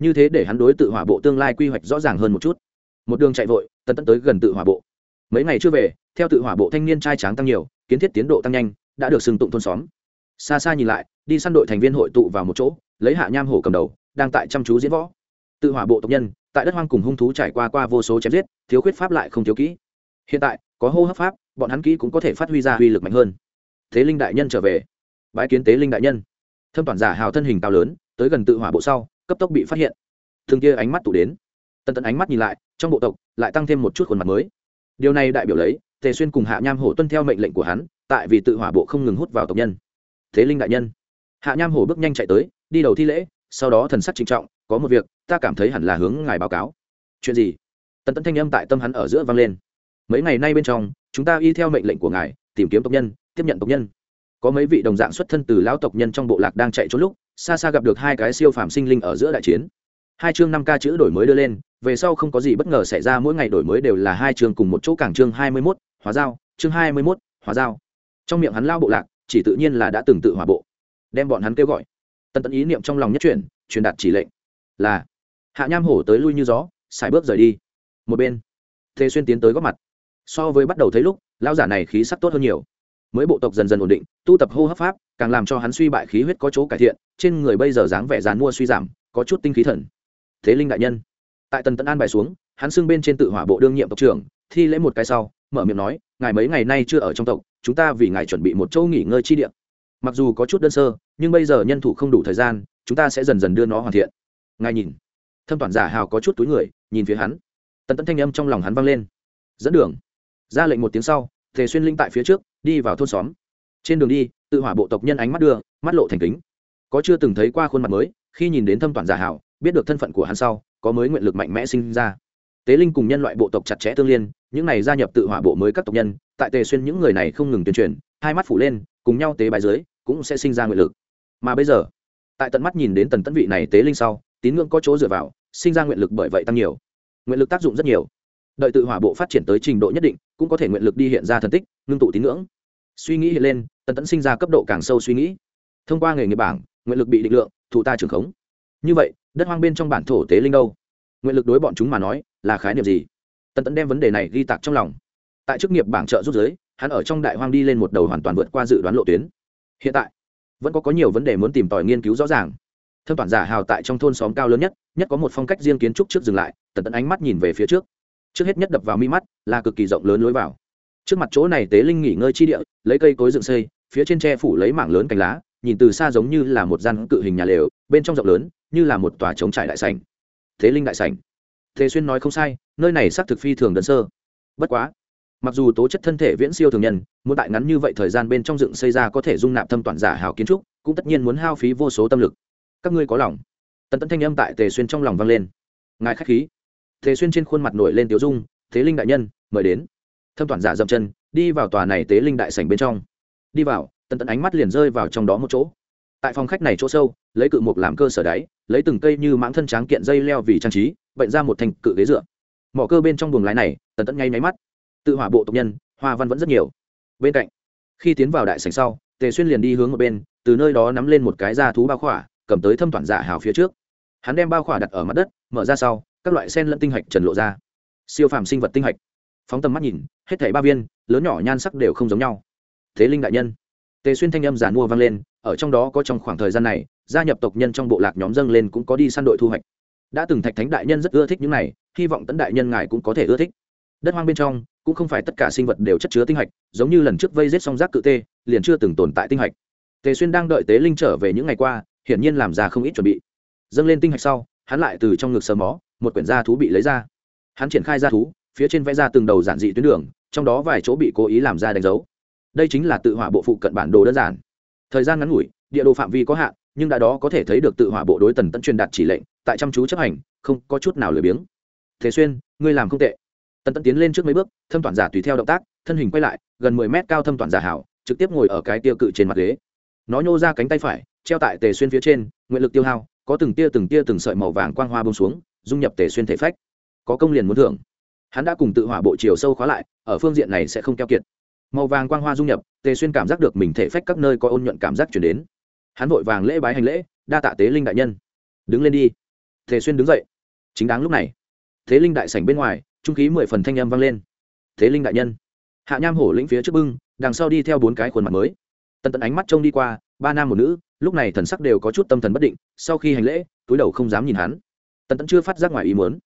như thế để hắn đối tự hỏa bộ tương lai quy hoạch rõ ràng hơn một chút. Một đường chạy vội tận tận tới gần tự hỏa bộ. Mấy ngày chưa về, theo tự hỏa bộ thanh niên trai tráng tăng nhiều, kiến thiết tiến độ tăng nhanh, đã được sừng tụng thôn xóm. Xa xa nhìn lại, đi săn đội thành viên hội tụ vào một chỗ, lấy hạ nham hổ cầm đầu, đang tại chăm chú diễn võ. Tự hỏa bộ tộc nhân, tại đất hoang cùng hung thú trải qua qua vô số chém giết, thiếu khuyết pháp lại không thiếu kỹ. Hiện tại, có hô hấp pháp, bọn hắn kỹ cũng có thể phát huy ra uy lực mạnh hơn. Thế linh đại nhân trở về. Bãi kiến tế linh đại nhân. Thâm toàn giả hào thân hình cao lớn, tới gần tự hỏa bộ sau cấp tốc bị phát hiện. Thường kia ánh mắt tụ đến. Tần tần ánh mắt nhìn lại, trong bộ tộc lại tăng thêm một chút khuôn mặt mới. Điều này đại biểu lấy, tề xuyên cùng hạ nham hổ tuân theo mệnh lệnh của hắn, tại vì tự hỏa bộ không ngừng hút vào tộc nhân. Thế linh đại nhân. Hạ nham hổ bước nhanh chạy tới, đi đầu thi lễ, sau đó thần sắc trịnh trọng, có một việc, ta cảm thấy hẳn là hướng ngài báo cáo. Chuyện gì? Tần tẫn thanh âm tại tâm hắn ở giữa vang lên. Mấy ngày nay bên trong, chúng ta y theo mệnh lệnh của ngài, tìm kiếm tộc nhân, tiếp nhận tộc nhân. Có mấy vị đồng dạng xuất thân từ lão tộc nhân trong bộ lạc đang chạy trốn lúc xa xa gặp được hai cái siêu phàm sinh linh ở giữa đại chiến. Hai chương năm ca chữ đổi mới đưa lên, về sau không có gì bất ngờ xảy ra, mỗi ngày đổi mới đều là hai chương cùng một chỗ cảng chương hai mươi mốt, hóa giao, chương hai mươi mốt, hóa giao. Trong miệng hắn lao bộ lạc, chỉ tự nhiên là đã từng tự hòa bộ. Đem bọn hắn kêu gọi. Tần tận ý niệm trong lòng nhất chuyển, truyền đạt chỉ lệnh là, hạ nham hổ tới lui như gió xài bước rời đi. Một bên thế xuyên tiến tới góp mặt. So với bắt đầu thấy lúc lao giả này khí sắc tốt hơn nhiều mới bộ tộc dần dần ổn định, tu tập hô hấp pháp, càng làm cho hắn suy bại khí huyết có chỗ cải thiện, trên người bây giờ dáng vẻ dàn mua suy giảm, có chút tinh khí thần. Thế linh đại nhân. Tại tần tấn an bài xuống, hắn xưng bên trên tự hỏa bộ đương nhiệm tộc trưởng, thi lễ một cái sau, mở miệng nói, ngài mấy ngày nay chưa ở trong tộc, chúng ta vì ngài chuẩn bị một chỗ nghỉ ngơi chi điện mặc dù có chút đơn sơ, nhưng bây giờ nhân thủ không đủ thời gian, chúng ta sẽ dần dần đưa nó hoàn thiện. Ngài nhìn. Thâm toàn giả hào có chút túi người, nhìn phía hắn. Tần tẫn thanh âm trong lòng hắn vang lên. Dẫn đường. Ra lệnh một tiếng sau tề xuyên linh tại phía trước, đi vào thôn xóm. Trên đường đi, tự hỏa bộ tộc nhân ánh mắt đưa, mắt lộ thành kính. Có chưa từng thấy qua khuôn mặt mới, khi nhìn đến thâm toàn giả hảo, biết được thân phận của hắn sau, có mới nguyện lực mạnh mẽ sinh ra. Tế linh cùng nhân loại bộ tộc chặt chẽ tương liên, những này gia nhập tự hỏa bộ mới các tộc nhân, tại tề xuyên những người này không ngừng tuyên truyền, hai mắt phủ lên, cùng nhau tế bài dưới, cũng sẽ sinh ra nguyện lực. Mà bây giờ, tại tận mắt nhìn đến tần tấn vị này tế linh sau, tín ngưỡng có chỗ dựa vào, sinh ra nguyện lực bởi vậy tăng nhiều. Nguyện lực tác dụng rất nhiều đợi tự hỏa bộ phát triển tới trình độ nhất định, cũng có thể nguyện lực đi hiện ra thần tích, ngưng tụ tín ngưỡng. Suy nghĩ hiện lên, tần tẫn sinh ra cấp độ càng sâu suy nghĩ. Thông qua nghề nghiệp bảng, nguyện lực bị định lượng thụ ta trưởng khống. Như vậy, đất hoang bên trong bản thổ tế linh đâu? Nguyện lực đối bọn chúng mà nói, là khái niệm gì? Tần tẫn đem vấn đề này ghi tạc trong lòng. Tại chức nghiệp bảng trợ rút giới, hắn ở trong đại hoang đi lên một đầu hoàn toàn vượt qua dự đoán lộ tuyến. Hiện tại, vẫn có có nhiều vấn đề muốn tìm tòi nghiên cứu rõ ràng. Thâm toàn giả hào tại trong thôn xóm cao lớn nhất nhất có một phong cách riêng kiến trúc trước dừng lại, tần tẫn ánh mắt nhìn về phía trước trước hết nhất đập vào mi mắt là cực kỳ rộng lớn lối vào. Trước mặt chỗ này tế linh nghỉ ngơi chi địa, lấy cây cối dựng xây, phía trên tre phủ lấy mảng lớn cành lá, nhìn từ xa giống như là một gian cự hình nhà lều, bên trong rộng lớn, như là một tòa trống trải đại sảnh. Thế linh đại sảnh. Thế xuyên nói không sai, nơi này xác thực phi thường đơn sơ. Bất quá, mặc dù tố chất thân thể viễn siêu thường nhân, muốn tại ngắn như vậy thời gian bên trong dựng xây ra có thể dung nạp thâm toàn giả hào kiến trúc, cũng tất nhiên muốn hao phí vô số tâm lực. Các ngươi có lòng. Tần tẫn thanh âm tại tề xuyên trong lòng vang lên. Ngài khách khí thế xuyên trên khuôn mặt nổi lên tiểu dung, thế linh đại nhân, mời đến. Thâm toàn giả dậm chân, đi vào tòa này tế linh đại sảnh bên trong. Đi vào, tần tẫn ánh mắt liền rơi vào trong đó một chỗ. Tại phòng khách này chỗ sâu, lấy cự mục làm cơ sở đáy, lấy từng cây như mãng thân tráng kiện dây leo vì trang trí bệnh ra một thành cự ghế dựa. Mỏ cơ bên trong buồng lái này, tần tẫn ngay nháy mắt. Tự hỏa bộ tộc nhân, hoa văn vẫn rất nhiều. Bên cạnh, khi tiến vào đại sảnh sau, tề xuyên liền đi hướng một bên, từ nơi đó nắm lên một cái da thú bao khỏa, cầm tới thâm toàn giả hào phía trước. Hắn đem bao khỏa đặt ở mặt đất, mở ra sau các loại sen lẫn tinh hạch trần lộ ra. Siêu phàm sinh vật tinh hạch. Phóng tầm mắt nhìn, hết thảy ba viên, lớn nhỏ nhan sắc đều không giống nhau. Thế linh đại nhân. Tề xuyên thanh âm giản mua vang lên, ở trong đó có trong khoảng thời gian này, gia nhập tộc nhân trong bộ lạc nhóm dâng lên cũng có đi săn đội thu hoạch. Đã từng thạch thánh đại nhân rất ưa thích những này, hy vọng tấn đại nhân ngài cũng có thể ưa thích. Đất hoang bên trong, cũng không phải tất cả sinh vật đều chất chứa tinh hạch, giống như lần trước vây rết song rác cự tê, liền chưa từng tồn tại tinh hạch. Tề xuyên đang đợi tế linh trở về những ngày qua, hiển nhiên làm ra không ít chuẩn bị. Dâng lên tinh hạch sau, hắn lại từ trong ngực sờ mó một quyển da thú bị lấy ra. Hắn triển khai da thú, phía trên vẽ ra từng đầu giản dị tuyến đường, trong đó vài chỗ bị cố ý làm ra đánh dấu. Đây chính là tự hỏa bộ phụ cận bản đồ đơn giản. Thời gian ngắn ngủi, địa đồ phạm vi có hạn, nhưng đã đó có thể thấy được tự hỏa bộ đối tần tẫn truyền đạt chỉ lệnh, tại chăm chú chấp hành, không có chút nào lười biếng. Thế xuyên, ngươi làm không tệ. Tần tẫn tiến lên trước mấy bước, thâm toàn giả tùy theo động tác, thân hình quay lại, gần mười mét cao thâm toàn giả hảo, trực tiếp ngồi ở cái tiêu cự trên mặt ghế. Nó nhô ra cánh tay phải, treo tại tề xuyên phía trên, nguyện lực tiêu hao, có từng tia từng tia từng sợi màu vàng quang hoa bông xuống dung nhập tề xuyên thể phách. Có công liền muốn thưởng. Hắn đã cùng tự hỏa bộ chiều sâu khóa lại, ở phương diện này sẽ không keo kiệt. Màu vàng quang hoa dung nhập, tề xuyên cảm giác được mình thể phách các nơi có ôn nhuận cảm giác chuyển đến. Hắn vội vàng lễ bái hành lễ, đa tạ tế linh đại nhân. Đứng lên đi. Tề xuyên đứng dậy. Chính đáng lúc này thế linh đại sảnh bên ngoài, trung khí mười phần thanh âm vang lên. Thế linh đại nhân. Hạ nham hổ lĩnh phía trước bưng, đằng sau đi theo bốn cái khuôn mặt mới. Tần tận ánh mắt trông đi qua, ba nam một nữ, lúc này thần sắc đều có chút tâm thần bất định, sau khi hành lễ, túi đầu không dám nhìn hắn tần Tẫn chưa phát giác ngoài ý muốn.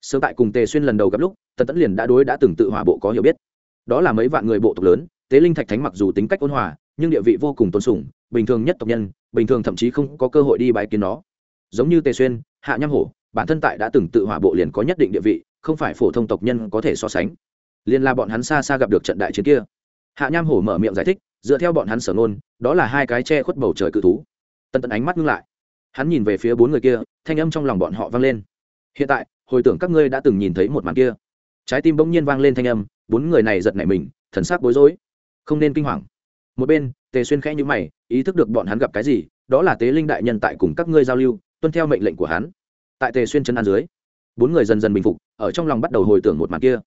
Sớm tại cùng tề xuyên lần đầu gặp lúc, tần tẫn liền đã đối đã từng tự hỏa bộ có hiểu biết. Đó là mấy vạn người bộ tộc lớn, tế linh thạch thánh mặc dù tính cách ôn hòa, nhưng địa vị vô cùng tôn sùng, bình thường nhất tộc nhân, bình thường thậm chí không có cơ hội đi bái kiến nó. Giống như tề xuyên, hạ nham hổ, bản thân tại đã từng tự hỏa bộ liền có nhất định địa vị, không phải phổ thông tộc nhân có thể so sánh. Liền là bọn hắn xa xa gặp được trận đại chiến kia. Hạ nham hổ mở miệng giải thích, dựa theo bọn hắn sở ngôn, đó là hai cái che khuất bầu trời cự thú. Tần Tẫn ánh mắt ngưng lại hắn nhìn về phía bốn người kia, thanh âm trong lòng bọn họ vang lên. Hiện tại, hồi tưởng các ngươi đã từng nhìn thấy một màn kia. Trái tim bỗng nhiên vang lên thanh âm, bốn người này giật nảy mình, thần sắc bối rối. Không nên kinh hoàng. Một bên, tề xuyên khẽ nhữ mày, ý thức được bọn hắn gặp cái gì, đó là tế linh đại nhân tại cùng các ngươi giao lưu, tuân theo mệnh lệnh của hắn. Tại tề xuyên chân an dưới, bốn người dần dần bình phục, ở trong lòng bắt đầu hồi tưởng một màn kia.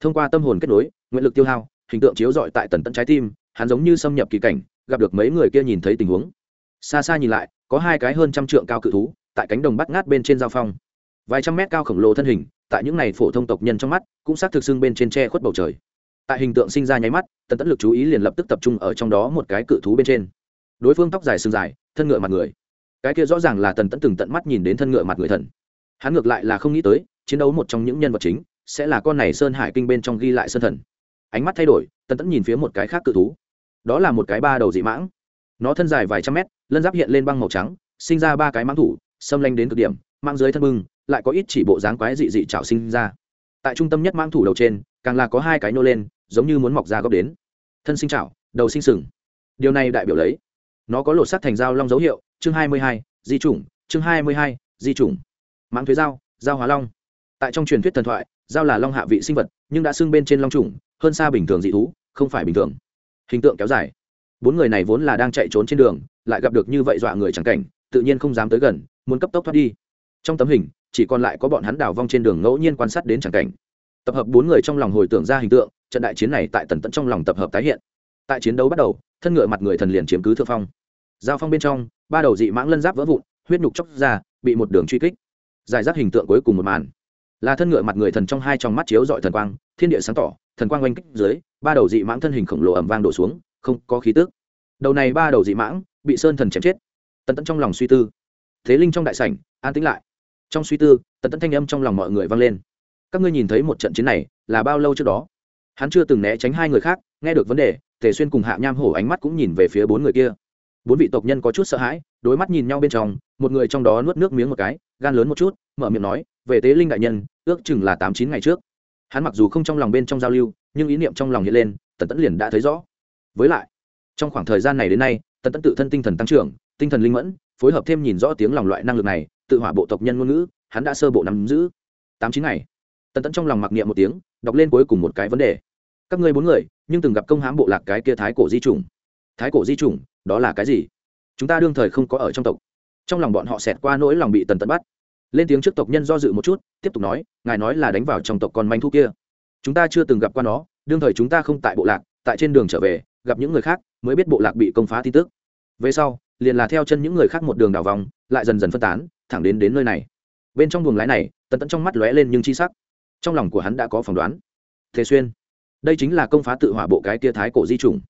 Thông qua tâm hồn kết nối, nguyện lực tiêu hao, hình tượng chiếu dọi tại tần tận trái tim, hắn giống như xâm nhập kỳ cảnh, gặp được mấy người kia nhìn thấy tình huống. Xa xa nhìn lại có hai cái hơn trăm trượng cao cự thú, tại cánh đồng bắt ngát bên trên giao phong. Vài trăm mét cao khổng lồ thân hình, tại những này phổ thông tộc nhân trong mắt, cũng xác thực xưng bên trên tre khuất bầu trời. Tại hình tượng sinh ra nháy mắt, tần tẫn lực chú ý liền lập tức tập trung ở trong đó một cái cự thú bên trên. Đối phương tóc dài sừng dài, thân ngựa mặt người. Cái kia rõ ràng là tần tẫn từng tận mắt nhìn đến thân ngựa mặt người thần. Hắn ngược lại là không nghĩ tới, chiến đấu một trong những nhân vật chính, sẽ là con này sơn hải kinh bên trong ghi lại sơn thần. Ánh mắt thay đổi, tần tẫn nhìn phía một cái khác cự thú. Đó là một cái ba đầu dị mãng nó thân dài vài trăm mét lân giáp hiện lên băng màu trắng sinh ra ba cái mãng thủ xâm lanh đến cực điểm mang dưới thân bưng lại có ít chỉ bộ dáng quái dị dị trào sinh ra. Tại trung tâm nhất mang thủ đầu trên càng là có hai cái nô lên giống như muốn mọc ra góc đến. Thân sinh trào đầu sinh sừng. Điều này đại biểu lấy nó có lột sắt thành dao long dấu hiệu chương hai mươi hai di chủng chương hai mươi hai di chủng. Mãng thuế dao dao hóa long. Tại trong truyền thuyết thần thoại dao là long hạ vị sinh vật nhưng đã xưng bên trên long chủng, hơn xa bình thường dị thú không phải bình thường. Hình tượng kéo dài bốn người này vốn là đang chạy trốn trên đường, lại gặp được như vậy dọa người chẳng cảnh, tự nhiên không dám tới gần, muốn cấp tốc thoát đi. Trong tấm hình, chỉ còn lại có bọn hắn đào vong trên đường ngẫu nhiên quan sát đến chẳng cảnh. Tập hợp bốn người trong lòng hồi tưởng ra hình tượng, trận đại chiến này tại tần tận trong lòng tập hợp tái hiện. Tại chiến đấu bắt đầu, thân ngựa mặt người thần liền chiếm cứ thượng phong. Giao phong bên trong, ba đầu dị mãng lân giáp vỡ vụn, huyết nhục chóc ra, bị một đường truy kích. Giải rác hình tượng cuối cùng một màn. Là thân ngựa mặt người thần trong hai trong mắt chiếu dọi thần quang, thiên địa sáng tỏ, thần quang oanh kích dưới, ba đầu dị mãng thân hình khổng lồ ẩm vang đổ xuống không có khí tức. Đầu này ba đầu dị mãng bị sơn thần chém chết. Tần tận trong lòng suy tư. Thế linh trong đại sảnh, an tĩnh lại. Trong suy tư, tần tận thanh âm trong lòng mọi người vang lên. Các ngươi nhìn thấy một trận chiến này là bao lâu trước đó? Hắn chưa từng né tránh hai người khác, nghe được vấn đề, tề xuyên cùng hạ nham hổ ánh mắt cũng nhìn về phía bốn người kia. Bốn vị tộc nhân có chút sợ hãi, đối mắt nhìn nhau bên trong, một người trong đó nuốt nước miếng một cái, gan lớn một chút, mở miệng nói, về tế linh đại nhân, ước chừng là tám chín ngày trước. Hắn mặc dù không trong lòng bên trong giao lưu, nhưng ý niệm trong lòng hiện lên, tần tẫn liền đã thấy rõ với lại, trong khoảng thời gian này đến nay, tần tẫn tự thân tinh thần tăng trưởng, tinh thần linh mẫn, phối hợp thêm nhìn rõ tiếng lòng loại năng lực này, tự hỏa bộ tộc nhân ngôn ngữ, hắn đã sơ bộ nắm giữ. Tám chín ngày, tần tẫn trong lòng mặc niệm một tiếng, đọc lên cuối cùng một cái vấn đề. Các ngươi bốn người, nhưng từng gặp công hãm bộ lạc cái kia thái cổ di chủng. Thái cổ di chủng, đó là cái gì? Chúng ta đương thời không có ở trong tộc. Trong lòng bọn họ xẹt qua nỗi lòng bị tần tẫn bắt. Lên tiếng trước tộc nhân do dự một chút, tiếp tục nói, ngài nói là đánh vào trong tộc con manh thu kia. Chúng ta chưa từng gặp qua nó, đương thời chúng ta không tại bộ lạc, tại trên đường trở về gặp những người khác mới biết bộ lạc bị công phá tin tức. Về sau, liền là theo chân những người khác một đường đào vòng, lại dần dần phân tán, thẳng đến đến nơi này. Bên trong buồng lái này, tần tẫn trong mắt lóe lên nhưng chi sắc. Trong lòng của hắn đã có phỏng đoán. Thế xuyên, đây chính là công phá tự hỏa bộ cái tia thái cổ di chủng.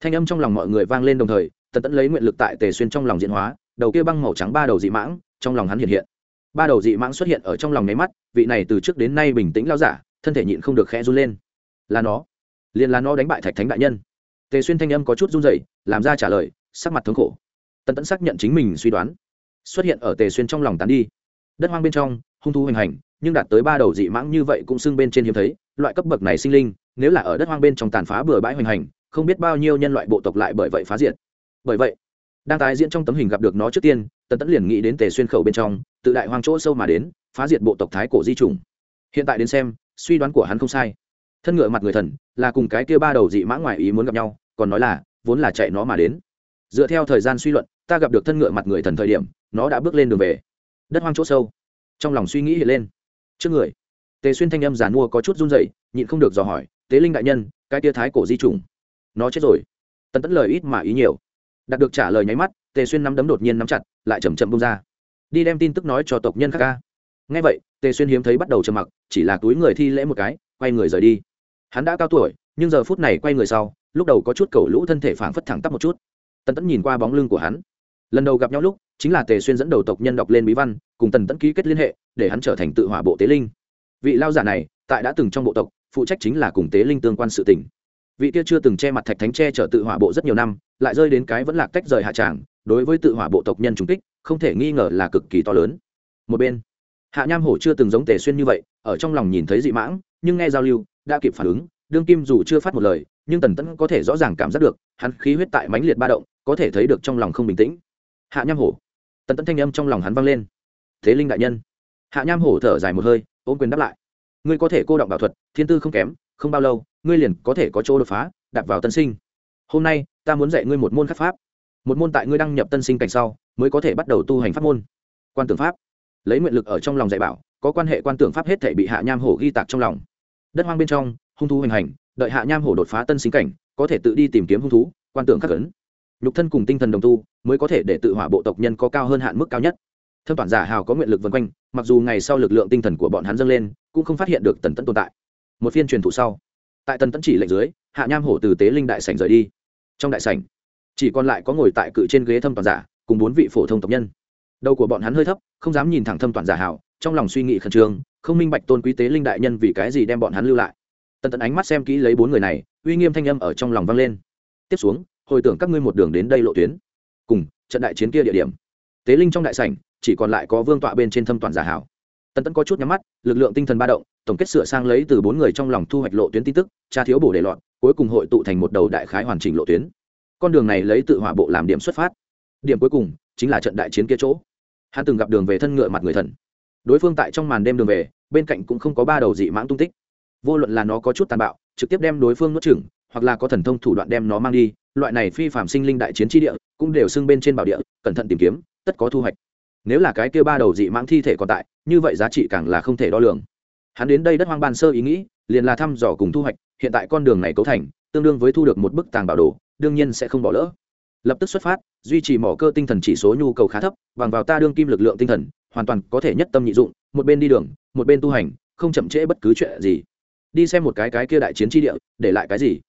Thanh âm trong lòng mọi người vang lên đồng thời, tần tẫn lấy nguyện lực tại tề xuyên trong lòng diễn hóa, đầu kia băng màu trắng ba đầu dị mãng, trong lòng hắn hiện hiện. Ba đầu dị mãng xuất hiện ở trong lòng nháy mắt, vị này từ trước đến nay bình tĩnh lao giả, thân thể nhịn không được khẽ run lên. Là nó. Liền là nó đánh bại thạch thánh đại nhân tề xuyên thanh âm có chút run dậy làm ra trả lời, sắc mặt thống khổ. Tần tẫn xác nhận chính mình suy đoán. Xuất hiện ở tề xuyên trong lòng tán đi. Đất hoang bên trong, hung thu hoành hành, nhưng đạt tới ba đầu dị mãng như vậy cũng xưng bên trên hiếm thấy, loại cấp bậc này sinh linh, nếu là ở đất hoang bên trong tàn phá bừa bãi hoành hành, không biết bao nhiêu nhân loại bộ tộc lại bởi vậy phá diệt. Bởi vậy, đang tái diễn trong tấm hình gặp được nó trước tiên, tần tẫn liền nghĩ đến tề xuyên khẩu bên trong, tự đại hoang chỗ sâu mà đến, phá diệt bộ tộc thái cổ di chủng. Hiện tại đến xem, suy đoán của hắn không sai thân ngựa mặt người thần, là cùng cái kia ba đầu dị mã ngoài ý muốn gặp nhau, còn nói là, vốn là chạy nó mà đến. Dựa theo thời gian suy luận, ta gặp được thân ngựa mặt người thần thời điểm, nó đã bước lên đường về. Đất hoang chỗ sâu. Trong lòng suy nghĩ hiện lên. Trước người, tề xuyên thanh âm giàn mua có chút run dậy nhịn không được dò hỏi, tế linh đại nhân, cái tia thái cổ di trùng nó chết rồi. Tần tẫn lời ít mà ý nhiều. Đạt được trả lời nháy mắt, tề xuyên nắm đấm đột nhiên nắm chặt, lại chầm chậm bông ra. Đi đem tin tức nói cho tộc nhân khác ca. Ngay vậy, tề xuyên hiếm thấy bắt đầu trầm mặc, chỉ là túi người thi lễ một cái, quay người rời đi hắn đã cao tuổi, nhưng giờ phút này quay người sau, lúc đầu có chút cầu lũ thân thể phảng phất thẳng tắp một chút. Tần tẫn nhìn qua bóng lưng của hắn. Lần đầu gặp nhau lúc, chính là tề xuyên dẫn đầu tộc nhân đọc lên bí văn, cùng tần tẫn ký kết liên hệ, để hắn trở thành tự hỏa bộ tế linh. Vị lao giả này, tại đã từng trong bộ tộc, phụ trách chính là cùng tế linh tương quan sự tỉnh vị kia chưa từng che mặt thạch thánh che chở tự hỏa bộ rất nhiều năm, lại rơi đến cái vẫn lạc tách rời hạ tràng, đối với tự hỏa bộ tộc nhân trung kích, không thể nghi ngờ là cực kỳ to lớn. Một bên, hạ nham hổ chưa từng giống tề xuyên như vậy, ở trong lòng nhìn thấy dị mãng, nhưng nghe giao lưu đã kịp phản ứng, đương kim dù chưa phát một lời, nhưng tần tẫn có thể rõ ràng cảm giác được, hắn khí huyết tại mãnh liệt ba động, có thể thấy được trong lòng không bình tĩnh. Hạ nham hổ. Tần tẫn thanh âm trong lòng hắn vang lên. Thế linh đại nhân. Hạ nham hổ thở dài một hơi ôm quyền đáp lại. Ngươi có thể cô động bảo thuật, thiên tư không kém, không bao lâu, ngươi liền có thể có chỗ đột phá, đạp vào tân sinh. Hôm nay, ta muốn dạy ngươi một môn khắc pháp. Một môn tại ngươi đăng nhập tân sinh cảnh sau, mới có thể bắt đầu tu hành pháp môn. Quan tưởng pháp. Lấy nguyện lực ở trong lòng dạy bảo, có quan hệ quan tưởng pháp hết thể bị hạ nham hổ ghi tạc trong lòng đất hoang bên trong, hung thú hoành hành, đợi hạ nham hổ đột phá tân sinh cảnh, có thể tự đi tìm kiếm hung thú, quan tưởng khắc ấn. Nhục thân cùng tinh thần đồng tu, mới có thể để tự hỏa bộ tộc nhân có cao hơn hạn mức cao nhất. Thâm toàn giả hào có nguyện lực vân quanh, mặc dù ngày sau lực lượng tinh thần của bọn hắn dâng lên, cũng không phát hiện được tần tẫn tồn tại. Một phiên truyền thụ sau, tại tần tẫn chỉ lệnh dưới, hạ nham hổ từ tế linh đại sảnh rời đi. Trong đại sảnh, chỉ còn lại có ngồi tại cự trên ghế thâm toàn giả, cùng bốn vị phổ thông tộc nhân. Đầu của bọn hắn hơi thấp, không dám nhìn thẳng thâm toàn giả hào, trong lòng suy nghĩ khẩn trương không minh bạch tôn quý tế linh đại nhân vì cái gì đem bọn hắn lưu lại. Tần tần ánh mắt xem kỹ lấy bốn người này, uy nghiêm thanh âm ở trong lòng vang lên. Tiếp xuống, hồi tưởng các ngươi một đường đến đây lộ tuyến. Cùng, trận đại chiến kia địa điểm. Tế linh trong đại sảnh, chỉ còn lại có vương tọa bên trên thâm toàn giả hảo. Tần tẫn có chút nhắm mắt, lực lượng tinh thần ba động, tổng kết sửa sang lấy từ bốn người trong lòng thu hoạch lộ tuyến tin tức, tra thiếu bổ để lọt cuối cùng hội tụ thành một đầu đại khái hoàn chỉnh lộ tuyến. Con đường này lấy tự hỏa bộ làm điểm xuất phát. Điểm cuối cùng, chính là trận đại chiến kia chỗ. Hắn từng gặp đường về thân ngựa mặt người thần đối phương tại trong màn đêm đường về, bên cạnh cũng không có ba đầu dị mãng tung tích. Vô luận là nó có chút tàn bạo, trực tiếp đem đối phương nuốt chửng, hoặc là có thần thông thủ đoạn đem nó mang đi, loại này phi phạm sinh linh đại chiến tri địa, cũng đều xưng bên trên bảo địa, cẩn thận tìm kiếm, tất có thu hoạch. Nếu là cái kia ba đầu dị mãng thi thể còn tại, như vậy giá trị càng là không thể đo lường. Hắn đến đây đất hoang ban sơ ý nghĩ, liền là thăm dò cùng thu hoạch, hiện tại con đường này cấu thành, tương đương với thu được một bức tàng bảo đồ, đương nhiên sẽ không bỏ lỡ. Lập tức xuất phát, duy trì mỏ cơ tinh thần chỉ số nhu cầu khá thấp, bằng vào ta đương kim lực lượng tinh thần hoàn toàn có thể nhất tâm nhị dụng, một bên đi đường, một bên tu hành, không chậm trễ bất cứ chuyện gì. Đi xem một cái cái kia đại chiến tri địa, để lại cái gì?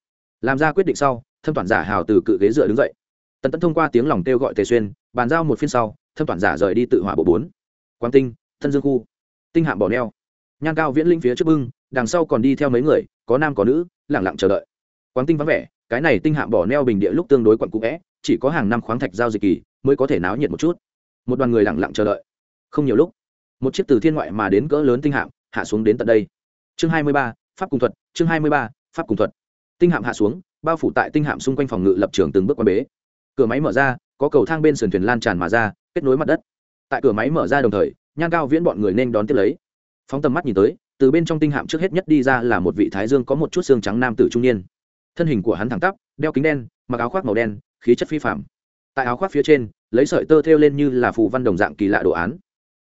Làm ra quyết định sau, thâm toàn giả hào từ cự ghế dựa đứng dậy. Tần tấn thông qua tiếng lòng kêu gọi tề xuyên, bàn giao một phiên sau, thâm toàn giả rời đi tự hỏa bộ bốn. Quang tinh, thân dương khu. Tinh hạm bỏ neo. Nhan cao viễn linh phía trước bưng, đằng sau còn đi theo mấy người, có nam có nữ lẳng lặng chờ đợi. Quang tinh vắng vẻ, cái này tinh hạm bỏ neo bình địa lúc tương đối quận cũ vẽ, chỉ có hàng năm khoáng thạch giao dịch kỳ mới có thể náo nhiệt một chút. Một đoàn người lẳng lặng chờ đợi không nhiều lúc, một chiếc từ thiên ngoại mà đến cỡ lớn tinh hạm hạ xuống đến tận đây. Chương hai mươi ba, pháp cung thuật, chương hai mươi ba, pháp cùng thuật. Tinh hạm hạ xuống, bao phủ tại tinh hạm xung quanh phòng ngự lập trường từng bước qua bế. Cửa máy mở ra, có cầu thang bên sườn thuyền lan tràn mà ra, kết nối mặt đất. Tại cửa máy mở ra đồng thời nhan cao viễn bọn người nên đón tiếp lấy. Phóng tầm mắt nhìn tới, từ bên trong tinh hạm trước hết nhất đi ra là một vị thái dương có một chút xương trắng nam tử trung niên. Thân hình của hắn thẳng tắp, đeo kính đen, mặc áo khoác màu đen, khí chất phi phạm tại áo khoác phía trên, lấy sợi tơ thêu lên như là phù văn đồng dạng kỳ lạ đồ án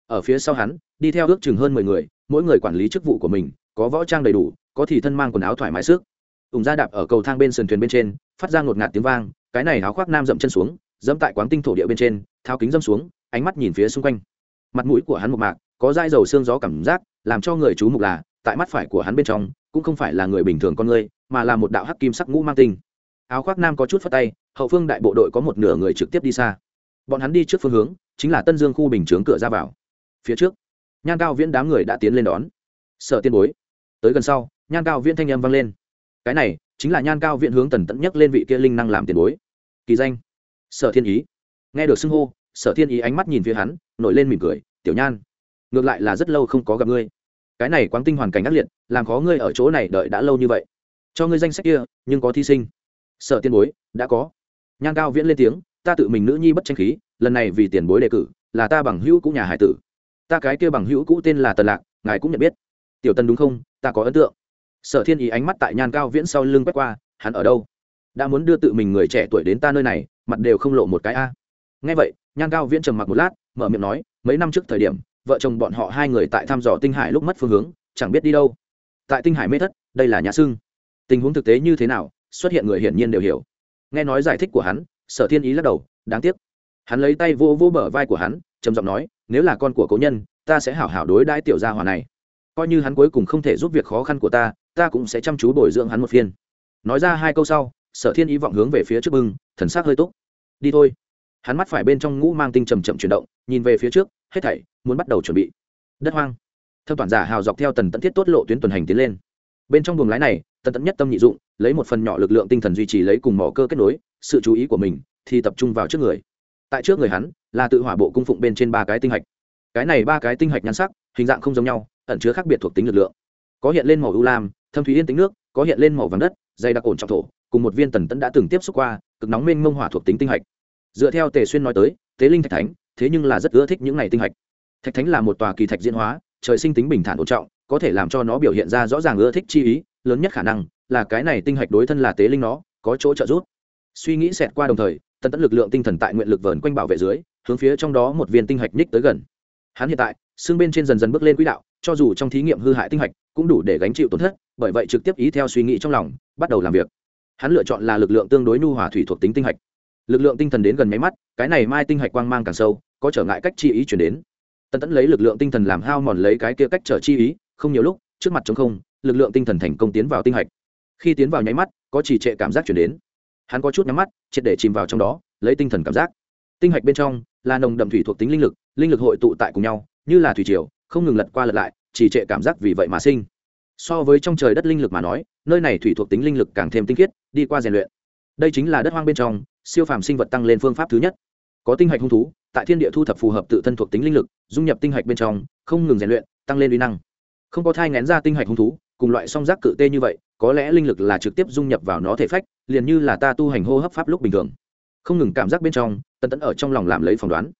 ở phía sau hắn, đi theo ước chừng hơn mười người, mỗi người quản lý chức vụ của mình, có võ trang đầy đủ, có thì thân mang quần áo thoải mái sức. Ủng ra đạp ở cầu thang bên sườn thuyền bên trên, phát ra ngột ngạt tiếng vang, cái này áo khoác nam dậm chân xuống, dẫm tại quán tinh thổ địa bên trên thao kính dâm xuống, ánh mắt nhìn phía xung quanh. Mặt mũi của hắn một mạc, có dai dầu xương gió cảm giác, làm cho người chú mục là, tại mắt phải của hắn bên trong, cũng không phải là người bình thường con người, mà là một đạo hắc kim sắc ngũ mang tinh. Áo khoác nam có chút phất tay, hậu phương đại bộ đội có một nửa người trực tiếp đi xa. Bọn hắn đi trước phương hướng, chính là tân dương khu bình chướng cửa ra vào phía trước. Nhan cao viễn đám người đã tiến lên đón. Sợ tiên bối. Tới gần sau, nhan cao viễn thanh âm vang lên. Cái này chính là nhan cao viễn hướng tần tẫn nhất lên vị kia linh năng làm tiền bối. Kỳ danh. Sở thiên ý. Nghe được xưng hô, sở thiên ý ánh mắt nhìn phía hắn, nổi lên mỉm cười, tiểu nhan, ngược lại là rất lâu không có gặp ngươi. Cái này quáng tinh hoàn cảnh ác liệt, làm khó ngươi ở chỗ này đợi đã lâu như vậy. Cho ngươi danh sách kia, nhưng có thí sinh. Sở tiên bối, đã có. Nhan cao viễn lên tiếng, ta tự mình nữ nhi bất tranh khí, lần này vì tiền bối đề cử, là ta bằng hữu cũ nhà hải tử ta cái kia bằng hữu cũ tên là tần lạc, ngài cũng nhận biết. Tiểu tần đúng không? Ta có ấn tượng. Sở thiên ý ánh mắt tại nhan cao viễn sau lưng quét qua, hắn ở đâu? Đã muốn đưa tự mình người trẻ tuổi đến ta nơi này, mặt đều không lộ một cái a. À. ngay vậy nhan cao viễn trầm mặc một lát, mở miệng nói, mấy năm trước thời điểm, vợ chồng bọn họ hai người tại thăm dò tinh hải lúc mất phương hướng, chẳng biết đi đâu. Tại tinh hải mê thất, đây là nhà xưng tình huống thực tế như thế nào, xuất hiện người hiển nhiên đều hiểu. Nghe nói giải thích của hắn, sở thiên ý lắc đầu, đáng tiếc. Hắn lấy tay vô vô bờ vai của hắn trầm giọng nói, nếu là con của cố nhân, ta sẽ hảo hảo đối đãi tiểu gia hòa này. Coi như hắn cuối cùng không thể giúp việc khó khăn của ta ta cũng sẽ chăm chú bồi dưỡng hắn một phiên. Nói ra hai câu sau, sở thiên ý vọng hướng về phía trước bưng, thần sắc hơi tốt. đi thôi. Hắn mắt phải bên trong ngũ mang tinh trầm chậm chuyển động, nhìn về phía trước, hết thảy, muốn bắt đầu chuẩn bị. Đất hoang. Thâm toàn giả hào dọc theo tần tận thiết tốt lộ tuyến tuần hành tiến lên. Bên trong buồng lái này, tần tận nhất tâm nhị dụng, lấy một phần nhỏ lực lượng tinh thần duy trì lấy cùng mỏ cơ kết nối, sự chú ý của mình thì tập trung vào trước người. Tại trước người hắn là tự hỏa bộ cung phụng bên trên ba cái tinh hạch. Cái này ba cái tinh hạch nhan sắc, hình dạng không giống nhau, ẩn chứa khác biệt thuộc tính lực lượng. Có hiện lên màu ưu lam, thâm thúy yên tính nước, có hiện lên màu vàng đất, dày đặc ổn trọng thổ, cùng một viên tần tẫn đã từng tiếp xúc qua, cực nóng mênh mông hỏa thuộc tính tinh hạch. Dựa theo tề xuyên nói tới, tế linh thạch thánh, thế nhưng là rất ưa thích những này tinh hạch. Thạch thánh là một tòa kỳ thạch diễn hóa, trời sinh tính bình thản ổn trọng, có thể làm cho nó biểu hiện ra rõ ràng ưa thích chi ý, lớn nhất khả năng là cái này tinh hạch đối thân là tế linh nó, có chỗ trợ giúp. Suy nghĩ xẹt qua đồng thời, tần tẫn lực lượng tinh thần tại nguyện lực vờn quanh bảo vệ dưới hướng phía trong đó một viên tinh hạch nhích tới gần. Hắn hiện tại, xương bên trên dần dần bước lên quỹ đạo, cho dù trong thí nghiệm hư hại tinh hạch, cũng đủ để gánh chịu tổn thất, bởi vậy trực tiếp ý theo suy nghĩ trong lòng, bắt đầu làm việc. Hắn lựa chọn là lực lượng tương đối nhu hòa thủy thuộc tính tinh hạch. Lực lượng tinh thần đến gần máy mắt, cái này mai tinh hạch quang mang càng sâu, có trở ngại cách chi ý chuyển đến. Tần tẫn lấy lực lượng tinh thần làm hao mòn lấy cái kia cách trở chi ý, không nhiều lúc, trước mặt trống không, lực lượng tinh thần thành công tiến vào tinh hạch. Khi tiến vào nháy mắt, có trì trệ cảm giác chuyển đến. Hắn có chút nhắm mắt, triệt để chìm vào trong đó, lấy tinh thần cảm giác tinh hạch bên trong là nồng đậm thủy thuộc tính linh lực linh lực hội tụ tại cùng nhau, như là thủy triều, không ngừng lật qua lật lại chỉ trệ cảm giác vì vậy mà sinh. So với trong trời đất linh lực mà nói, nơi này thủy thuộc tính linh lực càng thêm tinh khiết, đi qua rèn luyện. Đây chính là đất hoang bên trong, siêu phàm sinh vật tăng lên phương pháp thứ nhất. Có tinh hạch hung thú, tại thiên địa thu thập phù hợp tự thân thuộc tính linh lực, dung nhập tinh hạch bên trong, không ngừng rèn luyện, tăng lên uy năng. Không có thai ngén ra tinh hạch hung thú, cùng loại song giác cự tê như vậy, có lẽ linh lực là trực tiếp dung nhập vào nó thể phách, liền như là ta tu hành hô hấp pháp lúc bình thường không ngừng cảm giác bên trong, tần tẫn ở trong lòng làm lấy phỏng đoán.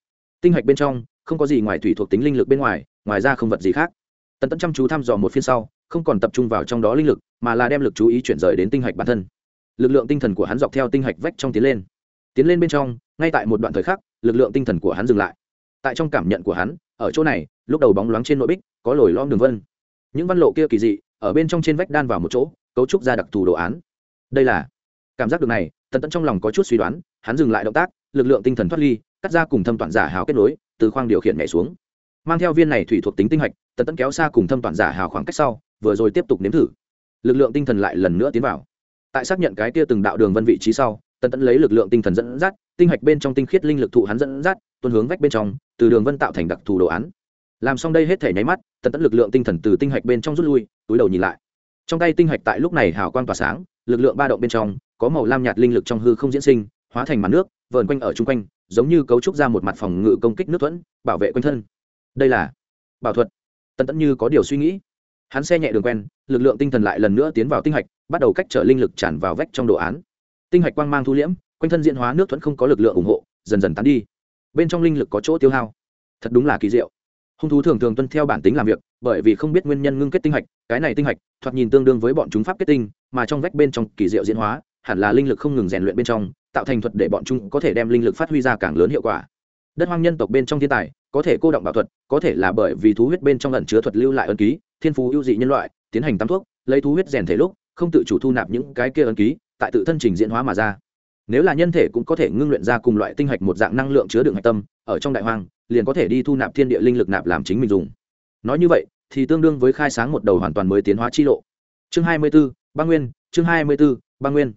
Tinh hạch bên trong, không có gì ngoài thủy thuộc tính linh lực bên ngoài ngoài ra không vật gì khác. Tần tẫn chăm chú thăm dò một phiên sau, không còn tập trung vào trong đó linh lực, mà là đem lực chú ý chuyển rời đến tinh hạch bản thân. Lực lượng tinh thần của hắn dọc theo tinh hạch vách trong tiến lên. Tiến lên bên trong, ngay tại một đoạn thời khắc, lực lượng tinh thần của hắn dừng lại. Tại trong cảm nhận của hắn, ở chỗ này, lúc đầu bóng loáng trên nội bích, có lồi lom đường vân. Những văn lộ kia kỳ dị, ở bên trong trên vách đan vào một chỗ, cấu trúc ra đặc thù đồ án. Đây là cảm giác được này, tần tẫn trong lòng có chút suy đoán hắn dừng lại động tác, lực lượng tinh thần thoát ly, cắt ra cùng thâm toàn giả hào kết nối, từ khoang điều khiển nhảy xuống. Mang theo viên này thủy thuộc tính tinh hạch, tần tẫn kéo xa cùng thâm toàn giả hào khoảng cách sau, vừa rồi tiếp tục nếm thử. Lực lượng tinh thần lại lần nữa tiến vào. Tại xác nhận cái kia từng đạo đường vân vị trí sau, tần tẫn lấy lực lượng tinh thần dẫn dắt, tinh hạch bên trong tinh khiết linh lực thụ hắn dẫn dắt tuân hướng vách bên trong, từ đường vân tạo thành đặc thù đồ án. Làm xong đây hết thể nháy mắt, tần tẫn lực lượng tinh thần từ tinh hạch bên trong rút lui, túi đầu nhìn lại. Trong tay tinh hạch tại lúc này hào quang tỏa sáng, lực lượng ba động bên trong, có màu lam nhạt linh lực trong hư không diễn sinh hóa thành màn nước, vờn quanh ở chung quanh, giống như cấu trúc ra một mặt phòng ngự công kích nước thuẫn, bảo vệ quanh thân. Đây là bảo thuật. Tần tẫn như có điều suy nghĩ. Hắn xe nhẹ đường quen, lực lượng tinh thần lại lần nữa tiến vào tinh hạch, bắt đầu cách trở linh lực tràn vào vách trong đồ án. Tinh hạch quang mang thu liễm, quanh thân diện hóa nước thuẫn không có lực lượng ủng hộ, dần dần tán đi. Bên trong linh lực có chỗ tiêu hao. Thật đúng là kỳ diệu. Hung thú thường thường tuân theo bản tính làm việc, bởi vì không biết nguyên nhân ngưng kết tinh hạch, cái này tinh hạch, thoạt nhìn tương đương với bọn chúng pháp kết tinh, mà trong vách bên trong kỳ diệu diễn hóa, hẳn là linh lực không ngừng rèn luyện bên trong tạo thành thuật để bọn chúng có thể đem linh lực phát huy ra càng lớn hiệu quả. Đất hoang nhân tộc bên trong thiên tài có thể cô động bảo thuật có thể là bởi vì thú huyết bên trong ẩn chứa thuật lưu lại ấn ký thiên phú ưu dị nhân loại tiến hành tắm thuốc lấy thú huyết rèn thể lúc không tự chủ thu nạp những cái kia ấn ký tại tự thân trình diễn hóa mà ra. Nếu là nhân thể cũng có thể ngưng luyện ra cùng loại tinh hạch một dạng năng lượng chứa đựng hạch tâm ở trong đại hoang liền có thể đi thu nạp thiên địa linh lực nạp làm chính mình dùng. Nói như vậy thì tương đương với khai sáng một đầu hoàn toàn mới tiến hóa chi lộ. Chương hai mươi 24, băng nguyên chương hai mươi 24, băng nguyên.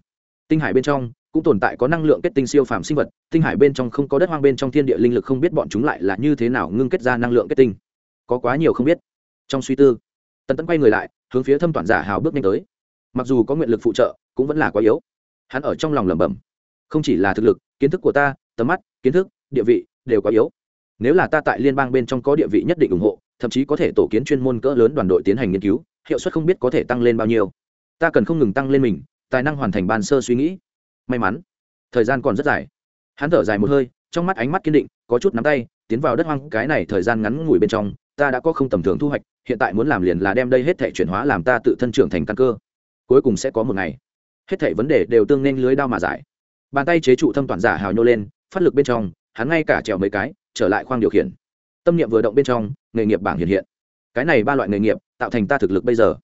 Tinh hải bên trong cũng tồn tại có năng lượng kết tinh siêu phàm sinh vật, tinh hải bên trong không có đất hoang, bên trong thiên địa linh lực không biết bọn chúng lại là như thế nào ngưng kết ra năng lượng kết tinh. Có quá nhiều không biết. Trong suy tư, tần tẫn quay người lại, hướng phía thâm toàn giả hào bước nhanh tới. Mặc dù có nguyện lực phụ trợ, cũng vẫn là quá yếu. Hắn ở trong lòng lẩm bẩm, không chỉ là thực lực, kiến thức của ta, tầm mắt, kiến thức, địa vị đều quá yếu. Nếu là ta tại liên bang bên trong có địa vị nhất định ủng hộ, thậm chí có thể tổ kiến chuyên môn cỡ lớn đoàn đội tiến hành nghiên cứu, hiệu suất không biết có thể tăng lên bao nhiêu. Ta cần không ngừng tăng lên mình, tài năng hoàn thành ban sơ suy nghĩ may mắn. Thời gian còn rất dài. Hắn thở dài một hơi, trong mắt ánh mắt kiên định, có chút nắm tay, tiến vào đất hoang. Cái này thời gian ngắn ngủi bên trong, ta đã có không tầm thường thu hoạch, hiện tại muốn làm liền là đem đây hết thể chuyển hóa làm ta tự thân trưởng thành căn cơ. Cuối cùng sẽ có một ngày. Hết thể vấn đề đều tương nên lưới đao mà giải. Bàn tay chế trụ thâm toàn giả hào nhô lên, phát lực bên trong, hắn ngay cả trèo mấy cái, trở lại khoang điều khiển. Tâm niệm vừa động bên trong, nghề nghiệp bảng hiện hiện. Cái này ba loại nghề nghiệp, tạo thành ta thực lực bây giờ.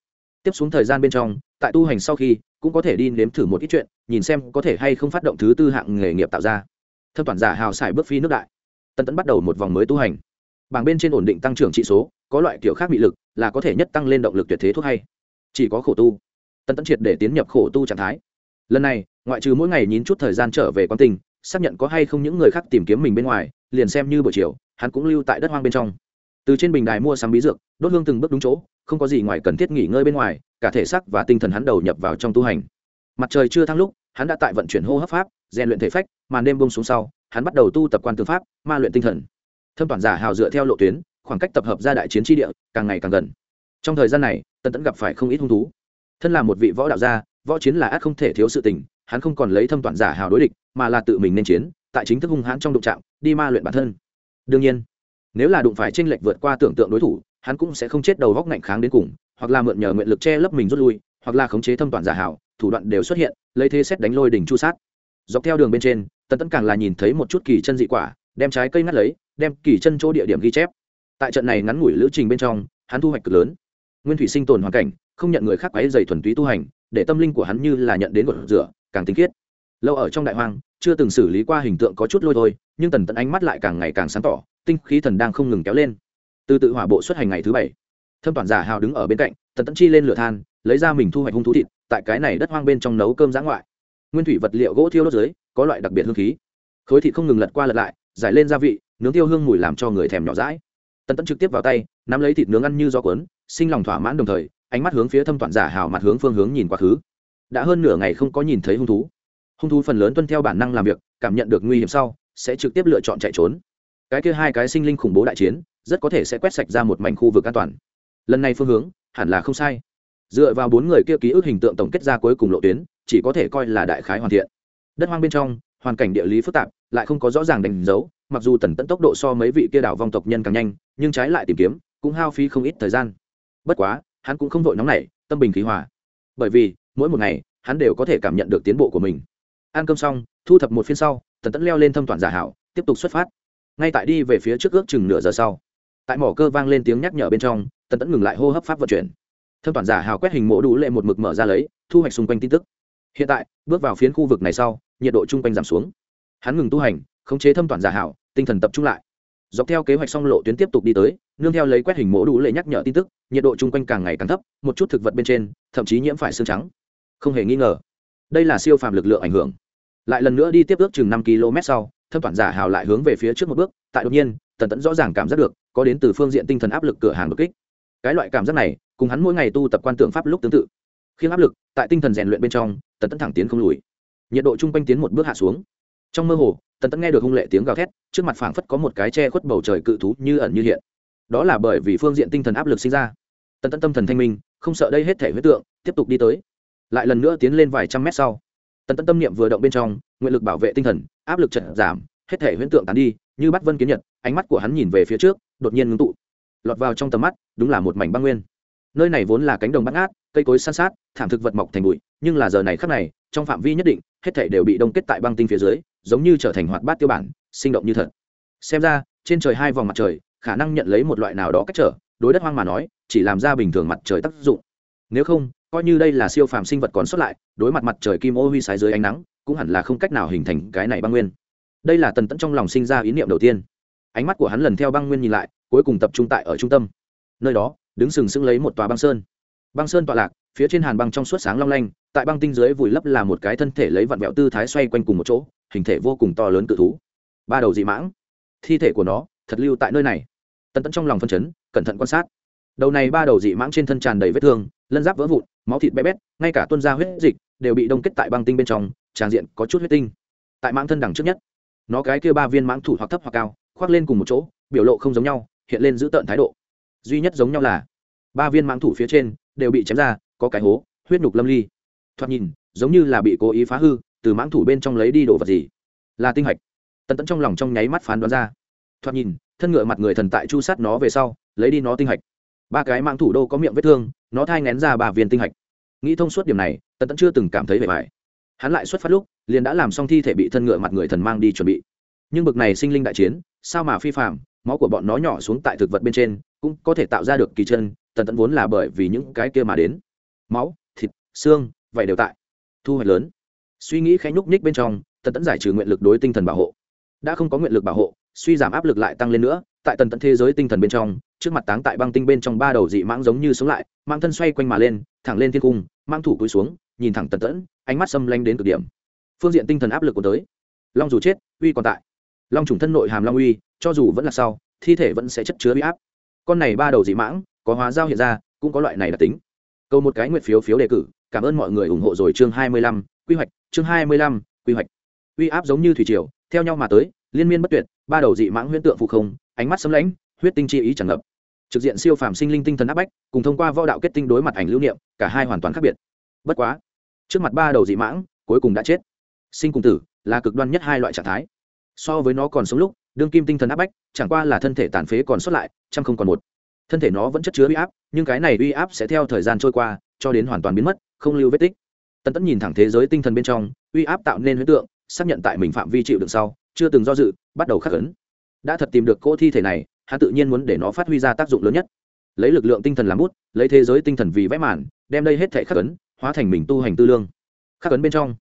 Tiếp xuống thời gian bên trong, tại tu hành sau khi cũng có thể đi nếm thử một ít chuyện, nhìn xem có thể hay không phát động thứ tư hạng nghề nghiệp tạo ra. Thâm toàn giả hào xài bước phi nước đại. Tân tấn bắt đầu một vòng mới tu hành. Bảng bên trên ổn định tăng trưởng trị số, có loại kiểu khác bị lực, là có thể nhất tăng lên động lực tuyệt thế thuốc hay. Chỉ có khổ tu. Tân tấn triệt để tiến nhập khổ tu trạng thái. Lần này, ngoại trừ mỗi ngày nhín chút thời gian trở về quán tình, xác nhận có hay không những người khác tìm kiếm mình bên ngoài, liền xem như buổi chiều, hắn cũng lưu tại đất hoang bên trong. Từ trên bình đài mua sắm bí dược, đốt hương từng bước đúng chỗ, không có gì ngoài cần thiết nghỉ ngơi bên ngoài cả thể xác và tinh thần hắn đầu nhập vào trong tu hành. Mặt trời chưa thăng lúc, hắn đã tại vận chuyển hô hấp pháp, rèn luyện thể phách, màn đêm bông xuống sau, hắn bắt đầu tu tập quan tư pháp, ma luyện tinh thần. Thâm toàn giả hào dựa theo lộ tuyến, khoảng cách tập hợp ra đại chiến tri địa, càng ngày càng gần. Trong thời gian này tân tẫn gặp phải không ít hung thú. Thân là một vị võ đạo gia, võ chiến là ác không thể thiếu sự tình, hắn không còn lấy thâm toàn giả hào đối địch, mà là tự mình nên chiến, tại chính thức hung hãn trong đụng trạm đi ma luyện bản thân. Đương nhiên, nếu là đụng phải tranh lệch vượt qua tưởng tượng đối thủ hắn cũng sẽ không chết đầu góc ngạnh kháng đến cùng, hoặc là mượn nhờ nguyện lực che lấp mình rút lui, hoặc là khống chế thâm toàn giả hảo, thủ đoạn đều xuất hiện, lấy thế xét đánh lôi đỉnh chu sát. Dọc theo đường bên trên, tần tẫn càng là nhìn thấy một chút kỳ chân dị quả, đem trái cây ngắt lấy, đem kỳ chân chỗ địa điểm ghi chép. Tại trận này ngắn ngủi lữ trình bên trong, hắn thu hoạch cực lớn. Nguyên thủy sinh tồn hoàn cảnh, không nhận người khác ấy dày thuần túy tu hành, để tâm linh của hắn như là nhận đến gột rửa, càng tinh khiết. Lâu ở trong đại hoang, chưa từng xử lý qua hình tượng có chút lôi thôi, nhưng tần tẫn ánh mắt lại càng ngày càng sáng tỏ, tinh khí thần đang không ngừng kéo lên từ tự hỏa bộ xuất hành ngày thứ bảy. Thâm toàn giả hào đứng ở bên cạnh, tần tẫn chi lên lửa than, lấy ra mình thu hoạch hung thú thịt, tại cái này đất hoang bên trong nấu cơm giã ngoại. Nguyên thủy vật liệu gỗ thiêu đốt dưới, có loại đặc biệt hương khí. Khối thịt không ngừng lật qua lật lại, giải lên gia vị, nướng tiêu hương mùi làm cho người thèm nhỏ rãi tần tẫn trực tiếp vào tay, nắm lấy thịt nướng ăn như gió cuốn, sinh lòng thỏa mãn đồng thời, ánh mắt hướng phía thâm toàn giả hào mặt hướng phương hướng nhìn quá khứ. Đã hơn nửa ngày không có nhìn thấy hung thú. Hung thú phần lớn tuân theo bản năng làm việc, cảm nhận được nguy hiểm sau, sẽ trực tiếp lựa chọn chạy trốn. Cái kia hai cái sinh linh khủng bố đại chiến rất có thể sẽ quét sạch ra một mảnh khu vực an toàn. Lần này phương hướng, hẳn là không sai. Dựa vào bốn người kia ký ức hình tượng tổng kết ra cuối cùng lộ tuyến, chỉ có thể coi là đại khái hoàn thiện. Đất hoang bên trong, hoàn cảnh địa lý phức tạp, lại không có rõ ràng đánh dấu, mặc dù tần tận tốc độ so mấy vị kia đảo vong tộc nhân càng nhanh, nhưng trái lại tìm kiếm, cũng hao phí không ít thời gian. Bất quá, hắn cũng không vội nóng nảy, tâm bình khí hòa. Bởi vì, mỗi một ngày, hắn đều có thể cảm nhận được tiến bộ của mình. Ăn cơm xong, thu thập một phiên sau, tần tẫn leo lên thâm toàn giả hảo, tiếp tục xuất phát. Ngay tại đi về phía trước ước chừng nửa giờ sau tại mỏ cơ vang lên tiếng nhắc nhở bên trong, tần tẫn ngừng lại hô hấp pháp vận chuyển. Thâm toàn giả hào quét hình mổ đủ lệ một mực mở ra lấy, thu hoạch xung quanh tin tức. Hiện tại, bước vào phiến khu vực này sau, nhiệt độ chung quanh giảm xuống. Hắn ngừng tu hành, khống chế thâm toàn giả hảo tinh thần tập trung lại. Dọc theo kế hoạch song lộ tuyến tiếp tục đi tới, nương theo lấy quét hình mổ đủ lệ nhắc nhở tin tức, nhiệt độ chung quanh càng ngày càng thấp, một chút thực vật bên trên, thậm chí nhiễm phải xương trắng. Không hề nghi ngờ, đây là siêu phàm lực lượng ảnh hưởng. Lại lần nữa đi tiếp ước chừng năm km sau, thâm toàn giả hào lại hướng về phía trước một bước, tại đột nhiên tần tẫn rõ ràng cảm giác được, có đến từ phương diện tinh thần áp lực cửa hàng đột kích. Cái loại cảm giác này, cùng hắn mỗi ngày tu tập quan tượng pháp lúc tương tự. Khiến áp lực, tại tinh thần rèn luyện bên trong, tần tẫn thẳng tiến không lùi. Nhiệt độ chung quanh tiến một bước hạ xuống. Trong mơ hồ, tần tẫn nghe được hung lệ tiếng gào thét, trước mặt phảng phất có một cái che khuất bầu trời cự thú như ẩn như hiện. Đó là bởi vì phương diện tinh thần áp lực sinh ra. Tần tẫn tâm thần thanh minh, không sợ đây hết thể huyết tượng, tiếp tục đi tới. Lại lần nữa tiến lên vài trăm mét sau, tần tẫn tâm niệm vừa động bên trong, nguyện lực bảo vệ tinh thần, áp lực trận giảm, hết thể huyễn tượng tán đi như bắt vân kiến nhật, ánh mắt của hắn nhìn về phía trước, đột nhiên ngưng tụ, lọt vào trong tầm mắt, đúng là một mảnh băng nguyên. Nơi này vốn là cánh đồng bắt ngát, cây cối san sát, thảm thực vật mọc thành bụi, nhưng là giờ này khắc này, trong phạm vi nhất định, hết thể đều bị đông kết tại băng tinh phía dưới, giống như trở thành hoạt bát tiêu bản, sinh động như thật. Xem ra, trên trời hai vòng mặt trời, khả năng nhận lấy một loại nào đó cách trở, đối đất hoang mà nói, chỉ làm ra bình thường mặt trời tác dụng. Nếu không, coi như đây là siêu phàm sinh vật còn xuất lại, đối mặt mặt trời kim ô huy sái dưới ánh nắng, cũng hẳn là không cách nào hình thành cái này băng nguyên đây là tần tẫn trong lòng sinh ra ý niệm đầu tiên. Ánh mắt của hắn lần theo băng nguyên nhìn lại, cuối cùng tập trung tại ở trung tâm. Nơi đó, đứng sừng sững lấy một tòa băng sơn. Băng sơn tọa lạc, phía trên hàn băng trong suốt sáng long lanh, tại băng tinh dưới vùi lấp là một cái thân thể lấy vặn vẹo tư thái xoay quanh cùng một chỗ, hình thể vô cùng to lớn cự thú. Ba đầu dị mãng. Thi thể của nó, thật lưu tại nơi này. Tần tẫn trong lòng phân chấn, cẩn thận quan sát. Đầu này ba đầu dị mãng trên thân tràn đầy vết thương, lân giáp vỡ vụn, máu thịt bé bét, ngay cả tuân ra huyết dịch, đều bị đông kết tại băng tinh bên trong, tràn diện có chút huyết tinh. Tại mãng thân đằng trước nhất nó cái kia ba viên mãng thủ hoặc thấp hoặc cao, khoác lên cùng một chỗ, biểu lộ không giống nhau, hiện lên giữ tợn thái độ. Duy nhất giống nhau là, ba viên mãng thủ phía trên đều bị chém ra, có cái hố, huyết nhục lâm ly. Thoạt nhìn, giống như là bị cố ý phá hư, từ mãng thủ bên trong lấy đi đồ vật gì? Là tinh hạch. Tần tẫn trong lòng trong nháy mắt phán đoán ra. Thoạt nhìn, thân ngựa mặt người thần tại chu sát nó về sau, lấy đi nó tinh hạch. Ba cái mãng thủ đô có miệng vết thương, nó thai ngén ra ba viên tinh hạch. Nghĩ thông suốt điểm này, tần tẫn chưa từng cảm thấy vẻ vải hắn lại xuất phát lúc, liền đã làm xong thi thể bị thân ngựa mặt người thần mang đi chuẩn bị. Nhưng bực này sinh linh đại chiến, sao mà phi phạm máu của bọn nó nhỏ xuống tại thực vật bên trên, cũng có thể tạo ra được kỳ chân, tần tẫn vốn là bởi vì những cái kia mà đến. Máu, thịt, xương vậy đều tại. Thu hoạch lớn. Suy nghĩ khẽ nhúc nhích bên trong, tần tẫn giải trừ nguyện lực đối tinh thần bảo hộ. Đã không có nguyện lực bảo hộ, suy giảm áp lực lại tăng lên nữa, tại tần tẫn thế giới tinh thần bên trong, trước mặt táng tại băng tinh bên trong ba đầu dị mãng giống như sống lại mang thân xoay quanh mà lên, thẳng lên thiên cung mang thủ cúi xuống, nhìn thẳng tần tẫn ánh mắt xâm lanh đến cực điểm. Phương diện tinh thần áp lực của tới. Long dù chết, uy còn tại. Long trùng thân nội hàm long uy, cho dù vẫn là sau, thi thể vẫn sẽ chất chứa uy áp. Con này ba đầu dị mãng, có hóa giao hiện ra, cũng có loại này đặc tính. Câu một cái nguyện phiếu phiếu đề cử, cảm ơn mọi người ủng hộ rồi chương hai mươi lăm, quy hoạch, chương hai mươi lăm, quy hoạch. Uy áp giống như thủy triều, theo nhau mà tới, liên miên bất tuyệt, ba đầu dị mãng huyễn tượng phụ không, ánh mắt sấm lãnh huyết tinh chi ý tràn ngập. Trực diện siêu phàm sinh linh tinh thần áp bách, cùng thông qua võ đạo kết tinh đối mặt ảnh lưu niệm, cả hai hoàn toàn khác biệt. Bất quá trước mặt ba đầu dị mãng, cuối cùng đã chết. Sinh cùng tử, là cực đoan nhất hai loại trạng thái. So với nó còn sống lúc, đương kim tinh thần áp bách, chẳng qua là thân thể tàn phế còn sót lại, trăm không còn một. Thân thể nó vẫn chất chứa uy áp, nhưng cái này uy áp sẽ theo thời gian trôi qua, cho đến hoàn toàn biến mất, không lưu vết tích. Tân tẫn nhìn thẳng thế giới tinh thần bên trong, uy áp tạo nên huyết tượng, xác nhận tại mình phạm vi chịu đựng sau, chưa từng do dự, bắt đầu khắc ấn. Đã thật tìm được cỗ thi thể này, hắn tự nhiên muốn để nó phát huy ra tác dụng lớn nhất. Lấy lực lượng tinh thần làm bút, lấy thế giới tinh thần vì vẽ màn, đem đây hết thể khắc ấn hóa thành mình tu hành tư lương. Khắc ấn bên trong,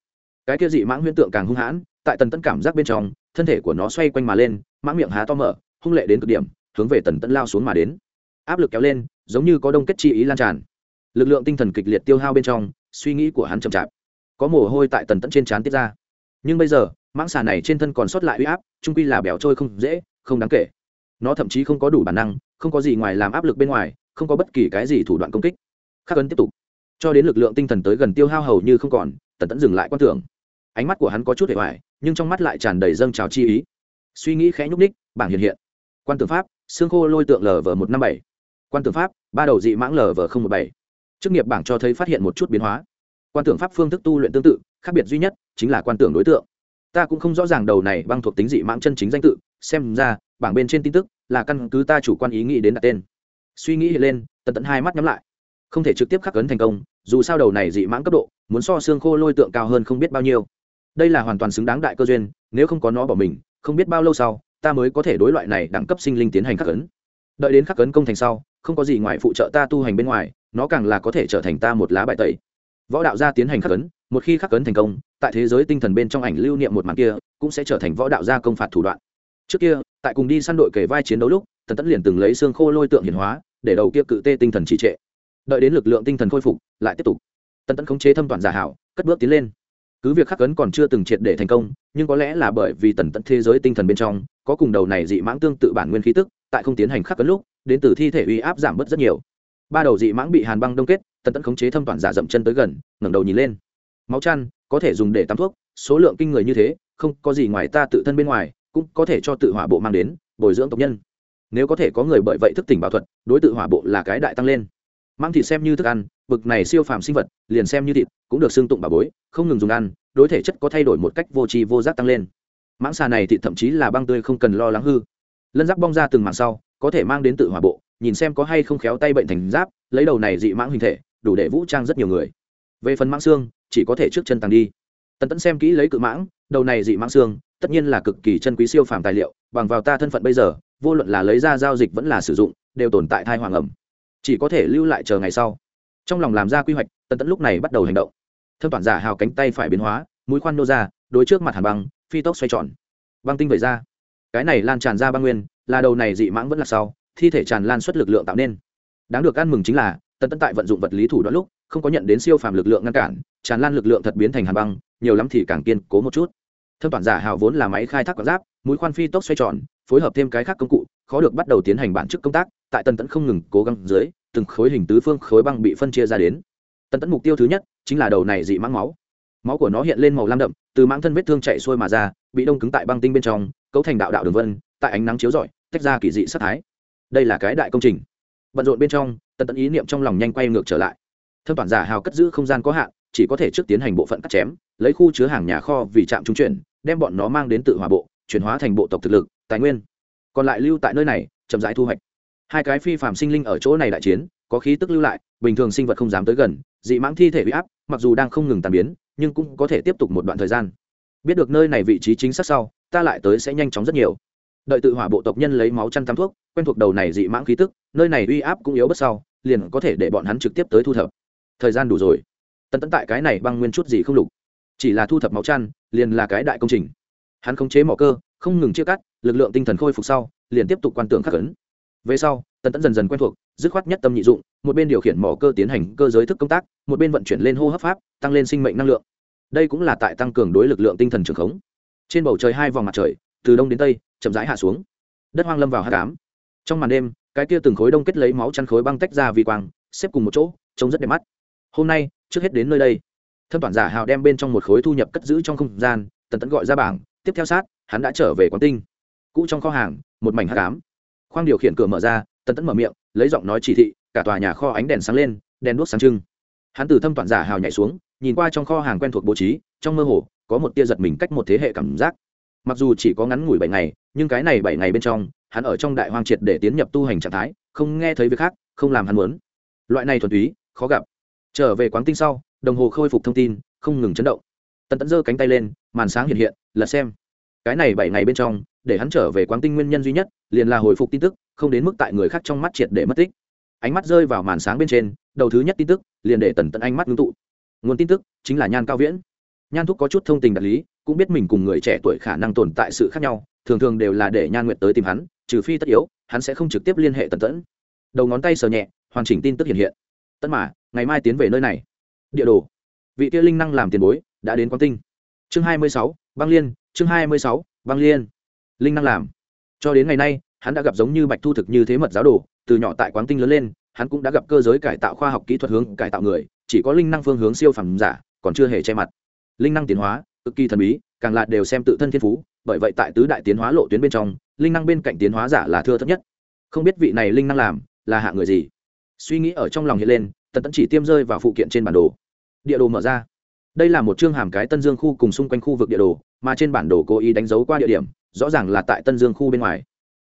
cái kia dị mãng huyễn tượng càng hung hãn, tại tần tẫn cảm giác bên trong, thân thể của nó xoay quanh mà lên, mãng miệng há to mở, hung lệ đến cực điểm, hướng về tần tẫn lao xuống mà đến. Áp lực kéo lên, giống như có đông kết chi ý lan tràn. Lực lượng tinh thần kịch liệt tiêu hao bên trong, suy nghĩ của hắn chậm chạp. Có mồ hôi tại tần tẫn trên trán tiết ra. Nhưng bây giờ, mãng xà này trên thân còn sót lại uy áp trung quy là bẻo trôi không dễ, không đáng kể. Nó thậm chí không có đủ bản năng, không có gì ngoài làm áp lực bên ngoài, không có bất kỳ cái gì thủ đoạn công kích. Khắc ấn tiếp tục cho đến lực lượng tinh thần tới gần tiêu hao hầu như không còn, tần tẫn dừng lại quan tưởng. Ánh mắt của hắn có chút hệ hoài, nhưng trong mắt lại tràn đầy dâng trào chi ý. Suy nghĩ khẽ nhúc ních bảng hiện hiện. Quan tưởng pháp, xương khô lôi tượng lv một năm bảy. Quan tưởng pháp, ba đầu dị mãng lv một bảy. Chức nghiệp bảng cho thấy phát hiện một chút biến hóa. Quan tưởng pháp phương thức tu luyện tương tự, khác biệt duy nhất chính là quan tưởng đối tượng. Ta cũng không rõ ràng đầu này băng thuộc tính dị mãng chân chính danh tự, xem ra, bảng bên trên tin tức là căn cứ ta chủ quan ý nghĩ đến đặt tên. Suy nghĩ hiện lên tận tận hai mắt nhắm lại không thể trực tiếp khắc cấn thành công, dù sao đầu này dị mãng cấp độ, muốn so xương khô lôi tượng cao hơn không biết bao nhiêu. Đây là hoàn toàn xứng đáng đại cơ duyên, nếu không có nó bỏ mình, không biết bao lâu sau, ta mới có thể đối loại này đẳng cấp sinh linh tiến hành khắc cấn. Đợi đến khắc cấn công thành sau, không có gì ngoài phụ trợ ta tu hành bên ngoài, nó càng là có thể trở thành ta một lá bài tẩy. Võ đạo gia tiến hành khắc cấn, một khi khắc cấn thành công, tại thế giới tinh thần bên trong ảnh lưu niệm một màn kia, cũng sẽ trở thành võ đạo gia công phạt thủ đoạn. Trước kia, tại cùng đi săn đội kể vai chiến đấu lúc, tần tẫn liền từng lấy xương khô lôi tượng hiển hóa, để đầu kia cự tê tinh thần trì trệ đợi đến lực lượng tinh thần khôi phục, lại tiếp tục. Tần tẫn khống chế thâm toàn giả hảo, cất bước tiến lên. Cứ việc khắc ấn còn chưa từng triệt để thành công, nhưng có lẽ là bởi vì tần tẫn thế giới tinh thần bên trong, có cùng đầu này dị mãng tương tự bản nguyên khí tức, tại không tiến hành khắc ấn lúc, đến từ thi thể uy áp giảm bớt rất nhiều. Ba đầu dị mãng bị hàn băng đông kết, tần tẫn khống chế thâm toàn giả dậm chân tới gần, ngẩng đầu nhìn lên. Máu chăn, có thể dùng để tắm thuốc, số lượng kinh người như thế, không có gì ngoài ta tự thân bên ngoài, cũng có thể cho tự hỏa bộ mang đến, bồi dưỡng tộc nhân. Nếu có thể có người bởi vậy thức tỉnh bảo thuật, đối tự hỏa bộ là cái đại tăng lên mang thịt xem như thức ăn bực này siêu phàm sinh vật, liền xem như thịt, cũng được xương tụng bà bối, không ngừng dùng ăn, đối thể chất có thay đổi một cách vô tri vô giác tăng lên. Mãng xà này thịt thậm chí là băng tươi không cần lo lắng hư. Lân giáp bong ra từng mảng sau, có thể mang đến tự hỏa bộ, nhìn xem có hay không khéo tay bệnh thành giáp, lấy đầu này dị mãng hình thể, đủ để vũ trang rất nhiều người. Về phần mãng xương, chỉ có thể trước chân tàng đi. Tần tẫn xem kỹ lấy cự mãng, đầu này dị mãng xương, tất nhiên là cực kỳ chân quý siêu phàm tài liệu, bằng vào ta thân phận bây giờ, vô luận là lấy ra giao dịch vẫn là sử dụng, đều tồn tại thai hoàng ẩm chỉ có thể lưu lại chờ ngày sau. Trong lòng làm ra quy hoạch, tần tẫn lúc này bắt đầu hành động. Thâm toàn giả hào cánh tay phải biến hóa, mũi khoan nô ra, đối trước mặt hàn băng, phi tốc xoay tròn. Băng tinh vẩy ra. Cái này lan tràn ra băng nguyên, là đầu này dị mãng vẫn là sau, thi thể tràn lan suất lực lượng tạo nên. Đáng được ăn mừng chính là, tần tẫn tại vận dụng vật lý thủ đoạn lúc, không có nhận đến siêu phàm lực lượng ngăn cản, tràn lan lực lượng thật biến thành hàn băng, nhiều lắm thì càng kiên cố một chút. Thâm toàn giả hào vốn là máy khai thác quạt giáp, mũi khoan phi tốc xoay tròn, phối hợp thêm cái khác công cụ khó được bắt đầu tiến hành bản chức công tác, tại tần tẫn không ngừng cố gắng dưới, từng khối hình tứ phương khối băng bị phân chia ra đến. Tần tẫn mục tiêu thứ nhất chính là đầu này dị mãng máu. Máu của nó hiện lên màu lam đậm, từ mãng thân vết thương chạy xuôi mà ra, bị đông cứng tại băng tinh bên trong, cấu thành đạo đạo đường vân, tại ánh nắng chiếu rọi, tách ra kỳ dị sắc thái. Đây là cái đại công trình. Bận rộn bên trong, tần tẫn ý niệm trong lòng nhanh quay ngược trở lại. Thâm toàn giả hào cất giữ không gian có hạn, chỉ có thể trước tiến hành bộ phận cắt chém, lấy khu chứa hàng nhà kho vì trạm trung chuyển, đem bọn nó mang đến tự hòa bộ, chuyển hóa thành bộ tộc thực lực, tài nguyên còn lại lưu tại nơi này, chậm rãi thu hoạch. Hai cái phi phạm sinh linh ở chỗ này đại chiến, có khí tức lưu lại, bình thường sinh vật không dám tới gần, dị mãng thi thể bị áp, mặc dù đang không ngừng tàn biến, nhưng cũng có thể tiếp tục một đoạn thời gian. Biết được nơi này vị trí chính xác sau, ta lại tới sẽ nhanh chóng rất nhiều. Đợi tự hỏa bộ tộc nhân lấy máu chăn tắm thuốc, quen thuộc đầu này dị mãng khí tức, nơi này uy áp cũng yếu bất sau, liền có thể để bọn hắn trực tiếp tới thu thập. Thời gian đủ rồi. Tận tận tại cái này băng nguyên chút gì không lục. Chỉ là thu thập máu chăn, liền là cái đại công trình. Hắn khống chế mỏ cơ, không ngừng chia cắt lực lượng tinh thần khôi phục sau, liền tiếp tục quan tưởng khắc ấn. Về sau, tần tẫn dần dần quen thuộc, dứt khoát nhất tâm nhị dụng, một bên điều khiển mỏ cơ tiến hành cơ giới thức công tác, một bên vận chuyển lên hô hấp pháp, tăng lên sinh mệnh năng lượng. Đây cũng là tại tăng cường đối lực lượng tinh thần trường khống. Trên bầu trời hai vòng mặt trời, từ đông đến tây, chậm rãi hạ xuống. Đất hoang lâm vào hạ cám trong màn đêm, cái kia từng khối đông kết lấy máu chăn khối băng tách ra vì quang, xếp cùng một chỗ, trông rất đẹp mắt. Hôm nay, trước hết đến nơi đây. Thâm toàn giả hào đem bên trong một khối thu nhập cất giữ trong không gian, tần tẫn gọi ra bảng, tiếp theo sát, hắn đã trở về quán tinh cũ trong kho hàng, một mảnh hát cám khoang điều khiển cửa mở ra, tần tẫn mở miệng, lấy giọng nói chỉ thị, cả tòa nhà kho ánh đèn sáng lên, đèn đuốc sáng trưng. Hắn từ thâm toàn giả hào nhảy xuống, nhìn qua trong kho hàng quen thuộc bố trí, trong mơ hồ, có một tia giật mình cách một thế hệ cảm giác. Mặc dù chỉ có ngắn ngủi bảy ngày, nhưng cái này bảy ngày bên trong, hắn ở trong đại hoang triệt để tiến nhập tu hành trạng thái, không nghe thấy việc khác, không làm hắn muốn. Loại này thuần túy, khó gặp. Trở về quán tinh sau, đồng hồ khôi phục thông tin, không ngừng chấn động. Tần tẫn giơ cánh tay lên, màn sáng hiện hiện, là xem. Cái này bảy ngày bên trong để hắn trở về quán tinh nguyên nhân duy nhất, liền là hồi phục tin tức, không đến mức tại người khác trong mắt triệt để mất tích. Ánh mắt rơi vào màn sáng bên trên, đầu thứ nhất tin tức, liền để tần tận ánh mắt ngưng tụ. Nguồn tin tức chính là nhan cao viễn. Nhan thúc có chút thông tình đạt lý, cũng biết mình cùng người trẻ tuổi khả năng tồn tại sự khác nhau, thường thường đều là để nhan nguyện tới tìm hắn, trừ phi tất yếu, hắn sẽ không trực tiếp liên hệ tần tẫn đầu ngón tay sờ nhẹ, hoàn chỉnh tin tức hiện hiện. Tất mà, ngày mai tiến về nơi này. Địa đồ. Vị kia linh năng làm tiền bối, đã đến quang tinh. Chương hai mươi sáu, băng liên, chương hai mươi sáu, băng liên linh năng làm. Cho đến ngày nay, hắn đã gặp giống như bạch thu thực như thế mật giáo đồ, từ nhỏ tại quán tinh lớn lên, hắn cũng đã gặp cơ giới cải tạo khoa học kỹ thuật hướng cải tạo người, chỉ có linh năng phương hướng siêu phẩm giả, còn chưa hề che mặt. Linh năng tiến hóa, cực kỳ thần bí, càng lạ đều xem tự thân thiên phú, bởi vậy tại tứ đại tiến hóa lộ tuyến bên trong, linh năng bên cạnh tiến hóa giả là thưa thấp nhất. Không biết vị này linh năng làm, là hạ người gì? Suy nghĩ ở trong lòng hiện lên, tần tẫn chỉ tiêm rơi vào phụ kiện trên bản đồ. Địa đồ mở ra. Đây là một chương hàm cái tân dương khu cùng xung quanh khu vực địa đồ, mà trên bản đồ cố ý đánh dấu qua địa điểm rõ ràng là tại tân dương khu bên ngoài.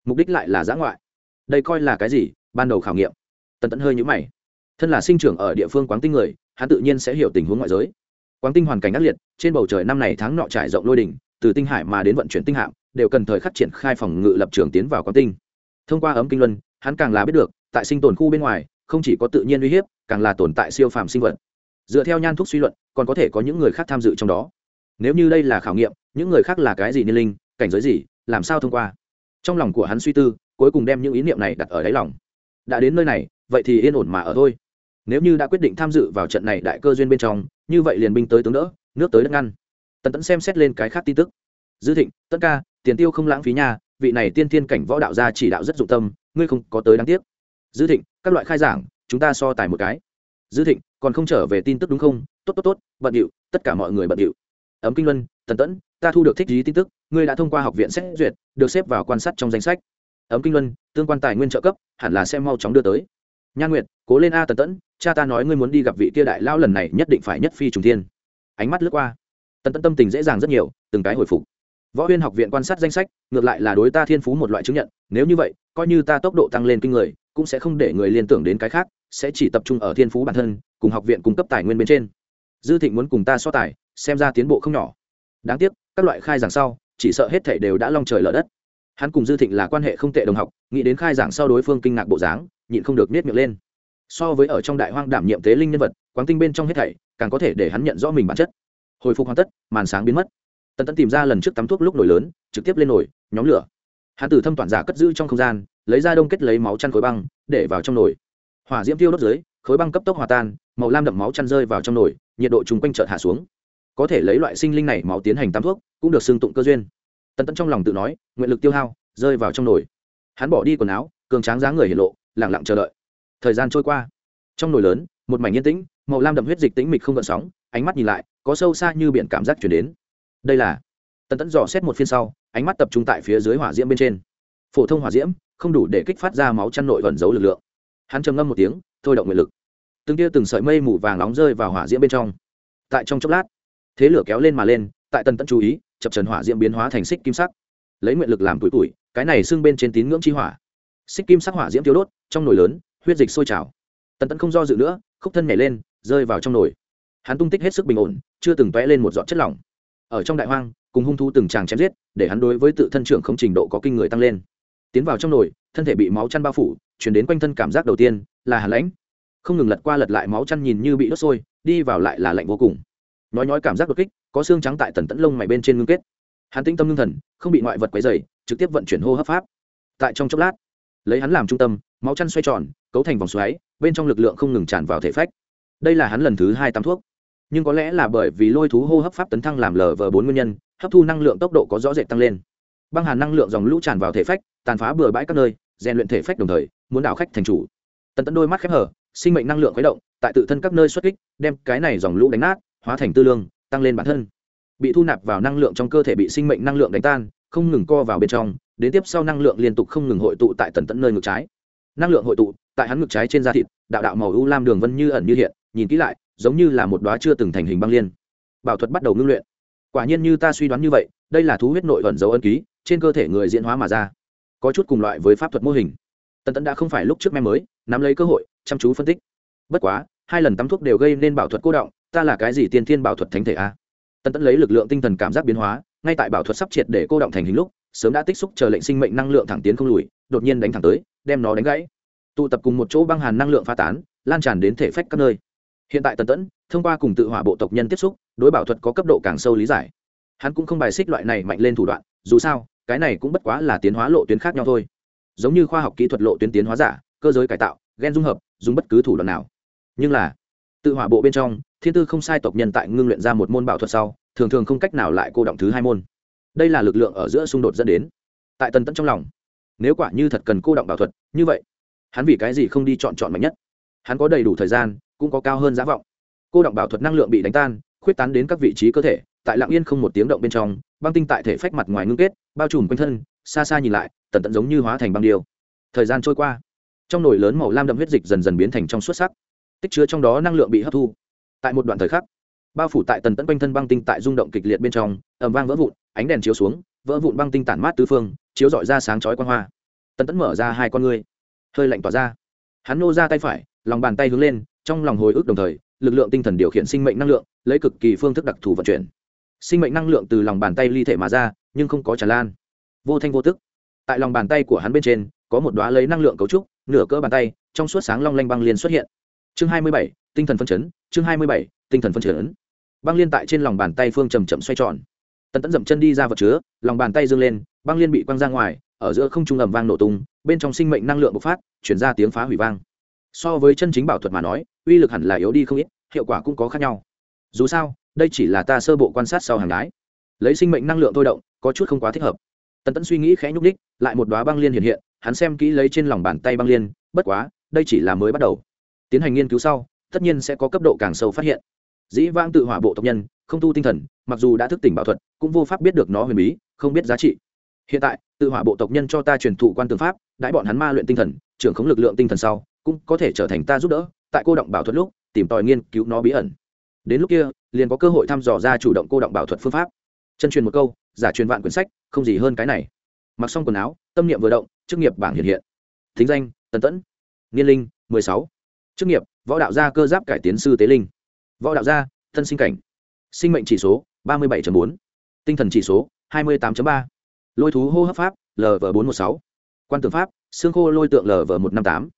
Mục đích lại là giã ngoại. Đây coi là cái gì? Ban đầu khảo nghiệm. Tần tẫn hơi nhũ mày. Thân là sinh trưởng ở địa phương quán tinh người, hắn tự nhiên sẽ hiểu tình huống ngoại giới. Quán tinh hoàn cảnh ác liệt, trên bầu trời năm này tháng nọ trải rộng lôi đỉnh, từ tinh hải mà đến vận chuyển tinh hạm, đều cần thời khắc triển khai phòng ngự lập trường tiến vào quán tinh. Thông qua ấm kinh luân, hắn càng là biết được, tại sinh tồn khu bên ngoài, không chỉ có tự nhiên uy hiếp, càng là tồn tại siêu phàm sinh vật. Dựa theo nhan thuốc suy luận, còn có thể có những người khác tham dự trong đó. Nếu như đây là khảo nghiệm, những người khác là cái gì niên linh cảnh giới gì, làm sao thông qua? Trong lòng của hắn suy tư, cuối cùng đem những ý niệm này đặt ở đáy lòng. Đã đến nơi này, vậy thì yên ổn mà ở thôi. Nếu như đã quyết định tham dự vào trận này đại cơ duyên bên trong, như vậy liền binh tới tướng đỡ, nước tới đất ngăn. Tần tẫn xem xét lên cái khác tin tức. Dư thịnh, tất ca, tiền tiêu không lãng phí nha, vị này tiên thiên cảnh võ đạo gia chỉ đạo rất dụng tâm, ngươi không có tới đáng tiếc. Dư thịnh, các loại khai giảng, chúng ta so tài một cái. Dư thịnh, còn không trở về tin tức đúng không? Tốt tốt tốt, bận điệu, tất cả mọi người bận điệu. Ấm kinh luân, tần tẫn ta thu được thích lý tin tức, ngươi đã thông qua học viện xét duyệt, được xếp vào quan sát trong danh sách. Ấm kinh luân, tương quan tài nguyên trợ cấp, hẳn là sẽ mau chóng đưa tới. Nhan nguyệt, cố lên a tần tẫn, cha ta nói ngươi muốn đi gặp vị kia đại lao lần này nhất định phải nhất phi trùng thiên. Ánh mắt lướt qua. Tần tẫn tâm tình dễ dàng rất nhiều, từng cái hồi phục. Võ huyên học viện quan sát danh sách, ngược lại là đối ta thiên phú một loại chứng nhận, nếu như vậy, coi như ta tốc độ tăng lên kinh người, cũng sẽ không để người liên tưởng đến cái khác, sẽ chỉ tập trung ở thiên phú bản thân, cùng học viện cung cấp tài nguyên bên trên. Dư thịnh muốn cùng ta so tài, xem ra tiến bộ không nhỏ. Đáng tiếc các loại khai giảng sau, chỉ sợ hết thảy đều đã long trời lở đất. Hắn cùng dư thịnh là quan hệ không tệ đồng học, nghĩ đến khai giảng sau đối phương kinh ngạc bộ dáng, nhịn không được nết miệng lên. So với ở trong đại hoang đảm nhiệm tế linh nhân vật, quán tinh bên trong hết thảy, càng có thể để hắn nhận rõ mình bản chất. Hồi phục hoàn tất, màn sáng biến mất. Tần tẫn tìm ra lần trước tắm thuốc lúc nổi lớn, trực tiếp lên nồi, nhóm lửa. Hắn từ thâm toàn giả cất giữ trong không gian, lấy ra đông kết lấy máu chăn khối băng, để vào trong nồi. Hỏa diễm tiêu đốt dưới, khối băng cấp tốc hòa tan, màu lam đậm máu chăn rơi vào trong nồi, nhiệt độ chung quanh chợt hạ xuống có thể lấy loại sinh linh này máu tiến hành tam thuốc, cũng được xưng tụng cơ duyên. Tần tẫn trong lòng tự nói, nguyện lực tiêu hao, rơi vào trong nồi. Hắn bỏ đi quần áo, cường tráng dáng người hiển lộ lẳng lặng chờ đợi. Thời gian trôi qua. Trong nồi lớn, một mảnh yên tĩnh, màu lam đậm huyết dịch tĩnh mịch không gợn sóng, ánh mắt nhìn lại, có sâu xa như biển cảm giác chuyển đến. Đây là tần tẫn dò xét một phiên sau, ánh mắt tập trung tại phía dưới hỏa diễm bên trên. Phổ thông hỏa diễm, không đủ để kích phát ra máu chăn nội vẩn giấu lực lượng. Hắn trầm ngâm một tiếng, thôi động nguyện lực. Từng tia từng sợi mây mù vàng nóng rơi vào hỏa diễm bên trong. Tại trong chốc lát thế lửa kéo lên mà lên, tại tần tẫn chú ý, chập trần hỏa diễm biến hóa thành xích kim sắc. Lấy nguyện lực làm tuổi tuổi cái này xưng bên trên tín ngưỡng chi hỏa. Xích kim sắc hỏa diễm thiếu đốt, trong nồi lớn, huyết dịch sôi trào. Tần tẫn không do dự nữa, khúc thân nhảy lên, rơi vào trong nồi. Hắn tung tích hết sức bình ổn, chưa từng vẽ lên một giọt chất lỏng. Ở trong đại hoang, cùng hung thú từng tràng chém giết, để hắn đối với tự thân trưởng không trình độ có kinh người tăng lên. Tiến vào trong nồi, thân thể bị máu chăn bao phủ, chuyển đến quanh thân cảm giác đầu tiên là hàn lãnh. Không ngừng lật qua lật lại máu chăn nhìn như bị đốt sôi, đi vào lại là lạnh vô cùng nói nói cảm giác đột kích, có xương trắng tại tần tẫn lông mày bên trên ngưng kết. Hắn tĩnh tâm ngưng thần, không bị ngoại vật quấy dày trực tiếp vận chuyển hô hấp pháp. Tại trong chốc lát, lấy hắn làm trung tâm, máu chăn xoay tròn, cấu thành vòng xoáy, bên trong lực lượng không ngừng tràn vào thể phách. Đây là hắn lần thứ hai tắm thuốc. Nhưng có lẽ là bởi vì lôi thú hô hấp pháp tấn thăng làm lờ vờ bốn nguyên nhân, hấp thu năng lượng tốc độ có rõ rệt tăng lên. Băng hàn năng lượng dòng lũ tràn vào thể phách, tàn phá bừa bãi các nơi, rèn luyện thể phách đồng thời, muốn đảo khách thành chủ. Tần tẫn đôi mắt khép hở, sinh mệnh năng lượng khuấy động, tại tự thân các nơi xuất kích, đem cái này dòng lũ đánh nát hóa thành tư lương, tăng lên bản thân. Bị thu nạp vào năng lượng trong cơ thể bị sinh mệnh năng lượng đánh tan, không ngừng co vào bên trong, đến tiếp sau năng lượng liên tục không ngừng hội tụ tại tần tận nơi ngực trái. Năng lượng hội tụ, tại hắn ngực trái trên da thịt, đạo đạo màu u lam đường vân như ẩn như hiện, nhìn kỹ lại, giống như là một đóa chưa từng thành hình băng liên. Bảo thuật bắt đầu ngưng luyện. Quả nhiên như ta suy đoán như vậy, đây là thú huyết nội ẩn dấu ân ký, trên cơ thể người diễn hóa mà ra. Có chút cùng loại với pháp thuật mô hình. Tần tẫn đã không phải lúc trước mem mới, nắm lấy cơ hội, chăm chú phân tích. Bất quá, hai lần tắm thuốc đều gây nên bảo thuật cô động ta là cái gì tiên thiên bảo thuật thánh thể a? Tần Tẫn lấy lực lượng tinh thần cảm giác biến hóa, ngay tại bảo thuật sắp triệt để cô động thành hình lúc, sớm đã tích xúc chờ lệnh sinh mệnh năng lượng thẳng tiến không lùi, đột nhiên đánh thẳng tới, đem nó đánh gãy. Tụ tập cùng một chỗ băng hàn năng lượng pha tán, lan tràn đến thể phách các nơi. Hiện tại tần tẫn, thông qua cùng tự hỏa bộ tộc nhân tiếp xúc, đối bảo thuật có cấp độ càng sâu lý giải. Hắn cũng không bài xích loại này mạnh lên thủ đoạn, dù sao, cái này cũng bất quá là tiến hóa lộ tuyến khác nhau thôi. Giống như khoa học kỹ thuật lộ tuyến tiến hóa giả, cơ giới cải tạo, gen dung hợp, dùng bất cứ thủ đoạn nào. Nhưng là tự hỏa bộ bên trong, thiên tư không sai tộc nhân tại ngưng luyện ra một môn bảo thuật sau, thường thường không cách nào lại cô động thứ hai môn. Đây là lực lượng ở giữa xung đột dẫn đến. Tại tần tẫn trong lòng, nếu quả như thật cần cô động bảo thuật, như vậy, hắn vì cái gì không đi chọn chọn mạnh nhất? Hắn có đầy đủ thời gian, cũng có cao hơn giá vọng. Cô động bảo thuật năng lượng bị đánh tan, khuyết tán đến các vị trí cơ thể, tại lạng yên không một tiếng động bên trong, băng tinh tại thể phách mặt ngoài ngưng kết, bao trùm quanh thân, xa xa nhìn lại, tần tẫn giống như hóa thành băng điêu. Thời gian trôi qua, trong nồi lớn màu lam đậm huyết dịch dần dần biến thành trong suốt sắc tích chứa trong đó năng lượng bị hấp thu. Tại một đoạn thời khắc, bao phủ tại tần tẫn quanh thân băng tinh tại rung động kịch liệt bên trong ẩm vang vỡ vụn, ánh đèn chiếu xuống, vỡ vụn băng tinh tản mát tứ phương, chiếu dọi ra sáng chói quan hoa. Tần tẫn mở ra hai con ngươi, hơi lạnh tỏa ra. Hắn nô ra tay phải, lòng bàn tay hướng lên, trong lòng hồi ức đồng thời, lực lượng tinh thần điều khiển sinh mệnh năng lượng, lấy cực kỳ phương thức đặc thù vận chuyển. Sinh mệnh năng lượng từ lòng bàn tay ly thể mà ra, nhưng không có tràn lan. Vô thanh vô tức. Tại lòng bàn tay của hắn bên trên, có một đoá lấy năng lượng cấu trúc, nửa cỡ bàn tay, trong suốt sáng long lanh băng liền xuất hiện chương hai mươi bảy, tinh thần phân chấn, chương hai mươi bảy, tinh thần phân chấn. Băng liên tại trên lòng bàn tay phương chầm chậm xoay tròn. Tần tẫn dậm chân đi ra vật chứa, lòng bàn tay dâng lên, băng liên bị quăng ra ngoài, ở giữa không trung ầm vang nổ tung, bên trong sinh mệnh năng lượng bộc phát, chuyển ra tiếng phá hủy vang. So với chân chính bảo thuật mà nói, uy lực hẳn là yếu đi không ít, hiệu quả cũng có khác nhau. Dù sao, đây chỉ là ta sơ bộ quan sát sau hàng đái lấy sinh mệnh năng lượng thôi động, có chút không quá thích hợp. Tần tẫn suy nghĩ khẽ nhúc đích lại một đoá băng liên hiện hiện, hắn xem kỹ lấy trên lòng bàn tay băng liên, bất quá, đây chỉ là mới bắt đầu tiến hành nghiên cứu sau, tất nhiên sẽ có cấp độ càng sâu phát hiện. Dĩ vãng tự hỏa bộ tộc nhân, không tu tinh thần, mặc dù đã thức tỉnh bảo thuật, cũng vô pháp biết được nó huyền bí, không biết giá trị. Hiện tại, tự hỏa bộ tộc nhân cho ta truyền thụ quan tướng pháp, đãi bọn hắn ma luyện tinh thần, trưởng khống lực lượng tinh thần sau, cũng có thể trở thành ta giúp đỡ, tại cô động bảo thuật lúc, tìm tòi nghiên cứu nó bí ẩn. Đến lúc kia, liền có cơ hội thăm dò ra chủ động cô động bảo thuật phương pháp. Chân truyền một câu, giả truyền vạn quyển sách, không gì hơn cái này. Mặc xong quần áo, tâm niệm vừa động, chức nghiệp bảng hiện hiện. Thính danh, tần tẫn. Niên linh, mười sáu chức nghiệp, võ đạo gia cơ giáp cải tiến sư tế linh. Võ đạo gia, thân sinh cảnh. Sinh mệnh chỉ số, ba mươi bảy bốn. Tinh thần chỉ số, hai mươi tám ba. Lôi thú hô hấp pháp lv bốn trăm một sáu. Quan tượng pháp, xương khô lôi tượng lv một trăm năm tám.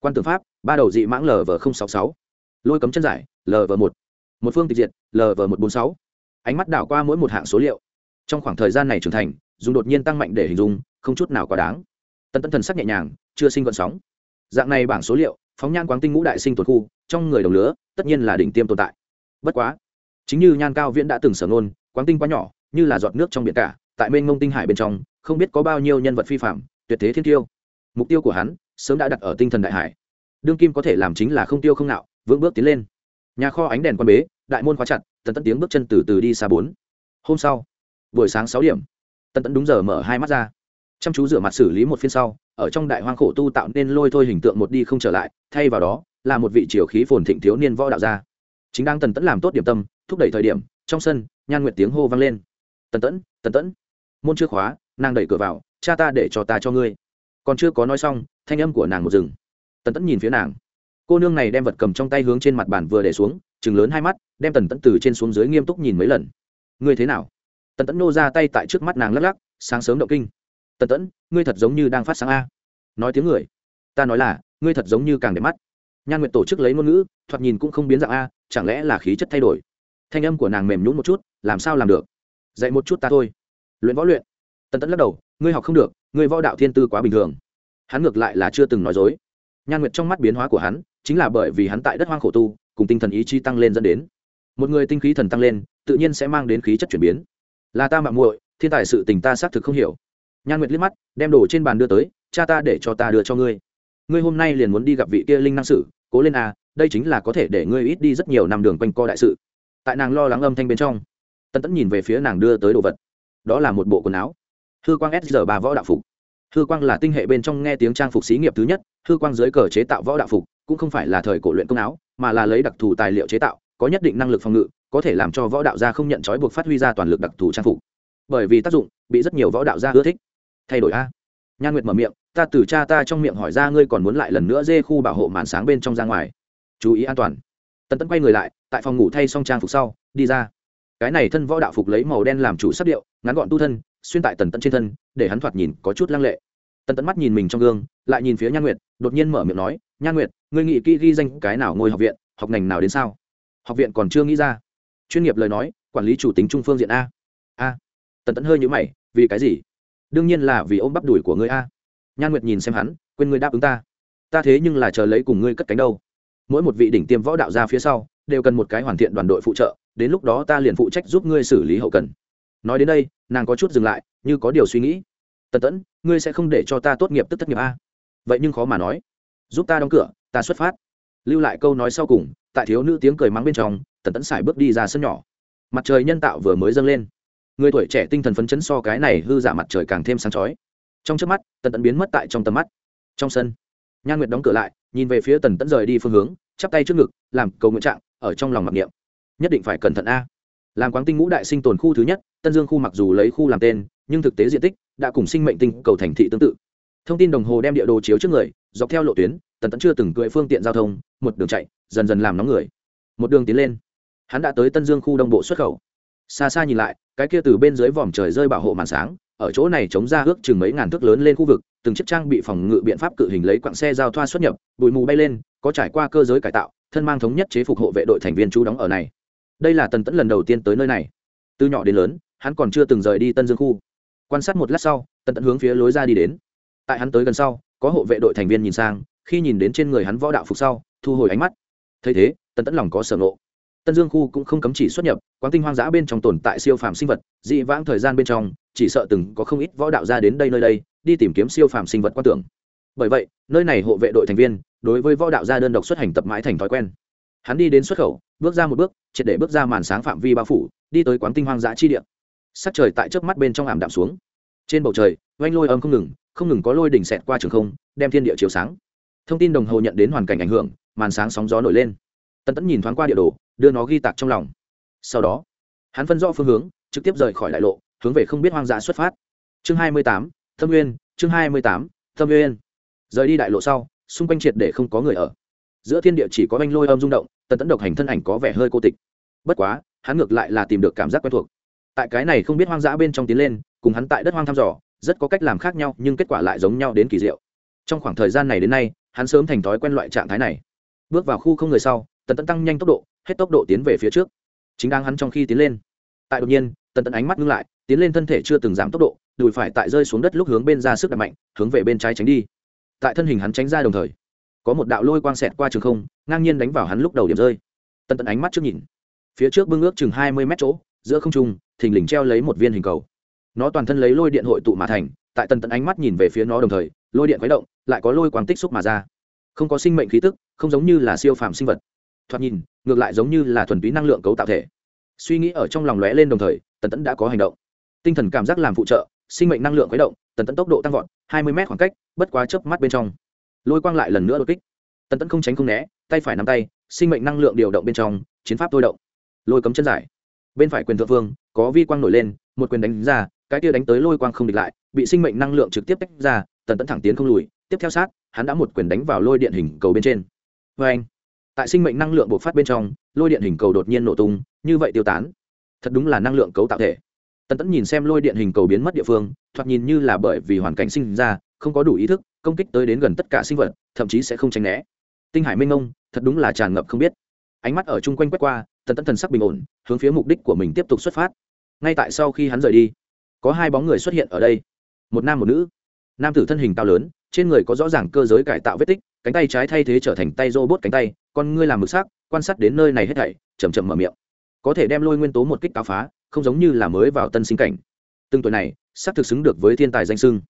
Quan tượng pháp, ba đầu dị mãng lv sáu sáu. Lôi cấm chân giải lv một. Một phương tịch diệt lv một trăm bốn sáu. Ánh mắt đảo qua mỗi một hạng số liệu. Trong khoảng thời gian này trưởng thành, dùng đột nhiên tăng mạnh để hình dung, không chút nào quá đáng. Tân tân thần sắc nhẹ nhàng, chưa sinh gọn sóng. Dạng này bảng số liệu phóng nhan quáng tinh ngũ đại sinh tồn khu, trong người đồng lứa, tất nhiên là đỉnh tiêm tồn tại. Bất quá, chính như nhan cao viễn đã từng sở nôn quáng tinh quá nhỏ, như là giọt nước trong biển cả, tại mênh mông tinh hải bên trong, không biết có bao nhiêu nhân vật phi phạm, tuyệt thế thiên tiêu. Mục tiêu của hắn, sớm đã đặt ở tinh thần đại hải. Đương kim có thể làm chính là không tiêu không nạo, vững bước tiến lên. Nhà kho ánh đèn quan bế, đại môn khóa chặt, tần tẫn tiếng bước chân từ từ đi xa bốn. Hôm sau, buổi sáng sáu điểm, tần tẫn đúng giờ mở hai mắt ra chăm chú rửa mặt xử lý một phiên sau, ở trong đại hoang khổ tu tạo nên lôi thôi hình tượng một đi không trở lại, thay vào đó, là một vị triều khí phồn thịnh thiếu niên võ đạo gia. Chính đang tần tẫn làm tốt điểm tâm, thúc đẩy thời điểm, trong sân, nhan nguyệt tiếng hô vang lên. Tần tẫn tần tẫn. Môn chưa khóa, nàng đẩy cửa vào, cha ta để cho ta cho ngươi. Còn chưa có nói xong, thanh âm của nàng một rừng tần tẫn nhìn phía nàng. Cô nương này đem vật cầm trong tay hướng trên mặt bàn vừa để xuống chừng lớn hai mắt, đem tần tẫn từ trên xuống dưới nghiêm túc nhìn mấy lần. Ngươi thế nào? Tần tẫn nô ra tay tại trước mắt nàng lắc lắc, sáng sớm động kinh tần tẫn, ngươi thật giống như đang phát sáng a. Nói tiếng người. Ta nói là, ngươi thật giống như càng đẹp mắt. Nhan nguyện tổ chức lấy ngôn ngữ, thoạt nhìn cũng không biến dạng a, chẳng lẽ là khí chất thay đổi? Thanh âm của nàng mềm nhún một chút, làm sao làm được? Dạy một chút ta thôi. Luyện võ luyện. Tần tẫn lắc đầu, ngươi học không được, ngươi võ đạo thiên tư quá bình thường. Hắn ngược lại là chưa từng nói dối. Nhan nguyệt trong mắt biến hóa của hắn, chính là bởi vì hắn tại đất hoang khổ tu, cùng tinh thần ý chí tăng lên dẫn đến. Một người tinh khí thần tăng lên, tự nhiên sẽ mang đến khí chất chuyển biến. Là ta mạng muội, thiên tài sự tình ta xác thực không hiểu nhan nguyệt liếc mắt, đem đồ trên bàn đưa tới, cha ta để cho ta đưa cho ngươi. Ngươi hôm nay liền muốn đi gặp vị kia linh năng sử, cố lên à đây chính là có thể để ngươi ít đi rất nhiều năm đường quanh co đại sự. Tại nàng lo lắng âm thanh bên trong tân tẫn nhìn về phía nàng đưa tới đồ vật. Đó là một bộ quần áo. Hư quang s ba võ đạo phục. Hư quang là tinh hệ bên trong nghe tiếng trang phục xí nghiệp thứ nhất, hư quang dưới cờ chế tạo võ đạo phục, cũng không phải là thời cổ luyện công áo, mà là lấy đặc thù tài liệu chế tạo, có nhất định năng lực phòng ngự, có thể làm cho võ đạo gia không nhận trói buộc phát huy ra toàn lực đặc thù trang phục. Bởi vì tác dụng, bị rất nhiều võ đạo gia ưa thích thay đổi a? Nhan nguyệt mở miệng, ta từ cha ta trong miệng hỏi ra ngươi còn muốn lại lần nữa dê khu bảo hộ màn sáng bên trong ra ngoài. Chú ý an toàn. Tần tẫn quay người lại, tại phòng ngủ thay xong trang phục sau, đi ra. Cái này thân võ đạo phục lấy màu đen làm chủ sắc điệu, ngắn gọn tu thân, xuyên tại tần tẫn trên thân, để hắn thoạt nhìn có chút lăng lệ. Tần tẫn mắt nhìn mình trong gương, lại nhìn phía nhan nguyệt, đột nhiên mở miệng nói, nhan nguyệt, ngươi nghĩ kỹ ghi danh cái nào ngôi học viện, học ngành nào đến sao? Học viện còn chưa nghĩ ra. Chuyên nghiệp lời nói, quản lý chủ tính trung phương diện a. A. Tần tẫn hơi nhữ mày, vì cái gì? Đương nhiên là vì ôm bắp đùi của ngươi a. Nhan nguyệt nhìn xem hắn, quên ngươi đáp ứng ta. Ta thế nhưng là chờ lấy cùng ngươi cất cánh đâu. Mỗi một vị đỉnh tiêm võ đạo ra phía sau, đều cần một cái hoàn thiện đoàn đội phụ trợ, đến lúc đó ta liền phụ trách giúp ngươi xử lý hậu cần. Nói đến đây, nàng có chút dừng lại, như có điều suy nghĩ. Tần tẫn, ngươi sẽ không để cho ta tốt nghiệp tức thất nghiệp a? Vậy nhưng khó mà nói. Giúp ta đóng cửa, ta xuất phát. Lưu lại câu nói sau cùng, tại thiếu nữ tiếng cười mắng bên trong, tần tẫn xài bước đi ra sân nhỏ. Mặt trời nhân tạo vừa mới dâng lên người tuổi trẻ tinh thần phấn chấn so cái này hư giả mặt trời càng thêm sáng chói. Trong trước mắt, tần tẫn biến mất tại trong tầm mắt. Trong sân, nhan nguyệt đóng cửa lại, nhìn về phía tần tẫn rời đi phương hướng, chắp tay trước ngực, làm cầu nguyện trạng, ở trong lòng mặc niệm. Nhất định phải cẩn thận a. Làm quáng tinh ngũ đại sinh tồn khu thứ nhất, tân dương khu mặc dù lấy khu làm tên, nhưng thực tế diện tích đã cùng sinh mệnh tinh cầu thành thị tương tự. Thông tin đồng hồ đem địa đồ chiếu trước người, dọc theo lộ tuyến, tần tẫn chưa từng cưỡi phương tiện giao thông, một đường chạy, dần dần làm nóng người. Một đường tiến lên, hắn đã tới tân dương khu đông bộ xuất khẩu xa xa nhìn lại, cái kia từ bên dưới vòm trời rơi bảo hộ màn sáng, ở chỗ này chống ra ước chừng mấy ngàn thước lớn lên khu vực, từng chiếc trang bị phòng ngự biện pháp cự hình lấy quặng xe giao thoa xuất nhập, bụi mù bay lên, có trải qua cơ giới cải tạo, thân mang thống nhất chế phục hộ vệ đội thành viên chú đóng ở này. Đây là tần tẫn lần đầu tiên tới nơi này. Từ nhỏ đến lớn, hắn còn chưa từng rời đi tân dương khu. Quan sát một lát sau, tần tẫn hướng phía lối ra đi đến. Tại hắn tới gần sau, có hộ vệ đội thành viên nhìn sang, khi nhìn đến trên người hắn võ đạo phục sau, thu hồi ánh mắt. Thấy thế, tần tẫn lòng có sở nộ tân dương khu cũng không cấm chỉ xuất nhập, quán tinh hoang dã bên trong tồn tại siêu phàm sinh vật, dị vãng thời gian bên trong, chỉ sợ từng có không ít võ đạo ra đến đây nơi đây, đi tìm kiếm siêu phàm sinh vật quan tưởng. Bởi vậy, nơi này hộ vệ đội thành viên, đối với võ đạo gia đơn độc xuất hành tập mãi thành thói quen. Hắn đi đến xuất khẩu, bước ra một bước, triệt để bước ra màn sáng phạm vi bao phủ, đi tới quán tinh hoang dã chi địa. Sắc trời tại trước mắt bên trong ảm đạm xuống. Trên bầu trời, oanh lôi âm không ngừng không ngừng có lôi đỉnh xẹt qua trường không, đem thiên địa chiếu sáng. Thông tin đồng hồ nhận đến hoàn cảnh ảnh hưởng, màn sáng sóng gió nổi lên tần tẫn nhìn thoáng qua địa đồ, đưa nó ghi tạc trong lòng. Sau đó, hắn phân rõ phương hướng, trực tiếp rời khỏi đại lộ, hướng về không biết hoang dã xuất phát. Chương hai mươi tám, thâm nguyên, chương hai mươi tám, thâm nguyên. Rời đi đại lộ sau, xung quanh triệt để không có người ở. Giữa thiên địa chỉ có anh lôi âm rung động, tần tẫn độc hành thân ảnh có vẻ hơi cô tịch. Bất quá, hắn ngược lại là tìm được cảm giác quen thuộc. Tại cái này không biết hoang dã bên trong tiến lên, cùng hắn tại đất hoang thăm dò, rất có cách làm khác nhau, nhưng kết quả lại giống nhau đến kỳ diệu. Trong khoảng thời gian này đến nay, hắn sớm thành thói quen loại trạng thái này. Bước vào khu không người sau tần tẫn tăng nhanh tốc độ, hết tốc độ tiến về phía trước. Chính đang hắn trong khi tiến lên. Tại đột nhiên, tần tẫn ánh mắt ngưng lại, tiến lên thân thể chưa từng giảm tốc độ, đùi phải tại rơi xuống đất lúc hướng bên ra sức đập mạnh, hướng về bên trái tránh đi. Tại thân hình hắn tránh ra đồng thời, có một đạo lôi quang xẹt qua trường không, ngang nhiên đánh vào hắn lúc đầu điểm rơi. Tần tẫn ánh mắt trước nhìn, phía trước bưng ước chừng hai mươi mét chỗ, giữa không trung, thình lình treo lấy một viên hình cầu. Nó toàn thân lấy lôi điện hội tụ mà thành, tại tần Tẫn ánh mắt nhìn về phía nó đồng thời, lôi điện khuấy động, lại có lôi quang tích xúc mà ra. Không có sinh mệnh khí tức, không giống như là siêu phàm sinh vật thoạt nhìn, ngược lại giống như là thuần túy năng lượng cấu tạo thể. Suy nghĩ ở trong lòng lóe lên đồng thời, tần tẫn đã có hành động. Tinh thần cảm giác làm phụ trợ, sinh mệnh năng lượng khuấy động, tần tẫn tốc độ tăng vọt, hai mươi m khoảng cách, bất quá chớp mắt bên trong. Lôi quang lại lần nữa đột kích. Tần tẫn không tránh không né, tay phải nắm tay, sinh mệnh năng lượng điều động bên trong, chiến pháp thôi động. Lôi cấm chân giải. Bên phải quyền thượng phương có vi quang nổi lên, một quyền đánh ra, cái kia đánh tới lôi quang không địch lại, bị sinh mệnh năng lượng trực tiếp tách ra, tần tẫn thẳng tiến không lùi, tiếp theo sát, hắn đã một quyền đánh vào lôi điện hình cầu bên trên. Vê anh tại sinh mệnh năng lượng bộc phát bên trong, lôi điện hình cầu đột nhiên nổ tung, như vậy tiêu tán. Thật đúng là năng lượng cấu tạo thể. Tần tẫn nhìn xem lôi điện hình cầu biến mất địa phương, thoạt nhìn như là bởi vì hoàn cảnh sinh ra, không có đủ ý thức, công kích tới đến gần tất cả sinh vật, thậm chí sẽ không tránh né. Tinh hải minh ông, thật đúng là tràn ngập không biết. Ánh mắt ở chung quanh quét qua, tần tẫn thần sắc bình ổn, hướng phía mục đích của mình tiếp tục xuất phát. Ngay tại sau khi hắn rời đi, có hai bóng người xuất hiện ở đây. Một nam một nữ. Nam tử thân hình cao lớn trên người có rõ ràng cơ giới cải tạo vết tích, cánh tay trái thay thế trở thành tay robot cánh tay, con ngươi làm mực sắc, quan sát đến nơi này hết thảy chầm chậm mở miệng. Có thể đem lôi nguyên tố một kích cáo phá, không giống như là mới vào tân sinh cảnh. Từng tuổi này, sắp thực xứng được với thiên tài danh sưng.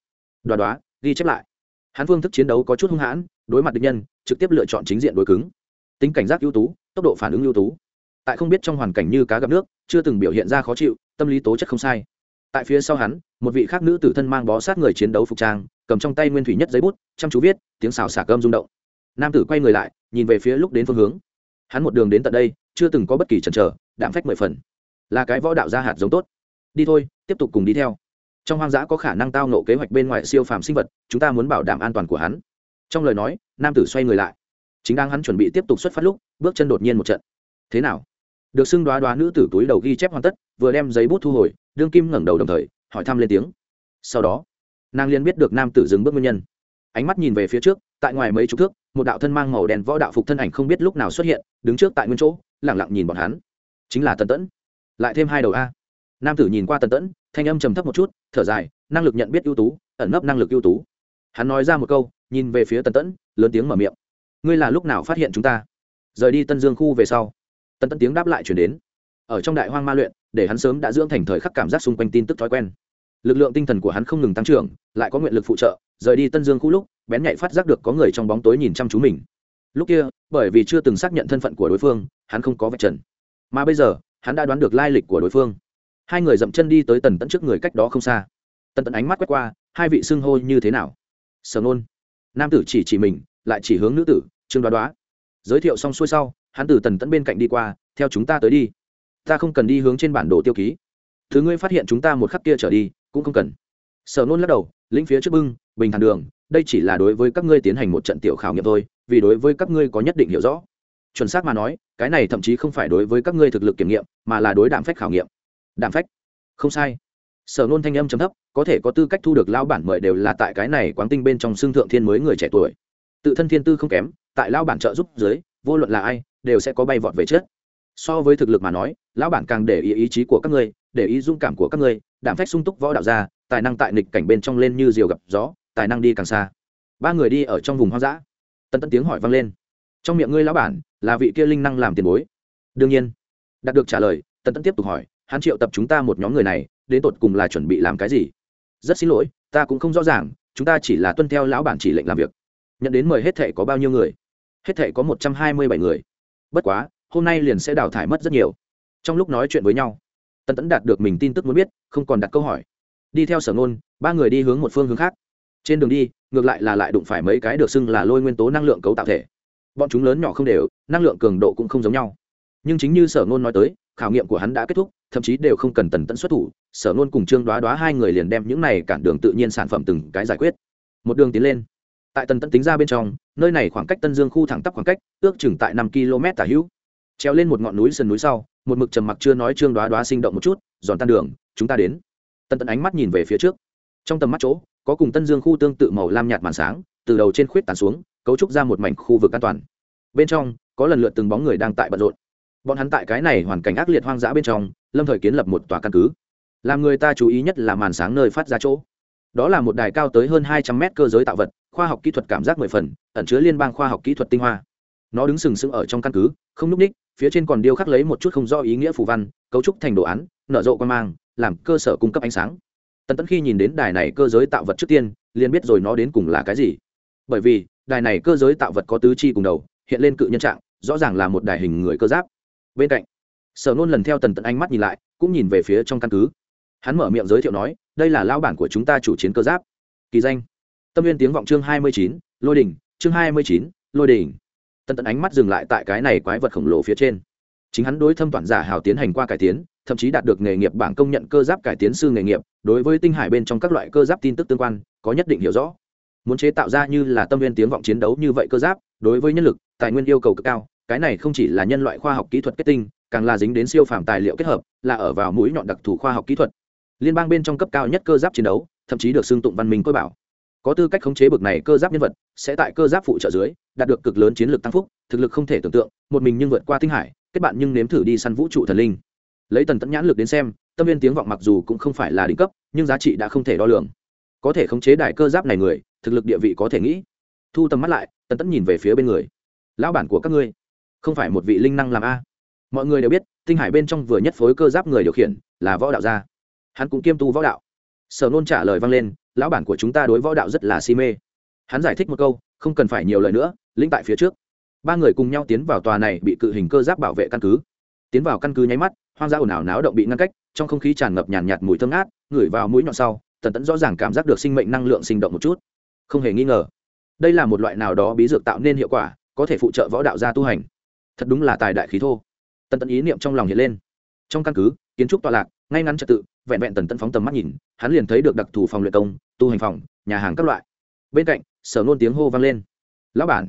Đoá đoá, ghi chép lại. Hắn phương thức chiến đấu có chút hung hãn, đối mặt địch nhân, trực tiếp lựa chọn chính diện đối cứng. Tính cảnh giác ưu tú, tốc độ phản ứng ưu tú. Tại không biết trong hoàn cảnh như cá gặp nước, chưa từng biểu hiện ra khó chịu, tâm lý tố chất không sai. Tại phía sau hắn, một vị khác nữ tử thân mang bó sát người chiến đấu phục trang cầm trong tay nguyên thủy nhất giấy bút, chăm chú viết, tiếng xào xả cơm rung động. Nam tử quay người lại, nhìn về phía lúc đến phương hướng. Hắn một đường đến tận đây, chưa từng có bất kỳ chần chờ, đạm phách mười phần. Là cái võ đạo gia hạt giống tốt. Đi thôi, tiếp tục cùng đi theo. Trong hoang dã có khả năng tao nộ kế hoạch bên ngoài siêu phàm sinh vật, chúng ta muốn bảo đảm an toàn của hắn. Trong lời nói, nam tử xoay người lại. Chính đang hắn chuẩn bị tiếp tục xuất phát lúc, bước chân đột nhiên một trận. Thế nào? Được xưng đoá đoá nữ tử túi đầu ghi chép hoàn tất, vừa đem giấy bút thu hồi, đương kim ngẩng đầu đồng thời, hỏi thăm lên tiếng. Sau đó nàng liên biết được nam tử dừng bước nguyên nhân. Ánh mắt nhìn về phía trước, tại ngoài mấy chục thước, một đạo thân mang màu đen võ đạo phục thân ảnh không biết lúc nào xuất hiện, đứng trước tại nguyên chỗ lẳng lặng nhìn bọn hắn. Chính là tần tẫn. Lại thêm hai đầu a. Nam tử nhìn qua tần tẫn, thanh âm trầm thấp một chút, thở dài, năng lực nhận biết ưu tú, ẩn nấp năng lực ưu tú. Hắn nói ra một câu, nhìn về phía tần tẫn, lớn tiếng mở miệng. Ngươi là lúc nào phát hiện chúng ta? Rời đi tân dương khu về sau. Tần tẫn tiếng đáp lại chuyển đến. Ở trong đại hoang ma luyện, để hắn sớm đã dưỡng thành thời khắc cảm giác xung quanh tin tức thói quen lực lượng tinh thần của hắn không ngừng tăng trưởng, lại có nguyện lực phụ trợ, rời đi tân dương khu lúc, bén nhạy phát giác được có người trong bóng tối nhìn chăm chú mình. Lúc kia, bởi vì chưa từng xác nhận thân phận của đối phương, hắn không có vạch trần. Mà bây giờ, hắn đã đoán được lai lịch của đối phương. Hai người dậm chân đi tới tần tận trước người cách đó không xa. Tần tận ánh mắt quét qua, hai vị xưng hô như thế nào? Sở nôn. Nam tử chỉ chỉ mình, lại chỉ hướng nữ tử, trương đoá đoá. Giới thiệu xong xuôi sau, hắn từ tần tận bên cạnh đi qua, theo chúng ta tới đi. Ta không cần đi hướng trên bản đồ tiêu ký. Thứ ngươi phát hiện chúng ta một khắc kia trở đi cũng không cần. Sở nôn lắc đầu, lĩnh phía trước bưng, bình thản đường, đây chỉ là đối với các ngươi tiến hành một trận tiểu khảo nghiệm thôi, vì đối với các ngươi có nhất định hiểu rõ. Chuẩn xác mà nói, cái này thậm chí không phải đối với các ngươi thực lực kiểm nghiệm, mà là đối đạm phách khảo nghiệm. Đạm phách? Không sai. Sở nôn thanh âm chấm thấp, có thể có tư cách thu được lao bản mời đều là tại cái này quán tinh bên trong xương thượng thiên mới người trẻ tuổi. Tự thân thiên tư không kém, tại lao bản trợ giúp dưới, vô luận là ai, đều sẽ có bay vọt về chết so với thực lực mà nói, lão bản càng để ý ý chí của các ngươi, để ý dung cảm của các ngươi đảm phách sung túc võ đạo ra, tài năng tại nịch cảnh bên trong lên như diều gặp gió, tài năng đi càng xa. Ba người đi ở trong vùng hoang dã. Tân tân tiếng hỏi vang lên. Trong miệng ngươi lão bản, là vị kia linh năng làm tiền bối. Đương nhiên. Đạt được trả lời, tân tân tiếp tục hỏi, hắn triệu tập chúng ta một nhóm người này, đến tột cùng là chuẩn bị làm cái gì? Rất xin lỗi, ta cũng không rõ ràng, chúng ta chỉ là tuân theo lão bản chỉ lệnh làm việc. Nhận đến mời hết thệ có bao nhiêu người? Hết thệ có một trăm hai mươi bảy người. Bất quá hôm nay liền sẽ đào thải mất rất nhiều. Trong lúc nói chuyện với nhau, Tần tẫn đạt được mình tin tức muốn biết, không còn đặt câu hỏi. Đi theo sở ngôn, ba người đi hướng một phương hướng khác. Trên đường đi, ngược lại là lại đụng phải mấy cái được xưng là lôi nguyên tố năng lượng cấu tạo thể. Bọn chúng lớn nhỏ không đều, năng lượng cường độ cũng không giống nhau. Nhưng chính như sở ngôn nói tới, khảo nghiệm của hắn đã kết thúc, thậm chí đều không cần tần Tẫn xuất thủ. Sở ngôn cùng trương đoá đoá hai người liền đem những này cản đường tự nhiên sản phẩm từng cái giải quyết. Một đường tiến lên. Tại tần Tẫn tính ra bên trong, nơi này khoảng cách tân dương khu thẳng tắp khoảng cách, ước chừng tại năm km tả hữu treo lên một ngọn núi sườn núi sau, một mực trầm mặc chưa nói trương đoá đoá sinh động một chút, giòn tan đường, chúng ta đến. Tần tận ánh mắt nhìn về phía trước. Trong tầm mắt chỗ, có cùng tân dương khu tương tự màu lam nhạt màn sáng, từ đầu trên khuyết tàn xuống, cấu trúc ra một mảnh khu vực an toàn. Bên trong, có lần lượt từng bóng người đang tại bận rộn. Bọn hắn tại cái này hoàn cảnh ác liệt hoang dã bên trong, lâm thời kiến lập một tòa căn cứ. Làm người ta chú ý nhất là màn sáng nơi phát ra chỗ. Đó là một đài cao tới hơn hai trăm mét cơ giới tạo vật, khoa học kỹ thuật cảm giác mười phần, ẩn chứa liên bang khoa học kỹ thuật tinh hoa. Nó đứng sừng sững ở trong căn cứ, không n ú c ních phía trên còn điêu khắc lấy một chút không do ý nghĩa phù văn cấu trúc thành đồ án nở rộ quan mang làm cơ sở cung cấp ánh sáng. Tần tẫn khi nhìn đến đài này cơ giới tạo vật trước tiên liền biết rồi nó đến cùng là cái gì. Bởi vì đài này cơ giới tạo vật có tứ chi cùng đầu hiện lên cự nhân trạng rõ ràng là một đài hình người cơ giáp. Bên cạnh sở nôn lần theo tần tận ánh mắt nhìn lại cũng nhìn về phía trong căn cứ. Hắn mở miệng giới thiệu nói đây là lao bản của chúng ta chủ chiến cơ giáp. Kỳ danh. Tâm viên tiếng vọng chương hai mươi chín lôi Đình, chương hai mươi chín lôi Đình tần tận ánh mắt dừng lại tại cái này quái vật khổng lồ phía trên. Chính hắn đối thâm toàn giả hào tiến hành qua cải tiến, thậm chí đạt được nghề nghiệp bảng công nhận cơ giáp cải tiến sư nghề nghiệp, đối với tinh hải bên trong các loại cơ giáp tin tức tương quan, có nhất định hiểu rõ. Muốn chế tạo ra như là tâm viên tiếng vọng chiến đấu như vậy cơ giáp, đối với nhân lực, tài nguyên yêu cầu cực cao, cái này không chỉ là nhân loại khoa học kỹ thuật kết tinh, càng là dính đến siêu phàm tài liệu kết hợp, là ở vào mũi nhọn đặc thù khoa học kỹ thuật. Liên bang bên trong cấp cao nhất cơ giáp chiến đấu, thậm chí được xưng tụng văn minh cơ bảo có tư cách khống chế bực này cơ giáp nhân vật, sẽ tại cơ giáp phụ trợ dưới, đạt được cực lớn chiến lược tăng phúc, thực lực không thể tưởng tượng, một mình nhưng vượt qua tinh hải, kết bạn nhưng nếm thử đi săn vũ trụ thần linh. Lấy tần tẫn nhãn lực đến xem, tâm viên tiếng vọng mặc dù cũng không phải là đỉnh cấp, nhưng giá trị đã không thể đo lường. Có thể khống chế đại cơ giáp này người, thực lực địa vị có thể nghĩ. Thu tầm mắt lại, tần tẫn nhìn về phía bên người. Lão bản của các ngươi, không phải một vị linh năng làm a. Mọi người đều biết, tinh hải bên trong vừa nhất phối cơ giáp người điều khiển là võ đạo gia. Hắn cũng kiêm tu võ đạo sở nôn trả lời vang lên lão bản của chúng ta đối võ đạo rất là si mê. Hắn giải thích một câu không cần phải nhiều lời nữa linh tại phía trước. Ba người cùng nhau tiến vào tòa này bị cự hình cơ giáp bảo vệ căn cứ. Tiến vào căn cứ nháy mắt hoang dã ồn ào náo động bị ngăn cách trong không khí tràn ngập nhàn nhạt, nhạt mùi thơm ngát ngửi vào mũi nhọn sau tần tẫn rõ ràng cảm giác được sinh mệnh năng lượng sinh động một chút. Không hề nghi ngờ đây là một loại nào đó bí dược tạo nên hiệu quả có thể phụ trợ võ đạo gia tu hành. Thật đúng là tài đại khí thô. Tần tẫn ý niệm trong lòng hiện lên. Trong căn cứ kiến trúc tọa lạc ngay ngắn trật tự, vẹn vẹn tần tẫn phóng tầm mắt nhìn, hắn liền thấy được đặc thù phòng luyện công, tu hành phòng, nhà hàng các loại. Bên cạnh, sở nôn tiếng hô vang lên. Lão bản.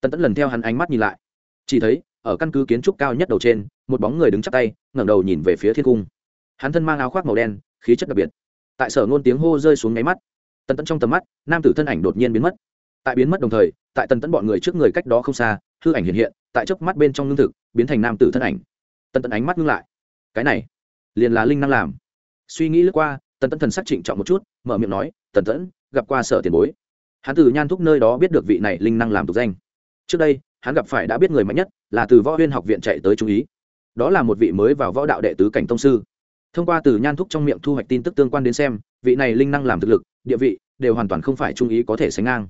Tần tẫn lần theo hắn ánh mắt nhìn lại. Chỉ thấy, ở căn cứ kiến trúc cao nhất đầu trên, một bóng người đứng chắc tay, ngẩng đầu nhìn về phía thiên cung. Hắn thân mang áo khoác màu đen, khí chất đặc biệt. Tại sở nôn tiếng hô rơi xuống nháy mắt, tần tẫn trong tầm mắt, nam tử thân ảnh đột nhiên biến mất. Tại biến mất đồng thời, tại tần tẫn bọn người trước người cách đó không xa, hư ảnh hiện hiện, tại chớp mắt bên trong lương thực, biến thành nam tử thân ảnh. Tần tẫn ánh mắt ngưng lại. Cái này liền là linh năng làm. Suy nghĩ lướt qua, tần tẫn thần sắc trịnh trọng một chút, mở miệng nói, tần tẫn, gặp qua sở tiền bối. Hắn từ nhan thúc nơi đó biết được vị này linh năng làm tục danh. Trước đây, hắn gặp phải đã biết người mạnh nhất, là từ võ huyên học viện chạy tới trung ý. Đó là một vị mới vào võ đạo đệ tứ cảnh tông sư. Thông qua từ nhan thúc trong miệng thu hoạch tin tức tương quan đến xem, vị này linh năng làm thực lực, địa vị, đều hoàn toàn không phải trung ý có thể sánh ngang.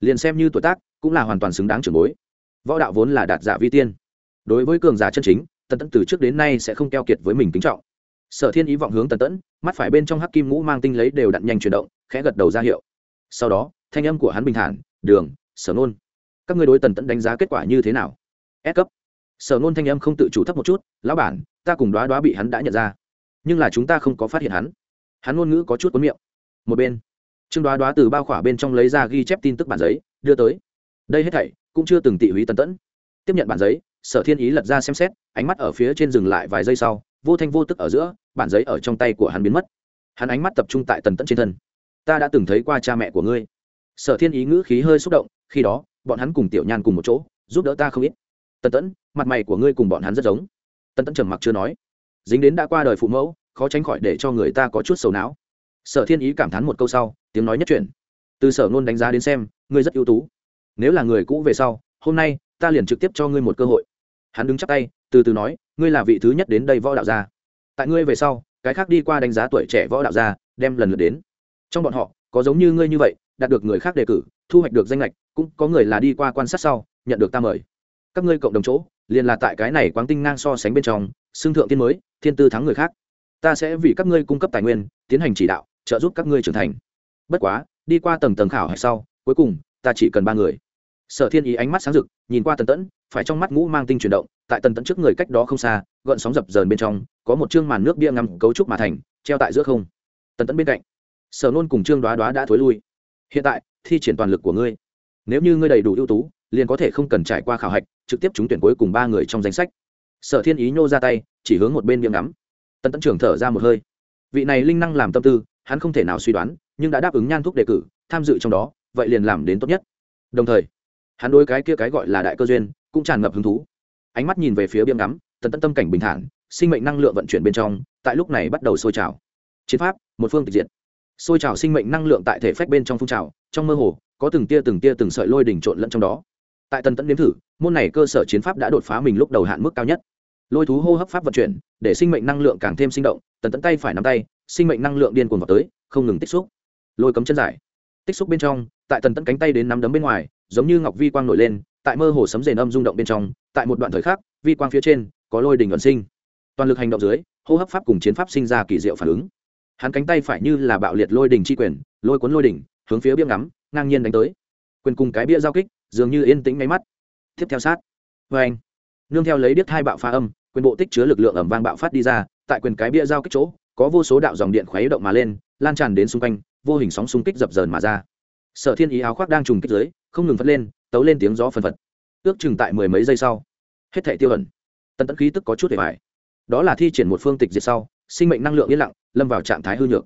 Liền xem như tuổi tác, cũng là hoàn toàn xứng đáng trưởng bối. Võ đạo vốn là đạt giả vi tiên. Đối với cường giả chân chính, tần tẫn từ trước đến nay sẽ không keo kiệt với mình kính trọng sở thiên ý vọng hướng tần tẫn, mắt phải bên trong hắc kim ngũ mang tinh lấy đều đặn nhanh chuyển động, khẽ gật đầu ra hiệu. Sau đó, thanh âm của hắn bình thản, đường, sở nôn, các ngươi đối tần tẫn đánh giá kết quả như thế nào? S cấp. Sở nôn thanh âm không tự chủ thấp một chút, lão bản, ta cùng đoá đoá bị hắn đã nhận ra, nhưng là chúng ta không có phát hiện hắn. Hắn ngôn ngữ có chút cuốn miệng. Một bên, trương đoá đoá từ bao khỏa bên trong lấy ra ghi chép tin tức bản giấy, đưa tới. Đây hết thảy cũng chưa từng tị húy tần tẫn. Tiếp nhận bản giấy, sở thiên ý lật ra xem xét, ánh mắt ở phía trên dừng lại vài giây sau vô thanh vô tức ở giữa, bản giấy ở trong tay của hắn biến mất. Hắn ánh mắt tập trung tại tần tẫn trên thân. Ta đã từng thấy qua cha mẹ của ngươi. Sở thiên ý ngữ khí hơi xúc động, khi đó, bọn hắn cùng tiểu nhan cùng một chỗ, giúp đỡ ta không ít. Tần tẫn, mặt mày của ngươi cùng bọn hắn rất giống. Tần tẫn trầm mặc chưa nói. Dính đến đã qua đời phụ mẫu, khó tránh khỏi để cho người ta có chút sầu não. Sở thiên ý cảm thán một câu sau, tiếng nói nhất truyền. từ sở ngôn đánh giá đến xem, ngươi rất ưu tú. Nếu là người cũ về sau, hôm nay, ta liền trực tiếp cho ngươi một cơ hội. Hắn đứng chắc tay từ từ nói, ngươi là vị thứ nhất đến đây võ đạo gia. Tại ngươi về sau, cái khác đi qua đánh giá tuổi trẻ võ đạo gia, đem lần lượt đến. Trong bọn họ, có giống như ngươi như vậy, đạt được người khác đề cử, thu hoạch được danh lệch cũng có người là đi qua quan sát sau, nhận được ta mời. Các ngươi cộng đồng chỗ, liền là tại cái này quáng tinh ngang so sánh bên trong, xương thượng tiên mới, thiên tư thắng người khác. Ta sẽ vì các ngươi cung cấp tài nguyên, tiến hành chỉ đạo, trợ giúp các ngươi trưởng thành. Bất quá, đi qua tầng tầng khảo hạch sau, cuối cùng, ta chỉ cần ba người sở thiên ý ánh mắt sáng rực, nhìn qua tần tẫn, phải trong mắt ngũ mang tinh chuyển động, tại tần tẫn trước người cách đó không xa gợn sóng dập dờn bên trong, có một chương màn nước bia ngắm cấu trúc mà thành, treo tại giữa không. Tần tẫn bên cạnh. Sở nôn cùng trương đoá đoá đã thối lui. Hiện tại, thi triển toàn lực của ngươi. Nếu như ngươi đầy đủ ưu tú, liền có thể không cần trải qua khảo hạch, trực tiếp trúng tuyển cuối cùng ba người trong danh sách. Sở thiên ý nhô ra tay, chỉ hướng một bên miệng ngắm. Tần tẫn trưởng thở ra một hơi. Vị này linh năng làm tâm tư, hắn không thể nào suy đoán, nhưng đã đáp ứng nhan thuốc đề cử, tham dự trong đó, vậy liền làm đến tốt nhất. Đồng thời hắn đôi cái kia cái gọi là đại cơ duyên cũng tràn ngập hứng thú. Ánh mắt nhìn về phía biếm ngắm tần tân tâm cảnh bình thản, sinh mệnh năng lượng vận chuyển bên trong, tại lúc này bắt đầu sôi trào. Chiến pháp, một phương tịch diệt. Sôi trào sinh mệnh năng lượng tại thể phách bên trong phun trào, trong mơ hồ, có từng tia từng tia từng sợi lôi đỉnh trộn lẫn trong đó. Tại tần tẫn nếm thử, môn này cơ sở chiến pháp đã đột phá mình lúc đầu hạn mức cao nhất. Lôi thú hô hấp pháp vận chuyển, để sinh mệnh năng lượng càng thêm sinh động, tần tẫn tay phải nắm tay, sinh mệnh năng lượng điên cuồng vào tới, không ngừng tích xúc. Lôi cấm chân giải tích xúc bên trong, tại tần tẫn cánh tay đến nắm đấm bên ngoài giống như ngọc vi quang nổi lên, tại mơ hồ sấm rền âm rung động bên trong, tại một đoạn thời khắc, vi quang phía trên có lôi đình ẩn sinh. Toàn lực hành động dưới, hô hấp pháp cùng chiến pháp sinh ra kỳ diệu phản ứng. Hắn cánh tay phải như là bạo liệt lôi đình chi quyền, lôi cuốn lôi đỉnh hướng phía bia ngắm, ngang nhiên đánh tới. Quyền cùng cái bia giao kích, dường như yên tĩnh máy mắt. Tiếp theo sát. Vê anh nương theo lấy điếc hai bạo phá âm, quyền bộ tích chứa lực lượng ẩm vang bạo phát đi ra, tại quyền cái bia giao kích chỗ, có vô số đạo dòng điện khuấy động mà lên, lan tràn đến xung quanh, vô hình sóng xung kích dập dờn mà ra. Sở thiên ý áo khoác đang trùng kích dưới không ngừng phất lên, tấu lên tiếng gió phân phật. Ước chừng tại mười mấy giây sau, hết thể tiêu ẩn. Tần tẫn khí tức có chút để bài đó là thi triển một phương tịch diệt sau, sinh mệnh năng lượng yên lặng, lâm vào trạng thái hư nhược.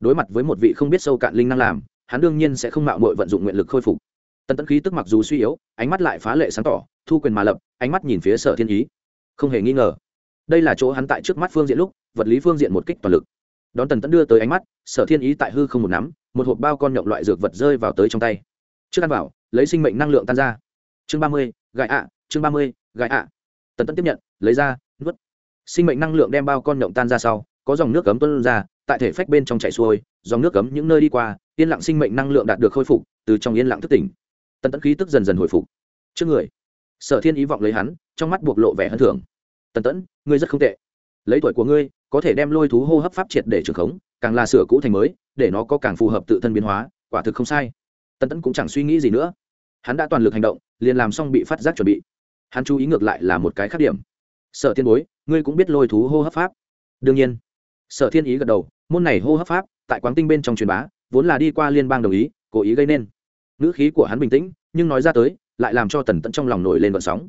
Đối mặt với một vị không biết sâu cạn linh năng làm, hắn đương nhiên sẽ không mạo mội vận dụng nguyện lực khôi phục. Tần tẫn khí tức mặc dù suy yếu, ánh mắt lại phá lệ sáng tỏ, thu quyền mà lập, ánh mắt nhìn phía sở thiên ý. Không hề nghi ngờ, đây là chỗ hắn tại trước mắt phương diện lúc, vật lý phương diện một kích toàn lực. Đón tần tẫn đưa tới ánh mắt, sở thiên ý tại hư không một nắm, một hộp bao con nhộng loại dược vật rơi vào tới trong tay. Trước ăn vào lấy sinh mệnh năng lượng tan ra. Chương ba mươi gãi ạ, chương ba mươi gãi ạ. Tần tẫn tiếp nhận, lấy ra, nuốt. Sinh mệnh năng lượng đem bao con nhộng tan ra sau, có dòng nước cấm tuân ra, tại thể phách bên trong chảy xuôi, dòng nước cấm những nơi đi qua, yên lặng sinh mệnh năng lượng đạt được khôi phục, từ trong yên lặng thức tỉnh. Tần tẫn khí tức dần dần hồi phục. Trước người, sở thiên ý vọng lấy hắn, trong mắt buộc lộ vẻ hơn thường tần tẫn ngươi rất không tệ. Lấy tuổi của ngươi, có thể đem lôi thú hô hấp pháp triệt để trường khống, càng là sửa cũ thành mới, để nó có càng phù hợp tự thân biến hóa, quả thực không sai tân tẫn cũng chẳng suy nghĩ gì nữa. Hắn đã toàn lực hành động, liền làm xong bị phát giác chuẩn bị. Hắn chú ý ngược lại là một cái khác điểm. Sở thiên bối, ngươi cũng biết lôi thú hô hấp pháp. Đương nhiên. Sở thiên ý gật đầu, môn này hô hấp pháp, tại quán tinh bên trong truyền bá, vốn là đi qua liên bang đồng ý, cố ý gây nên. Ngữ khí của hắn bình tĩnh, nhưng nói ra tới, lại làm cho tần tẫn trong lòng nổi lên vận sóng.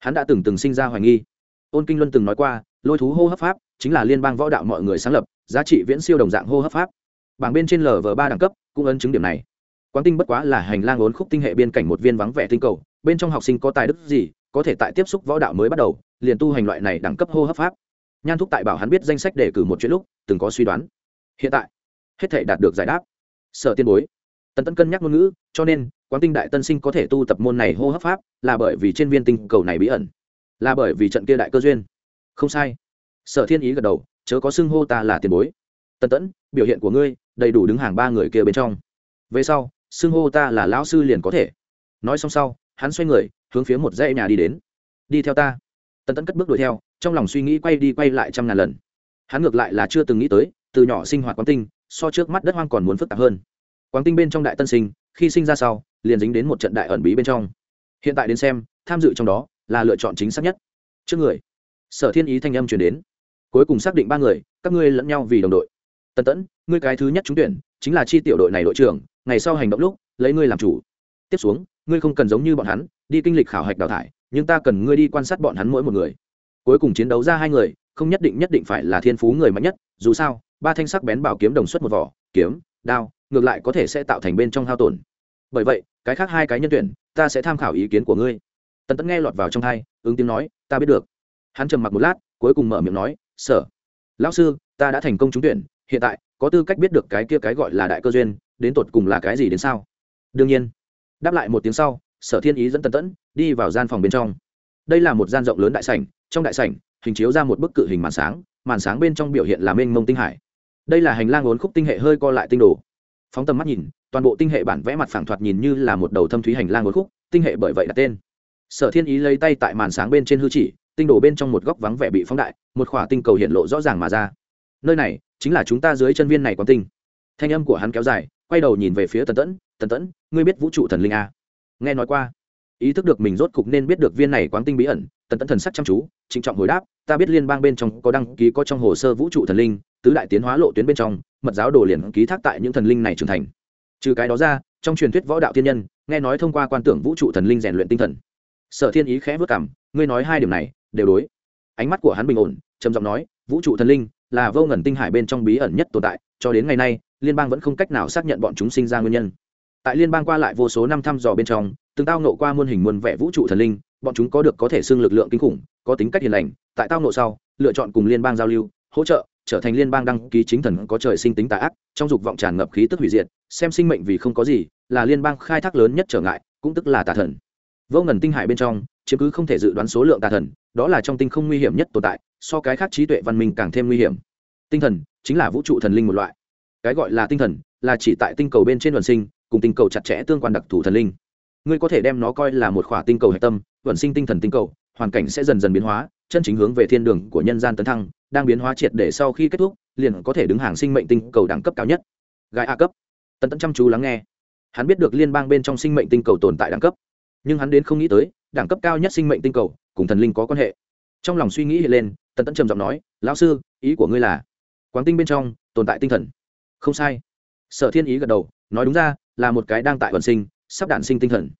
Hắn đã từng từng sinh ra hoài nghi. Ôn kinh luân từng nói qua, lôi thú hô hấp pháp chính là liên bang võ đạo mọi người sáng lập, giá trị viễn siêu đồng dạng hô hấp pháp. Bảng bên trên lv ba đẳng cấp cũng ấn chứng điểm này quán tinh bất quá là hành lang ốn khúc tinh hệ biên cảnh một viên vắng vẻ tinh cầu, bên trong học sinh có tài đức gì, có thể tại tiếp xúc võ đạo mới bắt đầu, liền tu hành loại này đẳng cấp hô hấp pháp. Nhan thúc tại bảo hắn biết danh sách để cử một chuyện lúc, từng có suy đoán. Hiện tại, hết thể đạt được giải đáp. Sở tiên bối. Tần tân cân nhắc ngôn ngữ, cho nên quán tinh đại tân sinh có thể tu tập môn này hô hấp pháp là bởi vì trên viên tinh cầu này bí ẩn, là bởi vì trận kia đại cơ duyên. Không sai. Sở thiên ý gật đầu, chớ có xưng hô ta là tiền bối. Tần tẫn, biểu hiện của ngươi đầy đủ đứng hàng ba người kia bên trong. Về sau xưng hô ta là lão sư liền có thể. Nói xong sau, hắn xoay người, hướng phía một dãy nhà đi đến. Đi theo ta. Tần tẫn cất bước đuổi theo, trong lòng suy nghĩ quay đi quay lại trăm ngàn lần. Hắn ngược lại là chưa từng nghĩ tới, từ nhỏ sinh hoạt quán tinh, so trước mắt đất hoang còn muốn phức tạp hơn. Quán tinh bên trong đại tân sinh, khi sinh ra sau, liền dính đến một trận đại ẩn bí bên trong. Hiện tại đến xem, tham dự trong đó, là lựa chọn chính xác nhất. Trước người, sở thiên ý thanh âm chuyển đến. Cuối cùng xác định ba người, các ngươi lẫn nhau vì đồng đội. Tần tẫn ngươi cái thứ nhất trúng tuyển, chính là chi tiểu đội này đội trưởng ngày sau hành động lúc, lấy ngươi làm chủ. Tiếp xuống, ngươi không cần giống như bọn hắn, đi kinh lịch khảo hạch đào thải, nhưng ta cần ngươi đi quan sát bọn hắn mỗi một người. Cuối cùng chiến đấu ra hai người, không nhất định nhất định phải là thiên phú người mạnh nhất, dù sao, ba thanh sắc bén bảo kiếm đồng xuất một vỏ, kiếm, đao, ngược lại có thể sẽ tạo thành bên trong hao tổn. Bởi vậy, cái khác hai cái nhân tuyển, ta sẽ tham khảo ý kiến của ngươi. Tần tẫn nghe lọt vào trong hai ứng tiếng nói, ta biết được. Hắn trầm mặc một lát, cuối cùng mở miệng nói, sở, lão sư, ta đã thành công trúng tuyển, hiện tại có tư cách biết được cái kia cái gọi là đại cơ duyên, đến tột cùng là cái gì đến sao? Đương nhiên, đáp lại một tiếng sau, sở thiên ý dẫn tần tẫn đi vào gian phòng bên trong. Đây là một gian rộng lớn đại sảnh, trong đại sảnh, hình chiếu ra một bức cự hình màn sáng màn sáng bên trong biểu hiện là mênh mông tinh hải. Đây là hành lang ốn khúc tinh hệ hơi co lại tinh đồ. Phóng tầm mắt nhìn, toàn bộ tinh hệ bản vẽ mặt phẳng thoạt nhìn như là một đầu thâm thúy hành lang ốn khúc, tinh hệ bởi vậy đặt tên. Sở thiên ý lấy tay tại màn sáng bên trên hư chỉ, tinh đồ bên trong một góc vắng vẻ bị phóng đại, một khỏa tinh cầu hiện lộ rõ ràng mà ra. Nơi này chính là chúng ta dưới chân viên này quán tinh. Thanh âm của hắn kéo dài, quay đầu nhìn về phía tần tẫn tần tẫn, ngươi biết vũ trụ thần linh à? Nghe nói qua, ý thức được mình rốt cục nên biết được viên này quáng tinh bí ẩn, tần tẫn thần sắc chăm chú, trịnh trọng hồi đáp, ta biết liên bang bên trong có đăng ký có trong hồ sơ vũ trụ thần linh, tứ đại tiến hóa lộ tuyến bên trong, mật giáo đồ liền ký thác tại những thần linh này trưởng thành. Trừ cái đó ra, trong truyền thuyết võ đạo thiên nhân, nghe nói thông qua quan tưởng vũ trụ thần linh rèn luyện tinh thần. Sở thiên ý khẽ vất cảm ngươi nói hai điểm này, đều đối. Ánh mắt của hắn bình ổn, trầm giọng nói, vũ trụ thần linh là vô ngần tinh hải bên trong bí ẩn nhất tồn tại, cho đến ngày nay, liên bang vẫn không cách nào xác nhận bọn chúng sinh ra nguyên nhân. Tại liên bang qua lại vô số năm thăm dò bên trong, từng tao nộ qua muôn hình muôn vẻ vũ trụ thần linh, bọn chúng có được có thể xưng lực lượng kinh khủng, có tính cách hiền lành, tại tao nộ sau, lựa chọn cùng liên bang giao lưu, hỗ trợ, trở thành liên bang đăng ký chính thần có trời sinh tính tà ác, trong dục vọng tràn ngập khí tức hủy diệt, xem sinh mệnh vì không có gì, là liên bang khai thác lớn nhất trở ngại, cũng tức là tà thần. Vô ngần tinh hải bên trong, chiếm cứ không thể dự đoán số lượng tà thần, đó là trong tinh không nguy hiểm nhất tồn tại so cái khác trí tuệ văn minh càng thêm nguy hiểm. Tinh thần, chính là vũ trụ thần linh một loại. Cái gọi là tinh thần, là chỉ tại tinh cầu bên trên vận sinh, cùng tinh cầu chặt chẽ tương quan đặc thù thần linh. Ngươi có thể đem nó coi là một khỏa tinh cầu hạch tâm vận sinh tinh thần tinh cầu, hoàn cảnh sẽ dần dần biến hóa, chân chính hướng về thiên đường của nhân gian tấn thăng, đang biến hóa triệt để sau khi kết thúc, liền có thể đứng hàng sinh mệnh tinh cầu đẳng cấp cao nhất. Gai a cấp. Tần tẫn chăm chú lắng nghe. Hắn biết được liên bang bên trong sinh mệnh tinh cầu tồn tại đẳng cấp. Nhưng hắn đến không nghĩ tới, đẳng cấp cao nhất sinh mệnh tinh cầu cùng thần linh có quan hệ. Trong lòng suy nghĩ hiện lên tần Tẫn trầm giọng nói, lão sư, ý của ngươi là quáng tinh bên trong tồn tại tinh thần. Không sai. Sở thiên ý gật đầu, nói đúng ra, là một cái đang tại vận sinh, sắp đản sinh tinh thần.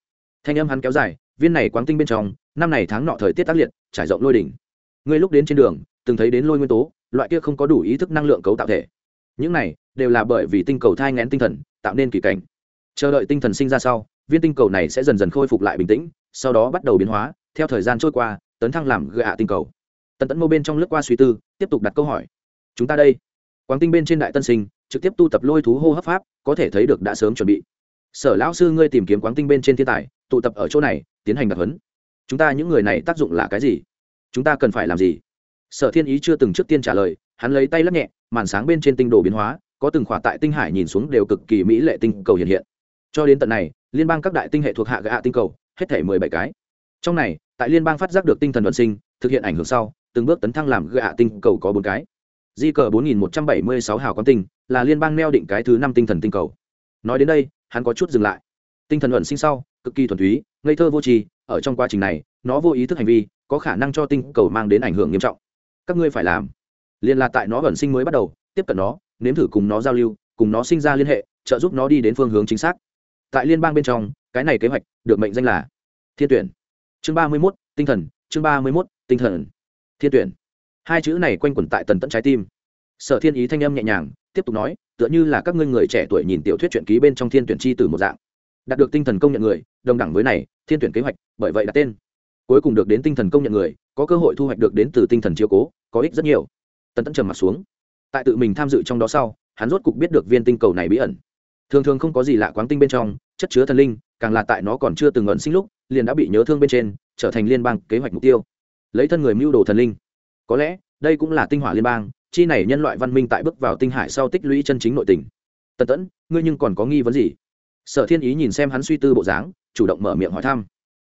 Thanh âm hắn kéo dài, viên này quáng tinh bên trong, năm này tháng nọ thời tiết tác liệt, trải rộng lôi đỉnh. Ngươi lúc đến trên đường, từng thấy đến lôi nguyên tố, loại kia không có đủ ý thức năng lượng cấu tạo thể. Những này, đều là bởi vì tinh cầu thai ngén tinh thần, tạo nên kỳ cảnh. Chờ đợi tinh thần sinh ra sau, viên tinh cầu này sẽ dần dần khôi phục lại bình tĩnh, sau đó bắt đầu biến hóa, theo thời gian trôi qua, tấn thăng làm gạ tinh cầu tần tẫn mô bên trong lướt qua suy tư, tiếp tục đặt câu hỏi. Chúng ta đây. Quảng tinh bên trên đại tân sinh, trực tiếp tu tập lôi thú hô hấp pháp, có thể thấy được đã sớm chuẩn bị. Sở lão sư ngươi tìm kiếm quảng tinh bên trên thiên tài, tụ tập ở chỗ này, tiến hành đặc huấn. Chúng ta những người này tác dụng là cái gì? Chúng ta cần phải làm gì? Sở thiên ý chưa từng trước tiên trả lời, hắn lấy tay lắc nhẹ, màn sáng bên trên tinh đồ biến hóa, có từng khỏa tại tinh hải nhìn xuống đều cực kỳ mỹ lệ tinh cầu hiện hiện. Cho đến tận này, liên bang các đại tinh hệ thuộc hạ gạ tinh cầu, hết thể mười bảy cái. Trong này, tại liên bang phát giác được tinh thần vận sinh, thực hiện ảnh hưởng sau từng bước tấn thăng làm gạ tinh cầu có bốn cái. Di cờ bốn nghìn một trăm bảy mươi sáu hào quán tinh, là liên bang neo định cái thứ năm tinh thần tinh cầu. Nói đến đây, hắn có chút dừng lại. Tinh thần ẩn sinh sau, cực kỳ thuần túy, ngây thơ vô tri, ở trong quá trình này, nó vô ý thức hành vi, có khả năng cho tinh cầu mang đến ảnh hưởng nghiêm trọng. Các ngươi phải làm. Liên là tại nó ẩn sinh mới bắt đầu, tiếp cận nó, nếm thử cùng nó giao lưu, cùng nó sinh ra liên hệ, trợ giúp nó đi đến phương hướng chính xác. Tại liên bang bên trong, cái này kế hoạch được mệnh danh là thiên tuyển. Chương ba mươi mốt, tinh thần, chương ba mươi mốt, tinh thần thiên tuyển. Hai chữ này quanh quẩn tại tần tẫn trái tim. Sở thiên ý thanh âm nhẹ nhàng, tiếp tục nói, tựa như là các ngươi người trẻ tuổi nhìn tiểu thuyết truyện ký bên trong thiên tuyển chi từ một dạng. Đạt được tinh thần công nhận người, đồng đẳng với này, thiên tuyển kế hoạch, bởi vậy đặt tên. Cuối cùng được đến tinh thần công nhận người, có cơ hội thu hoạch được đến từ tinh thần chiếu cố, có ích rất nhiều. Tần tẫn trầm mặt xuống. Tại tự mình tham dự trong đó sau, hắn rốt cục biết được viên tinh cầu này bí ẩn. Thường thường không có gì lạ quáng tinh bên trong, chất chứa thần linh, càng là tại nó còn chưa từng ẩn sinh lúc, liền đã bị nhớ thương bên trên, trở thành liên bang kế hoạch mục tiêu lấy thân người mưu đồ thần linh. Có lẽ, đây cũng là tinh hỏa liên bang, chi này nhân loại văn minh tại bước vào tinh hải sau tích lũy chân chính nội tình. Tần tẫn, ngươi nhưng còn có nghi vấn gì? Sở thiên ý nhìn xem hắn suy tư bộ dáng, chủ động mở miệng hỏi thăm.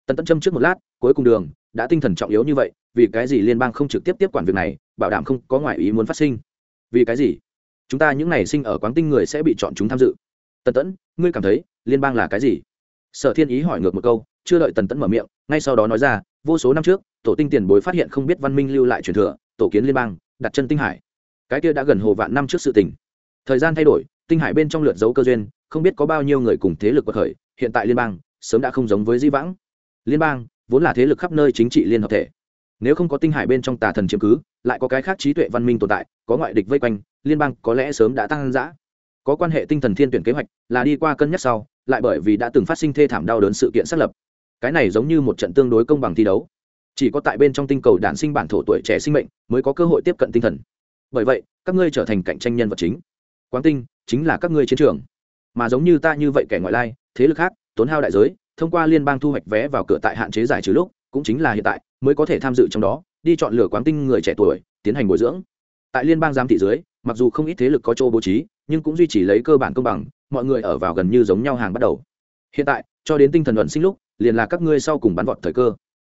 Tần tẫn châm trước một lát, cuối cùng đường, đã tinh thần trọng yếu như vậy, vì cái gì liên bang không trực tiếp tiếp quản việc này, bảo đảm không có ngoại ý muốn phát sinh? Vì cái gì? Chúng ta những ngày sinh ở quán tinh người sẽ bị chọn chúng tham dự. Tần tẫn, ngươi cảm thấy, liên bang là cái gì? Sở thiên ý hỏi ngược một câu, chưa đợi tần tẫn mở miệng, ngay sau đó nói ra, vô số năm trước tổ tinh tiền bối phát hiện không biết văn minh lưu lại truyền thừa, tổ kiến liên bang, đặt chân tinh hải. Cái kia đã gần hồ vạn năm trước sự tình. Thời gian thay đổi, tinh hải bên trong lượt dấu cơ duyên, không biết có bao nhiêu người cùng thế lực bậc khởi, hiện tại liên bang, sớm đã không giống với di vãng. Liên bang, vốn là thế lực khắp nơi chính trị liên hợp thể. Nếu không có tinh hải bên trong tà thần chiếm cứ, lại có cái khác trí tuệ văn minh tồn tại, có ngoại địch vây quanh, liên bang có lẽ sớm đã tăng giã có quan hệ tinh thần thiên tuyển kế hoạch, là đi qua cân nhắc sau, lại bởi vì đã từng phát sinh thê thảm đau đớn sự kiện xác lập. Cái này giống như một trận tương đối công bằng thi đấu chỉ có tại bên trong tinh cầu đản sinh bản thổ tuổi trẻ sinh mệnh mới có cơ hội tiếp cận tinh thần. Bởi vậy, các ngươi trở thành cạnh tranh nhân vật chính. Quán tinh chính là các ngươi chiến trường. Mà giống như ta như vậy kẻ ngoại lai, thế lực khác, tốn hao đại giới, thông qua liên bang thu hoạch vé vào cửa tại hạn chế giải trừ lúc, cũng chính là hiện tại, mới có thể tham dự trong đó, đi chọn lựa quán tinh người trẻ tuổi, tiến hành bồi dưỡng. Tại liên bang giám thị dưới, mặc dù không ít thế lực có chỗ bố trí, nhưng cũng duy trì lấy cơ bản công bằng, mọi người ở vào gần như giống nhau hàng bắt đầu. Hiện tại, cho đến tinh thần luận sinh lúc, liền là các ngươi sau cùng bắn vọt thời cơ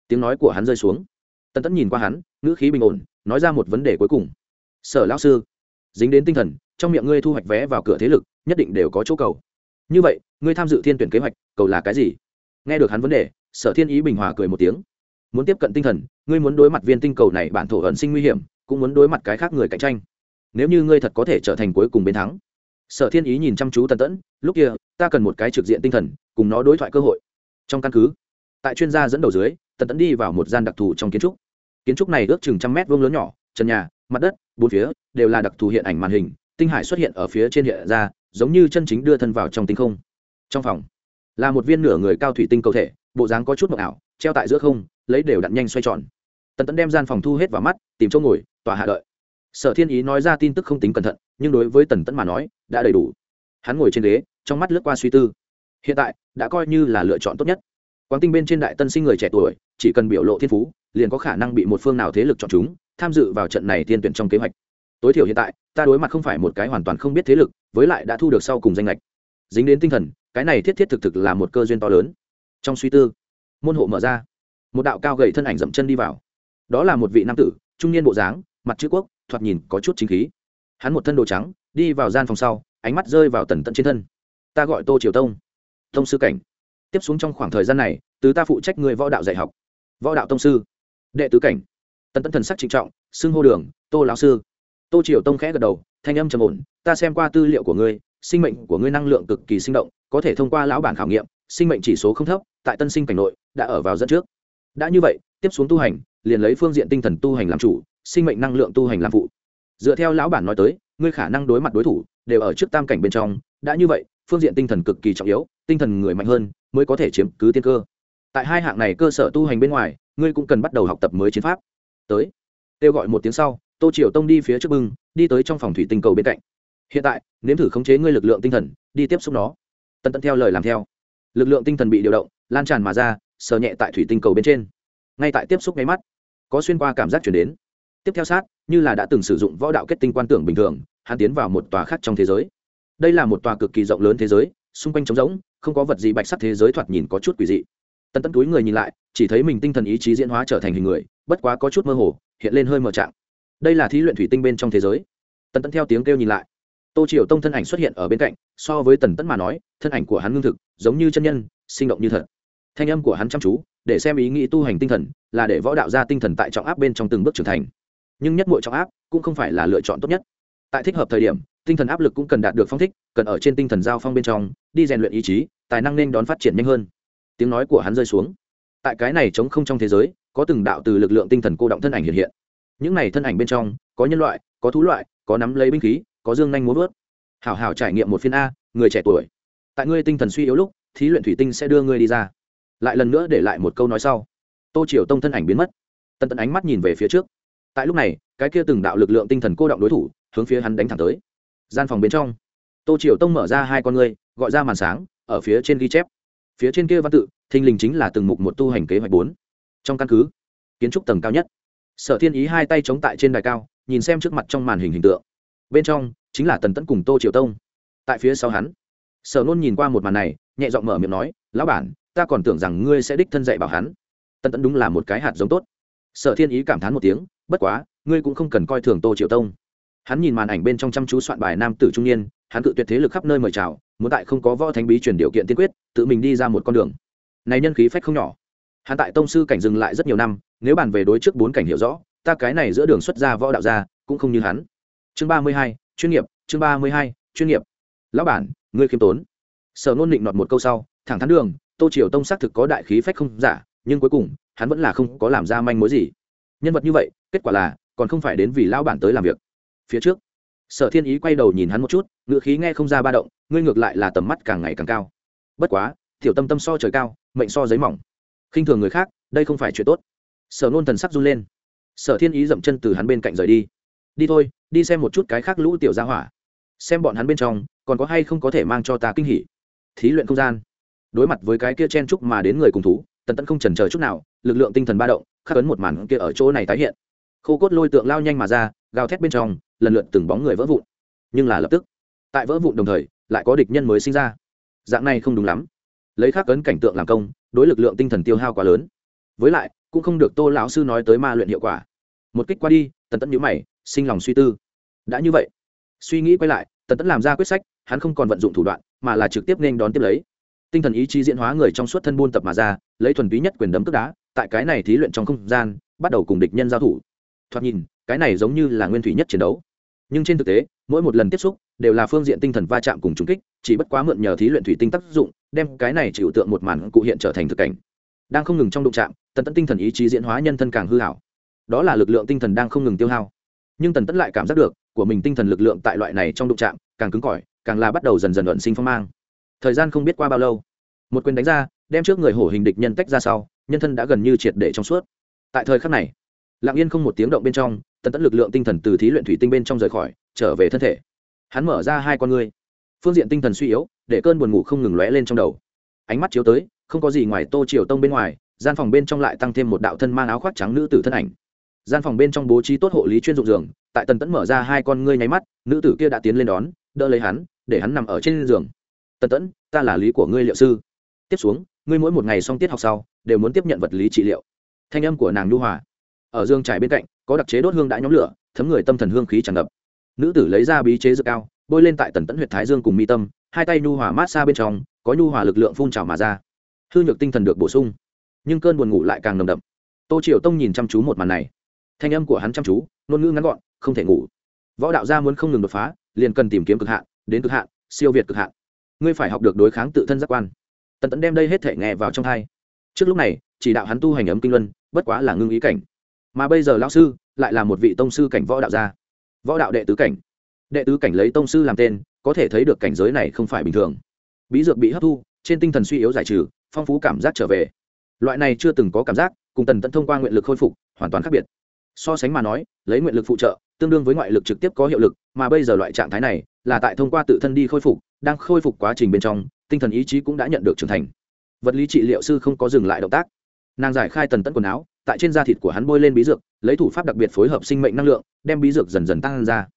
tiếng nói của hắn rơi xuống. Tần tẫn nhìn qua hắn, ngữ khí bình ổn, nói ra một vấn đề cuối cùng. Sở lão sư, dính đến tinh thần, trong miệng ngươi thu hoạch vé vào cửa thế lực, nhất định đều có chỗ cầu. Như vậy, ngươi tham dự thiên tuyển kế hoạch, cầu là cái gì? Nghe được hắn vấn đề, sở thiên ý bình hòa cười một tiếng. Muốn tiếp cận tinh thần, ngươi muốn đối mặt viên tinh cầu này bản thổ ẩn sinh nguy hiểm, cũng muốn đối mặt cái khác người cạnh tranh. Nếu như ngươi thật có thể trở thành cuối cùng bên thắng. Sở thiên ý nhìn chăm chú tần tẫn lúc kia, ta cần một cái trực diện tinh thần, cùng nó đối thoại cơ hội. Trong căn cứ, tại chuyên gia dẫn đầu dưới tần tẫn đi vào một gian đặc thù trong kiến trúc. Kiến trúc này ước chừng trăm mét vuông lớn nhỏ, trần nhà, mặt đất, bốn phía đều là đặc thù hiện ảnh màn hình, tinh hải xuất hiện ở phía trên hiện ra, giống như chân chính đưa thân vào trong tinh không. Trong phòng, là một viên nửa người cao thủy tinh cầu thể, bộ dáng có chút mộng ảo, treo tại giữa không, lấy đều đặn nhanh xoay tròn. Tần tẫn đem gian phòng thu hết vào mắt, tìm chỗ ngồi, tòa hạ đợi. Sở thiên ý nói ra tin tức không tính cẩn thận, nhưng đối với tần tẫn mà nói, đã đầy đủ. Hắn ngồi trên ghế, trong mắt lướt qua suy tư. Hiện tại, đã coi như là lựa chọn tốt nhất quán tinh bên trên đại tân sinh người trẻ tuổi, chỉ cần biểu lộ thiên phú, liền có khả năng bị một phương nào thế lực chọn chúng, tham dự vào trận này tiên tuyển trong kế hoạch. Tối thiểu hiện tại, ta đối mặt không phải một cái hoàn toàn không biết thế lực, với lại đã thu được sau cùng danh lệch dính đến tinh thần, cái này thiết thiết thực thực là một cơ duyên to lớn. Trong suy tư, môn hộ mở ra. Một đạo cao gầy thân ảnh dậm chân đi vào. Đó là một vị nam tử, trung niên bộ dáng, mặt chữ quốc, thoạt nhìn có chút chính khí. Hắn một thân đồ trắng, đi vào gian phòng sau, ánh mắt rơi vào tần tận trên thân. Ta gọi tô triều tông. Tông sư cảnh tiếp xuống trong khoảng thời gian này, từ ta phụ trách người võ đạo dạy học, võ đạo tông sư, đệ tứ cảnh, tần tân thần sắc trịnh trọng, xưng hô đường, tô lão sư. Tô triều tông khẽ gật đầu, thanh âm trầm ổn, ta xem qua tư liệu của ngươi, sinh mệnh của ngươi năng lượng cực kỳ sinh động, có thể thông qua lão bản khảo nghiệm, sinh mệnh chỉ số không thấp, tại tân sinh cảnh nội, đã ở vào dẫn trước. Đã như vậy, tiếp xuống tu hành, liền lấy phương diện tinh thần tu hành làm chủ, sinh mệnh năng lượng tu hành làm phụ. Dựa theo lão bản nói tới, ngươi khả năng đối mặt đối thủ, đều ở trước tam cảnh bên trong, đã như vậy, phương diện tinh thần cực kỳ trọng yếu, tinh thần người mạnh hơn mới có thể chiếm cứ tiên cơ. Tại hai hạng này cơ sở tu hành bên ngoài, ngươi cũng cần bắt đầu học tập mới chiến pháp. Tới. Kêu gọi một tiếng sau, tô triều tông đi phía trước bưng, đi tới trong phòng thủy tinh cầu bên cạnh. Hiện tại, nếm thử khống chế ngươi lực lượng tinh thần, đi tiếp xúc nó. Tận tận theo lời làm theo. Lực lượng tinh thần bị điều động, lan tràn mà ra, sờ nhẹ tại thủy tinh cầu bên trên. Ngay tại tiếp xúc nháy mắt, có xuyên qua cảm giác chuyển đến. Tiếp theo sát, như là đã từng sử dụng võ đạo kết tinh quan tưởng bình thường, hắn tiến vào một tòa khác trong thế giới. Đây là một tòa cực kỳ rộng lớn thế giới, xung quanh trống rỗng không có vật gì bạch sắc thế giới thoạt nhìn có chút quỷ dị. Tần Tẫn túi người nhìn lại, chỉ thấy mình tinh thần ý chí diễn hóa trở thành hình người, bất quá có chút mơ hồ, hiện lên hơi mờ trạng. Đây là thí luyện thủy tinh bên trong thế giới. Tần tẫn theo tiếng kêu nhìn lại. Tô triều tông thân ảnh xuất hiện ở bên cạnh, so với tần tẫn mà nói, thân ảnh của hắn ngưng thực, giống như chân nhân, sinh động như thật. Thanh âm của hắn chăm chú, để xem ý nghĩ tu hành tinh thần, là để võ đạo ra tinh thần tại trọng áp bên trong từng bước trưởng thành. Nhưng nhất mọi trọng áp cũng không phải là lựa chọn tốt nhất. Tại thích hợp thời điểm tinh thần áp lực cũng cần đạt được phong thích, cần ở trên tinh thần giao phong bên trong, đi rèn luyện ý chí, tài năng nên đón phát triển nhanh hơn. Tiếng nói của hắn rơi xuống. Tại cái này chống không trong thế giới, có từng đạo từ lực lượng tinh thần cô động thân ảnh hiện hiện. Những này thân ảnh bên trong, có nhân loại, có thú loại, có nắm lấy binh khí, có dương nhanh muốn vớt hảo hảo trải nghiệm một phiên a, người trẻ tuổi. Tại ngươi tinh thần suy yếu lúc, thí luyện thủy tinh sẽ đưa ngươi đi ra. Lại lần nữa để lại một câu nói sau. Tô triều tông thân ảnh biến mất. Tận tận ánh mắt nhìn về phía trước. Tại lúc này, cái kia từng đạo lực lượng tinh thần cô động đối thủ, hướng phía hắn đánh thẳng tới gian phòng bên trong. Tô triều tông mở ra hai con ngươi, gọi ra màn sáng, ở phía trên ghi chép. Phía trên kia văn tự, thình lình chính là từng mục một tu hành kế hoạch bốn. Trong căn cứ, kiến trúc tầng cao nhất. Sở thiên ý hai tay chống tại trên đài cao, nhìn xem trước mặt trong màn hình hình tượng. Bên trong, chính là tần tẫn cùng tô triều tông. Tại phía sau hắn, sở nôn nhìn qua một màn này, nhẹ giọng mở miệng nói, lão bản, ta còn tưởng rằng ngươi sẽ đích thân dạy bảo hắn. Tần tẫn đúng là một cái hạt giống tốt. Sở thiên ý cảm thán một tiếng, bất quá, ngươi cũng không cần coi thường tô triều tông hắn nhìn màn ảnh bên trong chăm chú soạn bài nam tử trung niên, hắn cự tuyệt thế lực khắp nơi mời chào, muốn tại không có võ thánh bí truyền điều kiện tiên quyết, tự mình đi ra một con đường. Này nhân khí phách không nhỏ. Hắn tại tông sư cảnh dừng lại rất nhiều năm, nếu bàn về đối trước bốn cảnh hiểu rõ, ta cái này giữa đường xuất gia võ đạo gia, cũng không như hắn. Chương ba mươi hai, chuyên nghiệp, chương ba mươi hai, chuyên nghiệp. Lão bản, ngươi khiêm tốn. Sở nôn định nọt một câu sau, thẳng thắn đường, tô triều tông xác thực có đại khí phách không giả, nhưng cuối cùng, hắn vẫn là không có làm ra manh mối gì. Nhân vật như vậy, kết quả là, còn không phải đến vì lão bản tới làm việc phía trước. Sở thiên ý quay đầu nhìn hắn một chút ngựa khí nghe không ra ba động, ngươi ngược lại là tầm mắt càng ngày càng cao. Bất quá, tiểu tâm tâm so trời cao, mệnh so giấy mỏng. Khinh thường người khác, đây không phải chuyện tốt. Sở nôn thần sắc run lên. Sở thiên ý dậm chân từ hắn bên cạnh rời đi. Đi thôi, đi xem một chút cái khác lũ tiểu gia hỏa. Xem bọn hắn bên trong, còn có hay không có thể mang cho ta kinh hỉ. Thí luyện không gian. Đối mặt với cái kia chen chúc mà đến người cùng thú, tần tẫn không chần chờ chút nào, lực lượng tinh thần ba động, khắc ấn một màn kia ở chỗ này tái hiện. Khô cốt lôi tượng lao nhanh mà ra, gào thét bên trong lần lượt từng bóng người vỡ vụn. Nhưng là lập tức, tại vỡ vụn đồng thời, lại có địch nhân mới sinh ra. Dạng này không đúng lắm. Lấy khắc ấn cảnh tượng làm công, đối lực lượng tinh thần tiêu hao quá lớn. Với lại, cũng không được tô lão sư nói tới ma luyện hiệu quả. Một kích qua đi, tần tẫn nhữ mày, sinh lòng suy tư. Đã như vậy, suy nghĩ quay lại, tần tẫn làm ra quyết sách, hắn không còn vận dụng thủ đoạn, mà là trực tiếp nên đón tiếp lấy. Tinh thần ý chí diễn hóa người trong suốt thân buôn tập mà ra, lấy thuần túy nhất quyền đấm tức đá, tại cái này thí luyện trong không gian, bắt đầu cùng địch nhân giao thủ. Thoạt nhìn cái này giống như là nguyên thủy nhất chiến đấu. Nhưng trên thực tế, mỗi một lần tiếp xúc đều là phương diện tinh thần va chạm cùng trúng kích, chỉ bất quá mượn nhờ thí luyện thủy tinh tác dụng, đem cái này chịu tượng một màn cụ hiện trở thành thực cảnh. Đang không ngừng trong đụng chạm, tần tẫn tinh thần ý chí diễn hóa nhân thân càng hư hảo. Đó là lực lượng tinh thần đang không ngừng tiêu hao. Nhưng tần tẫn lại cảm giác được, của mình tinh thần lực lượng tại loại này trong đụng chạm, càng cứng cỏi, càng là bắt đầu dần dần luận sinh phong mang. Thời gian không biết qua bao lâu, một quyền đánh ra, đem trước người hổ hình địch nhân tách ra sau, nhân thân đã gần như triệt để trong suốt. Tại thời khắc này lặng yên không một tiếng động bên trong, tần tẫn lực lượng tinh thần từ thí luyện thủy tinh bên trong rời khỏi, trở về thân thể. Hắn mở ra hai con ngươi. Phương diện tinh thần suy yếu, để cơn buồn ngủ không ngừng lóe lên trong đầu. Ánh mắt chiếu tới, không có gì ngoài tô triều tông bên ngoài, gian phòng bên trong lại tăng thêm một đạo thân mang áo khoác trắng nữ tử thân ảnh. Gian phòng bên trong bố trí tốt hộ lý chuyên dụng giường, tại tần tẫn mở ra hai con ngươi nháy mắt, nữ tử kia đã tiến lên đón, đỡ lấy hắn, để hắn nằm ở trên giường. Tần tẫn, ta là lý của ngươi liệu sư. Tiếp xuống, ngươi mỗi một ngày xong tiết học sau, đều muốn tiếp nhận vật lý trị liệu. Thanh âm của nàng nhu hòa ở dương trải bên cạnh, có đặc chế đốt hương đã nhóm lửa, thấm người tâm thần hương khí tràn ngập. Nữ tử lấy ra bí chế dược cao, bôi lên tại tần tẫn huyệt thái dương cùng mi tâm, hai tay nhu hòa mát xa bên trong, có nhu hòa lực lượng phun trào mà ra. Hư nhược tinh thần được bổ sung, nhưng cơn buồn ngủ lại càng nồng đậm. Tô triều tông nhìn chăm chú một màn này. Thanh âm của hắn chăm chú, ngôn ngữ ngắn gọn, không thể ngủ. Võ đạo gia muốn không ngừng đột phá, liền cần tìm kiếm cực hạn, đến cực hạn, siêu việt cực hạn. Ngươi phải học được đối kháng tự thân giác quan. Tần tẫn đem đây hết thể nghe vào trong thai trước lúc này, chỉ đạo hắn tu hành ấm kinh luân, bất quá là ngưng ý cảnh mà bây giờ lão sư lại là một vị tông sư cảnh võ đạo gia. Võ đạo đệ tứ cảnh. Đệ tứ cảnh lấy tông sư làm tên, có thể thấy được cảnh giới này không phải bình thường. Bí dược bị hấp thu, trên tinh thần suy yếu giải trừ, phong phú cảm giác trở về. Loại này chưa từng có cảm giác, cùng tần tận thông qua nguyện lực khôi phục, hoàn toàn khác biệt. So sánh mà nói, lấy nguyện lực phụ trợ, tương đương với ngoại lực trực tiếp có hiệu lực, mà bây giờ loại trạng thái này, là tại thông qua tự thân đi khôi phục, đang khôi phục quá trình bên trong, tinh thần ý chí cũng đã nhận được trưởng thành. Vật lý trị liệu sư không có dừng lại động tác. Nàng giải khai tần tận quần áo tại trên da thịt của hắn bôi lên bí dược, lấy thủ pháp đặc biệt phối hợp sinh mệnh năng lượng, đem bí dược dần dần tăng ra.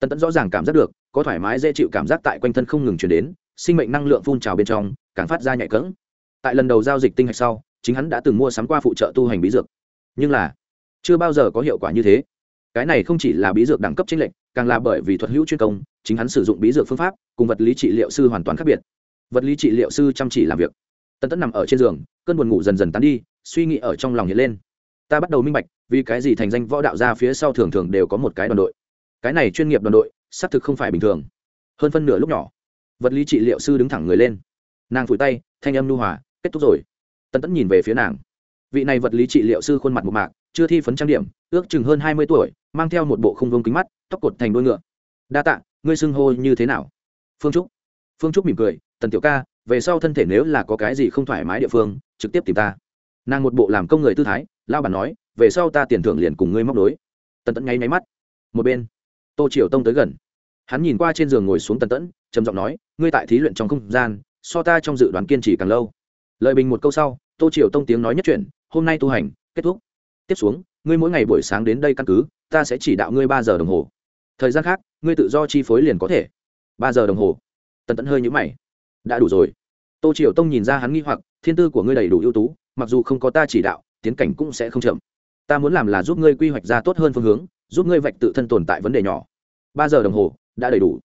Tần tận rõ ràng cảm giác được, có thoải mái dễ chịu cảm giác tại quanh thân không ngừng chuyển đến, sinh mệnh năng lượng phun trào bên trong, càng phát ra nhạy cỡng. Tại lần đầu giao dịch tinh hạch sau, chính hắn đã từng mua sắm qua phụ trợ tu hành bí dược. Nhưng là, chưa bao giờ có hiệu quả như thế. Cái này không chỉ là bí dược đẳng cấp chính lệnh càng là bởi vì thuật hữu chuyên công, chính hắn sử dụng bí dược phương pháp, cùng vật lý trị liệu sư hoàn toàn khác biệt. Vật lý trị liệu sư chăm chỉ làm việc. Tần tẫn nằm ở trên giường, cơn buồn ngủ dần dần tán đi, suy nghĩ ở trong lòng hiện lên ta bắt đầu minh bạch, vì cái gì thành danh võ đạo ra phía sau thường thường đều có một cái đoàn đội. Cái này chuyên nghiệp đoàn đội, xác thực không phải bình thường. Hơn phân nửa lúc nhỏ, vật lý trị liệu sư đứng thẳng người lên. Nàng phủi tay, thanh âm nu hòa, kết thúc rồi. Tân tẫn nhìn về phía nàng. Vị này vật lý trị liệu sư khuôn mặt một mạc, chưa thi phấn trang điểm, ước chừng hơn hai mươi tuổi, mang theo một bộ không vông kính mắt, tóc cột thành đôi ngựa. Đa tạ, ngươi xưng hô như thế nào? Phương trúc. Phương trúc mỉm cười, tần tiểu ca, về sau thân thể nếu là có cái gì không thoải mái địa phương, trực tiếp tìm ta nàng một bộ làm công người tư thái lao bản nói về sau ta tiền thưởng liền cùng ngươi móc đối tần tẫn nháy máy mắt. Một bên tô triều tông tới gần. Hắn nhìn qua trên giường ngồi xuống tần tẫn trầm giọng nói ngươi tại thí luyện trong không gian so ta trong dự đoán kiên trì càng lâu. Lợi bình một câu sau tô triều tông tiếng nói nhất chuyển, hôm nay tu hành kết thúc. Tiếp xuống ngươi mỗi ngày buổi sáng đến đây căn cứ ta sẽ chỉ đạo ngươi ba giờ đồng hồ. Thời gian khác ngươi tự do chi phối liền có thể. Ba giờ đồng hồ. Tần tẫn hơi nhũ mày. Đã đủ rồi. Tô triều tông nhìn ra hắn nghi hoặc thiên tư của ngươi đầy đủ ưu tú mặc dù không có ta chỉ đạo, tiến cảnh cũng sẽ không chậm. Ta muốn làm là giúp ngươi quy hoạch ra tốt hơn phương hướng, giúp ngươi vạch tự thân tồn tại vấn đề nhỏ. Ba giờ đồng hồ, đã đầy đủ.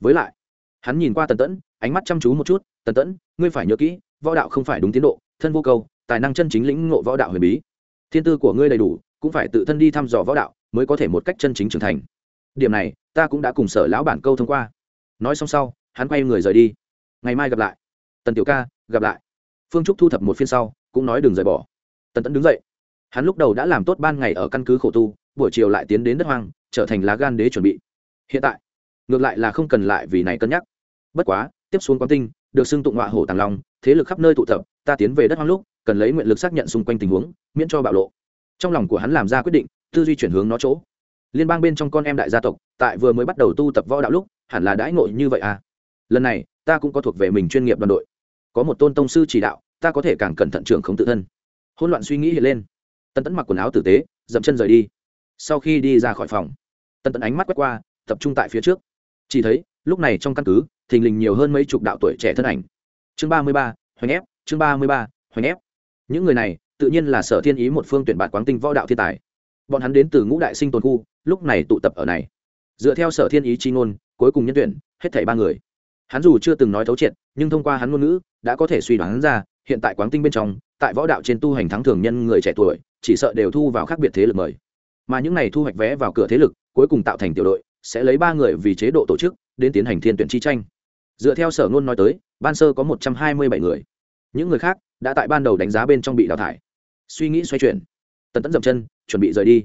Với lại, hắn nhìn qua tần tẫn, ánh mắt chăm chú một chút, tần tẫn, ngươi phải nhớ kỹ, võ đạo không phải đúng tiến độ, thân vô câu, tài năng chân chính lĩnh ngộ võ đạo huyền bí. Thiên tư của ngươi đầy đủ, cũng phải tự thân đi thăm dò võ đạo, mới có thể một cách chân chính trưởng thành. Điểm này, ta cũng đã cùng sở lão bản câu thông qua. Nói xong sau, hắn quay người rời đi. Ngày mai gặp lại. Tần tiểu ca, gặp lại phương trúc thu thập một phiên sau, cũng nói đừng rời bỏ. Tần tẫn đứng dậy. Hắn lúc đầu đã làm tốt ban ngày ở căn cứ khổ tu, buổi chiều lại tiến đến đất hoang, trở thành lá gan đế chuẩn bị. Hiện tại, ngược lại là không cần lại vì này cân nhắc. Bất quá, tiếp xuống quán tinh, được xưng tụng họa hổ tàng long, thế lực khắp nơi tụ tập, ta tiến về đất hoang lúc, cần lấy nguyện lực xác nhận xung quanh tình huống, miễn cho bạo lộ. Trong lòng của hắn làm ra quyết định, tư duy chuyển hướng nó chỗ. Liên bang bên trong con em đại gia tộc, tại vừa mới bắt đầu tu tập võ đạo lúc, hẳn là đãi ngộ như vậy à? Lần này, ta cũng có thuộc về mình chuyên nghiệp đoàn đội có một tôn tông sư chỉ đạo, ta có thể càng cẩn thận trưởng không tự thân. Hỗn loạn suy nghĩ hiện lên. Tân tấn mặc quần áo tử tế, dậm chân rời đi. Sau khi đi ra khỏi phòng tân tấn ánh mắt quét qua, tập trung tại phía trước. Chỉ thấy, lúc này trong căn cứ, thình lình nhiều hơn mấy chục đạo tuổi trẻ thân ảnh. Chương ba mươi ba, hoành ép, chương ba mươi ba, hoành ép. Những người này, tự nhiên là sở thiên ý một phương tuyển bạt quáng tinh võ đạo thiên tài. Bọn hắn đến từ ngũ đại sinh tồn khu, lúc này tụ tập ở này. Dựa theo sở thiên ý chi ngôn, cuối cùng nhân tuyển, hết thảy ba người hắn dù chưa từng nói thấu triệt, nhưng thông qua hắn ngôn ngữ, đã có thể suy đoán ra, hiện tại quán tinh bên trong, tại võ đạo trên tu hành thắng thường nhân người trẻ tuổi, chỉ sợ đều thu vào khác biệt thế lực mời. Mà những này thu hoạch vé vào cửa thế lực, cuối cùng tạo thành tiểu đội, sẽ lấy ba người vì chế độ tổ chức, đến tiến hành thiên tuyển chi tranh. Dựa theo sở ngôn nói tới, ban sơ có một trăm hai mươi bảy người. Những người khác đã tại ban đầu đánh giá bên trong bị đào thải. Suy nghĩ xoay chuyển. Tần tẫn dậm chân, chuẩn bị rời đi.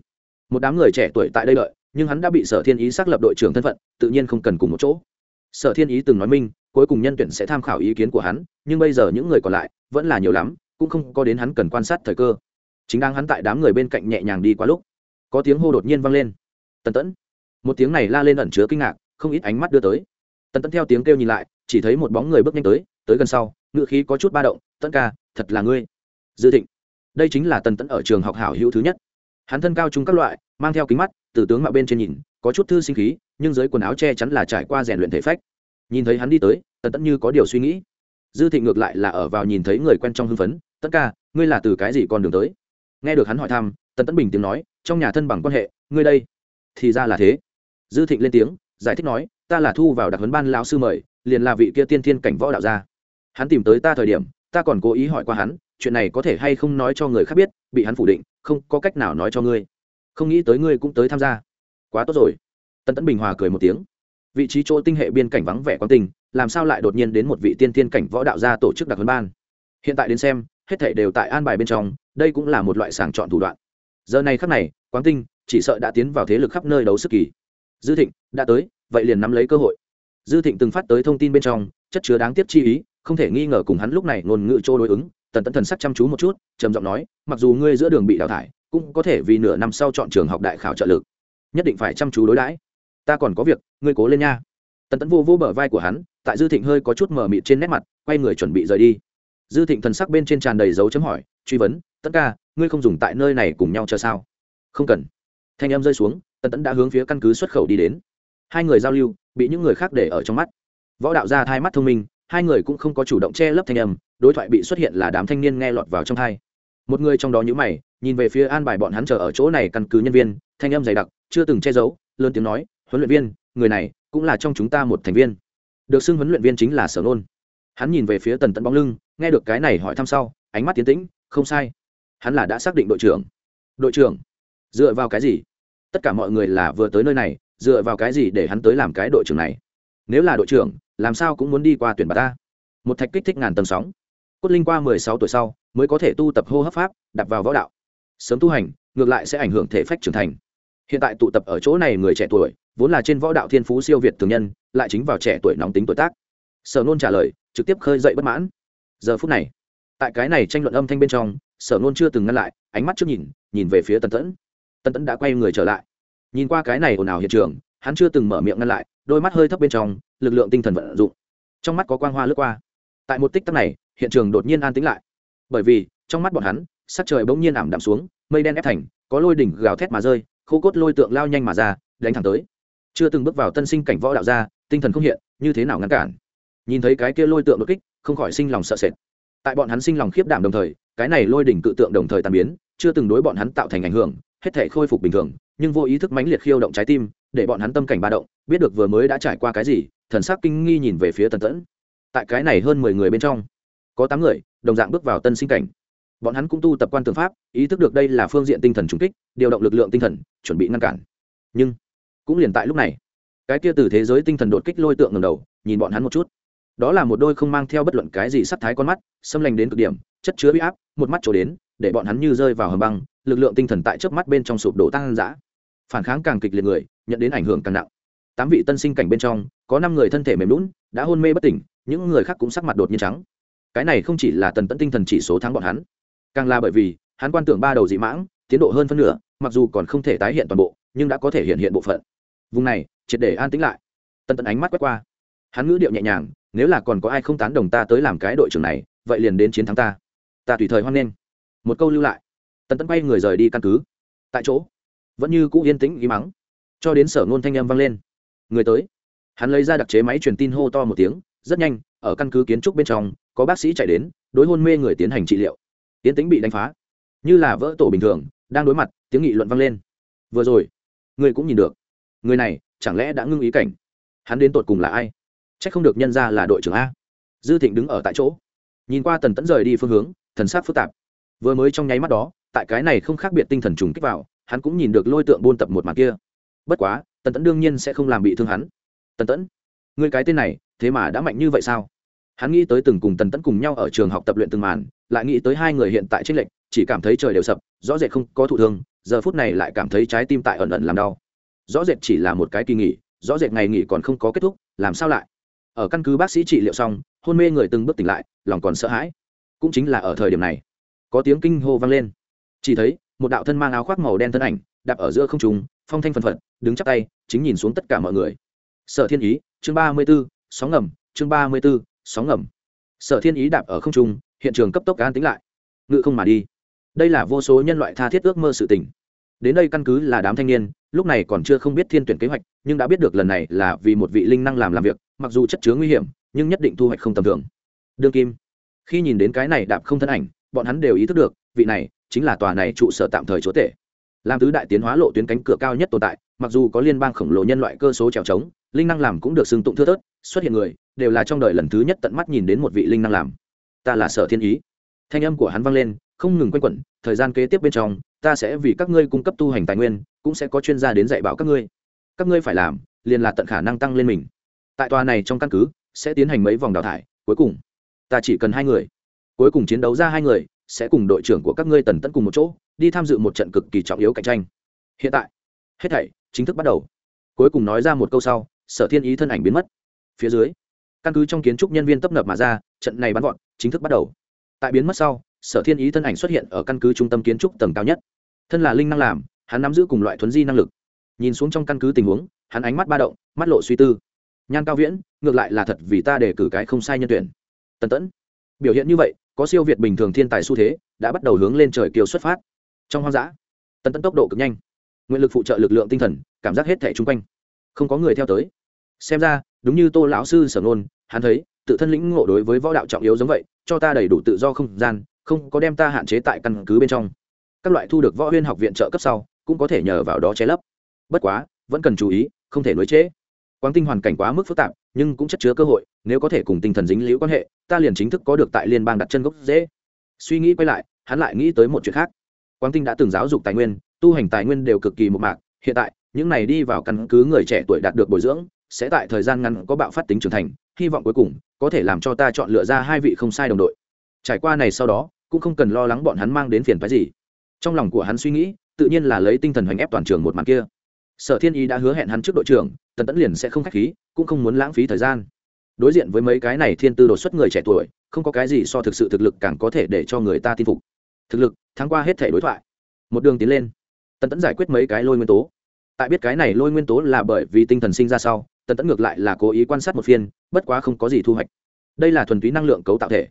Một đám người trẻ tuổi tại đây đợi, nhưng hắn đã bị sở thiên ý xác lập đội trưởng thân phận, tự nhiên không cần cùng một chỗ sở thiên ý từng nói minh, cuối cùng nhân tuyển sẽ tham khảo ý kiến của hắn, nhưng bây giờ những người còn lại vẫn là nhiều lắm, cũng không có đến hắn cần quan sát thời cơ. Chính đang hắn tại đám người bên cạnh nhẹ nhàng đi qua lúc, có tiếng hô đột nhiên vang lên. Tần tẫn. Một tiếng này la lên ẩn chứa kinh ngạc, không ít ánh mắt đưa tới. Tần tẫn theo tiếng kêu nhìn lại, chỉ thấy một bóng người bước nhanh tới tới gần sau ngự khí có chút ba động, tẫn ca, thật là ngươi. Dư thịnh. Đây chính là tần tẫn ở trường học hảo hữu thứ nhất. Hắn thân cao chung các loại, mang theo kính mắt, từ tướng mạo bên trên nhìn có chút thư sinh khí, nhưng dưới quần áo che chắn là trải qua rèn luyện thể phách. Nhìn thấy hắn đi tới, tần tẫn như có điều suy nghĩ. Dư thịnh ngược lại là ở vào nhìn thấy người quen trong hưng phấn, tất ca, ngươi là từ cái gì con đường tới? Nghe được hắn hỏi thăm, tần tẫn bình tiếng nói, trong nhà thân bằng quan hệ, ngươi đây thì ra là thế. Dư thịnh lên tiếng, giải thích nói, ta là thu vào đặc huấn ban lão sư mời, liền là vị kia tiên thiên cảnh võ đạo gia. Hắn tìm tới ta thời điểm, ta còn cố ý hỏi qua hắn, chuyện này có thể hay không nói cho người khác biết, bị hắn phủ định, không có cách nào nói cho ngươi. Không nghĩ tới ngươi cũng tới tham gia quá tốt rồi. Tân tấn bình hòa cười một tiếng. Vị trí chỗ tinh hệ biên cảnh vắng vẻ quang tình, làm sao lại đột nhiên đến một vị tiên thiên cảnh võ đạo gia tổ chức đặc huấn ban? Hiện tại đến xem, hết thảy đều tại an bài bên trong, đây cũng là một loại sàng chọn thủ đoạn. Giờ này khắc này quang tinh chỉ sợ đã tiến vào thế lực khắp nơi đấu sức kỳ. Dư thịnh, đã tới, vậy liền nắm lấy cơ hội. Dư thịnh từng phát tới thông tin bên trong, chất chứa đáng tiếc chi ý, không thể nghi ngờ cùng hắn lúc này ngôn ngữ chỗ đối ứng, tần Tẫn thần sắc chăm chú một chút, trầm giọng nói, mặc dù ngươi giữa đường bị đào thải, cũng có thể vì nửa năm sau chọn trường học đại khảo trợ lực nhất định phải chăm chú đối đãi. Ta còn có việc, ngươi cố lên nha. Tần tấn vô vô bờ vai của hắn, tại dư thịnh hơi có chút mờ mịt trên nét mặt, quay người chuẩn bị rời đi. Dư thịnh thần sắc bên trên tràn đầy dấu chấm hỏi, truy vấn tất ca, ngươi không dùng tại nơi này cùng nhau chờ sao? Không cần. Thanh em rơi xuống, tần tấn đã hướng phía căn cứ xuất khẩu đi đến. Hai người giao lưu, bị những người khác để ở trong mắt. Võ đạo gia thai mắt thông minh, hai người cũng không có chủ động che lấp thanh âm, đối thoại bị xuất hiện là đám thanh niên nghe lọt vào trong thai một người trong đó nhữ mày, nhìn về phía an bài bọn hắn chờ ở chỗ này căn cứ nhân viên, thanh âm dày đặc chưa từng che giấu, lớn tiếng nói, huấn luyện viên, người này cũng là trong chúng ta một thành viên. Được xưng huấn luyện viên chính là sở nôn. Hắn nhìn về phía tần tận bóng lưng, nghe được cái này hỏi thăm sau, ánh mắt tiến tĩnh, không sai. Hắn là đã xác định đội trưởng. Đội trưởng? Dựa vào cái gì? Tất cả mọi người là vừa tới nơi này, dựa vào cái gì để hắn tới làm cái đội trưởng này? Nếu là đội trưởng, làm sao cũng muốn đi qua tuyển bà ta? Một thạch kích thích ngàn tầng sóng. Cốt linh qua mười sáu tuổi sau, mới có thể tu tập hô hấp pháp đặt vào võ đạo. Sớm tu hành, ngược lại sẽ ảnh hưởng thể phách trưởng thành hiện tại tụ tập ở chỗ này người trẻ tuổi, vốn là trên võ đạo thiên phú siêu việt thường nhân, lại chính vào trẻ tuổi nóng tính tuổi tác. Sở nôn trả lời, trực tiếp khơi dậy bất mãn. Giờ phút này, tại cái này tranh luận âm thanh bên trong, sở nôn chưa từng ngăn lại, ánh mắt trước nhìn nhìn về phía tần tẫn. Tần tẫn đã quay người trở lại. Nhìn qua cái này ồn ào hiện trường, hắn chưa từng mở miệng ngăn lại, đôi mắt hơi thấp bên trong, lực lượng tinh thần vận dụng. Trong mắt có quang hoa lướt qua. Tại một tích tắc này, hiện trường đột nhiên an tĩnh lại. Bởi vì, trong mắt bọn hắn, sắc trời bỗng nhiên ảm đạm xuống, mây đen ép thành, có lôi đỉnh gào thét mà rơi khô cốt lôi tượng lao nhanh mà ra, đánh thẳng tới. Chưa từng bước vào tân sinh cảnh võ đạo ra tinh thần không hiện, như thế nào ngăn cản? Nhìn thấy cái kia lôi tượng đột kích, không khỏi sinh lòng sợ sệt. Tại bọn hắn sinh lòng khiếp đảm đồng thời, cái này lôi đỉnh cự tượng đồng thời tàn biến, chưa từng đối bọn hắn tạo thành ảnh hưởng, hết thể khôi phục bình thường, nhưng vô ý thức mãnh liệt khiêu động trái tim, để bọn hắn tâm cảnh ba động, biết được vừa mới đã trải qua cái gì, thần sắc kinh nghi nhìn về phía tần tẫn. Tại cái này hơn mười người bên trong, có tám người đồng dạng bước vào tân sinh cảnh bọn hắn cũng tu tập quan tư pháp, ý thức được đây là phương diện tinh thần trung kích, điều động lực lượng tinh thần, chuẩn bị ngăn cản. Nhưng, cũng liền tại lúc này, cái kia từ thế giới tinh thần đột kích lôi tượng ngầm đầu, nhìn bọn hắn một chút. Đó là một đôi không mang theo bất luận cái gì sắc thái con mắt, xâm lanh đến cực điểm, chất chứa huy áp, một mắt trổ đến, để bọn hắn như rơi vào hầm băng, lực lượng tinh thần tại trước mắt bên trong sụp đổ tăng dã phản kháng càng kịch liệt người, nhận đến ảnh hưởng càng nặng. Tám vị tân sinh cảnh bên trong, có năm người thân thể mềm lún đã hôn mê bất tỉnh, những người khác cũng sắc mặt đột nhiên trắng. Cái này không chỉ là tần tẫn tinh thần chỉ số thắng bọn hắn càng là bởi vì, hắn quan tưởng ba đầu dị mãng, tiến độ hơn phân nửa, mặc dù còn không thể tái hiện toàn bộ, nhưng đã có thể hiện hiện bộ phận. Vùng này, triệt để an tĩnh lại. Tần tẫn ánh mắt quét qua. Hắn ngữ điệu nhẹ nhàng, nếu là còn có ai không tán đồng ta tới làm cái đội trưởng này, vậy liền đến chiến thắng ta. Ta tùy thời hoan nghênh. Một câu lưu lại. Tần tẫn quay người rời đi căn cứ. Tại chỗ, vẫn như cũ yên tĩnh ý mắng. Cho đến sở ngôn thanh âm vang lên. Người tới. Hắn lấy ra đặc chế máy truyền tin hô to một tiếng, rất nhanh, ở căn cứ kiến trúc bên trong, có bác sĩ chạy đến, đối hôn mê người tiến hành trị liệu tiến tính bị đánh phá. Như là vỡ tổ bình thường, đang đối mặt, tiếng nghị luận vang lên. Vừa rồi, người cũng nhìn được. Người này, chẳng lẽ đã ngưng ý cảnh? Hắn đến tột cùng là ai? Chắc không được nhân ra là đội trưởng a. Dư thịnh đứng ở tại chỗ. Nhìn qua tần tẫn rời đi phương hướng, thần sát phức tạp. Vừa mới trong nháy mắt đó, tại cái này không khác biệt tinh thần trùng kích vào, hắn cũng nhìn được lôi tượng buôn tập một màn kia. Bất quá, tần tẫn đương nhiên sẽ không làm bị thương hắn. Tần tẫn, người cái tên này, thế mà đã mạnh như vậy sao? Hắn nghĩ tới từng cùng tần tẫn cùng nhau ở trường học tập luyện từng màn lại nghĩ tới hai người hiện tại trên lệnh chỉ cảm thấy trời đều sập, rõ rệt không có thụ thương, giờ phút này lại cảm thấy trái tim tại ẩn ẩn làm đau. Rõ rệt chỉ là một cái kỳ nghỉ, rõ rệt ngày nghỉ còn không có kết thúc, làm sao lại? Ở căn cứ bác sĩ trị liệu xong, hôn mê người từng bước tỉnh lại, lòng còn sợ hãi. Cũng chính là ở thời điểm này, có tiếng kinh hô vang lên. Chỉ thấy, một đạo thân mang áo khoác màu đen thân ảnh, đạp ở giữa không trùng phong thanh phần phật, đứng chắp tay, chính nhìn xuống tất cả mọi người. Sở thiên ý, chương ba mươi b ố sóng ngầm, chương ba mươi b ố sóng ngầm. Sở thiên ý đạp ở không trung hiện trường cấp tốc an tính lại. Ngự không mà đi. Đây là vô số nhân loại tha thiết ước mơ sự tình. Đến đây căn cứ là đám thanh niên, lúc này còn chưa không biết thiên tuyển kế hoạch, nhưng đã biết được lần này là vì một vị linh năng làm làm việc, mặc dù chất chứa nguy hiểm, nhưng nhất định thu hoạch không tầm thường. Đương kim, khi nhìn đến cái này đạp không thân ảnh, bọn hắn đều ý thức được, vị này chính là tòa này trụ sở tạm thời chúa tể. Làm tứ đại tiến hóa lộ tuyến cánh cửa cao nhất tồn tại, mặc dù có liên bang khổng lồ nhân loại cơ số trèo trống, linh năng làm cũng được xưng tụng thưa thớt, xuất hiện người, đều là trong đời lần thứ nhất tận mắt nhìn đến một vị linh năng làm ta là sở thiên ý. Thanh âm của hắn vang lên, không ngừng quanh quẩn, thời gian kế tiếp bên trong, ta sẽ vì các ngươi cung cấp tu hành tài nguyên, cũng sẽ có chuyên gia đến dạy bảo các ngươi. Các ngươi phải làm, liền là tận khả năng tăng lên mình. Tại tòa này trong căn cứ, sẽ tiến hành mấy vòng đào thải, cuối cùng, ta chỉ cần hai người. Cuối cùng chiến đấu ra hai người, sẽ cùng đội trưởng của các ngươi tần tẫn cùng một chỗ, đi tham dự một trận cực kỳ trọng yếu cạnh tranh. Hiện tại, hết thảy chính thức bắt đầu. Cuối cùng nói ra một câu sau, sở thiên ý thân ảnh biến mất. Phía dưới, căn cứ trong kiến trúc nhân viên tấp nập mà ra, trận này bắn gọn chính thức bắt đầu. Tại biến mất sau, sở thiên ý thân ảnh xuất hiện ở căn cứ trung tâm kiến trúc tầng cao nhất. Thân là linh năng làm, hắn nắm giữ cùng loại thuấn di năng lực. Nhìn xuống trong căn cứ tình huống, hắn ánh mắt ba động, mắt lộ suy tư. Nhan cao viễn, ngược lại là thật vì ta để cử cái không sai nhân tuyển. Tần tẫn, biểu hiện như vậy, có siêu việt bình thường thiên tài xu thế, đã bắt đầu hướng lên trời kiều xuất phát. Trong hoang dã, tần tẫn tốc độ cực nhanh. Nguyện lực phụ trợ lực lượng tinh thần, cảm giác hết thẻ chung quanh. Không có người theo tới. Xem ra, đúng như tô lão sư sở nôn hắn thấy tự thân lĩnh ngộ đối với võ đạo trọng yếu giống vậy, cho ta đầy đủ tự do không gian, không có đem ta hạn chế tại căn cứ bên trong. Các loại thu được võ huyên học viện trợ cấp sau, cũng có thể nhờ vào đó che lấp. Bất quá, vẫn cần chú ý, không thể nối chế quang tinh hoàn cảnh quá mức phức tạp, nhưng cũng chất chứa cơ hội, nếu có thể cùng tinh thần dính liễu quan hệ, ta liền chính thức có được tại liên bang đặt chân gốc dễ. Suy nghĩ quay lại, hắn lại nghĩ tới một chuyện khác. Quang tinh đã từng giáo dục tài nguyên, tu hành tài nguyên đều cực kỳ một mạc. Hiện tại, những này đi vào căn cứ người trẻ tuổi đạt được bồi dưỡng, sẽ tại thời gian ngắn có bạo phát tính trưởng thành hy vọng cuối cùng có thể làm cho ta chọn lựa ra hai vị không sai đồng đội. Trải qua này sau đó, cũng không cần lo lắng bọn hắn mang đến phiền phái gì. Trong lòng của hắn suy nghĩ, tự nhiên là lấy tinh thần hoành ép toàn trường một màn kia. Sở thiên ý đã hứa hẹn hắn trước đội trưởng, tần tẫn liền sẽ không k h á c h khí, cũng không muốn lãng phí thời gian. Đối diện với mấy cái này thiên tư đột xuất người trẻ tuổi, không có cái gì so thực sự thực lực càng có thể để cho người ta tin phục. Thực lực, thắng qua hết thể đối thoại. Một đường tiến lên, tần tẫn giải quyết mấy cái lôi nguyên tố. Tại biết cái này lôi nguyên tố là bởi vì tinh thần sinh ra sau, tần tẫn ngược lại là cố ý quan sát một phiên bất quá không có gì thu hoạch. Đây là thuần túy năng lượng cấu tạo thể.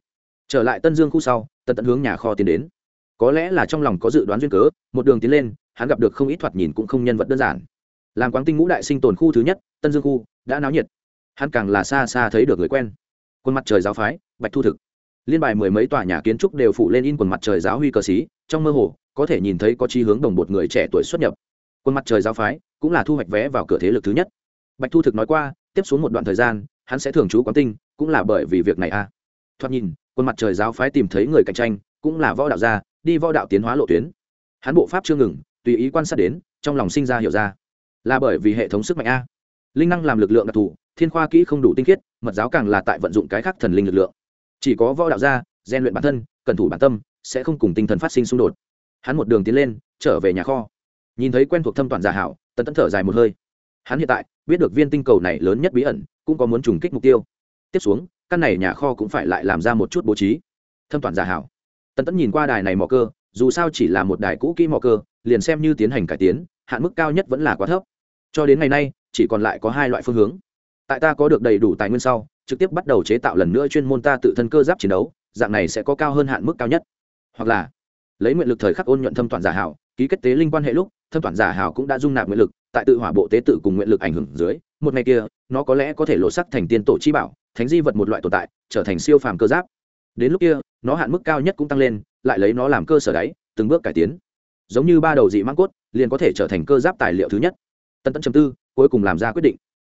Trở lại tân dương khu sau, tần tận hướng nhà kho tiến đến. Có lẽ là trong lòng có dự đoán duyên cớ, một đường tiến lên, hắn gặp được không ít thoạt nhìn cũng không nhân vật đơn giản. Làm quán tinh ngũ đại sinh tồn khu thứ nhất, tân dương khu đã náo nhiệt. Hắn càng là xa xa thấy được người quen. Quân mặt trời giáo phái, bạch thu thực. Liên bài mười mấy tòa nhà kiến trúc đều phủ lên in quần mặt trời giáo huy cờ xí trong mơ hồ, có thể nhìn thấy có chi hướng đồng một người trẻ tuổi xuất nhập. Quân mặt trời giáo phái cũng là thu hoạch vé vào cửa thế lực thứ nhất. Bạch thu thực nói qua, tiếp xuống một đoạn thời gian hắn sẽ thường trú quán tinh, cũng là bởi vì việc này a à. thoạt nhìn, quân mặt trời giáo phái tìm thấy người cạnh tranh, cũng là võ đạo gia, đi võ đạo tiến hóa lộ tuyến. Hắn bộ pháp chưa ngừng, tùy ý quan sát đến, trong lòng sinh ra hiểu ra. Là bởi vì hệ thống sức mạnh a. Linh năng làm lực lượng đặc thù, thiên khoa kỹ không đủ tinh khiết, mật giáo càng là tại vận dụng cái khác thần linh lực lượng. Chỉ có võ đạo gia gian luyện bản thân cẩn thủ bản tâm, sẽ không cùng tinh thần phát sinh xung đột. Hắn một đường tiến lên, trở về nhà kho. Nhìn thấy quen thuộc thâm toàn giả hảo, tần tẫn thở dài một hơi hắn hiện tại biết được viên tinh cầu này lớn nhất bí ẩn, cũng có muốn trùng kích mục tiêu. Tiếp xuống, căn này nhà kho cũng phải lại làm ra một chút bố trí. Thâm toàn giả hảo. Tần tẫn nhìn qua đài này mỏ cơ, dù sao chỉ là một đài cũ kỹ mỏ cơ, liền xem như tiến hành cải tiến, hạn mức cao nhất vẫn là quá thấp. Cho đến ngày nay, chỉ còn lại có hai loại phương hướng. Tại ta có được đầy đủ tài nguyên sau, trực tiếp bắt đầu chế tạo lần nữa chuyên môn ta tự thân cơ giáp chiến đấu, dạng này sẽ có cao hơn hạn mức cao nhất. Hoặc là, lấy nguyện lực thời khắc ôn nhuận thâm toàn giả hảo, ký kết tế linh quan hệ lúc thâm toàn giả hảo cũng đã dung nạp nguyện lực, tại tự hỏa bộ tế tự cùng nguyện lực ảnh hưởng dưới, một ngày kia, nó có lẽ có thể lộ sắc thành tiên tổ chi bảo, thánh di vật một loại tồn tại, trở thành siêu phàm cơ giáp. Đến lúc kia, nó hạn mức cao nhất cũng tăng lên, lại lấy nó làm cơ sở đáy, từng bước cải tiến. Giống như ba đầu dị mang cốt, liền có thể trở thành cơ giáp tài liệu thứ nhất. Tân tân chấm tư, cuối cùng làm ra quyết định.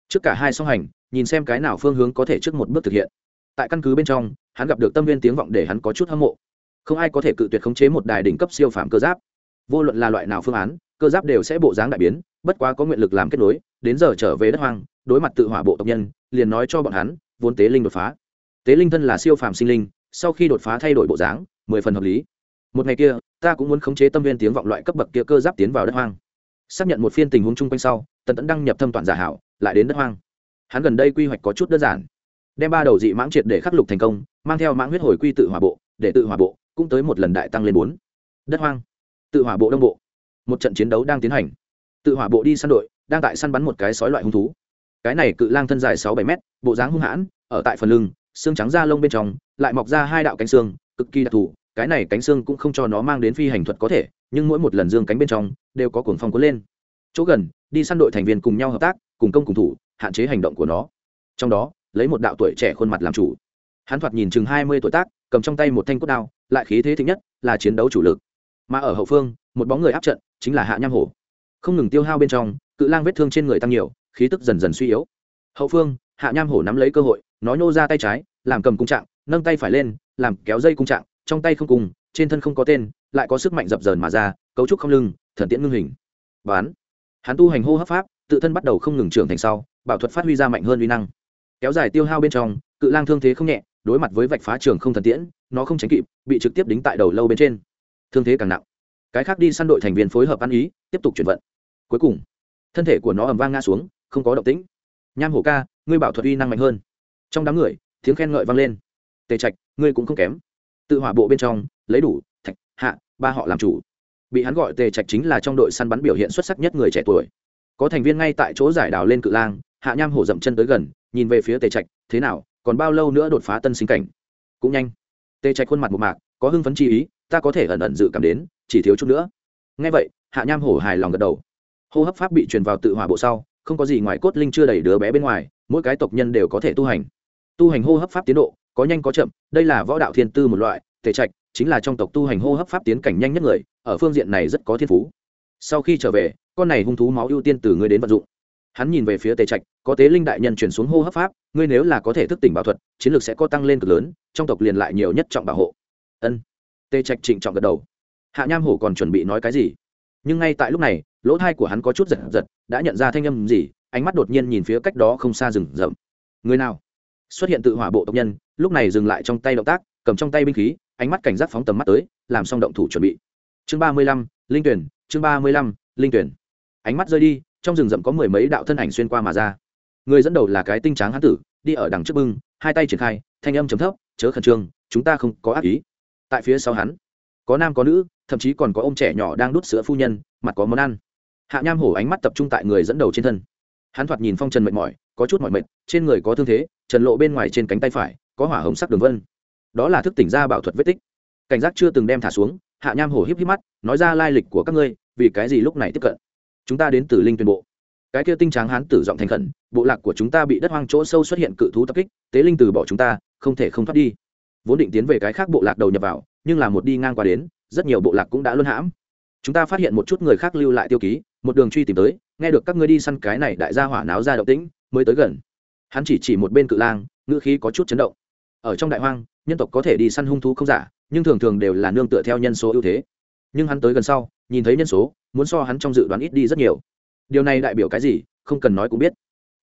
Trước cả hai song hành, nhìn xem cái nào phương hướng có thể trước một bước thực hiện. Tại căn cứ bên trong, hắn gặp được tâm viên tiếng vọng để hắn có chút hâm mộ. Không ai có thể cự tuyệt khống chế một đài đỉnh cấp siêu phạm cơ giáp. Vô luận là loại nào phương án cơ giáp đều sẽ bộ dáng đại biến, bất quá có nguyện lực làm kết nối, đến giờ trở về đất hoang, đối mặt tự hỏa bộ tộc nhân, liền nói cho bọn hắn, vốn tế linh đột phá. Tế linh thân là siêu phàm sinh linh, sau khi đột phá thay đổi bộ dáng, mười phần hợp lý. Một ngày kia, ta cũng muốn khống chế tâm viên tiếng vọng loại cấp bậc kia cơ giáp tiến vào đất hoang. Xác nhận một phiên tình huống chung quanh sau, tần tẫn đăng nhập thâm toàn giả hảo, lại đến đất hoang. Hắn gần đây quy hoạch có chút đơn giản. Đem ba đầu dị mãng triệt để khắc lục thành công, mang theo mãng huyết hồi quy tự hỏa bộ, để tự hỏa bộ cũng tới một lần đại tăng lên bốn. Đất hoang. Tự hỏa bộ đông bộ một trận chiến đấu đang tiến hành. Tự hỏa bộ đi săn đội, đang tại săn bắn một cái sói loại hung thú. Cái này cự lang thân dài sáu bảy mét, bộ dáng hung hãn, ở tại phần lưng, xương trắng da lông bên trong, lại mọc ra hai đạo cánh xương, cực kỳ đặc thù, cái này cánh xương cũng không cho nó mang đến phi hành thuật có thể, nhưng mỗi một lần dương cánh bên trong, đều có cuồng phong cuốn lên. Chỗ gần, đi săn đội thành viên cùng nhau hợp tác, cùng công cùng thủ, hạn chế hành động của nó. Trong đó, lấy một đạo tuổi trẻ khuôn mặt làm chủ. Hắn thoạt nhìn chừng hai mươi tuổi tác, cầm trong tay một thanh cốt đao, lại khí thế thích nhất, là chiến đấu chủ lực. Mà ở hậu phương một bóng người áp trận, chính là hạ nham hổ. Không ngừng tiêu hao bên trong, cự lang vết thương trên người tăng nhiều, khí tức dần dần suy yếu. Hậu phương, hạ nham hổ nắm lấy cơ hội, nó nhô ra tay trái, làm cầm cung trạng, nâng tay phải lên, làm kéo dây cung trạng, trong tay không cùng, trên thân không có tên, lại có sức mạnh dập dờn mà ra, cấu trúc không lưng, thần tiễn ngưng hình. Bán hắn tu hành hô hấp pháp, tự thân bắt đầu không ngừng trưởng thành sau, bảo thuật phát huy ra mạnh hơn uy năng. Kéo dài tiêu hao bên trong, cự lang thương thế không nhẹ, đối mặt với vạch phá trường không thần tiễn, nó không tránh kịp, bị trực tiếp đính tại đầu lâu bên trên. Thương thế càng nặng cái khác đi săn đội thành viên phối hợp ăn ý, tiếp tục chuyển vận. Cuối cùng, thân thể của nó ầm vang ngã xuống, không có động tĩnh. Nham hổ ca, ngươi bảo thuật uy năng mạnh hơn. Trong đám người, tiếng khen ngợi vang lên. Tề trạch, ngươi cũng không kém. Tự hỏa bộ bên trong, lấy đủ, thạch, hạ, ba họ làm chủ. Bị hắn gọi tề trạch chính là trong đội săn bắn biểu hiện xuất sắc nhất người trẻ tuổi. Có thành viên ngay tại chỗ giải đào lên cự lang, hạ nham hổ dậm chân tới gần, nhìn về phía tề trạch, thế nào, còn bao lâu nữa đột phá tân sinh cảnh? Cũng nhanh. Tề trạch khuôn mặt một mạc, có hưng phấn chi ý, ta có thể ẩn ẩn dự cảm đến chỉ thiếu chút nữa. Ngay vậy, hạ nham hổ hài lòng gật đầu. Hô hấp pháp bị truyền vào tự hỏa bộ sau, không có gì ngoài cốt linh chưa đầy đứa bé bên ngoài, mỗi cái tộc nhân đều có thể tu hành. Tu hành hô hấp pháp tiến độ có nhanh có chậm, đây là võ đạo thiên tư một loại tề trạch chính là trong tộc tu hành hô hấp pháp tiến cảnh nhanh nhất người, ở phương diện này rất có thiên phú. Sau khi trở về, con này hung thú máu ưu tiên từ ngươi đến vận dụng. Hắn nhìn về phía tề trạch, có tế linh đại nhân chuyển xuống hô hấp pháp, ngươi nếu là có thể thức tỉnh bảo thuật, chiến lược sẽ có tăng lên cực lớn, trong tộc liền lại nhiều nhất trọng bảo hộ. Ân. Tề trạch trịnh trọng gật đầu hạ nham hổ còn chuẩn bị nói cái gì? Nhưng ngay tại lúc này, lỗ thai của hắn có chút giật giật, đã nhận ra thanh âm gì, ánh mắt đột nhiên nhìn phía cách đó không xa rừng rậm. Người nào? Xuất hiện tự hỏa bộ tộc nhân, lúc này dừng lại trong tay động tác, cầm trong tay binh khí, ánh mắt cảnh giác phóng tầm mắt tới, làm xong động thủ chuẩn bị. Chương ba mươi lăm, linh tuyển, chương ba mươi lăm, linh tuyển. Ánh mắt rơi đi, trong rừng rậm có mười mấy đạo thân ảnh xuyên qua mà ra. Người dẫn đầu là cái tinh tráng hán tử, đi ở đằng trước bưng, hai tay triển khai, thanh âm chấm thấp, chớ khẩn trương, chúng ta không có ác ý. Tại phía sau hắn, có nam có nữ thậm chí còn có ông trẻ nhỏ đang đút sữa phu nhân, mặt có món ăn. Hạ nham hổ ánh mắt tập trung tại người dẫn đầu trên thân. Hắn thoạt nhìn phong trần mệt mỏi, có chút mỏi mệt, trên người có thương thế, trần lộ bên ngoài trên cánh tay phải, có hỏa hồng sắc đường vân. Đó là thức tỉnh ra bảo thuật vết tích. Cảnh giác chưa từng đem thả xuống, hạ nham hổ híp híp mắt, nói ra lai lịch của các ngươi, vì cái gì lúc này tiếp cận? Chúng ta đến từ linh tuyên bộ. Cái kia tinh tráng hán tử giọng thành khẩn, bộ lạc của chúng ta bị đất hoang chỗ sâu xuất hiện cự thú tập kích, tế linh từ bỏ chúng ta, không thể không thoát đi. Vốn định tiến về cái khác bộ lạc đầu nhập vào, nhưng là một đi ngang qua đến rất nhiều bộ lạc cũng đã luân hãm. Chúng ta phát hiện một chút người khác lưu lại tiêu ký, một đường truy tìm tới, nghe được các ngươi đi săn cái này đại gia hỏa náo ra động tĩnh, mới tới gần. Hắn chỉ chỉ một bên cự lang, ngữ khí có chút chấn động. Ở trong đại hoang, nhân tộc có thể đi săn hung thú không giả, nhưng thường thường đều là nương tựa theo nhân số ưu thế. Nhưng hắn tới gần sau, nhìn thấy nhân số, muốn so hắn trong dự đoán ít đi rất nhiều. Điều này đại biểu cái gì, không cần nói cũng biết.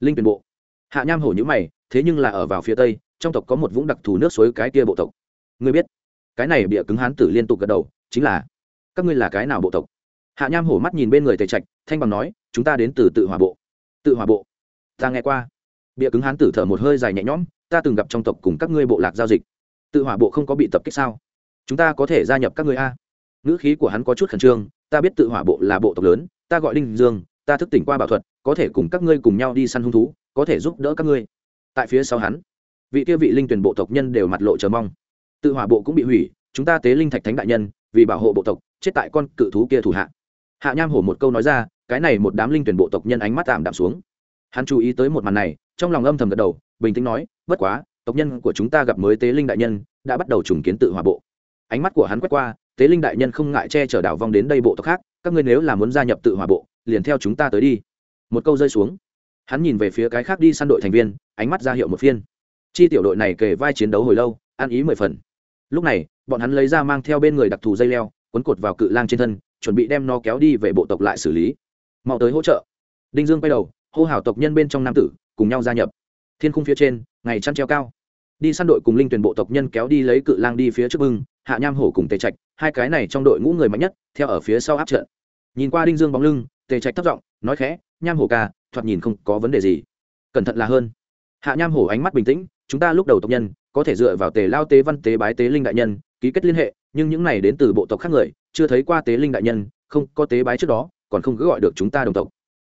Linh tuyển bộ. Hạ nham hổ nhữ mày, thế nhưng là ở vào phía tây, trong tộc có một vũng đặc thù nước suối cái kia bộ tộc. Ngươi biết, cái này bịa cứng hán tử liên tục gật đầu chính là, các ngươi là cái nào bộ tộc? Hạ nham hổ mắt nhìn bên người tề trạch, thanh bằng nói, chúng ta đến từ tự hòa bộ. Tự hòa bộ? Ta nghe qua. Bịa cứng hán tử thở một hơi dài nhẹ nhõm, ta từng gặp trong tộc cùng các ngươi bộ lạc giao dịch. Tự hỏa bộ không có bị tập kích sao? Chúng ta có thể gia nhập các ngươi a. Ngữ khí của hắn có chút khẩn trương, ta biết tự hỏa bộ là bộ tộc lớn, ta gọi đinh dương, ta thức tỉnh qua bảo thuật, có thể cùng các ngươi cùng nhau đi săn hung thú, có thể giúp đỡ các ngươi. Tại phía sau hắn, vị kia vị linh tuyển bộ tộc nhân đều mặt lộ chờ mong. Tự hỏa bộ cũng bị hủy, chúng ta tế linh thạch thánh đại nhân vì bảo hộ bộ tộc, chết tại con cự thú kia thủ hạ. Hạ nham hổ một câu nói ra, cái này một đám linh tuyển bộ tộc nhân ánh mắt tạm đạm xuống. Hắn chú ý tới một màn này, trong lòng âm thầm gật đầu, bình tĩnh nói, bất quá, tộc nhân của chúng ta gặp mới tế linh đại nhân, đã bắt đầu trùng kiến tự hòa bộ. Ánh mắt của hắn quét qua, tế linh đại nhân không ngại che chở đảo vong đến đây bộ tộc khác, các ngươi nếu là muốn gia nhập tự hòa bộ, liền theo chúng ta tới đi. Một câu rơi xuống. Hắn nhìn về phía cái khác đi săn đội thành viên, ánh mắt ra hiệu một phiên. Chi tiểu đội này kề vai chiến đấu hồi lâu, ăn ý mười phần lúc này, bọn hắn lấy ra mang theo bên người đặc thù dây leo, quấn cột vào cự lang trên thân, chuẩn bị đem nó kéo đi về bộ tộc lại xử lý. Mau tới hỗ trợ. Đinh dương quay đầu, hô hào tộc nhân bên trong nam tử, cùng nhau gia nhập. Thiên khung phía trên, ngày chăn treo cao. Đi săn đội cùng linh tuyển bộ tộc nhân kéo đi lấy cự lang đi phía trước bưng, hạ nham hổ cùng tề trạch, hai cái này trong đội ngũ người mạnh nhất, theo ở phía sau áp trận. Nhìn qua đinh dương bóng lưng, tề trạch thấp giọng, nói khẽ, nham hổ ca, thoạt nhìn không có vấn đề gì. Cẩn thận là hơn. Hạ nham hổ ánh mắt bình tĩnh, chúng ta lúc đầu tộc nhân có thể dựa vào tề lao tế văn tế bái tế linh đại nhân, ký kết liên hệ, nhưng những này đến từ bộ tộc khác người, chưa thấy qua tế linh đại nhân, không, có tế bái trước đó, còn không cứ gọi được chúng ta đồng tộc.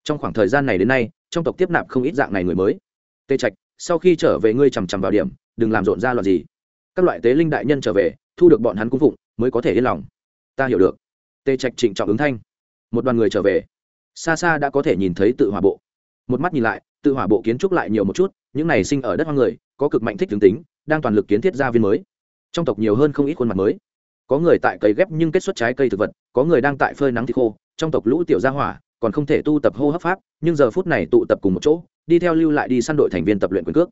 Trong khoảng thời gian này đến nay, trong tộc tiếp nạp không ít dạng này người mới. Tê trạch, sau khi trở về ngươi chằm chằm vào điểm, đừng làm rộn ra loạn gì. Các loại tế linh đại nhân trở về, thu được bọn hắn cung phụng, mới có thể yên lòng. Ta hiểu được. Tê trạch trịnh trọng ứng thanh. Một đoàn người trở về. Xa xa đã có thể nhìn thấy tự hỏa bộ. Một mắt nhìn lại, tự hỏa bộ kiến trúc lại nhiều một chút, những này sinh ở đất hoang người, có cực mạnh thích tướng tính đang toàn lực kiến thiết gia viên mới. Trong tộc nhiều hơn không ít khuôn mặt mới. Có người tại cấy ghép nhưng kết xuất trái cây thực vật, có người đang tại phơi nắng thì khô. Trong tộc lũ tiểu gia hỏa, còn không thể tu tập hô hấp pháp, nhưng giờ phút này tụ tập cùng một chỗ, đi theo lưu lại đi săn đội thành viên tập luyện quyền cước.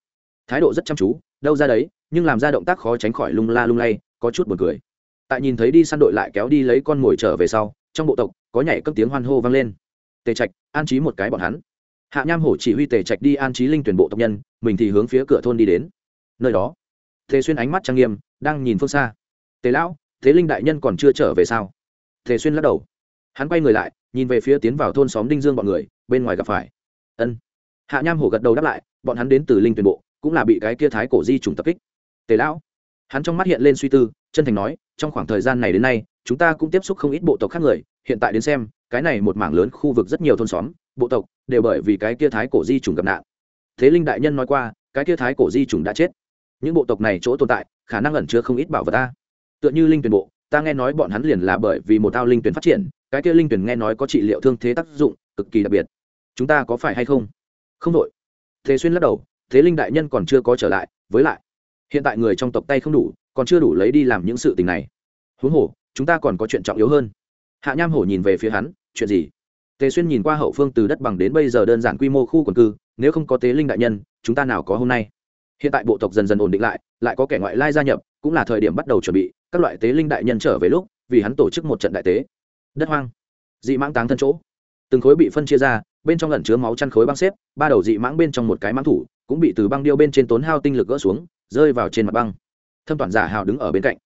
Thái độ rất chăm chú, đâu ra đấy, nhưng làm ra động tác khó tránh khỏi lung la lung lay, có chút buồn cười. Tại nhìn thấy đi săn đội lại kéo đi lấy con mồi trở về sau, trong bộ tộc, có nhảy cấp tiếng hoan hô vang lên. Tề trạch, an trí một cái bọn hắn. Hạ nham hổ chỉ huy tề trạch đi an trí linh tuyển bộ tộc nhân, mình thì hướng phía cửa thôn đi đến. Nơi đó tề xuyên ánh mắt trang nghiêm, đang nhìn phương xa. Tề lão, thế linh đại nhân còn chưa trở về sao? Tề xuyên lắc đầu. Hắn quay người lại, nhìn về phía tiến vào thôn xóm đinh dương bọn người, bên ngoài gặp phải. Ân. Hạ nham hổ gật đầu đáp lại, bọn hắn đến từ linh tuyển bộ, cũng là bị cái kia thái cổ di trùng tập kích. Tề lão. Hắn trong mắt hiện lên suy tư, chân thành nói, trong khoảng thời gian này đến nay, chúng ta cũng tiếp xúc không ít bộ tộc khác người, hiện tại đến xem, cái này một mảng lớn khu vực rất nhiều thôn xóm, bộ tộc đều bởi vì cái kia thái cổ di trùng gặp nạn. Thế linh đại nhân nói qua, cái kia thái cổ di trùng đã chết những bộ tộc này chỗ tồn tại, khả năng ẩn chứa không ít bảo vật ta. Tựa như linh tuyển bộ, ta nghe nói bọn hắn liền là bởi vì một tao linh tuyển phát triển, cái kia linh tuyển nghe nói có trị liệu thương thế tác dụng, cực kỳ đặc biệt. Chúng ta có phải hay không? Không đội. Thế xuyên lắc đầu, thế linh đại nhân còn chưa có trở lại, với lại, hiện tại người trong tộc tay không đủ, còn chưa đủ lấy đi làm những sự tình này. Huống hồ, chúng ta còn có chuyện trọng yếu hơn. Hạ nham hổ nhìn về phía hắn, chuyện gì? Tề xuyên nhìn qua hậu phương từ đất bằng đến bây giờ đơn giản quy mô khu quần cư, nếu không có tế linh đại nhân, chúng ta nào có hôm nay? Hiện tại bộ tộc dần dần ổn định lại lại có kẻ ngoại lai gia nhập, cũng là thời điểm bắt đầu chuẩn bị, các loại tế linh đại nhân trở về lúc, vì hắn tổ chức một trận đại tế. Đất hoang. Dị mãng táng thân chỗ. Từng khối bị phân chia ra, bên trong lẩn chứa máu chăn khối băng xếp, ba đầu dị mãng bên trong một cái mãng thủ, cũng bị từ băng điêu bên trên tốn hao tinh lực gỡ xuống, rơi vào trên mặt băng. Thâm toàn giả hào đứng ở bên cạnh.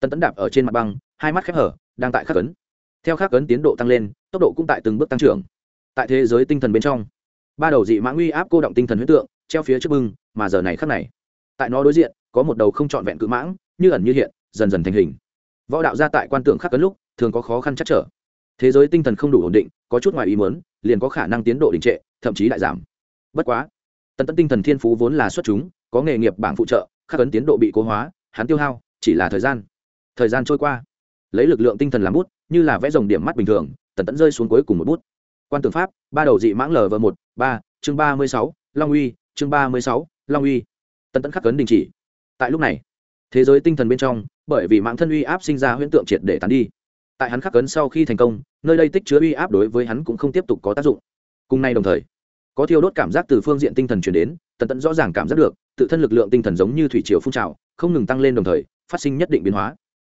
Tân tấn đạp ở trên mặt băng, hai mắt khép hở, đang tại khắc cấn theo khắc cấn tiến độ tăng lên, tốc độ cũng tại từng bước tăng trưởng. Tại thế giới tinh thần bên trong, ba đầu dị mãng uy áp cô động tinh thần huyết tượng treo phía trước bưng, mà giờ này khắc này, tại nó đối diện, có một đầu không trọn vẹn cự mãng, như ẩn như hiện, dần dần thành hình. Võ đạo gia tại quan tượng khắc cấn lúc, thường có khó khăn chắc trở. Thế giới tinh thần không đủ ổn định, có chút ngoài ý mớn liền có khả năng tiến độ đình trệ, thậm chí lại giảm. Bất quá, tần tẫn tinh thần thiên phú vốn là xuất chúng, có nghề nghiệp bảng phụ trợ, khắc cấn tiến độ bị cố hóa, hắn tiêu hao, chỉ là thời gian. Thời gian trôi qua. Lấy lực lượng tinh thần làm bút, như là vẽ dòng điểm mắt bình thường, tần tẫn rơi xuống cuối cùng một bút. Quan tưởng pháp, ba đầu dị mãng lv một, ba, chương ba mươi sáu, long uy chương ba mươi sáu, long uy. Tần tẫn khắc cấn đình chỉ. Tại lúc này, thế giới tinh thần bên trong, bởi vì mạng thân uy áp sinh ra huyễn tượng triệt để tán đi. Tại hắn khắc cấn sau khi thành công, nơi đây tích chứa uy áp đối với hắn cũng không tiếp tục có tác dụng. Cùng nay đồng thời, có thiêu đốt cảm giác từ phương diện tinh thần chuyển đến tần tẫn rõ ràng cảm giác được, tự thân lực lượng tinh thần giống như thủy triều phun trào, không ngừng tăng lên đồng thời, phát sinh nhất định biến hóa.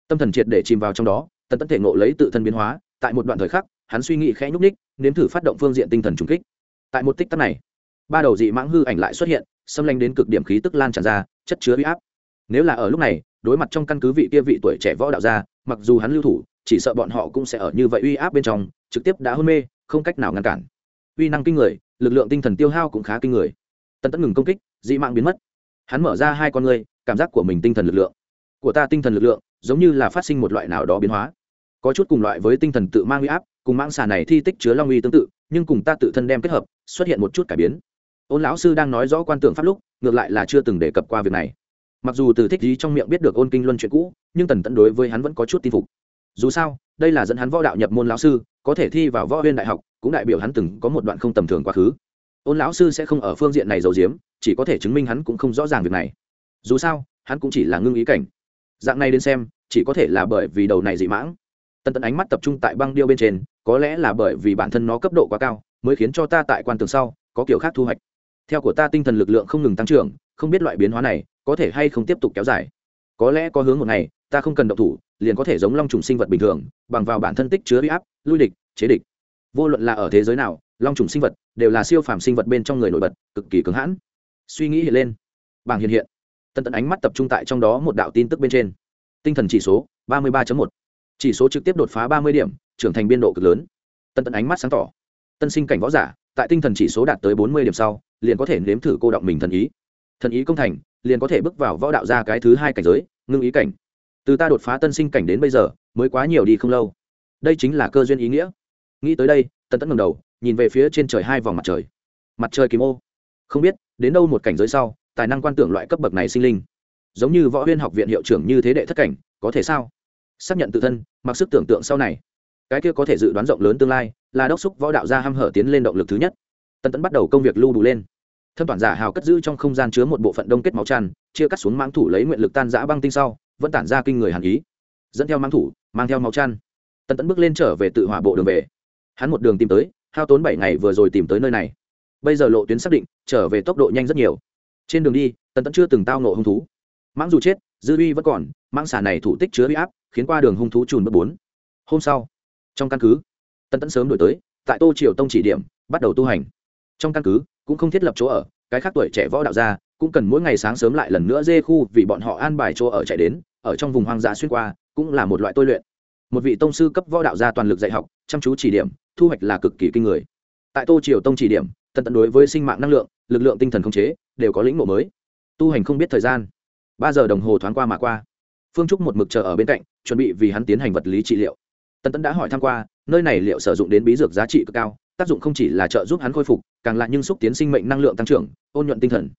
Tâm thần triệt để chìm vào trong đó tần tẫn thể ngộ lấy tự thân biến hóa, tại một đoạn thời khắc, hắn suy nghĩ khẽ nhúc ních nếm thử phát động phương diện tinh thần trùng kích. Tại một tích tắc này ba đầu dị mãng hư ảnh lại xuất hiện, xâm lanh đến cực điểm khí tức lan tràn ra, chất chứa huy áp. Nếu là ở lúc này, đối mặt trong căn cứ vị kia vị tuổi trẻ võ đạo gia, mặc dù hắn lưu thủ, chỉ sợ bọn họ cũng sẽ ở như vậy uy áp bên trong, trực tiếp đã hôn mê, không cách nào ngăn cản. Uy năng kinh người, lực lượng tinh thần tiêu hao cũng khá kinh người. Tần tẫn ngừng công kích, dị mạng biến mất. Hắn mở ra hai con người cảm giác của mình tinh thần lực lượng. Của ta tinh thần lực lượng, giống như là phát sinh một loại nào đó biến hóa. Có chút cùng loại với tinh thần tự mang uy áp, cùng mãng xà này thi tích chứa long uy tương tự, nhưng cùng ta tự thân đem kết hợp, xuất hiện một chút cải biến ôn lão sư đang nói rõ quan tưởng pháp lúc, ngược lại là chưa từng đề cập qua việc này. Mặc dù từ thích ý trong miệng biết được ôn kinh luân chuyện cũ, nhưng tần tẫn đối với hắn vẫn có chút tin phục. Dù sao, đây là dẫn hắn võ đạo nhập môn lão sư, có thể thi vào võ viên đại học, cũng đại biểu hắn từng có một đoạn không tầm thường quá khứ. Ôn lão sư sẽ không ở phương diện này giấu giếm, chỉ có thể chứng minh hắn cũng không rõ ràng việc này. Dù sao, hắn cũng chỉ là ngưng ý cảnh. Dạng này đến xem, chỉ có thể là bởi vì đầu này dị mãng. Tần tận ánh mắt tập trung tại băng điêu bên trên, có lẽ là bởi vì bản thân nó cấp độ quá cao, mới khiến cho ta tại quan tường sau, có kiểu khác thu hoạch theo của ta tinh thần lực lượng không ngừng tăng trưởng, không biết loại biến hóa này có thể hay không tiếp tục kéo dài. Có lẽ có hướng một ngày, ta không cần động thủ, liền có thể giống long trùng sinh vật bình thường, bằng vào bản thân tích chứa huy áp, lui địch, chế địch. Vô luận là ở thế giới nào, long trùng sinh vật đều là siêu phàm sinh vật bên trong người nổi bật, cực kỳ cứng hãn. Suy nghĩ hiện lên. Bảng hiện hiện. Tân tận ánh mắt tập trung tại trong đó một đạo tin tức bên trên. Tinh thần chỉ số ba mươi ba một. Chỉ số trực tiếp đột phá ba mươi điểm, trưởng thành biên độ cực lớn. Tân tận ánh mắt sáng tỏ. Tân sinh cảnh võ giả, tại tinh thần chỉ số đạt tới bốn mươi điểm sau liền có thể nếm thử cô động mình thần ý. Thần ý công thành, liền có thể bước vào võ đạo ra cái thứ hai cảnh giới, ngưng ý cảnh. Từ ta đột phá tân sinh cảnh đến bây giờ, mới quá nhiều đi không lâu. Đây chính là cơ duyên ý nghĩa. Nghĩ tới đây tân tẫn ngầm đầu, nhìn về phía trên trời hai vòng mặt trời. Mặt trời kim ô. Không biết, đến đâu một cảnh giới sau, tài năng quan tưởng loại cấp bậc này sinh linh. Giống như võ huyên học viện hiệu trưởng như thế đệ thất cảnh, có thể sao? Xác nhận tự thân, mặc sức tưởng tượng sau này. Cái kia có thể dự đoán rộng lớn tương lai, là đốc xúc võ đạo gia hăm hở tiến lên động lực thứ nhất tân tẫn bắt đầu công việc lưu đủ lên. Thâm toàn giả hào cất giữ trong không gian chứa một bộ phận đông kết máu tràn chia cắt xuống mãng thủ lấy nguyện lực tan giã băng tinh sau vẫn tản ra kinh người hàn ý. Dẫn theo mãng thủ mang theo máu tràn, tân tẫn bước lên trở về tự hỏa bộ đường về. Hắn một đường tìm tới hao tốn bảy ngày vừa rồi tìm tới nơi này. Bây giờ lộ tuyến xác định trở về tốc độ nhanh rất nhiều. Trên đường đi tân tẫn chưa từng tao nộ hung thú. Mãng dù chết dư uy vẫn còn mãng xà này thủ tích chứa huy áp khiến qua đường hung thú trùn bước bốn. Hôm sau trong căn cứ tân tẫn sớm đổi tới tại tô triều tông chỉ điểm bắt đầu tu hành trong căn cứ, cũng không thiết lập chỗ ở, cái khác tuổi trẻ võ đạo gia cũng cần mỗi ngày sáng sớm lại lần nữa dê khu vì bọn họ an bài chỗ ở chạy đến, ở trong vùng hoang dã xuyên qua, cũng là một loại tôi luyện. Một vị tông sư cấp võ đạo gia toàn lực dạy học, chăm chú chỉ điểm, thu hoạch là cực kỳ kinh người. Tại tô triều tông chỉ điểm, tận tận đối với sinh mạng năng lượng, lực lượng tinh thần khống chế, đều có lĩnh ngộ mới. Tu hành không biết thời gian. Ba giờ đồng hồ thoáng qua mà qua. Phương trúc một mực chờ ở bên cạnh, chuẩn bị vì hắn tiến hành vật lý trị liệu. Tần tân đã hỏi tham q u a nơi này liệu sử dụng đến bí dược giá trị cực cao? Tác dụng không chỉ là trợ giúp hắn khôi phục, càng là nhưng xúc tiến sinh mệnh năng lượng tăng trưởng, ôn nhuận tinh thần.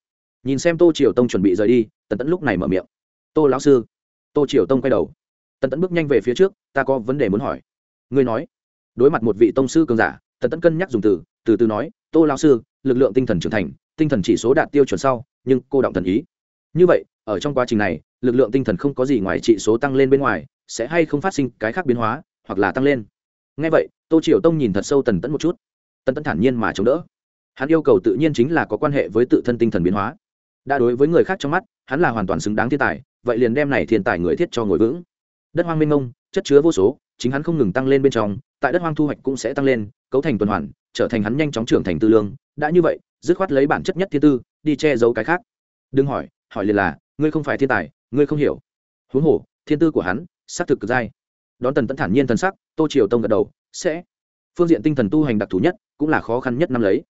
Nhìn xem tô triều tông chuẩn bị rời đi, tần tẫn lúc này mở miệng. Tô lão sư. Tô triều tông quay đầu. Tần tẫn bước nhanh về phía trước, ta có vấn đề muốn hỏi. Ngươi nói. Đối mặt một vị tông sư cường giả, tần tẫn cân nhắc dùng từ từ từ nói, tô lão sư, lực lượng tinh thần trưởng thành, tinh thần chỉ số đạt tiêu chuẩn sau, nhưng cô động thần ý. Như vậy, ở trong quá trình này, lực lượng tinh thần không có gì ngoài trị số tăng lên bên ngoài, sẽ hay không phát sinh cái khác biến hóa, hoặc là tăng lên. Ngay vậy, tô triều tông nhìn thật sâu tần tẫn một chút tần tẫn thản nhiên mà chống đỡ. Hắn yêu cầu tự nhiên chính là có quan hệ với tự thân tinh thần biến hóa. Đã đối với người khác trong mắt, hắn là hoàn toàn xứng đáng thiên tài, vậy liền đem này thiên tài người thiết cho ngồi vững. Đất hoang minh ngông chất chứa vô số, chính hắn không ngừng tăng lên bên trong, tại đất hoang thu hoạch cũng sẽ tăng lên, cấu thành tuần hoàn, trở thành hắn nhanh chóng trưởng thành tư lương. Đã như vậy, dứt khoát lấy bản chất nhất thiên tư, đi che giấu cái khác. Đừng hỏi hỏi liền là, ngươi không phải thiên tài, ngươi không hiểu. Huống hồ, thiên tư của hắn, xác thực cực dai. Đón tần tẫn thản nhiên thần sắc, tô triều tông gật đầu, sẽ. Phương diện tinh thần tu hành đặc thù nhất cũng là khó khăn nhất năm lấy.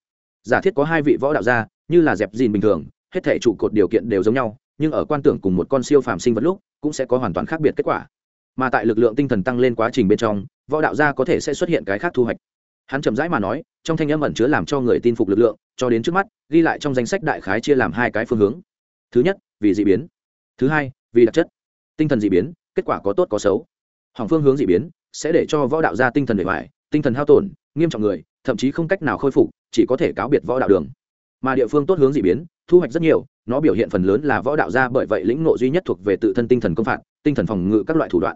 Giả thiết có hai vị võ đạo gia, như là dẹp dìn bình thường, hết thể trụ cột điều kiện đều giống nhau, nhưng ở quan tưởng cùng một con siêu phàm sinh vật lúc, cũng sẽ có hoàn toàn khác biệt kết quả. Mà tại lực lượng tinh thần tăng lên quá trình bên trong, võ đạo gia có thể sẽ xuất hiện cái khác thu hoạch. Hắn chậm rãi mà nói, trong thanh âm ẩn chứa làm cho người tin phục lực lượng, cho đến trước mắt, ghi lại trong danh sách đại khái chia làm hai cái phương hướng. Thứ nhất, vì d ị biến. Thứ hai, vì đặc chất. Tinh thần d ị biến, kết quả có tốt có xấu. Hỏng phương hướng d ị biến, sẽ để cho võ đạo gia tinh thần bề ngoài tinh thần hao tổn, nghiêm trọng người thậm chí không cách nào khôi phục, chỉ có thể cáo biệt võ đạo đường. Mà địa phương tốt hướng d ị biến, thu hoạch rất nhiều, nó biểu hiện phần lớn là võ đạo gia bởi vậy lĩnh nộ duy nhất thuộc về tự thân tinh thần công phạt, tinh thần phòng ngự các loại thủ đoạn.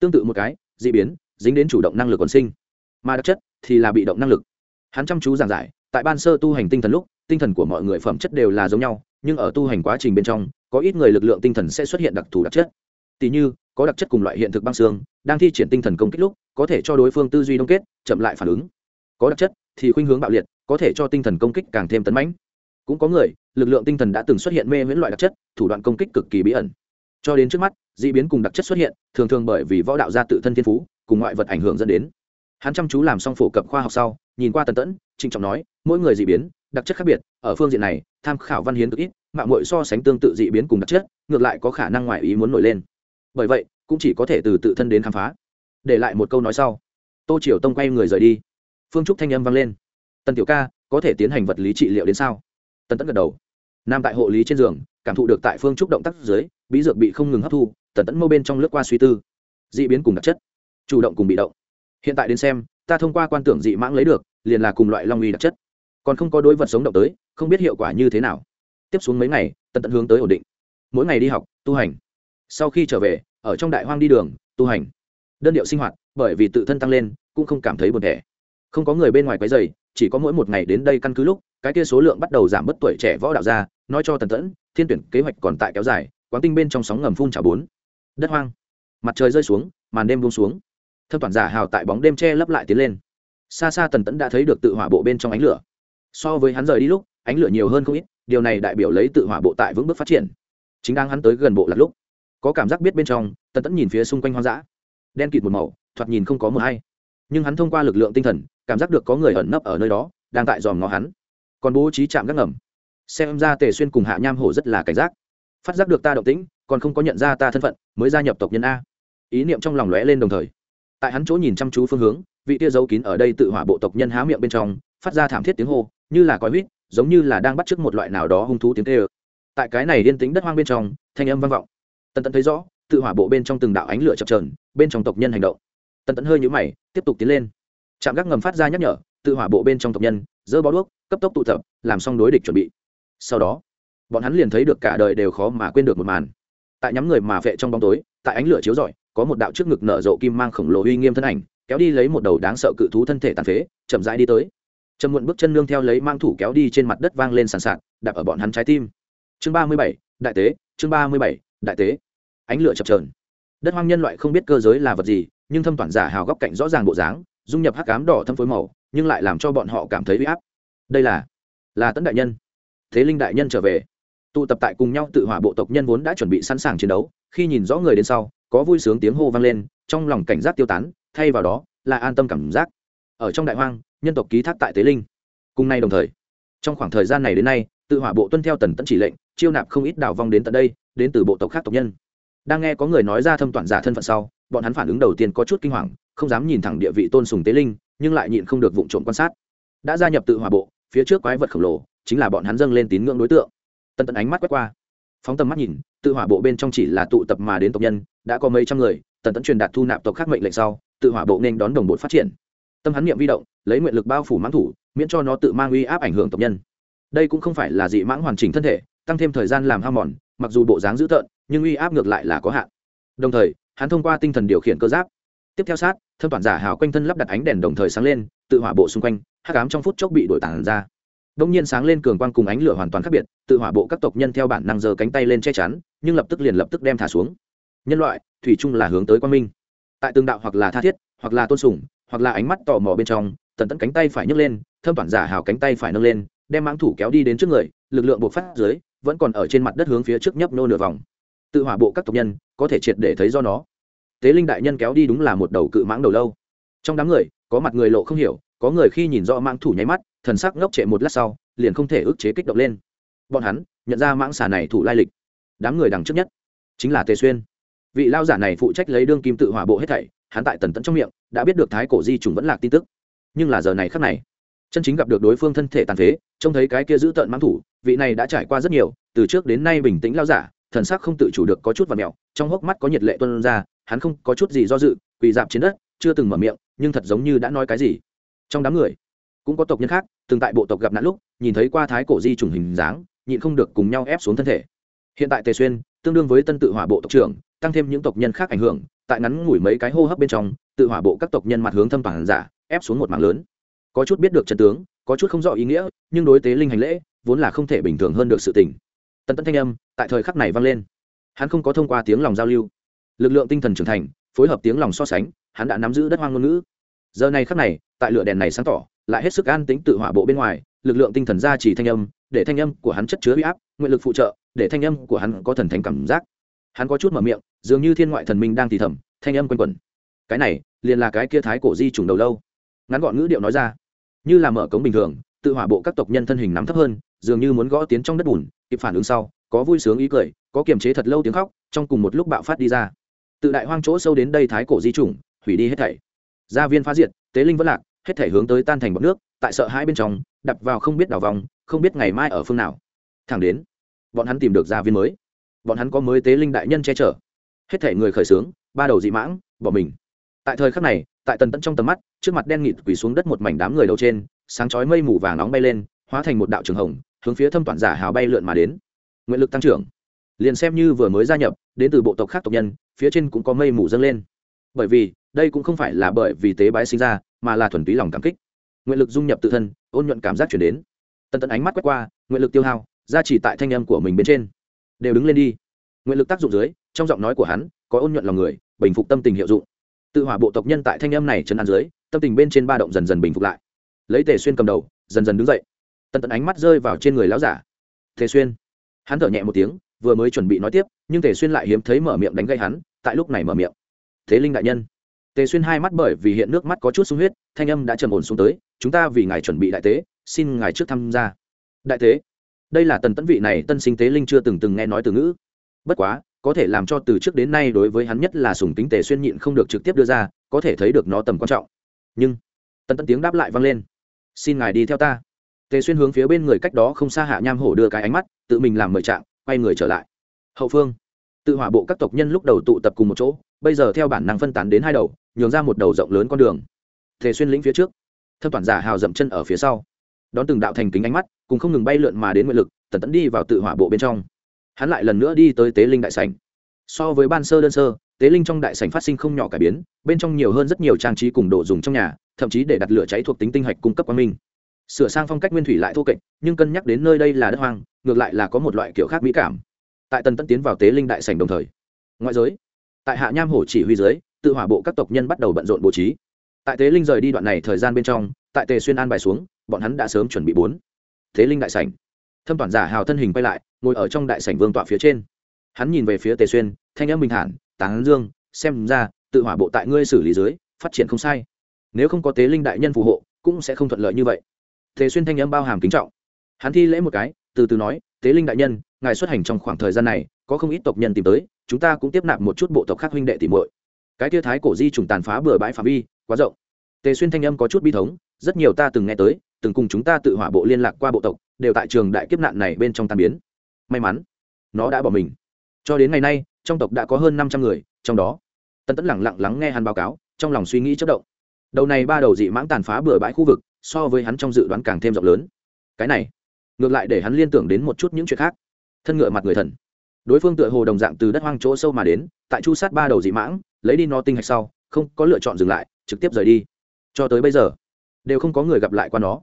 Tương tự một cái d ị biến, dính đến chủ động năng lực còn sinh. Mà đặc chất thì là bị động năng lực. Hắn chăm chú giảng giải, tại ban sơ tu hành tinh thần lúc, tinh thần của mọi người phẩm chất đều là giống nhau, nhưng ở tu hành quá trình bên trong, có ít người lực lượng tinh thần sẽ xuất hiện đặc thù đặc chất. Tỷ như, có đặc chất cùng loại hiện thực băng xương, đang thi triển tinh thần công kích lúc, có thể cho đối phương tư duy đông kết, chậm lại phản ứng có đặc chất thì khuynh hướng bạo liệt, có thể cho tinh thần công kích càng thêm tấn mãnh. Cũng có người, lực lượng tinh thần đã từng xuất hiện mê miễn loại đặc chất, thủ đoạn công kích cực kỳ bí ẩn. Cho đến trước mắt d ị biến cùng đặc chất xuất hiện, thường thường bởi vì võ đạo gia tự thân thiên phú, cùng ngoại vật ảnh hưởng dẫn đến. Hắn chăm chú làm xong phổ cập khoa học sau, nhìn qua tần tẫn, trịnh trọng nói, mỗi người d ị biến, đặc chất khác biệt, ở phương diện này, tham khảo văn hiến cực ít, mạng mội so sánh tương tự dị biến cùng đặc chất, ngược lại có khả năng ngoài ý muốn nổi lên. Bởi vậy, cũng chỉ có thể từ tự thân đến khám phá. Để lại một câu nói sau. Tô triều tông quay người rời đi phương trúc thanh âm vang lên. Tần tiểu ca, có thể tiến hành vật lý trị liệu đến sao? Tần tẫn gật đầu. Nam tại hộ lý trên giường, cảm thụ được tại phương trúc động tác dưới, bí dược bị không ngừng hấp thu, tần tẫn mâu bên trong lướt qua suy tư. Dị biến cùng đặc chất, chủ động cùng bị động. Hiện tại đến xem, ta thông qua quan tưởng dị mãng lấy được, liền là cùng loại long uy đặc chất. Còn không có đối vật sống động tới, không biết hiệu quả như thế nào. Tiếp xuống mấy ngày, Tần Tẫn hướng tới ổn định. Mỗi ngày đi học, tu hành. Sau khi trở về, ở trong đại hoang đi đường, tu hành. Đơn điệu sinh hoạt, bởi vì tự thân tăng lên, cũng không cảm thấy buồn thẻ không có người bên ngoài quấy dày chỉ có mỗi một ngày đến đây căn cứ lúc, cái kia số lượng bắt đầu giảm bớt tuổi trẻ võ đạo ra, nói cho tần tẫn, thiên tuyển kế hoạch còn tại kéo dài, quán tinh bên trong sóng ngầm phun trả bốn. Đất hoang. Mặt trời rơi xuống, màn đêm buông xuống. Thâm toàn giả hào tại bóng đêm che lấp lại tiến lên. Xa xa tần tẫn đã thấy được tự hỏa bộ bên trong ánh lửa. So với hắn rời đi lúc, ánh lửa nhiều hơn không ít, điều này đại biểu lấy tự hỏa bộ tại vững bước phát triển. Chính đang hắn tới gần bộ lạc lúc, có cảm giác biết bên trong, tần tẫn nhìn phía xung quanh hoang dã. Đen kịt một màu, thoạt nhìn không có mờ hay. Nhưng hắn thông qua lực lượng tinh thần cảm giác được có người ẩn nấp ở nơi đó, đang tại dòm ngó hắn. Còn bố trí chạm gác ngầm. Xem ra tề xuyên cùng hạ nham hổ rất là cảnh giác. Phát giác được ta động tĩnh, còn không có nhận ra ta thân phận, mới gia nhập tộc nhân a. Ý niệm trong lòng lóe lên đồng thời. Tại hắn chỗ nhìn chăm chú phương hướng, vị tia giấu kín ở đây tự hỏa bộ tộc nhân há miệng bên trong, phát ra thảm thiết tiếng hô, như là cói huýt, giống như là đang bắt chước một loại nào đó hung thú tiếng tê ơ tại cái này yên tính đất hoang bên trong, thanh âm vang vọng. Tần tẫn thấy rõ, tự hỏa bộ bên trong từng đạo ánh lửa chập trờn bên trong tộc nhân hành động. Tần tẫn hơi nhũ mày, tiếp tục tiến lên trạm gác ngầm phát ra nhắc nhở, tự hỏa bộ bên trong tộc nhân dỡ bó đuốc, cấp tốc tụ tập, làm xong đối địch chuẩn bị. Sau đó, bọn hắn liền thấy được cả đời đều khó mà quên được một màn. Tại nhắm người mà vệ trong bóng tối, tại ánh lửa chiếu rọi, có một đạo trước ngực nở rộ kim mang khổng lồ uy nghiêm thân ảnh, kéo đi lấy một đầu đáng sợ cự thú thân thể tàn phế, chậm rãi đi tới. Chậm muộn bước chân nương theo lấy mang thủ kéo đi trên mặt đất vang lên sàn sạt, đạp ở bọn hắn trái tim. Chương ba mươi bảy, đại tế, chương ba mươi bảy, đại tế. Ánh lửa chập trờn đất hoang nhân loại không biết cơ giới là vật gì, nhưng thâm toàn giả hào góc cạnh rõ ràng bộ dáng dung nhập hắc cám đỏ thâm phối màu, nhưng lại làm cho bọn họ cảm thấy uy áp. Đây là là tấn đại nhân. Thế linh đại nhân trở về. Tụ tập tại cùng nhau tự hỏa bộ tộc nhân vốn đã chuẩn bị sẵn sàng chiến đấu, khi nhìn rõ người đến sau, có vui sướng tiếng hô vang lên, trong lòng cảnh giác tiêu tán, thay vào đó là an tâm cảm giác. Ở trong đại hoang, nhân tộc ký thác tại tế linh. Cùng nay đồng thời, trong khoảng thời gian này đến nay, tự hỏa bộ tuân theo tần tẫn chỉ lệnh, chiêu nạp không ít đảo vong đến tận đây, đến từ bộ tộc khác tộc nhân. Đang nghe có người nói ra thâm toàn giả thân phận sau, bọn hắn phản ứng đầu tiên có chút kinh hoàng không dám nhìn thẳng địa vị tôn sùng tế linh, nhưng lại nhịn không được vụ trộm quan sát. Đã gia nhập tự hỏa bộ, phía trước quái vật khổng lồ, chính là bọn hắn dâng lên tín ngưỡng đối tượng. Tần tận ánh mắt quét qua. Phóng tầm mắt nhìn, tự hỏa bộ bên trong chỉ là tụ tập mà đến tộc nhân, đã có mấy trăm người, tần tẫn truyền đạt thu nạp tộc khác mệnh lệnh sau, tự hỏa bộ nên đón đồng bộ phát triển. Tâm hắn niệm vi động, lấy nguyện lực bao phủ mãng thủ, miễn cho nó tự mang uy áp ảnh hưởng tộc nhân. Đây cũng không phải là dị mãng hoàn chỉnh thân thể, tăng thêm thời gian làm ham mòn, mặc dù bộ dáng dữ tợn, nhưng uy áp ngược lại là có hạn. Đồng thời, hắn thông qua tinh thần điều khiển cơ giáp tiếp theo sát, thâm toàn giả hào quanh thân lắp đặt ánh đèn đồng thời sáng lên, tự hỏa bộ xung quanh, hắc ám trong phút chốc bị đổi tản ra. Đông nhiên sáng lên cường quang cùng ánh lửa hoàn toàn khác biệt, tự hỏa bộ các tộc nhân theo bản năng giơ cánh tay lên che chắn, nhưng lập tức liền lập tức đem thả xuống. Nhân loại, thủy chung là hướng tới quang minh. Tại tương đạo hoặc là tha thiết, hoặc là tôn sùng, hoặc là ánh mắt tò mò bên trong, tần tẫn cánh tay phải nhấc lên, thâm toàn giả hào cánh tay phải nâng lên, đem mãng thủ kéo đi đến trước người, lực lượng buộc phát dưới, vẫn còn ở trên mặt đất hướng phía trước nhấp nô nửa vòng. Tự hỏa bộ các tộc nhân, có thể triệt để thấy do nó tế linh đại nhân kéo đi đúng là một đầu cự mãng đầu lâu. Trong đám người, có mặt người lộ không hiểu, có người khi nhìn rõ mãng thủ nháy mắt, thần sắc ngốc trệ một lát sau, liền không thể ức chế kích động lên. Bọn hắn, nhận ra mãng xà này thủ lai lịch. Đám người đằng trước nhất, chính là tề xuyên. Vị lao giả này phụ trách lấy đương kim tự hỏa bộ hết thảy, hắn tại tần tẫn trong miệng, đã biết được thái cổ di trùng vẫn lạc tin tức. Nhưng là giờ này khắc này, chân chính gặp được đối phương thân thể tàn phế, trông thấy cái kia giữ tợn mãng thủ, vị này đã trải qua rất nhiều, từ trước đến nay bình tĩnh lao giả, thần sắc không tự chủ được có chút và mẹo, trong hốc mắt có nhiệt lệ tuân ra hắn không có chút gì do dự, quỳ dạp trên đất, chưa từng mở miệng, nhưng thật giống như đã nói cái gì. Trong đám người, cũng có tộc nhân khác, từng tại bộ tộc gặp nạn lúc, nhìn thấy qua thái cổ di trùng hình dáng, nhịn không được cùng nhau ép xuống thân thể. Hiện tại tề xuyên, tương đương với tân tự hỏa bộ tộc trưởng, tăng thêm những tộc nhân khác ảnh hưởng, tại ngắn ngủi mấy cái hô hấp bên trong, tự hỏa bộ các tộc nhân mặt hướng thâm toàn giả, ép xuống một mảng lớn. Có chút biết được trận tướng, có chút không rõ ý nghĩa, nhưng đối tế linh hành lễ, vốn là không thể bình thường hơn được sự tình. Tần tẫn thanh âm, tại thời khắc này vang lên. Hắn không có thông qua tiếng lòng giao lưu lực lượng tinh thần trưởng thành, phối hợp tiếng lòng so sánh, hắn đã nắm giữ đất hoang ngôn ngữ. Giờ này khắc này, tại lửa đèn này sáng tỏ, lại hết sức an tính tự hỏa bộ bên ngoài, lực lượng tinh thần ra chỉ thanh âm, để thanh âm của hắn chất chứa huy áp, nguyện lực phụ trợ, để thanh âm của hắn có thần thánh cảm giác. Hắn có chút mở miệng, dường như thiên ngoại thần minh đang thì thầm, thanh âm quanh quẩn. Cái này, liền là cái kia thái cổ di trùng đầu lâu. Ngắn gọn ngữ điệu nói ra. Như là mở cống bình thường, tự hỏa bộ các tộc nhân thân hình nắm thấp hơn, dường như muốn gõ tiến trong đất bùn, kịp phản ứng sau, có vui sướng ý cười, có kiềm chế thật lâu tiếng khóc, trong cùng một lúc bạo phát đi ra tự đại hoang chỗ sâu đến đây thái cổ di chủng, hủy đi hết thảy. Gia viên phá diệt, tế linh vẫn lạc, hết thảy hướng tới tan thành bọc nước, tại sợ hai bên trong, đập vào không biết đào vòng, không biết ngày mai ở phương nào. Thẳng đến, bọn hắn tìm được gia viên mới. Bọn hắn có mới tế linh đại nhân che chở. Hết thảy người khởi sướng ba đầu dị mãng, bỏ mình. Tại thời khắc này, tại tần tận trong tầm mắt, trước mặt đen nghịt quỳ xuống đất một mảnh đám người đầu trên, sáng chói mây mù vàng nóng bay lên, hóa thành một đạo trường hồng, hướng phía thâm toàn giả hào bay lượn mà đến. Nguyện lực tăng trưởng liền xem như vừa mới gia nhập, đến từ bộ tộc khác tộc nhân, phía trên cũng có mây mù dâng lên. Bởi vì, đây cũng không phải là bởi vì tế bái sinh ra, mà là thuần túy lòng cảm kích. Nguyện lực dung nhập tự thân, ôn nhuận cảm giác chuyển đến. Tần tần ánh mắt quét qua, nguyện lực tiêu hao, ra chỉ tại thanh âm của mình bên trên. Đều đứng lên đi. Nguyện lực tác dụng dưới, trong giọng nói của hắn, có ôn nhuận lòng người, bình phục tâm tình hiệu dụng. Tự hỏa bộ tộc nhân tại thanh âm này chân ăn dưới, tâm tình bên trên ba động dần dần bình phục lại. Lấy tề xuyên cầm đầu, dần dần đứng dậy. Tần tần ánh mắt rơi vào trên người lão giả. Tề xuyên. Hắn thở nhẹ một tiếng vừa mới chuẩn bị nói tiếp, nhưng tề xuyên lại hiếm thấy mở miệng đánh gây hắn, tại lúc này mở miệng. Thế linh đại nhân. Tề xuyên hai mắt bởi vì hiện nước mắt có chút sung huyết, thanh âm đã trầm ổn xuống tới, chúng ta vì ngài chuẩn bị đại tế, xin ngài trước tham gia. Đại tế? Đây là tần tấn vị này tân sinh tế linh chưa từng từng nghe nói từ ngữ. Bất quá, có thể làm cho từ trước đến nay đối với hắn nhất là sùng tính tề xuyên nhịn không được trực tiếp đưa ra, có thể thấy được nó tầm quan trọng. Nhưng, tần tấn tiếng đáp lại vang lên. Xin ngài đi theo ta. Tề xuyên hướng phía bên người cách đó không xa hạ nham hổ đưa cái ánh mắt, tự mình làm mời trạng quay người trở lại. Hậu phương, tự hỏa bộ các tộc nhân lúc đầu tụ tập cùng một chỗ, bây giờ theo bản năng phân tán đến hai đầu, nhường ra một đầu rộng lớn con đường. Thể xuyên lĩnh phía trước, thâm toàn giả hào dậm chân ở phía sau, đón từng đạo thành kính ánh mắt, cùng không ngừng bay lượn mà đến nguyện lực, tần tẫn đi vào tự hỏa bộ bên trong. Hắn lại lần nữa đi tới tế linh đại sảnh. So với ban sơ đơn sơ, tế linh trong đại sảnh phát sinh không nhỏ cải biến, bên trong nhiều hơn rất nhiều trang trí cùng đồ dùng trong nhà, thậm chí để đặt lửa cháy thuộc tính tinh hạch cung cấp quang minh. Sửa sang phong cách nguyên thủy lại thô kệch, nhưng cân nhắc đến nơi đây là đất hoang ngược lại là có một loại kiểu khác mỹ cảm. Tại tần tẫn tiến vào tế linh đại sảnh đồng thời, ngoại giới, tại hạ nham hổ chỉ huy dưới, tự hỏa bộ các tộc nhân bắt đầu bận rộn bố trí. Tại tế linh rời đi đoạn này thời gian bên trong, tại tề xuyên an bài xuống, bọn hắn đã sớm chuẩn bị bốn. Thế linh đại sảnh. Thâm toàn giả hào thân hình quay lại, ngồi ở trong đại sảnh vương tọa phía trên. Hắn nhìn về phía tề xuyên, thanh âm bình thản tán dương, xem ra, tự hỏa bộ tại ngươi xử lý dưới, phát triển không sai. Nếu không có tế linh đại nhân phù hộ, cũng sẽ không thuận lợi như vậy. Tề xuyên thanh âm bao hàm kính trọng. Hắn thi lễ một cái từ từ nói, tế linh đại nhân, ngài xuất hành trong khoảng thời gian này, có không ít tộc nhân tìm tới, chúng ta cũng tiếp nạp một chút bộ tộc khác huynh đệ tìm muội. Cái tia thái cổ di trùng tàn phá bừa bãi phạm vi, quá rộng. Tề xuyên thanh âm có chút bi thống, rất nhiều ta từng nghe tới, từng cùng chúng ta tự hỏa bộ liên lạc qua bộ tộc, đều tại trường đại kiếp nạn này bên trong tan biến. May mắn, nó đã bỏ mình. Cho đến ngày nay, trong tộc đã có hơn năm trăm người, trong đó tân tẫn lẳng lặng lắng nghe hắn báo cáo, trong lòng suy nghĩ chất động. Đầu này ba đầu dị mãng tàn phá bừa bãi khu vực, so với hắn trong dự đoán càng thêm rộng lớn. Cái này ngược lại để hắn liên tưởng đến một chút những chuyện khác. Thân ngựa mặt người thần. Đối phương tựa hồ đồng dạng từ đất hoang chỗ sâu mà đến, tại chu sát ba đầu dị mãng, lấy đi nó tinh hạch sau, không có lựa chọn dừng lại, trực tiếp rời đi. Cho tới bây giờ, đều không có người gặp lại qua nó.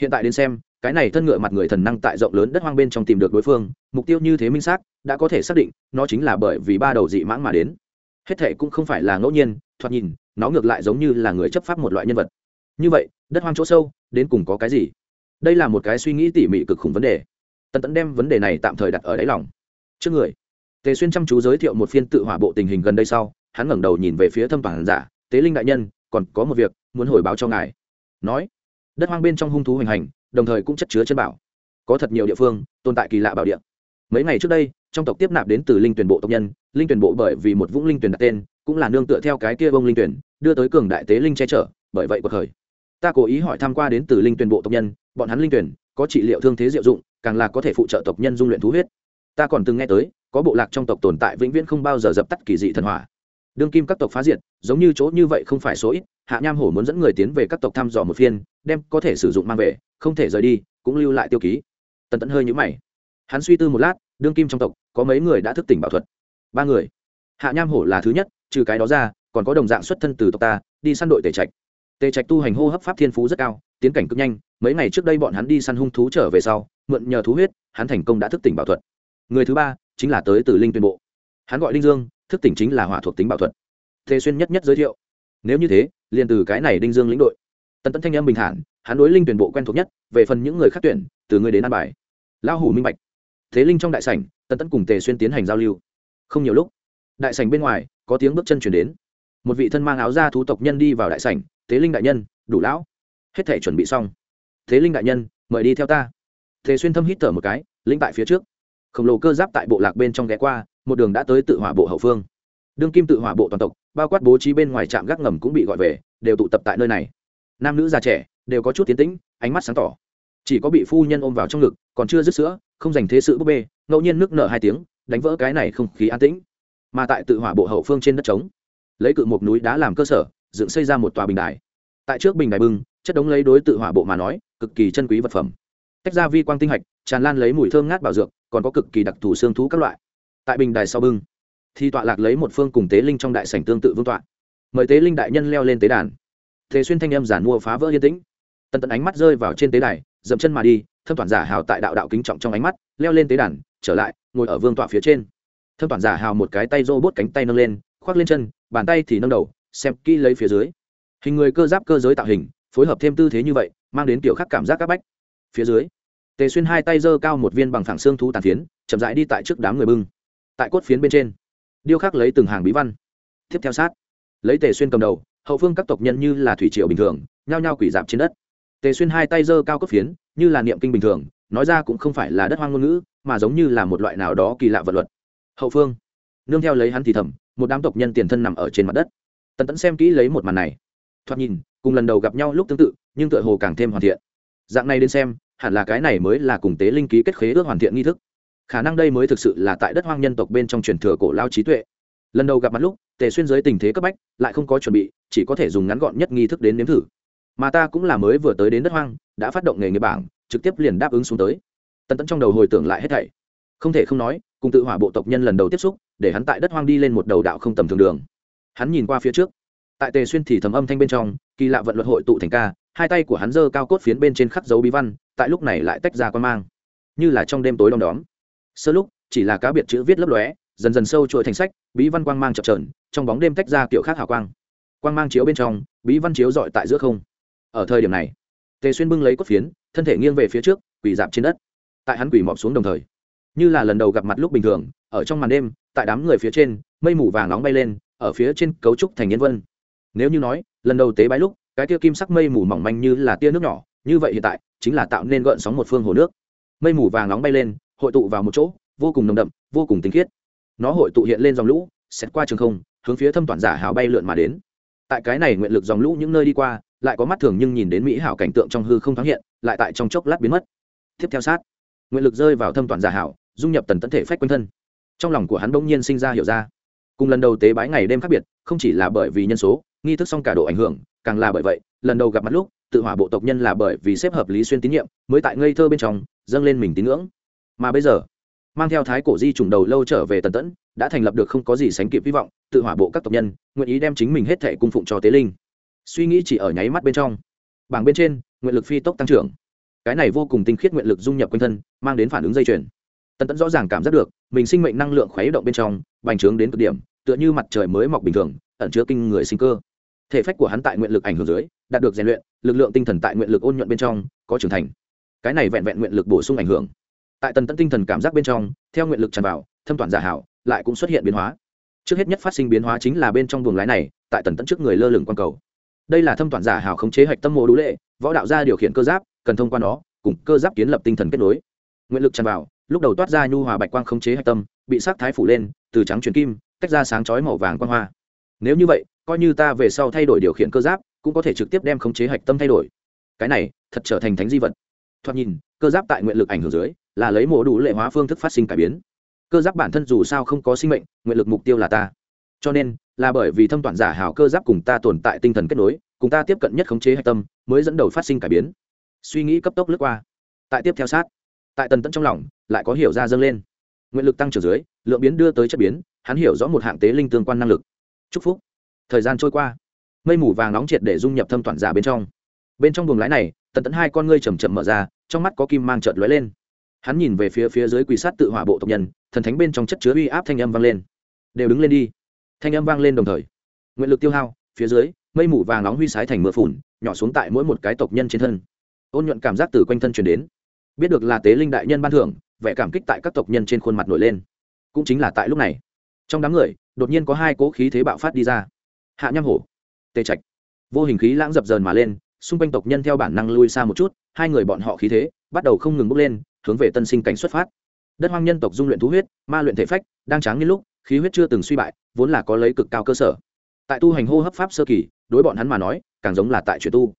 Hiện tại đến xem, cái này thân ngựa mặt người thần năng tại rộng lớn đất hoang bên trong tìm được đối phương, mục tiêu như thế minh xác, đã có thể xác định, nó chính là bởi vì ba đầu dị mãng mà đến. Hết thệ cũng không phải là ngẫu nhiên, thoạt nhìn, nó ngược lại giống như là người chấp pháp một loại nhân vật. Như vậy, đất hoang chỗ sâu, đến cùng có cái gì? Đây là một cái suy nghĩ tỉ mỉ cực khủng vấn đề. Tần tẫn đem vấn đề này tạm thời đặt ở đáy lòng. Trước người, tề xuyên chăm chú giới thiệu một phiên tự hỏa bộ tình hình gần đây sau, hắn ngẩng đầu nhìn về phía thâm toàn giả, tế linh đại nhân, còn có một việc muốn hồi báo cho ngài. Nói, đất hoang bên trong hung thú hoành hành, đồng thời cũng chất chứa chân bảo. Có thật nhiều địa phương tồn tại kỳ lạ bảo địa. Mấy ngày trước đây, trong tộc tiếp nạp đến từ linh tuyển bộ tộc nhân, linh tuyển bộ bởi vì một vũng linh tuyển đặt tên, cũng là nương tựa theo cái kia bông linh tuyển, đưa tới cường đại tế linh che chở, bởi vậy cuộc khởi ta cố ý hỏi tham q u a đến từ linh tuyển bộ tộc nhân, bọn hắn linh tuyển, có trị liệu thương thế diệu dụng, càng là có thể phụ trợ tộc nhân dung luyện thú huyết. Ta còn từng nghe tới, có bộ lạc trong tộc tồn tại vĩnh viễn không bao giờ dập tắt kỳ dị thần hỏa. Đương kim các tộc phá diệt, giống như chỗ như vậy không phải số ít, hạ nham hổ muốn dẫn người tiến về các tộc thăm dò một phiên, đem có thể sử dụng mang về, không thể rời đi, cũng lưu lại tiêu ký. Tần tẫn hơi nhũ mày. Hắn suy tư một lát, đương kim trong tộc, có mấy người đã thức tỉnh bảo thuật? Ba người. Hạ nham hổ là thứ nhất, trừ cái đó ra, còn có đồng dạng xuất thân từ tộc ta, đi săn đội tể trạch tề trạch tu hành hô hấp pháp thiên phú rất cao, tiến cảnh cực nhanh, mấy ngày trước đây bọn hắn đi săn hung thú trở về sau, mượn nhờ thú huyết, hắn thành công đã thức tỉnh bảo thuật. Người thứ ba chính là tới từ linh tuyên bộ. Hắn gọi linh dương, thức tỉnh chính là hỏa thuộc tính bảo thuật. Thế xuyên nhất nhất giới thiệu. Nếu như thế, liền từ cái này đinh dương lĩnh đội. Tần tấn thanh âm bình thản, hắn đối linh tuyển bộ quen thuộc nhất, về phần những người khác tuyển, từ người đến an bài. Lão hủ minh bạch. Thế linh trong đại sảnh, tần tấn cùng tề xuyên tiến hành giao lưu. Không nhiều lúc, đại sảnh bên ngoài, có tiếng bước chân chuyển đến. Một vị thân mang áo da thú tộc nhân đi vào đại sảnh thế linh đại nhân, đủ lão. Hết thể chuẩn bị xong. Thế linh đại nhân, mời đi theo ta. Thế xuyên thâm hít thở một cái linh tại phía trước. Khổng lồ cơ giáp tại bộ lạc bên trong ghé qua, một đường đã tới tự hỏa bộ hậu phương. Đương kim tự hỏa bộ toàn tộc, bao quát bố trí bên ngoài trạm gác ngầm cũng bị gọi về, đều tụ tập tại nơi này. Nam nữ già trẻ, đều có chút tiến tĩnh, ánh mắt sáng tỏ. Chỉ có bị phu nhân ôm vào trong ngực, còn chưa dứt sữa, không dành thế sự búp bê, ngẫu nhiên nước nở hai tiếng, đánh vỡ cái này không khí an tĩnh. Mà tại tự hỏa bộ hậu phương trên đất trống, lấy cự một núi đá làm cơ sở dựng xây ra một tòa bình đài. Tại trước bình đài bưng, chất đống lấy đối tự hỏa bộ mà nói, cực kỳ chân quý vật phẩm. Tách ra vi quang tinh hạch, tràn lan lấy mùi thơm ngát bảo dược, còn có cực kỳ đặc thù xương thú các loại. Tại bình đài sau bưng thì tọa lạc lấy một phương cùng tế linh trong đại sảnh tương tự vương tọa. Mời tế linh đại nhân leo lên tế đàn. Thế xuyên thanh em giản mua phá vỡ yên tĩnh. Tần tận ánh mắt rơi vào trên tế đài, dậm chân mà đi, thâm toàn giả hào tại đạo đạo kính trọng trong ánh mắt, leo lên tế đàn, trở lại, ngồi ở vương tọa phía trên. Thâm toàn giả hào một cái tay rô bốt cánh tay nâng lên, khoác lên chân, bàn tay thì nâng đầu xem kỹ lấy phía dưới. Hình người cơ giáp cơ giới tạo hình, phối hợp thêm tư thế như vậy, mang đến kiểu khác cảm giác các bách. Phía dưới, tề xuyên hai tay giơ cao một viên bằng phẳng xương thú tàn phiến, chậm rãi đi tại trước đám người bưng. Tại cốt phiến bên trên, điêu khắc lấy từng hàng bí văn. Tiếp theo sát, lấy tề xuyên cầm đầu, hậu phương các tộc nhân như là thủy triều bình thường, nhao nhao quỷ dạp trên đất. Tề xuyên hai tay giơ cao cốt phiến, như là niệm kinh bình thường, nói ra cũng không phải là đất hoang ngôn ngữ, mà giống như là một loại nào đó kỳ lạ vật luật. Hậu phương, nương theo lấy hắn thì thầm, một đám tộc nhân tiền thân nằm ở trên mặt đất tần tẫn xem kỹ lấy một màn này. Thoạt nhìn, cùng lần đầu gặp nhau lúc tương tự, nhưng tựa hồ càng thêm hoàn thiện. Dạng này đến xem, hẳn là cái này mới là cùng tế linh ký kết khế ước hoàn thiện nghi thức. Khả năng đây mới thực sự là tại đất hoang nhân tộc bên trong truyền thừa cổ lao trí tuệ. Lần đầu gặp mặt lúc, tề xuyên giới tình thế cấp bách, lại không có chuẩn bị, chỉ có thể dùng ngắn gọn nhất nghi thức đến nếm thử. Mà ta cũng là mới vừa tới đến đất hoang, đã phát động nghề nghiệp bảng, trực tiếp liền đáp ứng xuống tới. Tần tẫn trong đầu hồi tưởng lại hết thảy. Không thể không nói, cùng tự hỏa bộ tộc nhân lần đầu tiếp xúc, để hắn tại đất hoang đi lên một đầu đạo không tầm thường đường hắn nhìn qua phía trước. Tại tề xuyên thì thầm âm thanh bên trong, kỳ lạ vận luật hội tụ thành ca, hai tay của hắn giơ cao cốt phiến bên trên khắc dấu bí văn, tại lúc này lại tách ra quan mang. Như là trong đêm tối đom đóm. Sơ lúc, chỉ là cá biệt chữ viết lấp lóe, dần dần sâu trội thành sách, bí văn quang mang chập trờn trong bóng đêm tách ra kiểu khác hào quang. Quang mang chiếu bên trong, bí văn chiếu dọi tại giữa không. Ở thời điểm này, tề xuyên bưng lấy cốt phiến, thân thể nghiêng về phía trước, quỳ dạp trên đất. Tại hắn quỳ mọp xuống đồng thời, như là lần đầu gặp mặt lúc bình thường, ở trong màn đêm, tại đám người phía trên, mây mù vàng nóng bay lên ở phía trên cấu trúc thành nhân vân. Nếu như nói, lần đầu tế bái lúc, cái tia kim sắc mây mù mỏng manh như là tia nước nhỏ, như vậy hiện tại, chính là tạo nên gợn sóng một phương hồ nước. Mây mù vàng nóng bay lên, hội tụ vào một chỗ, vô cùng nồng đậm, vô cùng tinh khiết. Nó hội tụ hiện lên dòng lũ xét qua trường không, hướng phía thâm toàn giả hào bay lượn mà đến. Tại cái này nguyện lực dòng lũ những nơi đi qua, lại có mắt thường nhưng nhìn đến mỹ hảo cảnh tượng trong hư không thoáng hiện, lại tại trong chốc lát biến mất. Tiếp theo sát, nguyện lực rơi vào thâm toàn giả hảo, dung nhập tần tận thể phách quanh thân. Trong lòng của hắn bỗng nhiên sinh ra hiểu ra cùng lần đầu tế bái ngày đêm khác biệt, không chỉ là bởi vì nhân số, nghi thức xong cả độ ảnh hưởng, càng là bởi vậy, lần đầu gặp mặt lúc, tự hỏa bộ tộc nhân là bởi vì xếp hợp lý xuyên tín nhiệm, mới tại ngây thơ bên trong, dâng lên mình tín ngưỡng. Mà bây giờ, mang theo thái cổ di trùng đầu lâu trở về tần tẫn, đã thành lập được không có gì sánh kịp hy vọng, tự hỏa bộ các tộc nhân, nguyện ý đem chính mình hết thể cung phụng cho tế linh. Suy nghĩ chỉ ở nháy mắt bên trong, bảng bên trên, nguyện lực phi tốc tăng trưởng. Cái này vô cùng tinh khiết nguyện lực dung nhập quanh thân, mang đến phản ứng dây chuyền tần tẫn rõ ràng cảm giác được, mình sinh mệnh năng lượng khuấy động bên trong, bành trướng đến cực điểm, tựa như mặt trời mới mọc bình thường, ẩn chứa kinh người sinh cơ. Thể phách của hắn tại nguyện lực ảnh hưởng dưới, đạt được rèn luyện, lực lượng tinh thần tại nguyện lực ôn nhuận bên trong, có trưởng thành. Cái này vẹn vẹn nguyện lực bổ sung ảnh hưởng. Tại tần tẫn tinh thần cảm giác bên trong, theo nguyện lực tràn vào, thâm toàn giả hảo, lại cũng xuất hiện biến hóa. Trước hết nhất phát sinh biến hóa chính là bên trong buồng lái này, tại tần tẫn trước người lơ lửng quan cầu. Đây là thâm toàn giả hảo khống chế hạch tâm mô đũ lệ, võ đạo gia điều khiển cơ giáp, cần thông qua nó, cùng cơ giáp kiến lập tinh thần kết nối. Nguyện lực tràn vào lúc đầu toát ra nhu hòa bạch quang khống chế hạch tâm, bị sắc thái phủ lên, từ trắng chuyển kim, tách ra sáng chói màu vàng quang hoa. Nếu như vậy, coi như ta về sau thay đổi điều khiển cơ giáp, cũng có thể trực tiếp đem khống chế hạch tâm thay đổi. Cái này, thật trở thành thánh di vật. Thoạt nhìn, cơ giáp tại nguyện lực ảnh hưởng dưới, là lấy mổ đủ lệ hóa phương thức phát sinh cải biến. Cơ giáp bản thân dù sao không có sinh mệnh, nguyện lực mục tiêu là ta. Cho nên, là bởi vì thâm toàn giả hào cơ giáp cùng ta tồn tại tinh thần kết nối, cùng ta tiếp cận nhất khống chế hạch tâm, mới dẫn đầu phát sinh cải biến. Suy nghĩ cấp tốc lướt qua. Tại tiếp theo sát tại tần tận trong lòng, lại có hiểu ra dâng lên. Nguyện lực tăng trưởng dưới, lượng biến đưa tới chất biến, hắn hiểu rõ một hạng tế linh tương quan năng lực. Chúc phúc. Thời gian trôi qua. Mây mù vàng nóng triệt để dung nhập thâm toàn giả bên trong. Bên trong buồng lái này, tần tẫn hai con ngươi chầm chậm mở ra, trong mắt có kim mang trợt lóe lên. Hắn nhìn về phía phía dưới quỳ sát tự hỏa bộ tộc nhân, thần thánh bên trong chất chứa uy áp thanh âm vang lên. Đều đứng lên đi. Thanh âm vang lên đồng thời. Nguyện lực tiêu hao, phía dưới, mây mù vàng nóng huy sái thành mưa phùn, nhỏ xuống tại mỗi một cái tộc nhân trên thân. Ôn nhuận cảm giác từ quanh thân truyền đến biết được là tế linh đại nhân ban thưởng, vẻ cảm kích tại các tộc nhân trên khuôn mặt nổi lên. Cũng chính là tại lúc này, trong đám người, đột nhiên có hai cỗ khí thế bạo phát đi ra. Hạ nham hổ tê trạch. Vô hình khí lãng dập dờn mà lên, xung quanh tộc nhân theo bản năng lui xa một chút, hai người bọn họ khí thế bắt đầu không ngừng bốc lên, hướng về tân sinh cảnh xuất phát. Đất hoang nhân tộc dung luyện thú huyết, ma luyện thể phách, đang tráng như lúc, khí huyết chưa từng suy bại, vốn là có lấy cực cao cơ sở. Tại tu hành hô hấp pháp sơ kỳ, đối bọn hắn mà nói, càng giống là tại chuyện tu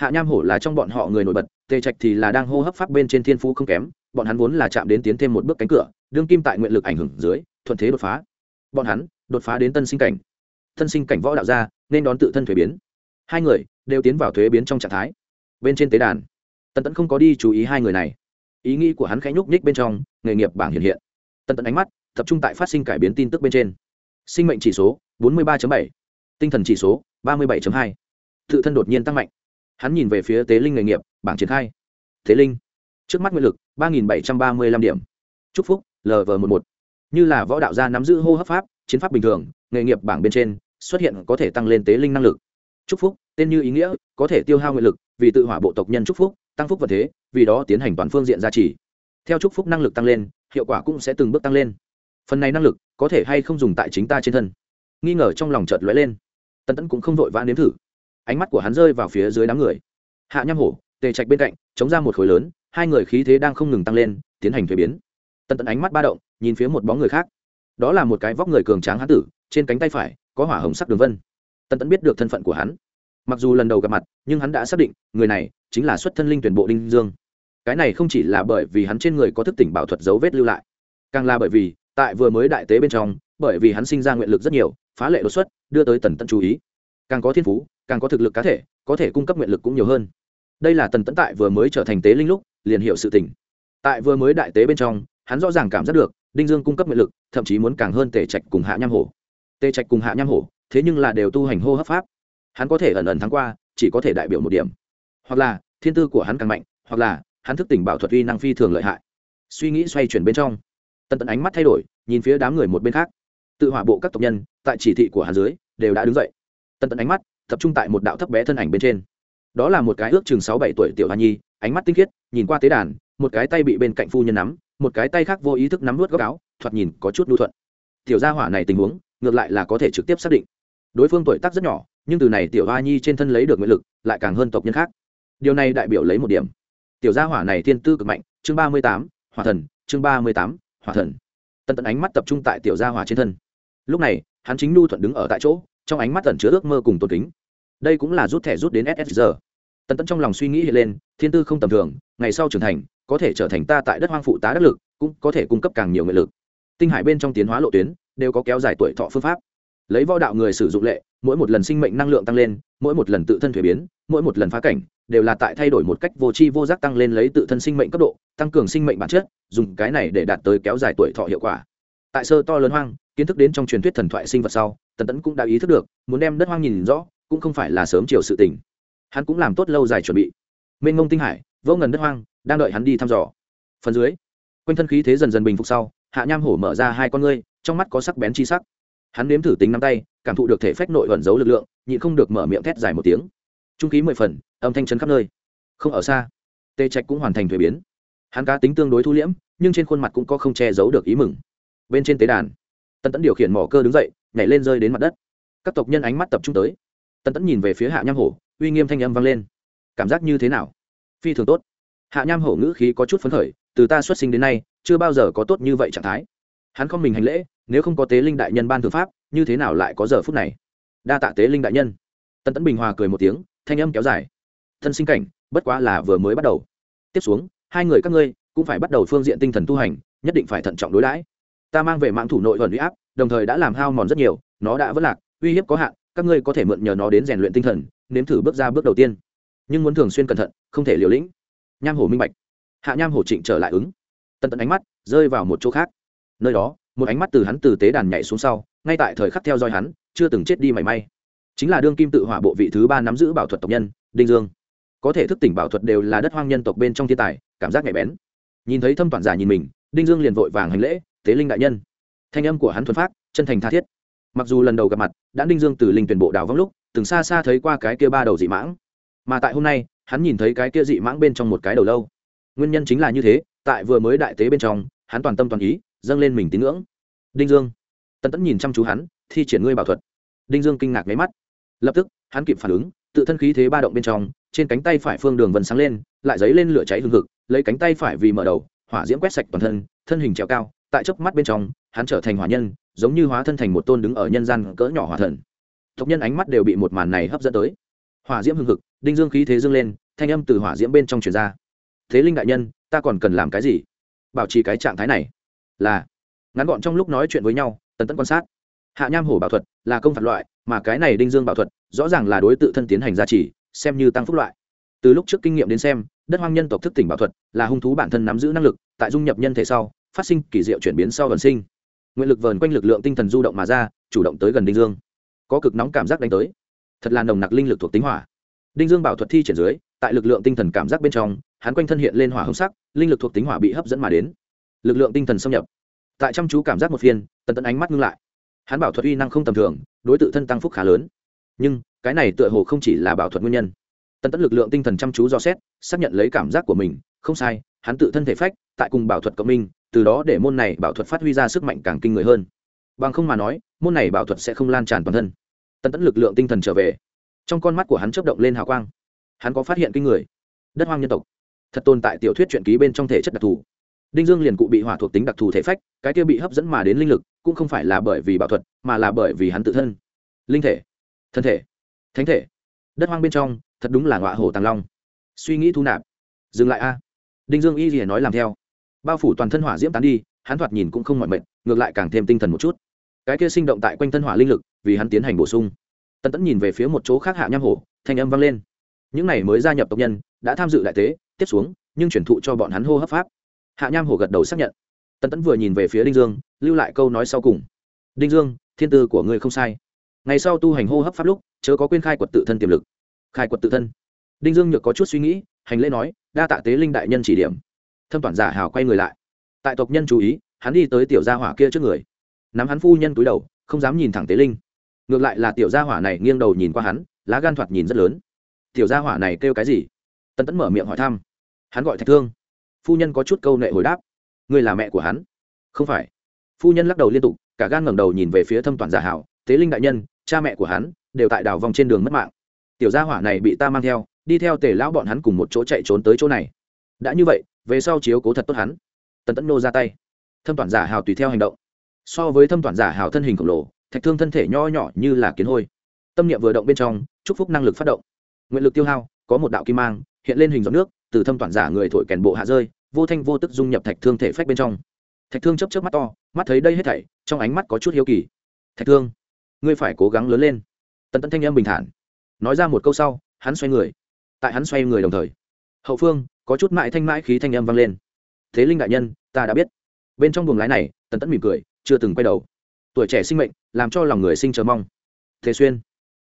hạ nham hổ là trong bọn họ người nổi bật, tề trạch thì là đang hô hấp pháp bên trên thiên phú không kém, bọn hắn vốn là chạm đến tiến thêm một bước cánh cửa, đương kim tại nguyện lực ảnh hưởng dưới, thuận thế đột phá. Bọn hắn đột phá đến tân sinh cảnh. Tân sinh cảnh võ đạo gia, nên đón tự thân thuế biến. Hai người đều tiến vào thuế biến trong trạng thái. Bên trên tế đàn tân tẫn không có đi chú ý hai người này. Ý nghĩ của hắn khẽ nhúc nhích bên trong, nghề nghiệp bảng hiện hiện. Tần tẫn ánh mắt tập trung tại phát sinh cải biến tin tức bên trên. Sinh mệnh chỉ số 43 bảy, tinh thần chỉ số 37 hai. Tự thân đột nhiên tăng mạnh hắn nhìn về phía tế linh nghề nghiệp, bảng triển khai. Tế linh, trước mắt nguyên lực ba nghìn bảy trăm ba mươi lăm điểm. Chúc phúc lv một một. Như là võ đạo gia nắm giữ hô hấp pháp, chiến pháp bình thường, nghề nghiệp bảng bên trên xuất hiện có thể tăng lên tế linh năng lực. Chúc phúc, tên như ý nghĩa, có thể tiêu hao nguyện lực, vì tự hỏa bộ tộc nhân chúc phúc, tăng phúc vật thế, vì đó tiến hành toàn phương diện gia trì. Theo chúc phúc năng lực tăng lên, hiệu quả cũng sẽ từng bước tăng lên. Phần này năng lực có thể hay không dùng tại chính ta trên thân. Nghi ngờ trong lòng chợt lóe lên. Tần tẫn cũng không vội vã nếm thử ánh mắt của hắn rơi vào phía dưới đám người. Hạ nham hổ, tề trạch bên cạnh, chống ra một khối lớn, hai người khí thế đang không ngừng tăng lên, tiến hành thuế biến. Tần tẫn ánh mắt ba động, nhìn phía một bóng người khác. Đó là một cái vóc người cường tráng hán tử, trên cánh tay phải có hỏa hồng sắc đường vân. Tần tẫn biết được thân phận của hắn. Mặc dù lần đầu gặp mặt, nhưng hắn đã xác định, người này chính là xuất thân linh tuyển bộ đinh dương. Cái này không chỉ là bởi vì hắn trên người có thức tỉnh bảo thuật dấu vết lưu lại, càng là bởi vì, tại vừa mới đại tế bên trong, bởi vì hắn sinh ra nguyện lực rất nhiều, phá lệ đột xuất, đưa tới tần tẫn chú ý càng có thiên phú, càng có thực lực cá thể, có thể cung cấp nguyện lực cũng nhiều hơn. Đây là tần tẫn tại vừa mới trở thành tế linh lúc, liền hiệu sự tỉnh tại vừa mới đại tế bên trong, hắn rõ ràng cảm giác được, đinh dương cung cấp nguyện lực, thậm chí muốn càng hơn tề trạch cùng hạ nham hổ. Tề trạch cùng hạ nham hổ, thế nhưng là đều tu hành hô hấp pháp. Hắn có thể ẩn ẩn thắng qua, chỉ có thể đại biểu một điểm. Hoặc là, thiên tư của hắn càng mạnh, hoặc là, hắn thức tỉnh bảo thuật uy năng phi thường lợi hại. Suy nghĩ xoay chuyển bên trong, tần tẫn ánh mắt thay đổi, nhìn phía đám người một bên khác. Tự hỏa bộ các tộc nhân, tại chỉ thị của hắn dưới, đều đã đứng dậy tần tận ánh mắt tập trung tại một đạo thấp bé thân ảnh bên trên. Đó là một cái ước chừng sáu bảy tuổi tiểu hoa nhi, ánh mắt tinh khiết, nhìn qua tế đàn, một cái tay bị bên cạnh phu nhân nắm, một cái tay khác vô ý thức nắm nuốt góc áo, thoạt nhìn có chút lưu thuận. Tiểu gia hỏa này tình huống, ngược lại là có thể trực tiếp xác định. Đối phương tuổi tác rất nhỏ, nhưng từ này tiểu hoa nhi trên thân lấy được nguyện lực, lại càng hơn tộc nhân khác. Điều này đại biểu lấy một điểm. Tiểu gia hỏa này thiên tư cực mạnh, chương ba mươi tám, hỏa thần, chương ba mươi tám, hỏa thần. Tận tận ánh mắt tập trung tại tiểu gia hỏa trên thân. Lúc này, hắn chính lưu thuận đứng ở tại chỗ trong ánh mắt tẩn chứa ước mơ cùng tôn kính. Đây cũng là rút thẻ rút đến ssr tần tẫn trong lòng suy nghĩ hiện lên, thiên tư không tầm thường, ngày sau trưởng thành, có thể trở thành ta tại đất hoang phụ tá đắc lực, cũng có thể cung cấp càng nhiều nguyện lực. Tinh hải bên trong tiến hóa lộ tuyến, đều có kéo dài tuổi thọ phương pháp. Lấy võ đạo người sử dụng lệ, mỗi một lần sinh mệnh năng lượng tăng lên, mỗi một lần tự thân thuế biến, mỗi một lần phá cảnh, đều là tại thay đổi một cách vô tri vô giác tăng lên lấy tự thân sinh mệnh cấp độ, tăng cường sinh mệnh bản chất, dùng cái này để đạt tới kéo dài tuổi thọ hiệu quả. Tại sơ to lớn hoang kiến thức đến trong truyền thuyết thần thoại sinh vật sau, tần tẫn cũng đã ý thức được, muốn đem đất hoang nhìn rõ, cũng không phải là sớm chiều sự tình. Hắn cũng làm tốt lâu dài chuẩn bị. Mênh mông tinh hải, vô ngần đất hoang, đang đợi hắn đi thăm dò. Phần dưới, quanh thân khí thế dần dần bình phục sau, hạ nham hổ mở ra hai con ngươi, trong mắt có sắc bén chi sắc. Hắn nếm thử tính nắm tay, cảm thụ được thể phách nội ẩn giấu lực lượng, nhịn không được mở miệng thét dài một tiếng. Trung khí mười phần, âm thanh chấn khắp nơi. Không ở xa, tê trạch cũng hoàn thành thuế biến. Hắn cá tính tương đối thu liễm, nhưng trên khuôn mặt cũng có không che giấu được ý mừng. Bên trên tế đàn tân tẫn điều khiển mỏ cơ đứng dậy, nhảy lên rơi đến mặt đất. Các tộc nhân ánh mắt tập trung tới. Tân tẫn nhìn về phía hạ nham hổ, uy nghiêm thanh âm vang lên. Cảm giác như thế nào? Phi thường tốt. Hạ nham hổ ngữ khí có chút phấn khởi, từ ta xuất sinh đến nay, chưa bao giờ có tốt như vậy trạng thái. Hắn không mình hành lễ, nếu không có tế linh đại nhân ban thư pháp, như thế nào lại có giờ phút này? Đa tạ tế linh đại nhân. Tân tẫn bình hòa cười một tiếng, thanh âm kéo dài. Thân sinh cảnh, bất quá là vừa mới bắt đầu. Tiếp xuống, hai người các ngươi cũng phải bắt đầu phương diện tinh thần tu hành, nhất định phải thận trọng đối đãi ta mang về mạng thủ nội thuần uy áp, đồng thời đã làm hao mòn rất nhiều, nó đã vất lạc, uy hiếp có hạn, các ngươi có thể mượn nhờ nó đến rèn luyện tinh thần, nếm thử bước ra bước đầu tiên. Nhưng muốn thường xuyên cẩn thận, không thể liều lĩnh. Nham hổ minh bạch. Hạ nham hổ trịnh trở lại ứng. Tận tận ánh mắt rơi vào một chỗ khác. Nơi đó, một ánh mắt từ hắn từ tế đàn nhảy xuống sau, ngay tại thời khắc theo dõi hắn, chưa từng chết đi mảy may. Chính là đương kim tự hỏa bộ vị thứ ba nắm giữ bảo thuật tộc nhân, đinh dương. Có thể thức tỉnh bảo thuật đều là đất hoang nhân tộc bên trong thiên tài, cảm giác nhạy bén. Nhìn thấy thâm toàn giả nhìn mình, đinh dương liền vội vàng hành lễ tế linh đại nhân. Thanh âm của hắn thuần phát, chân thành tha thiết. Mặc dù lần đầu gặp mặt, đã đinh dương từ linh tuyển bộ đào vong lúc, từng xa xa thấy qua cái kia ba đầu dị mãng. Mà tại hôm nay, hắn nhìn thấy cái kia dị mãng bên trong một cái đầu lâu. Nguyên nhân chính là như thế, tại vừa mới đại tế bên trong, hắn toàn tâm toàn ý, dâng lên mình tín ngưỡng. Đinh dương. Tân tẫn nhìn chăm chú hắn, thi triển ngươi bảo thuật. Đinh dương kinh ngạc máy mắt. Lập tức, hắn kịp phản ứng, tự thân khí thế ba động bên trong, trên cánh tay phải phương đường vần sáng lên, lại dấy lên lửa cháy hừng hực, lấy cánh tay phải vì mở đầu, hỏa diễm quét sạch toàn thân thân hình trèo cao tại chớp mắt bên trong, hắn trở thành hỏa nhân, giống như hóa thân thành một tôn đứng ở nhân gian cỡ nhỏ hỏa thần. Tộc nhân ánh mắt đều bị một màn này hấp dẫn tới. Hỏa diễm hưng hực, đinh dương khí thế dâng lên, thanh âm từ hỏa diễm bên trong truyền ra. Thế linh đại nhân, ta còn cần làm cái gì? Bảo trì cái trạng thái này là ngắn gọn trong lúc nói chuyện với nhau, tần tẫn quan sát. Hạ nham hổ bảo thuật là công phạt loại, mà cái này đinh dương bảo thuật rõ ràng là đối tự thân tiến hành gia trì, xem như tăng phúc loại. Từ lúc trước kinh nghiệm đến xem, đất hoang nhân tộc thức tỉnh bảo thuật là hung thú bản thân nắm giữ năng lực, tại dung nhập nhân thể sau phát sinh kỳ diệu chuyển biến sau gần sinh. Nguyện lực vờn quanh lực lượng tinh thần du động mà ra, chủ động tới gần đinh dương. Có cực nóng cảm giác đánh tới. Thật là nồng nặc linh lực thuộc tính hỏa. Đinh dương bảo thuật thi triển dưới, tại lực lượng tinh thần cảm giác bên trong, hắn quanh thân hiện lên hỏa hồng sắc, linh lực thuộc tính hỏa bị hấp dẫn mà đến. Lực lượng tinh thần xâm nhập. Tại chăm chú cảm giác một phiên, tần tẫn ánh mắt ngưng lại. Hắn bảo thuật uy năng không tầm thường, đối t thân tăng phúc khá lớn. Nhưng, cái này tựa hồ không chỉ là bảo thuật nguyên nhân. Tần tẫn lực lượng tinh thần chăm chú do xét, xác nhận lấy cảm giác của mình, không sai hắn tự thân thể phách, tại cùng bảo thuật cộng minh, từ đó để môn này bảo thuật phát huy ra sức mạnh càng kinh người hơn. Bằng không mà nói, môn này bảo thuật sẽ không lan tràn toàn thân. Tần tẫn lực lượng tinh thần trở về. Trong con mắt của hắn chấp động lên hào quang. Hắn có phát hiện kinh người. Đất hoang nhân tộc. Thật tồn tại tiểu thuyết truyện ký bên trong thể chất đặc thù. Đinh dương liền cụ bị hỏa thuộc tính đặc thù thể phách, cái kia bị hấp dẫn mà đến linh lực, cũng không phải là bởi vì bảo thuật, mà là bởi vì hắn tự thân. Linh thể. Thân thể. Thánh thể. Đất hoang bên trong, thật đúng là ngọa hổ tàng long. Suy nghĩ thu nạp. Dừng lại a đinh dương y rìa nói làm theo. Bao phủ toàn thân hỏa diễm tán đi, hắn thoạt nhìn cũng không mọi mệt, ngược lại càng thêm tinh thần một chút. Cái kia sinh động tại quanh thân hỏa linh lực, vì hắn tiến hành bổ sung. Tần tẫn nhìn về phía một chỗ khác hạ nham hổ, thanh âm vang lên. Những này mới gia nhập tộc nhân, đã tham dự đại tế, tiếp xuống, nhưng chuyển thụ cho bọn hắn hô hấp pháp. Hạ nham hổ gật đầu xác nhận. Tần tẫn vừa nhìn về phía đinh dương, lưu lại câu nói sau cùng. Đinh dương, thiên tư của ngươi không sai. Ngày sau tu hành hô hấp pháp lúc, chớ có quên khai quật tự thân tiềm lực. Khai quật tự thân. Đinh dương nhược có chút suy nghĩ hành lễ nói, đa tạ tế linh đại nhân chỉ điểm. Thâm toàn giả hào quay người lại. Tại tộc nhân chú ý, hắn đi tới tiểu gia hỏa kia trước người. Nắm hắn phu nhân túi đầu, không dám nhìn thẳng tế linh. Ngược lại là tiểu gia hỏa này nghiêng đầu nhìn qua hắn, lá gan thoạt nhìn rất lớn. Tiểu gia hỏa này kêu cái gì? Tân tẫn mở miệng hỏi thăm. Hắn gọi thạch thương. Phu nhân có chút câu nệ hồi đáp. Ngươi là mẹ của hắn. Không phải. Phu nhân lắc đầu liên tục, cả gan ngẩng đầu nhìn về phía thâm toàn giả hảo tế linh đại nhân, cha mẹ của hắn đều tại đảo vòng trên đường mất mạng. Tiểu gia hỏa này bị ta mang theo đi theo tề lão bọn hắn cùng một chỗ chạy trốn tới chỗ này. Đã như vậy, về sau chiếu cố thật tốt hắn. Tần tẫn nô ra tay. Thâm toàn giả hào tùy theo hành động. So với thâm toàn giả hào thân hình khổng lồ, thạch thương thân thể nho nhỏ như là kiến hôi. Tâm niệm vừa động bên trong, chúc phúc năng lực phát động. Nguyện lực tiêu hao, có một đạo kim mang, hiện lên hình giọt nước, từ thâm toàn giả người thổi kèn bộ hạ rơi, vô thanh vô tức dung nhập thạch thương thể phách bên trong. Thạch thương chấp chấp mắt to, mắt thấy đây hết thảy, trong ánh mắt có chút hiếu kỳ. Thạch thương, ngươi phải cố gắng lớn lên. Tần tẫn thanh em bình thản, nói ra một câu sau, hắn xoay người tại hắn xoay người đồng thời. Hậu phương, có chút mãi thanh mãi khí thanh âm vang lên. Thế linh đại nhân, ta đã biết. Bên trong buồng lái này, tần tẫn mỉm cười, chưa từng quay đầu. Tuổi trẻ sinh mệnh, làm cho lòng người sinh chờ mong. Thế xuyên,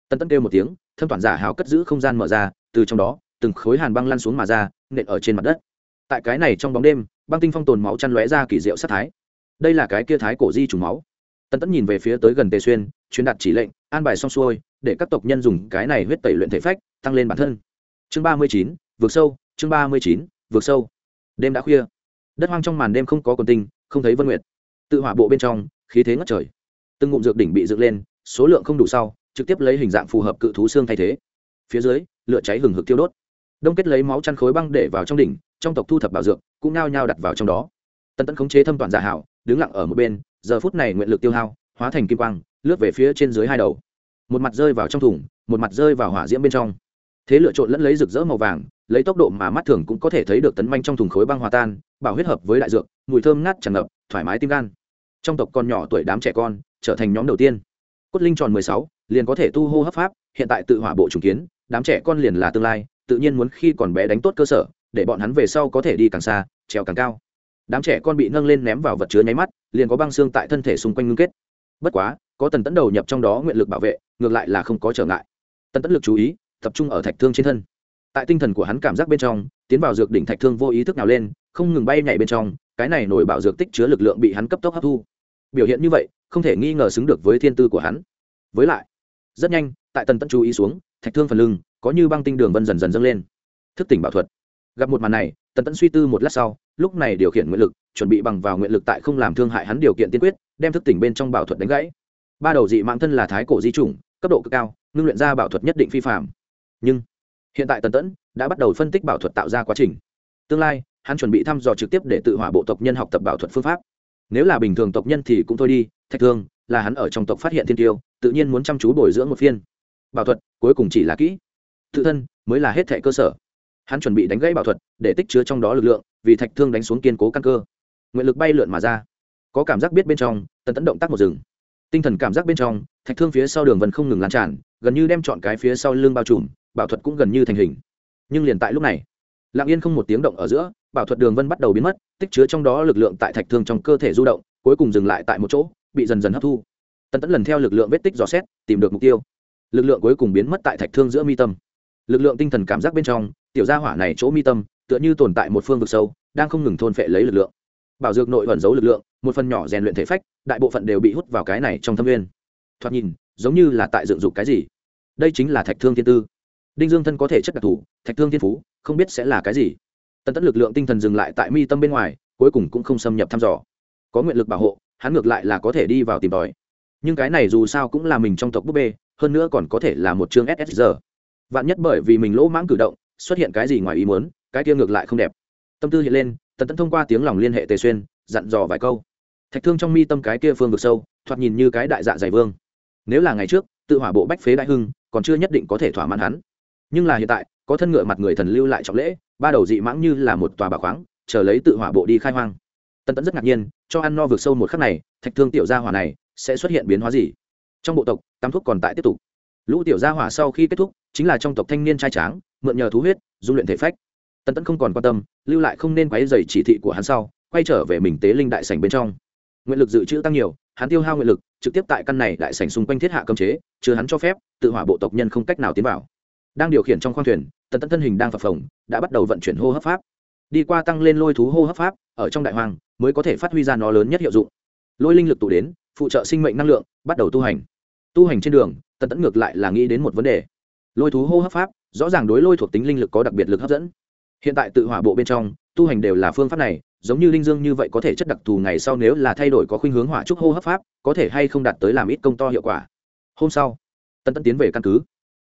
tần tẫn kêu một tiếng, thâm toàn giả hào cất giữ không gian mở ra, từ trong đó, từng khối hàn băng lăn xuống mà ra, nện ở trên mặt đất. Tại cái này trong bóng đêm, băng tinh phong tồn máu chăn lóe ra kỳ diệu sát thái. Đây là cái kia thái cổ di trùng máu. Tần tẫn nhìn về phía tới gần tề xuyên, truyền đạt chỉ lệnh, an bài xong xuôi, để các tộc nhân dùng cái này huyết tẩy luyện thể phách, tăng lên bản thân chương ba mươi chín, vượt sâu, chương ba mươi chín, vượt sâu. Đêm đã khuya. Đất hoang trong màn đêm không có quần tinh, không thấy vân nguyệt. Tự hỏa bộ bên trong, khí thế ngất trời. Từng ngụm dược đỉnh bị dựng lên, số lượng không đủ sau, trực tiếp lấy hình dạng phù hợp cự thú xương thay thế. Phía dưới, lửa cháy hừng hực tiêu đốt. Đông kết lấy máu chăn khối băng để vào trong đỉnh, trong tộc thu thập bảo dược, cũng nao nhao đặt vào trong đó. Tần tẫn khống chế thâm toàn giả hảo, đứng lặng ở một bên, giờ phút này nguyện lực tiêu hao, hóa thành kim quang, lướt về phía trên dưới hai đầu. Một mặt rơi vào trong thùng, một mặt rơi vào hỏa diễm bên trong thế lựa trộn lẫn lấy rực rỡ màu vàng, lấy tốc độ mà mắt thường cũng có thể thấy được tấn manh trong thùng khối băng hòa tan, bảo huyết hợp với đại dược, mùi thơm ngát tràn ngập, thoải mái tim gan. Trong tộc con nhỏ tuổi đám trẻ con, trở thành nhóm đầu tiên. Cốt linh tròn mười sáu, liền có thể tu hô hấp pháp, hiện tại tự hỏa bộ trùng kiến, đám trẻ con liền là tương lai, tự nhiên muốn khi còn bé đánh tốt cơ sở, để bọn hắn về sau có thể đi càng xa, trèo càng cao. Đám trẻ con bị nâng lên ném vào vật chứa nháy mắt, liền có băng xương tại thân thể xung quanh ngưng kết. Bất quá, có tần tấn đầu nhập trong đó nguyện lực bảo vệ, ngược lại là không có trở ngại. Tần tấn lực chú ý tập trung ở thạch thương trên thân. Tại tinh thần của hắn cảm giác bên trong, tiến vào dược đỉnh thạch thương vô ý thức nào lên, không ngừng bay nhảy bên trong, cái này nổi bạo dược tích chứa lực lượng bị hắn cấp tốc hấp thu. Biểu hiện như vậy, không thể nghi ngờ xứng được với thiên tư của hắn. Với lại, rất nhanh, tại tần tẫn chú ý xuống, thạch thương phần lưng có như băng tinh đường vân dần dần dâng lên. Thức tỉnh bảo thuật. Gặp một màn này, tần tẫn suy tư một lát sau, lúc này điều khiển nguyện lực, chuẩn bị bằng vào nguyện lực tại không làm thương hại hắn điều kiện tiên quyết, đem thức tỉnh bên trong bảo thuật đánh gãy. Ba đầu dị mạng thân là thái cổ di chủng, cấp độ cực cao, ngưng luyện ra bảo thuật nhất định phi phạm nhưng hiện tại tần tẫn đã bắt đầu phân tích bảo thuật tạo ra quá trình. Tương lai, hắn chuẩn bị thăm dò trực tiếp để tự hỏa bộ tộc nhân học tập bảo thuật phương pháp. Nếu là bình thường tộc nhân thì cũng thôi đi, thạch thương là hắn ở trong tộc phát hiện thiên tiêu, tự nhiên muốn chăm chú bồi dưỡng một phiên. Bảo thuật cuối cùng chỉ là kỹ. Tự thân mới là hết thẻ cơ sở. Hắn chuẩn bị đánh gãy bảo thuật để tích chứa trong đó lực lượng, vì thạch thương đánh xuống kiên cố căn cơ. Nguyện lực bay lượn mà ra. Có cảm giác biết bên trong, tần tẫn động tác một rừng tinh thần cảm giác bên trong, thạch thương phía sau đường vần không ngừng lan tràn, gần như đem chọn cái phía sau lưng bao trùm bảo thuật cũng gần như thành hình. Nhưng liền tại lúc này, lặng yên không một tiếng động ở giữa, bảo thuật đường vân bắt đầu biến mất, tích chứa trong đó lực lượng tại thạch thương trong cơ thể du động, cuối cùng dừng lại tại một chỗ, bị dần dần hấp thu. Tần tẫn lần theo lực lượng vết tích dò xét, tìm được mục tiêu. Lực lượng cuối cùng biến mất tại thạch thương giữa mi tâm. Lực lượng tinh thần cảm giác bên trong, tiểu gia hỏa này chỗ mi tâm, tựa như tồn tại một phương vực sâu, đang không ngừng thôn phệ lấy lực lượng. Bảo dược nội ẩn giấu lực lượng, một phần nhỏ rèn luyện thể phách, đại bộ phận đều bị hút vào cái này trong thâm viên thoạt nhìn, giống như là tại dựng dục cái gì. Đây chính là thạch thương thiên tư đinh dương thân có thể chất đặc thù, thạch thương thiên phú, không biết sẽ là cái gì. Tần tẫn lực lượng tinh thần dừng lại tại mi tâm bên ngoài, cuối cùng cũng không xâm nhập thăm dò. Có nguyện lực bảo hộ, hắn ngược lại là có thể đi vào tìm tòi. Nhưng cái này dù sao cũng là mình trong tộc búp bê, hơn nữa còn có thể là một chương ssr vạn nhất bởi vì mình lỗ mãng cử động, xuất hiện cái gì ngoài ý muốn, cái kia ngược lại không đẹp. Tâm tư hiện lên, tần tẫn thông qua tiếng lòng liên hệ tề xuyên, dặn dò vài câu. Thạch thương trong mi tâm cái kia phương vực sâu, thoạt nhìn như cái đại dạ dày vương. Nếu là ngày trước, tự hỏa bộ bách phế đại hưng, còn chưa nhất định có thể thỏa mãn hắn nhưng là hiện tại, có thân ngựa mặt người thần lưu lại trọng lễ, ba đầu dị mãng như là một tòa bà khoáng, chờ lấy tự hỏa bộ đi khai hoang. Tân tẫn rất ngạc nhiên, cho ăn no vượt sâu một khắc này, thạch thương tiểu gia hỏa này sẽ xuất hiện biến hóa gì? Trong bộ tộc tam thuốc còn tại tiếp tục. Lũ tiểu gia hỏa sau khi kết thúc, chính là trong tộc thanh niên trai tráng, mượn nhờ thú huyết, dung luyện thể phách. Tân tẫn không còn quan tâm, lưu lại không nên quấy dày chỉ thị của hắn sau, quay trở về mình tế linh đại sảnh bên trong. Nguyện lực dự trữ tăng nhiều, hắn tiêu hao nguyện lực, trực tiếp tại căn này đại sảnh xung quanh thiết hạ cấm chế, chưa hắn cho phép, tự hỏa bộ tộc nhân không cách nào tiến vào đang điều khiển trong khoang thuyền, tần tẫn thân hình đang phập phồng, đã bắt đầu vận chuyển hô hấp pháp. Đi qua tăng lên lôi thú hô hấp pháp, ở trong đại hoàng mới có thể phát huy ra nó lớn nhất hiệu dụng. Lôi linh lực tụ đến, phụ trợ sinh mệnh năng lượng, bắt đầu tu hành. Tu hành trên đường, tần tẫn ngược lại là nghĩ đến một vấn đề. Lôi thú hô hấp pháp, rõ ràng đối lôi thuộc tính linh lực có đặc biệt lực hấp dẫn. Hiện tại tự hỏa bộ bên trong, tu hành đều là phương pháp này, giống như linh dương như vậy có thể chất đặc thù ngày sau nếu là thay đổi có khuynh hướng hỏa trúc hô hấp pháp, có thể hay không đạt tới làm ít công to hiệu quả. Hôm sau tân tấn tiến về căn cứ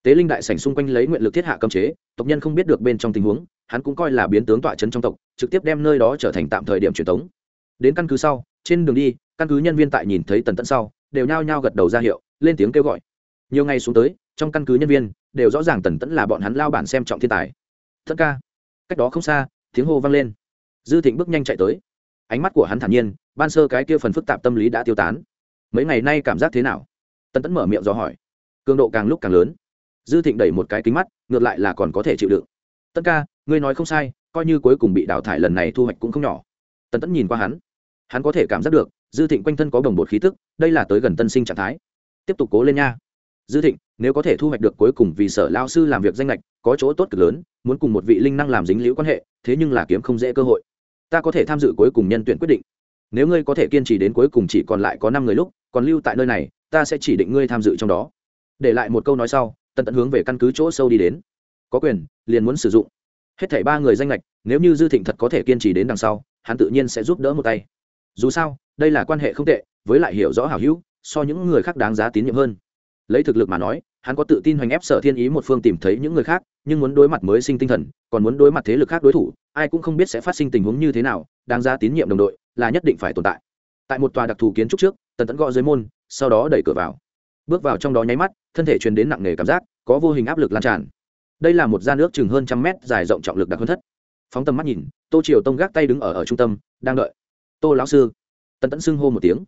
tế linh đại sảnh xung quanh lấy nguyện lực thiết hạ cấm chế, tộc nhân không biết được bên trong tình huống, hắn cũng coi là biến tướng tọa trấn trong tộc, trực tiếp đem nơi đó trở thành tạm thời điểm truyền thống đến căn cứ sau, trên đường đi, căn cứ nhân viên tại nhìn thấy tần tẫn sau, đều nhao nhao gật đầu ra hiệu, lên tiếng kêu gọi. Nhiều ngày xuống tới, trong căn cứ nhân viên, đều rõ ràng tần tẫn là bọn hắn lao bản xem trọng thiên tài. Thất ca. Cách đó không xa, tiếng hô vang lên. Dư thịnh bước nhanh chạy tới. Ánh mắt của hắn thản nhiên, ban sơ cái kia phần phức tạp tâm lý đã tiêu tán. Mấy ngày nay cảm giác thế nào? Tần tẫn mở miệng do hỏi. Cường độ càng lúc càng lớn dư thịnh đẩy một cái kính mắt, ngược lại là còn có thể chịu đựng. Tất ca, ngươi nói không sai, coi như cuối cùng bị đào thải lần này thu hoạch cũng không nhỏ. Tần tẫn nhìn qua hắn. Hắn có thể cảm giác được, dư thịnh quanh thân có bồng bột khí tức, đây là tới gần tân sinh trạng thái. Tiếp tục cố lên nha. Dư thịnh, nếu có thể thu hoạch được cuối cùng vì sở lao sư làm việc danh lệch, có chỗ tốt cực lớn, muốn cùng một vị linh năng làm dính liễu quan hệ, thế nhưng là kiếm không dễ cơ hội. Ta có thể tham dự cuối cùng nhân tuyển quyết định. Nếu ngươi có thể kiên trì đến cuối cùng chỉ còn lại có năm người lúc, còn lưu tại nơi này, ta sẽ chỉ định ngươi tham dự trong đó. Để lại một câu nói sau tần tận hướng về căn cứ chỗ sâu đi đến. Có quyền, liền muốn sử dụng. Hết thảy ba người danh lệch nếu như dư thịnh thật có thể kiên trì đến đằng sau, hắn tự nhiên sẽ giúp đỡ một tay. Dù sao, đây là quan hệ không tệ, với lại hiểu rõ hảo hữu, so những người khác đáng giá tín nhiệm hơn. Lấy thực lực mà nói, hắn có tự tin hoành ép sở thiên ý một phương tìm thấy những người khác, nhưng muốn đối mặt mới sinh tinh thần, còn muốn đối mặt thế lực khác đối thủ, ai cũng không biết sẽ phát sinh tình huống như thế nào, đáng giá tín nhiệm đồng đội là nhất định phải tồn tại. Tại một tòa đặc thù kiến trúc trước, tần tẫn gõ dưới môn, sau đó đẩy cửa vào bước vào trong đó nháy mắt, thân thể truyền đến nặng nề cảm giác, có vô hình áp lực lan tràn. Đây là một gian nước chừng hơn trăm mét, dài rộng trọng lực đặc hơn thất. Phóng tầm mắt nhìn, tô triều tông gác tay đứng ở ở trung tâm, đang đợi. Tô lão sư. Tần tẫn xưng hô một tiếng.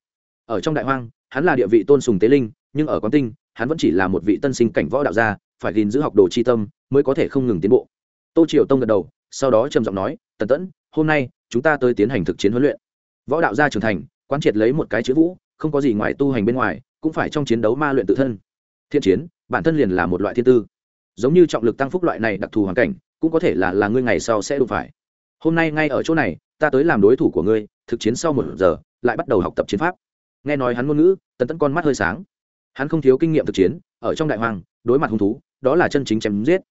Ở trong đại hoang, hắn là địa vị tôn sùng tế linh, nhưng ở quán tinh, hắn vẫn chỉ là một vị tân sinh cảnh võ đạo gia, phải gìn giữ học đồ chi tâm, mới có thể không ngừng tiến bộ. Tô triều tông gật đầu, sau đó trầm giọng nói, tần tẫn, hôm nay, chúng ta tới tiến hành thực chiến huấn luyện. Võ đạo gia trưởng thành, quán triệt lấy một cái chữ vũ, không có gì ngoài tu hành bên ngoài cũng phải trong chiến đấu ma luyện tự thân. Thiện chiến, bản thân liền là một loại thiên tư. Giống như trọng lực tăng phúc loại này đặc thù hoàn cảnh, cũng có thể là là ngươi ngày sau sẽ đụng phải. Hôm nay ngay ở chỗ này, ta tới làm đối thủ của ngươi, thực chiến sau một giờ, lại bắt đầu học tập chiến pháp. Nghe nói hắn ngôn ngữ, tần tẫn con mắt hơi sáng. Hắn không thiếu kinh nghiệm thực chiến, ở trong đại hoàng, đối mặt hung thú, đó là chân chính chém giết.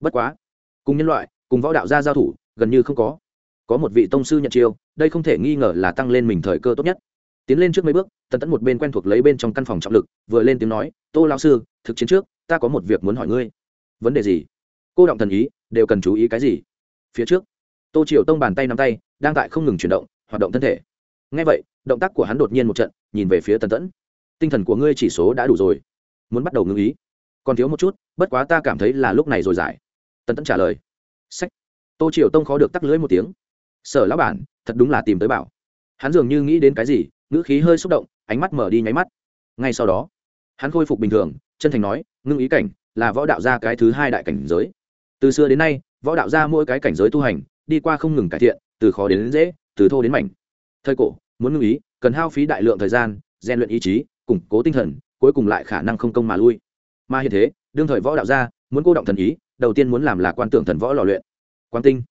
Bất quá, cùng nhân loại, cùng võ đạo gia giao thủ, gần như không có. Có một vị tông sư nhận chiêu, đây không thể nghi ngờ là tăng lên mình thời cơ tốt nhất tiến lên trước mấy bước, tần tẫn một bên quen thuộc lấy bên trong căn phòng trọng lực, vừa lên tiếng nói, tô lao sư, thực chiến trước, ta có một việc muốn hỏi ngươi. Vấn đề gì? Cô động thần ý, đều cần chú ý cái gì? Phía trước. Tô triều tông bàn tay nắm tay, đang tại không ngừng chuyển động, hoạt động thân thể. Ngay vậy, động tác của hắn đột nhiên một trận, nhìn về phía tần tẫn. Tinh thần của ngươi chỉ số đã đủ rồi. Muốn bắt đầu ngưng ý. Còn thiếu một chút, bất quá ta cảm thấy là lúc này rồi giải. Tần tẫn trả lời. Sách tô triều tông khó được tắt lưỡi một tiếng. Sở lão bản, thật đúng là tìm tới bảo. Hắn dường như nghĩ đến cái gì ngữ khí hơi xúc động ánh mắt mở đi nháy mắt. Ngay sau đó hắn khôi phục bình thường chân thành nói ngưng ý cảnh là võ đạo gia cái thứ hai đại cảnh giới. Từ xưa đến nay võ đạo gia mỗi cái cảnh giới tu hành đi qua không ngừng cải thiện từ khó đến, đến dễ từ thô đến mảnh. Thời cổ muốn ngưng ý cần hao phí đại lượng thời gian rèn luyện ý chí củng cố tinh thần cuối cùng lại khả năng không công mà lui. Mà hiện thế đương thời võ đạo gia muốn cô động thần ý đầu tiên muốn làm là quan tưởng thần võ lò luyện. Quang tinh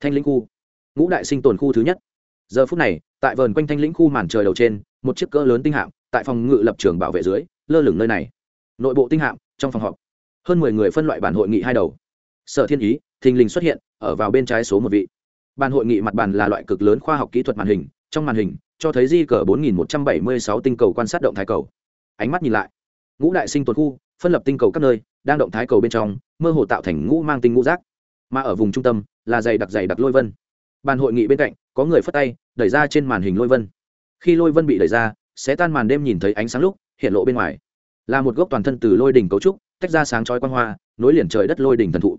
thanh linh khu ngũ đại sinh tồn khu thứ nhất. Giờ phút này tại vườn quanh thanh lĩnh khu màn trời đầu trên, một chiếc cỡ lớn tinh hạm tại phòng ngự lập trường bảo vệ dưới, lơ lửng nơi này. Nội bộ tinh hạm, trong phòng họp. Hơn mười người phân loại bản hội nghị hai đầu. Sở thiên ý, thình lình xuất hiện, ở vào bên trái số một vị. Bàn hội nghị mặt bàn là loại cực lớn khoa học kỹ thuật màn hình, trong màn hình, cho thấy di cờ bốn nghìn một trăm bảy mươi sáu tinh cầu quan sát động thái cầu. Ánh mắt nhìn lại. Ngũ đại sinh tồn khu, phân lập tinh cầu các nơi, đang động thái cầu bên trong, mơ hồ tạo thành ngũ mang tinh ngũ rác mà ở vùng trung tâm, là dày đặc dày đặc lôi vân. Bàn hội nghị bên cạnh, có người phất tay đẩy ra trên màn hình lôi vân. Khi lôi vân bị đẩy ra, sẽ tan màn đêm nhìn thấy ánh sáng lúc, hiện lộ bên ngoài. Là một gốc toàn thân từ lôi đỉnh cấu trúc, tách ra sáng chói quan hoa, nối liền trời đất lôi đỉnh thần thụ.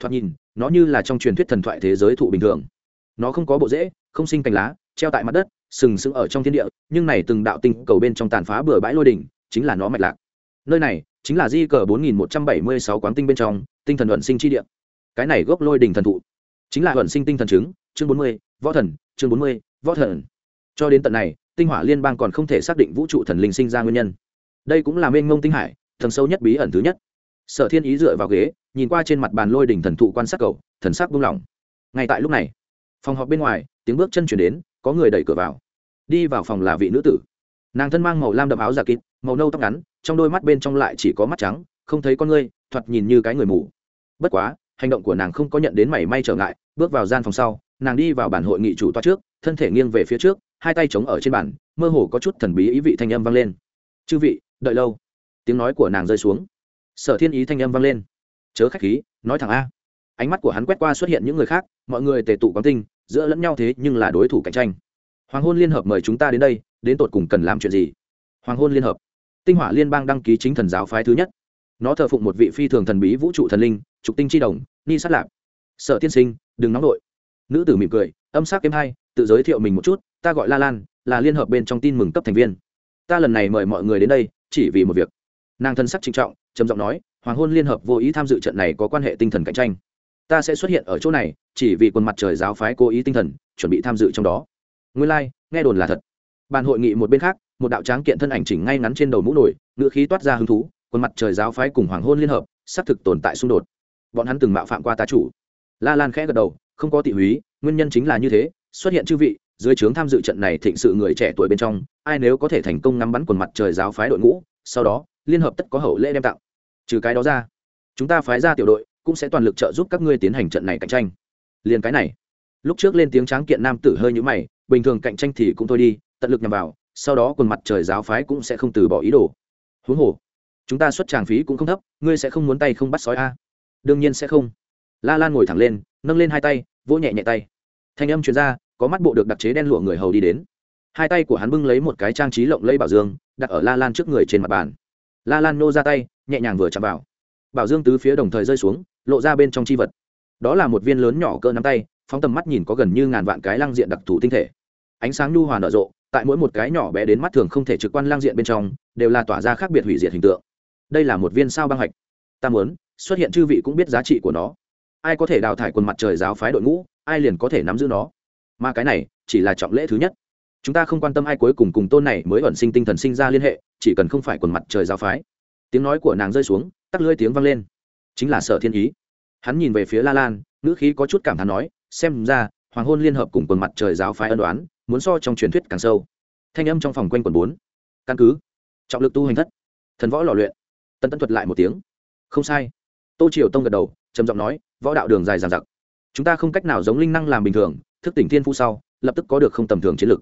Thoạt nhìn, nó như là trong truyền thuyết thần thoại thế giới thụ bình thường. Nó không có bộ rễ, không sinh cành lá, treo tại mặt đất, sừng sững ở trong thiên địa, nhưng này từng đạo tinh cầu bên trong tàn phá bừa bãi lôi đỉnh, chính là nó mạch lạc. Nơi này, chính là di cờ bốn nghìn một trăm bảy mươi sáu quán tinh bên trong, tinh thần luận sinh chi địa. Cái này gốc lôi đỉnh thần thụ, chính là luận sinh tinh thần chứng, chương bốn mươi, võ thần, chương bốn mươi võ thần. Cho đến tận này, tinh hỏa liên bang còn không thể xác định vũ trụ thần linh sinh ra nguyên nhân. Đây cũng là mênh ngông tinh hải, thần sâu nhất bí ẩn thứ nhất. Sở thiên ý dựa vào ghế, nhìn qua trên mặt bàn lôi đỉnh thần thụ quan sát cầu, thần sắc buông lỏng. Ngay tại lúc này, phòng họp bên ngoài, tiếng bước chân chuyển đến, có người đẩy cửa vào. Đi vào phòng là vị nữ tử. Nàng thân mang màu lam đậm áo giả kịp màu nâu tóc ngắn, trong đôi mắt bên trong lại chỉ có mắt trắng, không thấy con ngươi, thoạt nhìn như cái người mù. Bất quá, hành động của nàng không có nhận đến mảy may trở ngại, bước vào gian phòng sau nàng đi vào bản hội nghị chủ toa trước, thân thể nghiêng về phía trước, hai tay chống ở trên bàn, mơ hồ có chút thần bí ý vị thanh âm vang lên. Chư vị, đợi lâu. Tiếng nói của nàng rơi xuống. Sở thiên ý thanh âm vang lên. Chớ khách khí, nói thẳng a. Ánh mắt của hắn quét qua xuất hiện những người khác, mọi người tề tụ quán tinh, giữa lẫn nhau thế nhưng là đối thủ cạnh tranh. Hoàng hôn liên hợp mời chúng ta đến đây, đến tột cùng cần làm chuyện gì? Hoàng hôn liên hợp. Tinh hỏa liên bang đăng ký chính thần giáo phái thứ nhất. Nó thờ phụng một vị phi thường thần bí vũ trụ thần linh, trục tinh chi đồng, ni sát lạp. Sợ tiên sinh, đừng nóng đội nữ tử mỉm cười âm sắc êm hay, tự giới thiệu mình một chút ta gọi la lan là liên hợp bên trong tin mừng cấp thành viên. Ta lần này mời mọi người đến đây chỉ vì một việc. Nàng thân sắc trinh trọng trầm giọng nói hoàng hôn liên hợp vô ý tham dự trận này có quan hệ tinh thần cạnh tranh. Ta sẽ xuất hiện ở chỗ này chỉ vì quần mặt trời giáo phái cố ý tinh thần chuẩn bị tham dự trong đó. Nguyên lai、like, nghe đồn là thật. Bàn hội nghị một bên khác một đạo tráng kiện thân ảnh chỉnh ngay ngắn trên đầu mũ nổi ngữ khí toát ra hứng thú quần mặt trời giáo phái cùng hoàng hôn liên hợp xác thực tồn tại xung đột. Bọn hắn từng mạo phạm qua tá chủ. La lan khẽ gật đầu không có tị húy, nguyên nhân chính là như thế, xuất hiện chư vị, dưới trướng tham dự trận này thịnh sự người trẻ tuổi bên trong, ai nếu có thể thành công ngắm bắn quần mặt trời giáo phái đội ngũ, sau đó, liên hợp tất có hậu lễ đem tặng. Trừ cái đó ra, chúng ta phái ra tiểu đội, cũng sẽ toàn lực trợ giúp các ngươi tiến hành trận này cạnh tranh. Liền cái này, lúc trước lên tiếng tráng kiện nam tử hơi nhũ mày, bình thường cạnh tranh thì cũng thôi đi, tận lực nhằm vào, sau đó quần mặt trời giáo phái cũng sẽ không từ bỏ ý đồ. Huống hồ, chúng ta xuất tràng phí cũng không thấp, ngươi sẽ không muốn tay không bắt sói a? Đương nhiên sẽ không. La lan ngồi thẳng lên nâng lên hai tay, vỗ nhẹ nhẹ tay. Thanh âm chuyên r a có mắt bộ được đặc chế đen lụa người hầu đi đến. Hai tay của hắn bưng lấy một cái trang trí lộng lẫy bảo dương, đặt ở la lan trước người trên mặt bàn. La lan nô ra tay, nhẹ nhàng vừa chạm vào. Bảo dương tứ phía đồng thời rơi xuống, lộ ra bên trong chi vật. Đó là một viên lớn nhỏ cỡ nắm tay, phóng tầm mắt nhìn có gần như ngàn vạn cái lăng diện đặc thù tinh thể. Ánh sáng nhu hòa nở rộ, tại mỗi một cái nhỏ bé đến mắt thường không thể trực quan lăng diện bên trong, đều là tỏa ra khác biệt hủy diệt hình tượng. Đây là một viên sao băng hạch. Ta muốn, xuất hiện chư vị cũng biết giá trị của nó ai có thể đào thải quần mặt trời giáo phái đội ngũ, ai liền có thể nắm giữ nó. Mà cái này, chỉ là trọng lễ thứ nhất. Chúng ta không quan tâm ai cuối cùng cùng tôn này mới ẩn sinh tinh thần sinh ra liên hệ, chỉ cần không phải quần mặt trời giáo phái. Tiếng nói của nàng rơi xuống, tắt lưỡi tiếng vang lên. Chính là sở thiên ý. Hắn nhìn về phía la lan, ngữ khí có chút cảm thán nói, xem ra, hoàng hôn liên hợp cùng quần mặt trời giáo phái ân đoán muốn so trong truyền thuyết càng sâu. Thanh âm trong phòng quanh quần bốn. Căn cứ. Trọng lực tu hành thất. Thần võ lò luyện. Tân tân thuật lại một tiếng. Không sai. Tô triều tông gật đầu, trầm giọng nói võ đạo đường dài dằng dặc, chúng ta không cách nào giống linh năng làm bình thường thức tỉnh thiên phu sau lập tức có được không tầm thường chiến lực.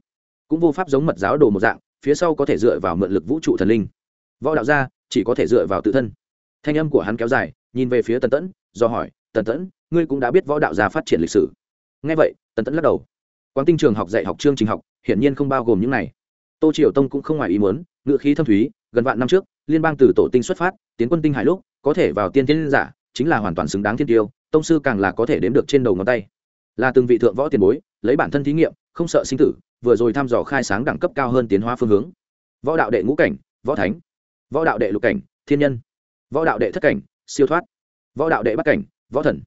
Cũng vô pháp giống mật giáo đồ một dạng phía sau có thể dựa vào mượn lực vũ trụ thần linh. Võ đạo gia chỉ có thể dựa vào tự thân. Thanh âm của hắn kéo dài nhìn về phía tần tẫn do hỏi tần tẫn ngươi cũng đã biết võ đạo gia phát triển lịch sử? Ngay vậy tần tẫn lắc đầu. Quán tinh trường học dạy học chương trình học hiển nhiên không bao gồm những này. Tô triều tông cũng không ngoài ý muốn ngự khí thâm thúy gần vạn năm trước liên bang từ tổ tinh xuất phát tiến quân tinh hải lúc có thể vào tiên thiên giả chính là hoàn toàn xứng đáng thiên tiêu tông sư càng là có thể đếm được trên đầu ngón tay. Là từng vị thượng võ tiền bối, lấy bản thân thí nghiệm, không sợ sinh tử, vừa rồi thăm dò khai sáng đẳng cấp cao hơn tiến hóa phương hướng. Võ đạo đệ ngũ cảnh, võ thánh. Võ đạo đệ lục cảnh, thiên nhân. Võ đạo đệ thất cảnh, siêu thoát. Võ đạo đệ bắt cảnh, võ thần.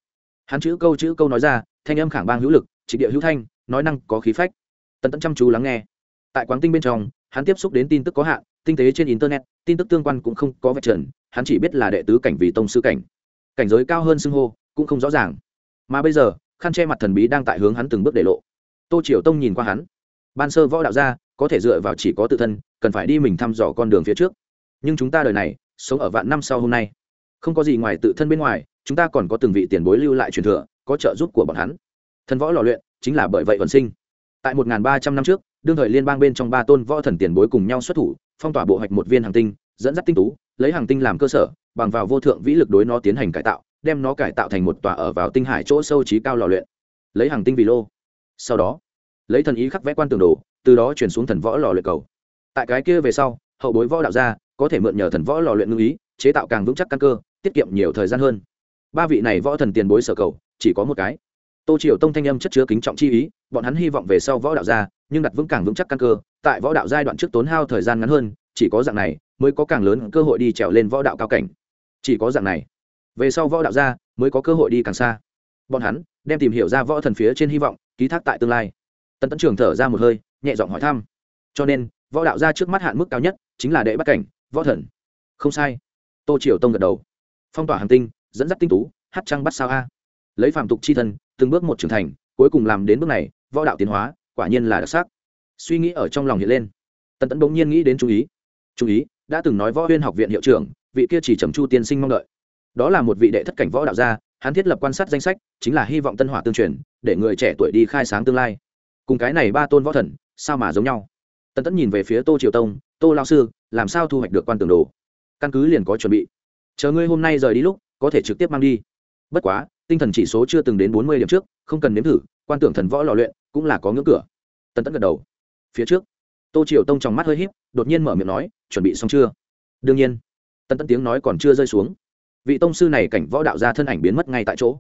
Hắn chữ câu chữ câu nói ra, thanh âm khẳng bang hữu lực trị địa hữu thanh, nói năng có khí phách. Tần tẫn chăm chú lắng nghe. Tại quán tinh bên trong, hắn tiếp xúc đến tin tức có hạn, tinh tế trên internet, tin tức tương quan cũng không có vạch trần, hắn chỉ biết là đệ tứ cảnh vì tông sư cảnh. Cảnh giới cao hơn xưng hô cũng không rõ ràng. Mà bây giờ, khăn che mặt thần bí đang tại hướng hắn từng bước để lộ. Tô triều tông nhìn qua hắn. Ban sơ võ đạo gia, có thể dựa vào chỉ có tự thân, cần phải đi mình thăm dò con đường phía trước. Nhưng chúng ta đời này, sống ở vạn năm sau hôm nay. Không có gì ngoài tự thân bên ngoài, chúng ta còn có từng vị tiền bối lưu lại truyền thừa, có trợ giúp của bọn hắn. Thần võ lò luyện, chính là bởi vậy vận sinh. Tại một ba trăm năm trước, đương thời liên bang bên trong ba tôn võ thần tiền bối cùng nhau xuất thủ, phong tỏa bộ hoạch một viên hàng tinh, dẫn dắt tinh tú, lấy hàng tinh làm cơ sở, bằng vào vô thượng vĩ lực đối nó tiến hành cải tạo đem nó cải tạo thành một tòa ở vào tinh hải chỗ sâu trí cao lò luyện. Lấy hàng tinh vì lô. Sau đó, lấy thần ý khắc vẽ quan tường đồ, từ đó chuyển xuống thần võ lò luyện cầu. Tại cái kia về sau, hậu bối võ đạo gia có thể mượn nhờ thần võ lò luyện ngư ý, chế tạo càng vững chắc căn cơ, tiết kiệm nhiều thời gian hơn. Ba vị này võ thần tiền bối sở cầu, chỉ có một cái. Tô triều tông thanh âm chất chứa kính trọng chi ý, bọn hắn hy vọng về sau võ đạo gia, nhưng đặt vững càng vững chắc căn cơ, tại võ đạo giai đoạn trước tốn hao thời gian ngắn hơn, chỉ có dạng này, mới có càng lớn cơ hội đi trèo lên võ đạo cao cảnh. Chỉ có dạng này về sau võ đạo gia mới có cơ hội đi càng xa. Bọn hắn đem tìm hiểu ra võ thần phía trên hy vọng, ký thác tại tương lai. Tần tấn trường thở ra một hơi, nhẹ giọng hỏi thăm. Cho nên, võ đạo gia trước mắt hạn mức cao nhất chính là đệ bắt cảnh, võ thần. Không sai. Tô triều tông gật đầu. Phong tỏa hàng tinh, dẫn dắt tinh tú, hát trăng bắt sao a. Lấy phạm tục chi thân, từng bước một trưởng thành, cuối cùng làm đến bước này, võ đạo tiến hóa, quả nhiên là đặc sắc. Suy nghĩ ở trong lòng hiện lên. Tần tấn bỗng nhiên nghĩ đến chú ý. Chú ý, đã từng nói võ huyên học viện hiệu trưởng, vị kia chỉ trầm chu tiên sinh mong đợi đó là một vị đệ thất cảnh võ đạo gia, hắn thiết lập quan sát danh sách, chính là hy vọng tân hỏa tương truyền, để người trẻ tuổi đi khai sáng tương lai. Cùng cái này ba tôn võ thần, sao mà giống nhau? Tần Tẫn nhìn về phía tô triều tông, tô lao sư, làm sao thu hoạch được quan tường đồ? Căn cứ liền có chuẩn bị. Chờ ngươi hôm nay rời đi lúc, có thể trực tiếp mang đi. Bất quá, tinh thần chỉ số chưa từng đến bốn mươi điểm trước, không cần nếm thử, quan tưởng thần võ lò luyện cũng là có ngưỡng cửa. Tần Tẫn gật đầu. Phía trước, tô triều tông trong mắt hơi híp, đột nhiên mở miệng nói, chuẩn bị xong chưa? Đương nhiên. Tần Tẫn tiếng nói còn chưa rơi xuống vị tông sư này cảnh võ đạo ra thân ảnh biến mất ngay tại chỗ.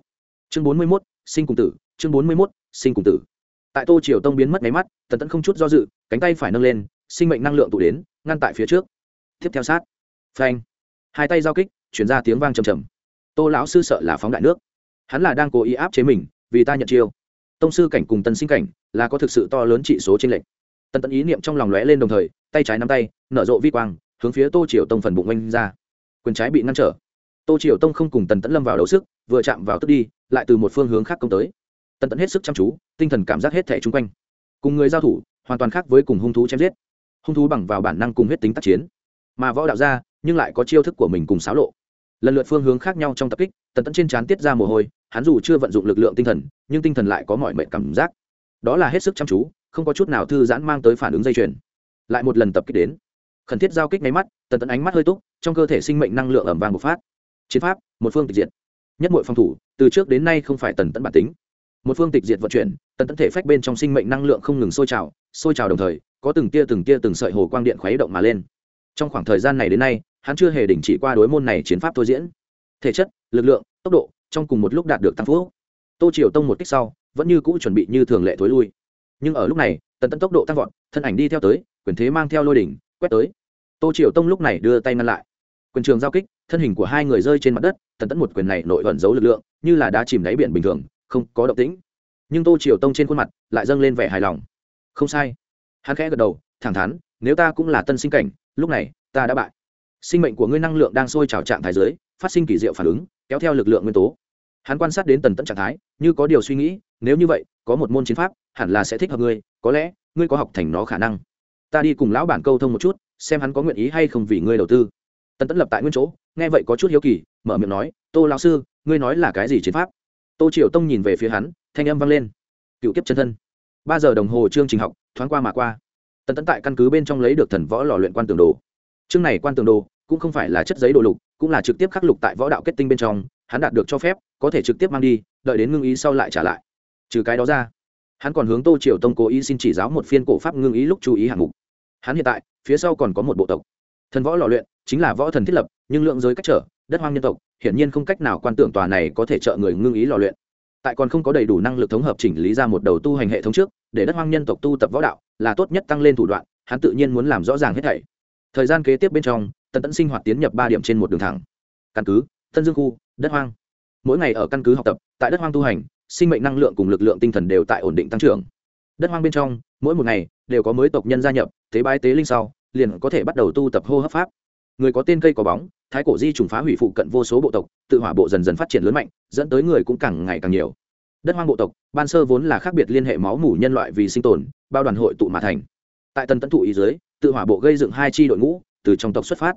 Chương bốn mươi mốt, sinh cùng tử, chương bốn mươi mốt, sinh cùng tử. Tại tô triều tông biến mất máy mắt, tần tẫn không chút do dự, cánh tay phải nâng lên, sinh mệnh năng lượng tụ đến, ngăn tại phía trước. Tiếp theo sát. Phanh. Hai tay giao kích, chuyển ra tiếng vang trầm trầm. Tô lão sư sợ là phóng đại nước. Hắn là đang cố ý áp chế mình, vì ta nhận chiêu. Tông sư cảnh cùng tân sinh cảnh là có thực sự to lớn trị số trên lệnh tần tẫn ý niệm trong lòng lóe lên đồng thời, tay trái nắm tay, nở rộ vi quang, hướng phía tô triều tông phần bụng oanh ra. Quyền trái bị ngăn trở tô triều tông không cùng tần tẫn lâm vào đấu sức, vừa chạm vào tức đi, lại từ một phương hướng khác công tới. Tần tẫn hết sức chăm chú, tinh thần cảm giác hết thẻ chung quanh. Cùng người giao thủ, hoàn toàn khác với cùng hung thú chém giết. Hung thú bằng vào bản năng cùng huyết tính tác chiến. Mà võ đạo ra, nhưng lại có chiêu thức của mình cùng xáo lộ. Lần lượt phương hướng khác nhau trong tập kích, tần tẫn trên trán tiết ra mồ hôi, hắn dù chưa vận dụng lực lượng tinh thần, nhưng tinh thần lại có mọi mệnh cảm giác. Đó là hết sức chăm chú, không có chút nào thư giãn mang tới phản ứng dây chuyền. Lại một lần tập kích đến. Khẩn thiết giao kích máy mắt, tần tẫn ánh mắt hơi túc, trong cơ thể sinh mệnh năng lượng ẩm vàng bộc phát chiến pháp, một phương tịch diệt. Nhất mọi phòng thủ, từ trước đến nay không phải tần tẫn bản tính. Một phương tịch diệt vận chuyển, tần tẫn thể phách bên trong sinh mệnh năng lượng không ngừng sôi trào sôi trào đồng thời, có từng tia từng tia từng sợi hồ quang điện khuấy động mà lên. Trong khoảng thời gian này đến nay, hắn chưa hề đình chỉ qua đối môn này chiến pháp thôi diễn. Thể chất, lực lượng, tốc độ, trong cùng một lúc đạt được tăng phú tô triều tông một cách sau, vẫn như cũ chuẩn bị như thường lệ thối lui. Nhưng ở lúc này, tần tẫn tốc độ tăng vọt, thân ảnh đi theo tới, quyền thế mang theo lôi đỉnh, quét tới. Tô triều tông lúc này đưa tay ngăn lại. Quyền trường giao kích thân hình của hai người rơi trên mặt đất, tần Tẫn một quyền này nội ẩn giấu lực lượng, như là đá chìm đáy biển bình thường, không có động tĩnh. Nhưng tô triều tông trên khuôn mặt lại dâng lên vẻ hài lòng. Không sai. Hắn khẽ gật đầu, thẳng thắn, nếu ta cũng là tân sinh cảnh, lúc này, ta đã bại. Sinh mệnh của ngươi năng lượng đang sôi trào trạng thái giới phát sinh kỳ diệu phản ứng, kéo theo lực lượng nguyên tố. Hắn quan sát đến tần tận trạng thái, như có điều suy nghĩ, nếu như vậy, có một môn chiến pháp, hẳn là sẽ thích hợp ngươi, có lẽ, ngươi có học thành nó khả năng. Ta đi cùng lão bản câu thông một chút, xem hắn có nguyện ý hay không vì ngươi đầu tư. Tần tẫn lập tại nguyên chỗ nghe vậy có chút hiếu kỳ, mở miệng nói, tô lão sư, ngươi nói là cái gì chiến pháp? Tô triều tông nhìn về phía hắn, thanh âm vang lên. Cựu kiếp chân thân. Ba giờ đồng hồ chương trình học, thoáng qua mà qua. Tần tẫn tại căn cứ bên trong lấy được thần võ lò luyện quan tường đồ. Chương này quan tường đồ, cũng không phải là chất giấy đồ lục, cũng là trực tiếp khắc lục tại võ đạo kết tinh bên trong, hắn đạt được cho phép, có thể trực tiếp mang đi, đợi đến ngưng ý sau lại trả lại. Trừ cái đó ra, hắn còn hướng tô triều tông cố ý xin chỉ giáo một phiên cổ pháp ngưng ý lúc chú ý hạng mục. Hắn hiện tại, phía sau còn có một bộ tộc thần võ lò luyện chính là võ thần thiết lập, nhưng lượng giới cách trở, đất hoang nhân tộc, hiển nhiên không cách nào quan tưởng tòa này có thể trợ người ngưng ý lò luyện. Tại còn không có đầy đủ năng lực thống hợp chỉnh lý ra một đầu tu hành hệ thống trước, để đất hoang nhân tộc tu tập võ đạo là tốt nhất tăng lên thủ đoạn, hắn tự nhiên muốn làm rõ ràng hết thảy. Thời gian kế tiếp bên trong, tần tẫn sinh hoạt tiến nhập ba điểm trên một đường thẳng. Căn cứ, tân dương khu, đất hoang. Mỗi ngày ở căn cứ học tập, tại đất hoang tu hành, sinh mệnh năng lượng cùng lực lượng tinh thần đều tại ổn định tăng trưởng. Đất hoang bên trong, mỗi một ngày đều có mới tộc nhân gia nhập, tế bái tế linh sau liền có thể bắt đầu tu tập hô hấp pháp. Người có tên cây có bóng, thái cổ di trùng phá hủy phụ cận vô số bộ tộc, tự hỏa bộ dần dần phát triển lớn mạnh, dẫn tới người cũng càng ngày càng nhiều. Đất hoang bộ tộc, ban sơ vốn là khác biệt liên hệ máu mủ nhân loại vì sinh tồn, bao đoàn hội tụ mà thành. Tại tân tấn thụ ý dưới, tự hỏa bộ gây dựng hai chi đội ngũ, từ trong tộc xuất phát.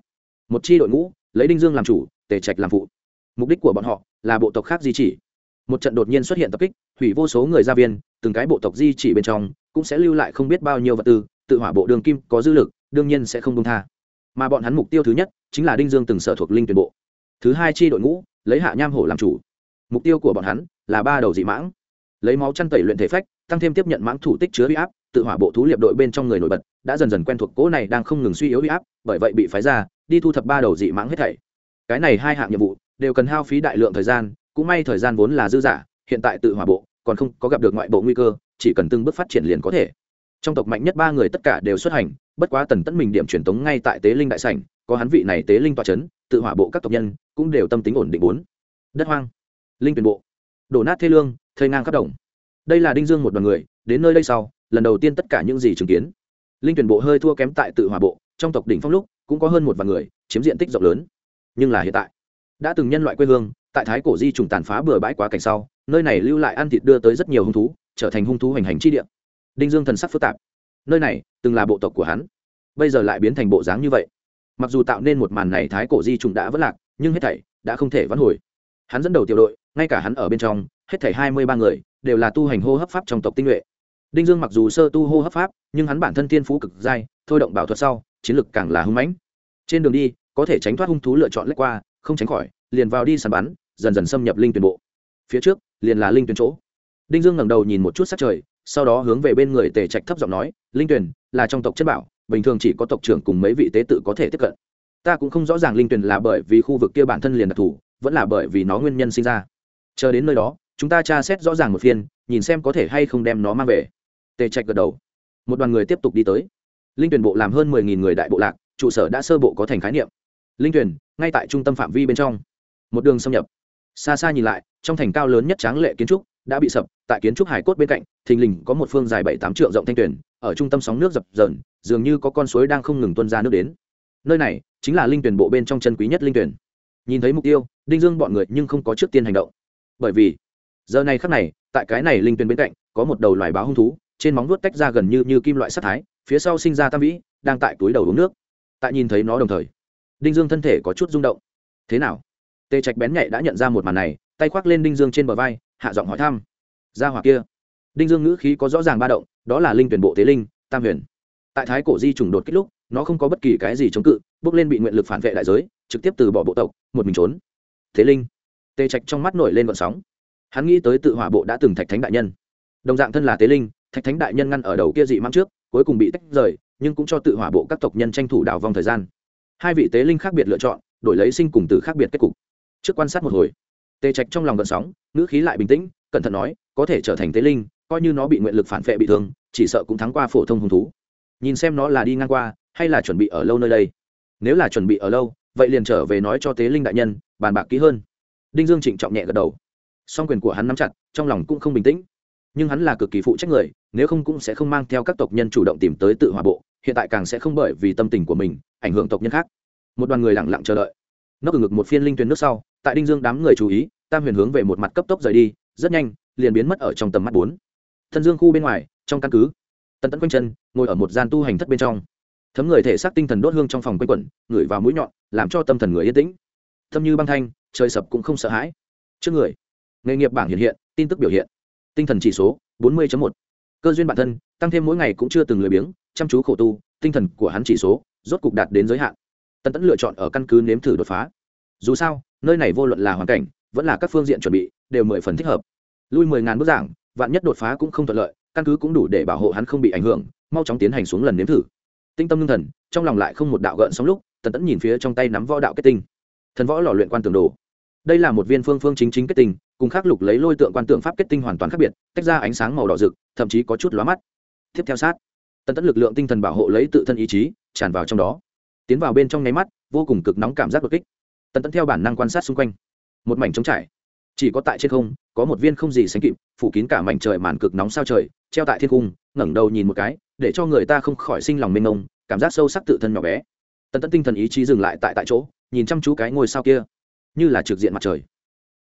Một chi đội ngũ, lấy đinh dương làm chủ, tề trạch làm phụ. Mục đích của bọn họ là bộ tộc khác di chỉ. Một trận đột nhiên xuất hiện tập kích, hủy vô số người gia viên, từng cái bộ tộc di chỉ bên trong cũng sẽ lưu lại không biết bao nhiêu vật tư tự hỏa bộ đường kim có dư lực, đương nhiên sẽ không công tha. Mà bọn hắn mục tiêu thứ nhất chính là đinh dương từng sở thuộc linh tuyển bộ. Thứ hai chi đội ngũ, lấy hạ nham hổ làm chủ. Mục tiêu của bọn hắn là ba đầu dị mãng. Lấy máu chăn tẩy luyện thể phách, tăng thêm tiếp nhận mãng thủ tích chứa huy áp, tự hỏa bộ thú liệp đội bên trong người nổi bật đã dần dần quen thuộc cỗ này đang không ngừng suy yếu huy áp, bởi vậy bị phái ra, đi thu thập ba đầu dị mãng hết thảy. Cái này hai hạng nhiệm vụ đều cần hao phí đại lượng thời gian, cũng may thời gian vốn là dư giả hiện tại tự hỏa bộ còn không có gặp được ngoại bộ nguy cơ, chỉ cần từng bước phát triển liền có thể trong tộc mạnh nhất ba người tất cả đều xuất hành, bất quá tần tẫn mình điểm truyền tống ngay tại tế linh đại sảnh, có hắn vị này tế linh tọa c h ấ n tự hỏa bộ các tộc nhân cũng đều tâm tính ổn định bốn. Đất hoang, linh tuyển bộ, đổ nát thê lương, thây ngang khắp đồng. Đây là đinh dương một đoàn người, đến nơi đây sau, lần đầu tiên tất cả những gì chứng kiến. Linh tuyển bộ hơi thua kém tại tự hỏa bộ, trong tộc đỉnh phong lúc cũng có hơn một vạn người, chiếm diện tích rộng lớn. Nhưng là hiện tại, đã từng nhân loại quê hương, tại thái cổ di trùng tàn phá bừa bãi quá cảnh sau, nơi này lưu lại ăn thịt đưa tới rất nhiều hung thú, trở thành hung thú hoành hành chi địa đinh dương thần sắc phức tạp. Nơi này, từng là bộ tộc của hắn. Bây giờ lại biến thành bộ dáng như vậy. Mặc dù tạo nên một màn này thái cổ di trùng đã vất lạc, nhưng hết thảy đã không thể vãn hồi. Hắn dẫn đầu tiểu đội, ngay cả hắn ở bên trong, hết thảy hai mươi ba người đều là tu hành hô hấp pháp trong tộc tinh nhuệ. Đinh dương mặc dù sơ tu hô hấp pháp, nhưng hắn bản thân thiên phú cực dai, thôi động bảo thuật sau, chiến lực càng là hưng mãnh. Trên đường đi, có thể tránh thoát hung thú lựa chọn lách qua, không tránh khỏi, liền vào đi săn bắn, dần dần xâm nhập linh tuyển bộ. Phía trước, liền là linh tuyển chỗ. Đinh dương ngẩng đầu nhìn một chút sát trời sau đó hướng về bên người tề trạch thấp giọng nói, linh tuyền, là trong tộc chất bảo, bình thường chỉ có tộc trưởng cùng mấy vị tế tự có thể tiếp cận. Ta cũng không rõ ràng linh tuyền là bởi vì khu vực kia bản thân liền đặc thù, vẫn là bởi vì nó nguyên nhân sinh ra. Chờ đến nơi đó, chúng ta tra xét rõ ràng một phiên, nhìn xem có thể hay không đem nó mang về. Tề trạch gật đầu. Một đoàn người tiếp tục đi tới. Linh tuyển bộ làm hơn mười nghìn người đại bộ lạc, trụ sở đã sơ bộ có thành khái niệm. Linh tuyển ngay tại trung tâm phạm vi bên trong. Một đường xâm nhập. Xa xa nhìn lại, trong thành cao lớn nhất tráng lệ kiến trúc đã bị sập, tại kiến trúc hải cốt bên cạnh, thình lình có một phương dài bảy tám trượng rộng thanh tuyển ở trung tâm sóng nước dập dờn, dường như có con suối đang không ngừng tuân ra nước đến. Nơi này chính là linh tuyển bộ bên trong chân quý nhất linh tuyển nhìn thấy mục tiêu, đinh dương bọn người nhưng không có trước tiên hành động. Bởi vì, giờ này khắc này, tại cái này linh tuyển bên cạnh, có một đầu loài báo hung thú, trên móng vuốt tách ra gần như như kim loại sắt thái, phía sau sinh ra tam vĩ, đang tại túi đầu uống nước. Tại nhìn thấy nó đồng thời, đinh dương thân thể có chút rung động. Thế nào? Tê trạch bén nhạy đã nhận ra một màn này, tay khoác lên đinh dương trên bờ vai hạ giọng hỏi thăm. Ra hỏa kia. Đinh dương ngữ khí có rõ ràng ba động, đó là linh tuyển bộ tế linh, tam huyền. Tại thái cổ di trùng đột kích lúc, nó không có bất kỳ cái gì chống cự, bước lên bị nguyện lực phản vệ đại giới, trực tiếp từ bỏ bộ tộc, một mình trốn. Thế linh. Tê trạch trong mắt nổi lên vận sóng. Hắn nghĩ tới tự hỏa bộ đã từng thạch thánh đại nhân. Đồng dạng thân là tế linh, thạch thánh đại nhân ngăn ở đầu kia dị mãng trước, cuối cùng bị tách rời, nhưng cũng cho tự hỏa bộ các tộc nhân tranh thủ đào vòng thời gian. Hai vị tế linh khác biệt lựa chọn, đổi lấy sinh cùng từ khác biệt kết cục. Trước quan sát một hồi tề trạch trong lòng gợn sóng, ngữ khí lại bình tĩnh, cẩn thận nói, có thể trở thành tế linh, coi như nó bị nguyện lực phản vệ bị thương, chỉ sợ cũng thắng qua phổ thông hung thú. Nhìn xem nó là đi ngang qua, hay là chuẩn bị ở lâu nơi đây? Nếu là chuẩn bị ở lâu, vậy liền trở về nói cho tế linh đại nhân, bàn bạc kỹ hơn. Đinh dương trịnh trọng nhẹ gật đầu. Song quyền của hắn nắm chặt, trong lòng cũng không bình tĩnh. Nhưng hắn là cực kỳ phụ trách người, nếu không cũng sẽ không mang theo các tộc nhân chủ động tìm tới tự hòa bộ, hiện tại càng sẽ không bởi vì tâm tình của mình, ảnh hưởng tộc nhân khác. Một đoàn người lặng lặng chờ đợi. Nó ở ngực một phiên linh tuyến nước sau tại đinh dương đám người chú ý, tam huyền hướng về một mặt cấp tốc rời đi, rất nhanh, liền biến mất ở trong tầm mắt bốn. Thân dương khu bên ngoài, trong căn cứ, tần tẫn quanh chân, ngồi ở một gian tu hành thất bên trong. Thấm người thể xác tinh thần đốt hương trong phòng quanh quẩn, ngửi vào mũi nhọn, làm cho tâm thần người yên tĩnh. Tâm như băng thanh, trời sập cũng không sợ hãi. Trước người, nghề nghiệp bảng hiện hiện, tin tức biểu hiện. Tinh thần chỉ số, bốn mươi một. Cơ duyên bản thân, tăng thêm mỗi ngày cũng chưa từng lười biếng, chăm chú khổ tu, tinh thần của hắn chỉ số, rốt cục đạt đến giới hạn. Tần tẫn lựa chọn ở căn cứ nếm thử đột phá dù sao, nơi này vô luận là hoàn cảnh, vẫn là các phương diện chuẩn bị, đều mười phần thích hợp. Lui mười ngàn bức giảng, vạn nhất đột phá cũng không thuận lợi, căn cứ cũng đủ để bảo hộ hắn không bị ảnh hưởng, mau chóng tiến hành xuống lần nếm thử. Tinh tâm ngưng thần, trong lòng lại không một đạo gợn sóng lúc, tần tẫn nhìn phía trong tay nắm võ đạo kết tinh. Thần võ lò luyện quan tường đồ. Đây là một viên phương phương chính chính kết tinh, cùng khắc lục lấy lôi tượng quan tượng pháp kết tinh hoàn toàn khác biệt, tách ra ánh sáng màu đỏ rực, thậm chí có chút lóa mắt. Tiếp theo sát, tần tẫn lực lượng tinh thần bảo hộ lấy tự thân ý chí, tràn vào trong đó. Tiến vào bên trong nháy mắt, vô cùng cực nóng cảm giác đột kích tần tẫn theo bản năng quan sát xung quanh. Một mảnh trống trải. Chỉ có tại trên không, có một viên không gì sánh kịp, phủ kín cả mảnh trời màn cực nóng sao trời, treo tại thiên cung, ngẩng đầu nhìn một cái, để cho người ta không khỏi sinh lòng mênh mông, cảm giác sâu sắc tự thân nhỏ bé. Tần tẫn tinh thần ý chí dừng lại tại tại chỗ, nhìn chăm chú cái ngôi sao kia. Như là trực diện mặt trời.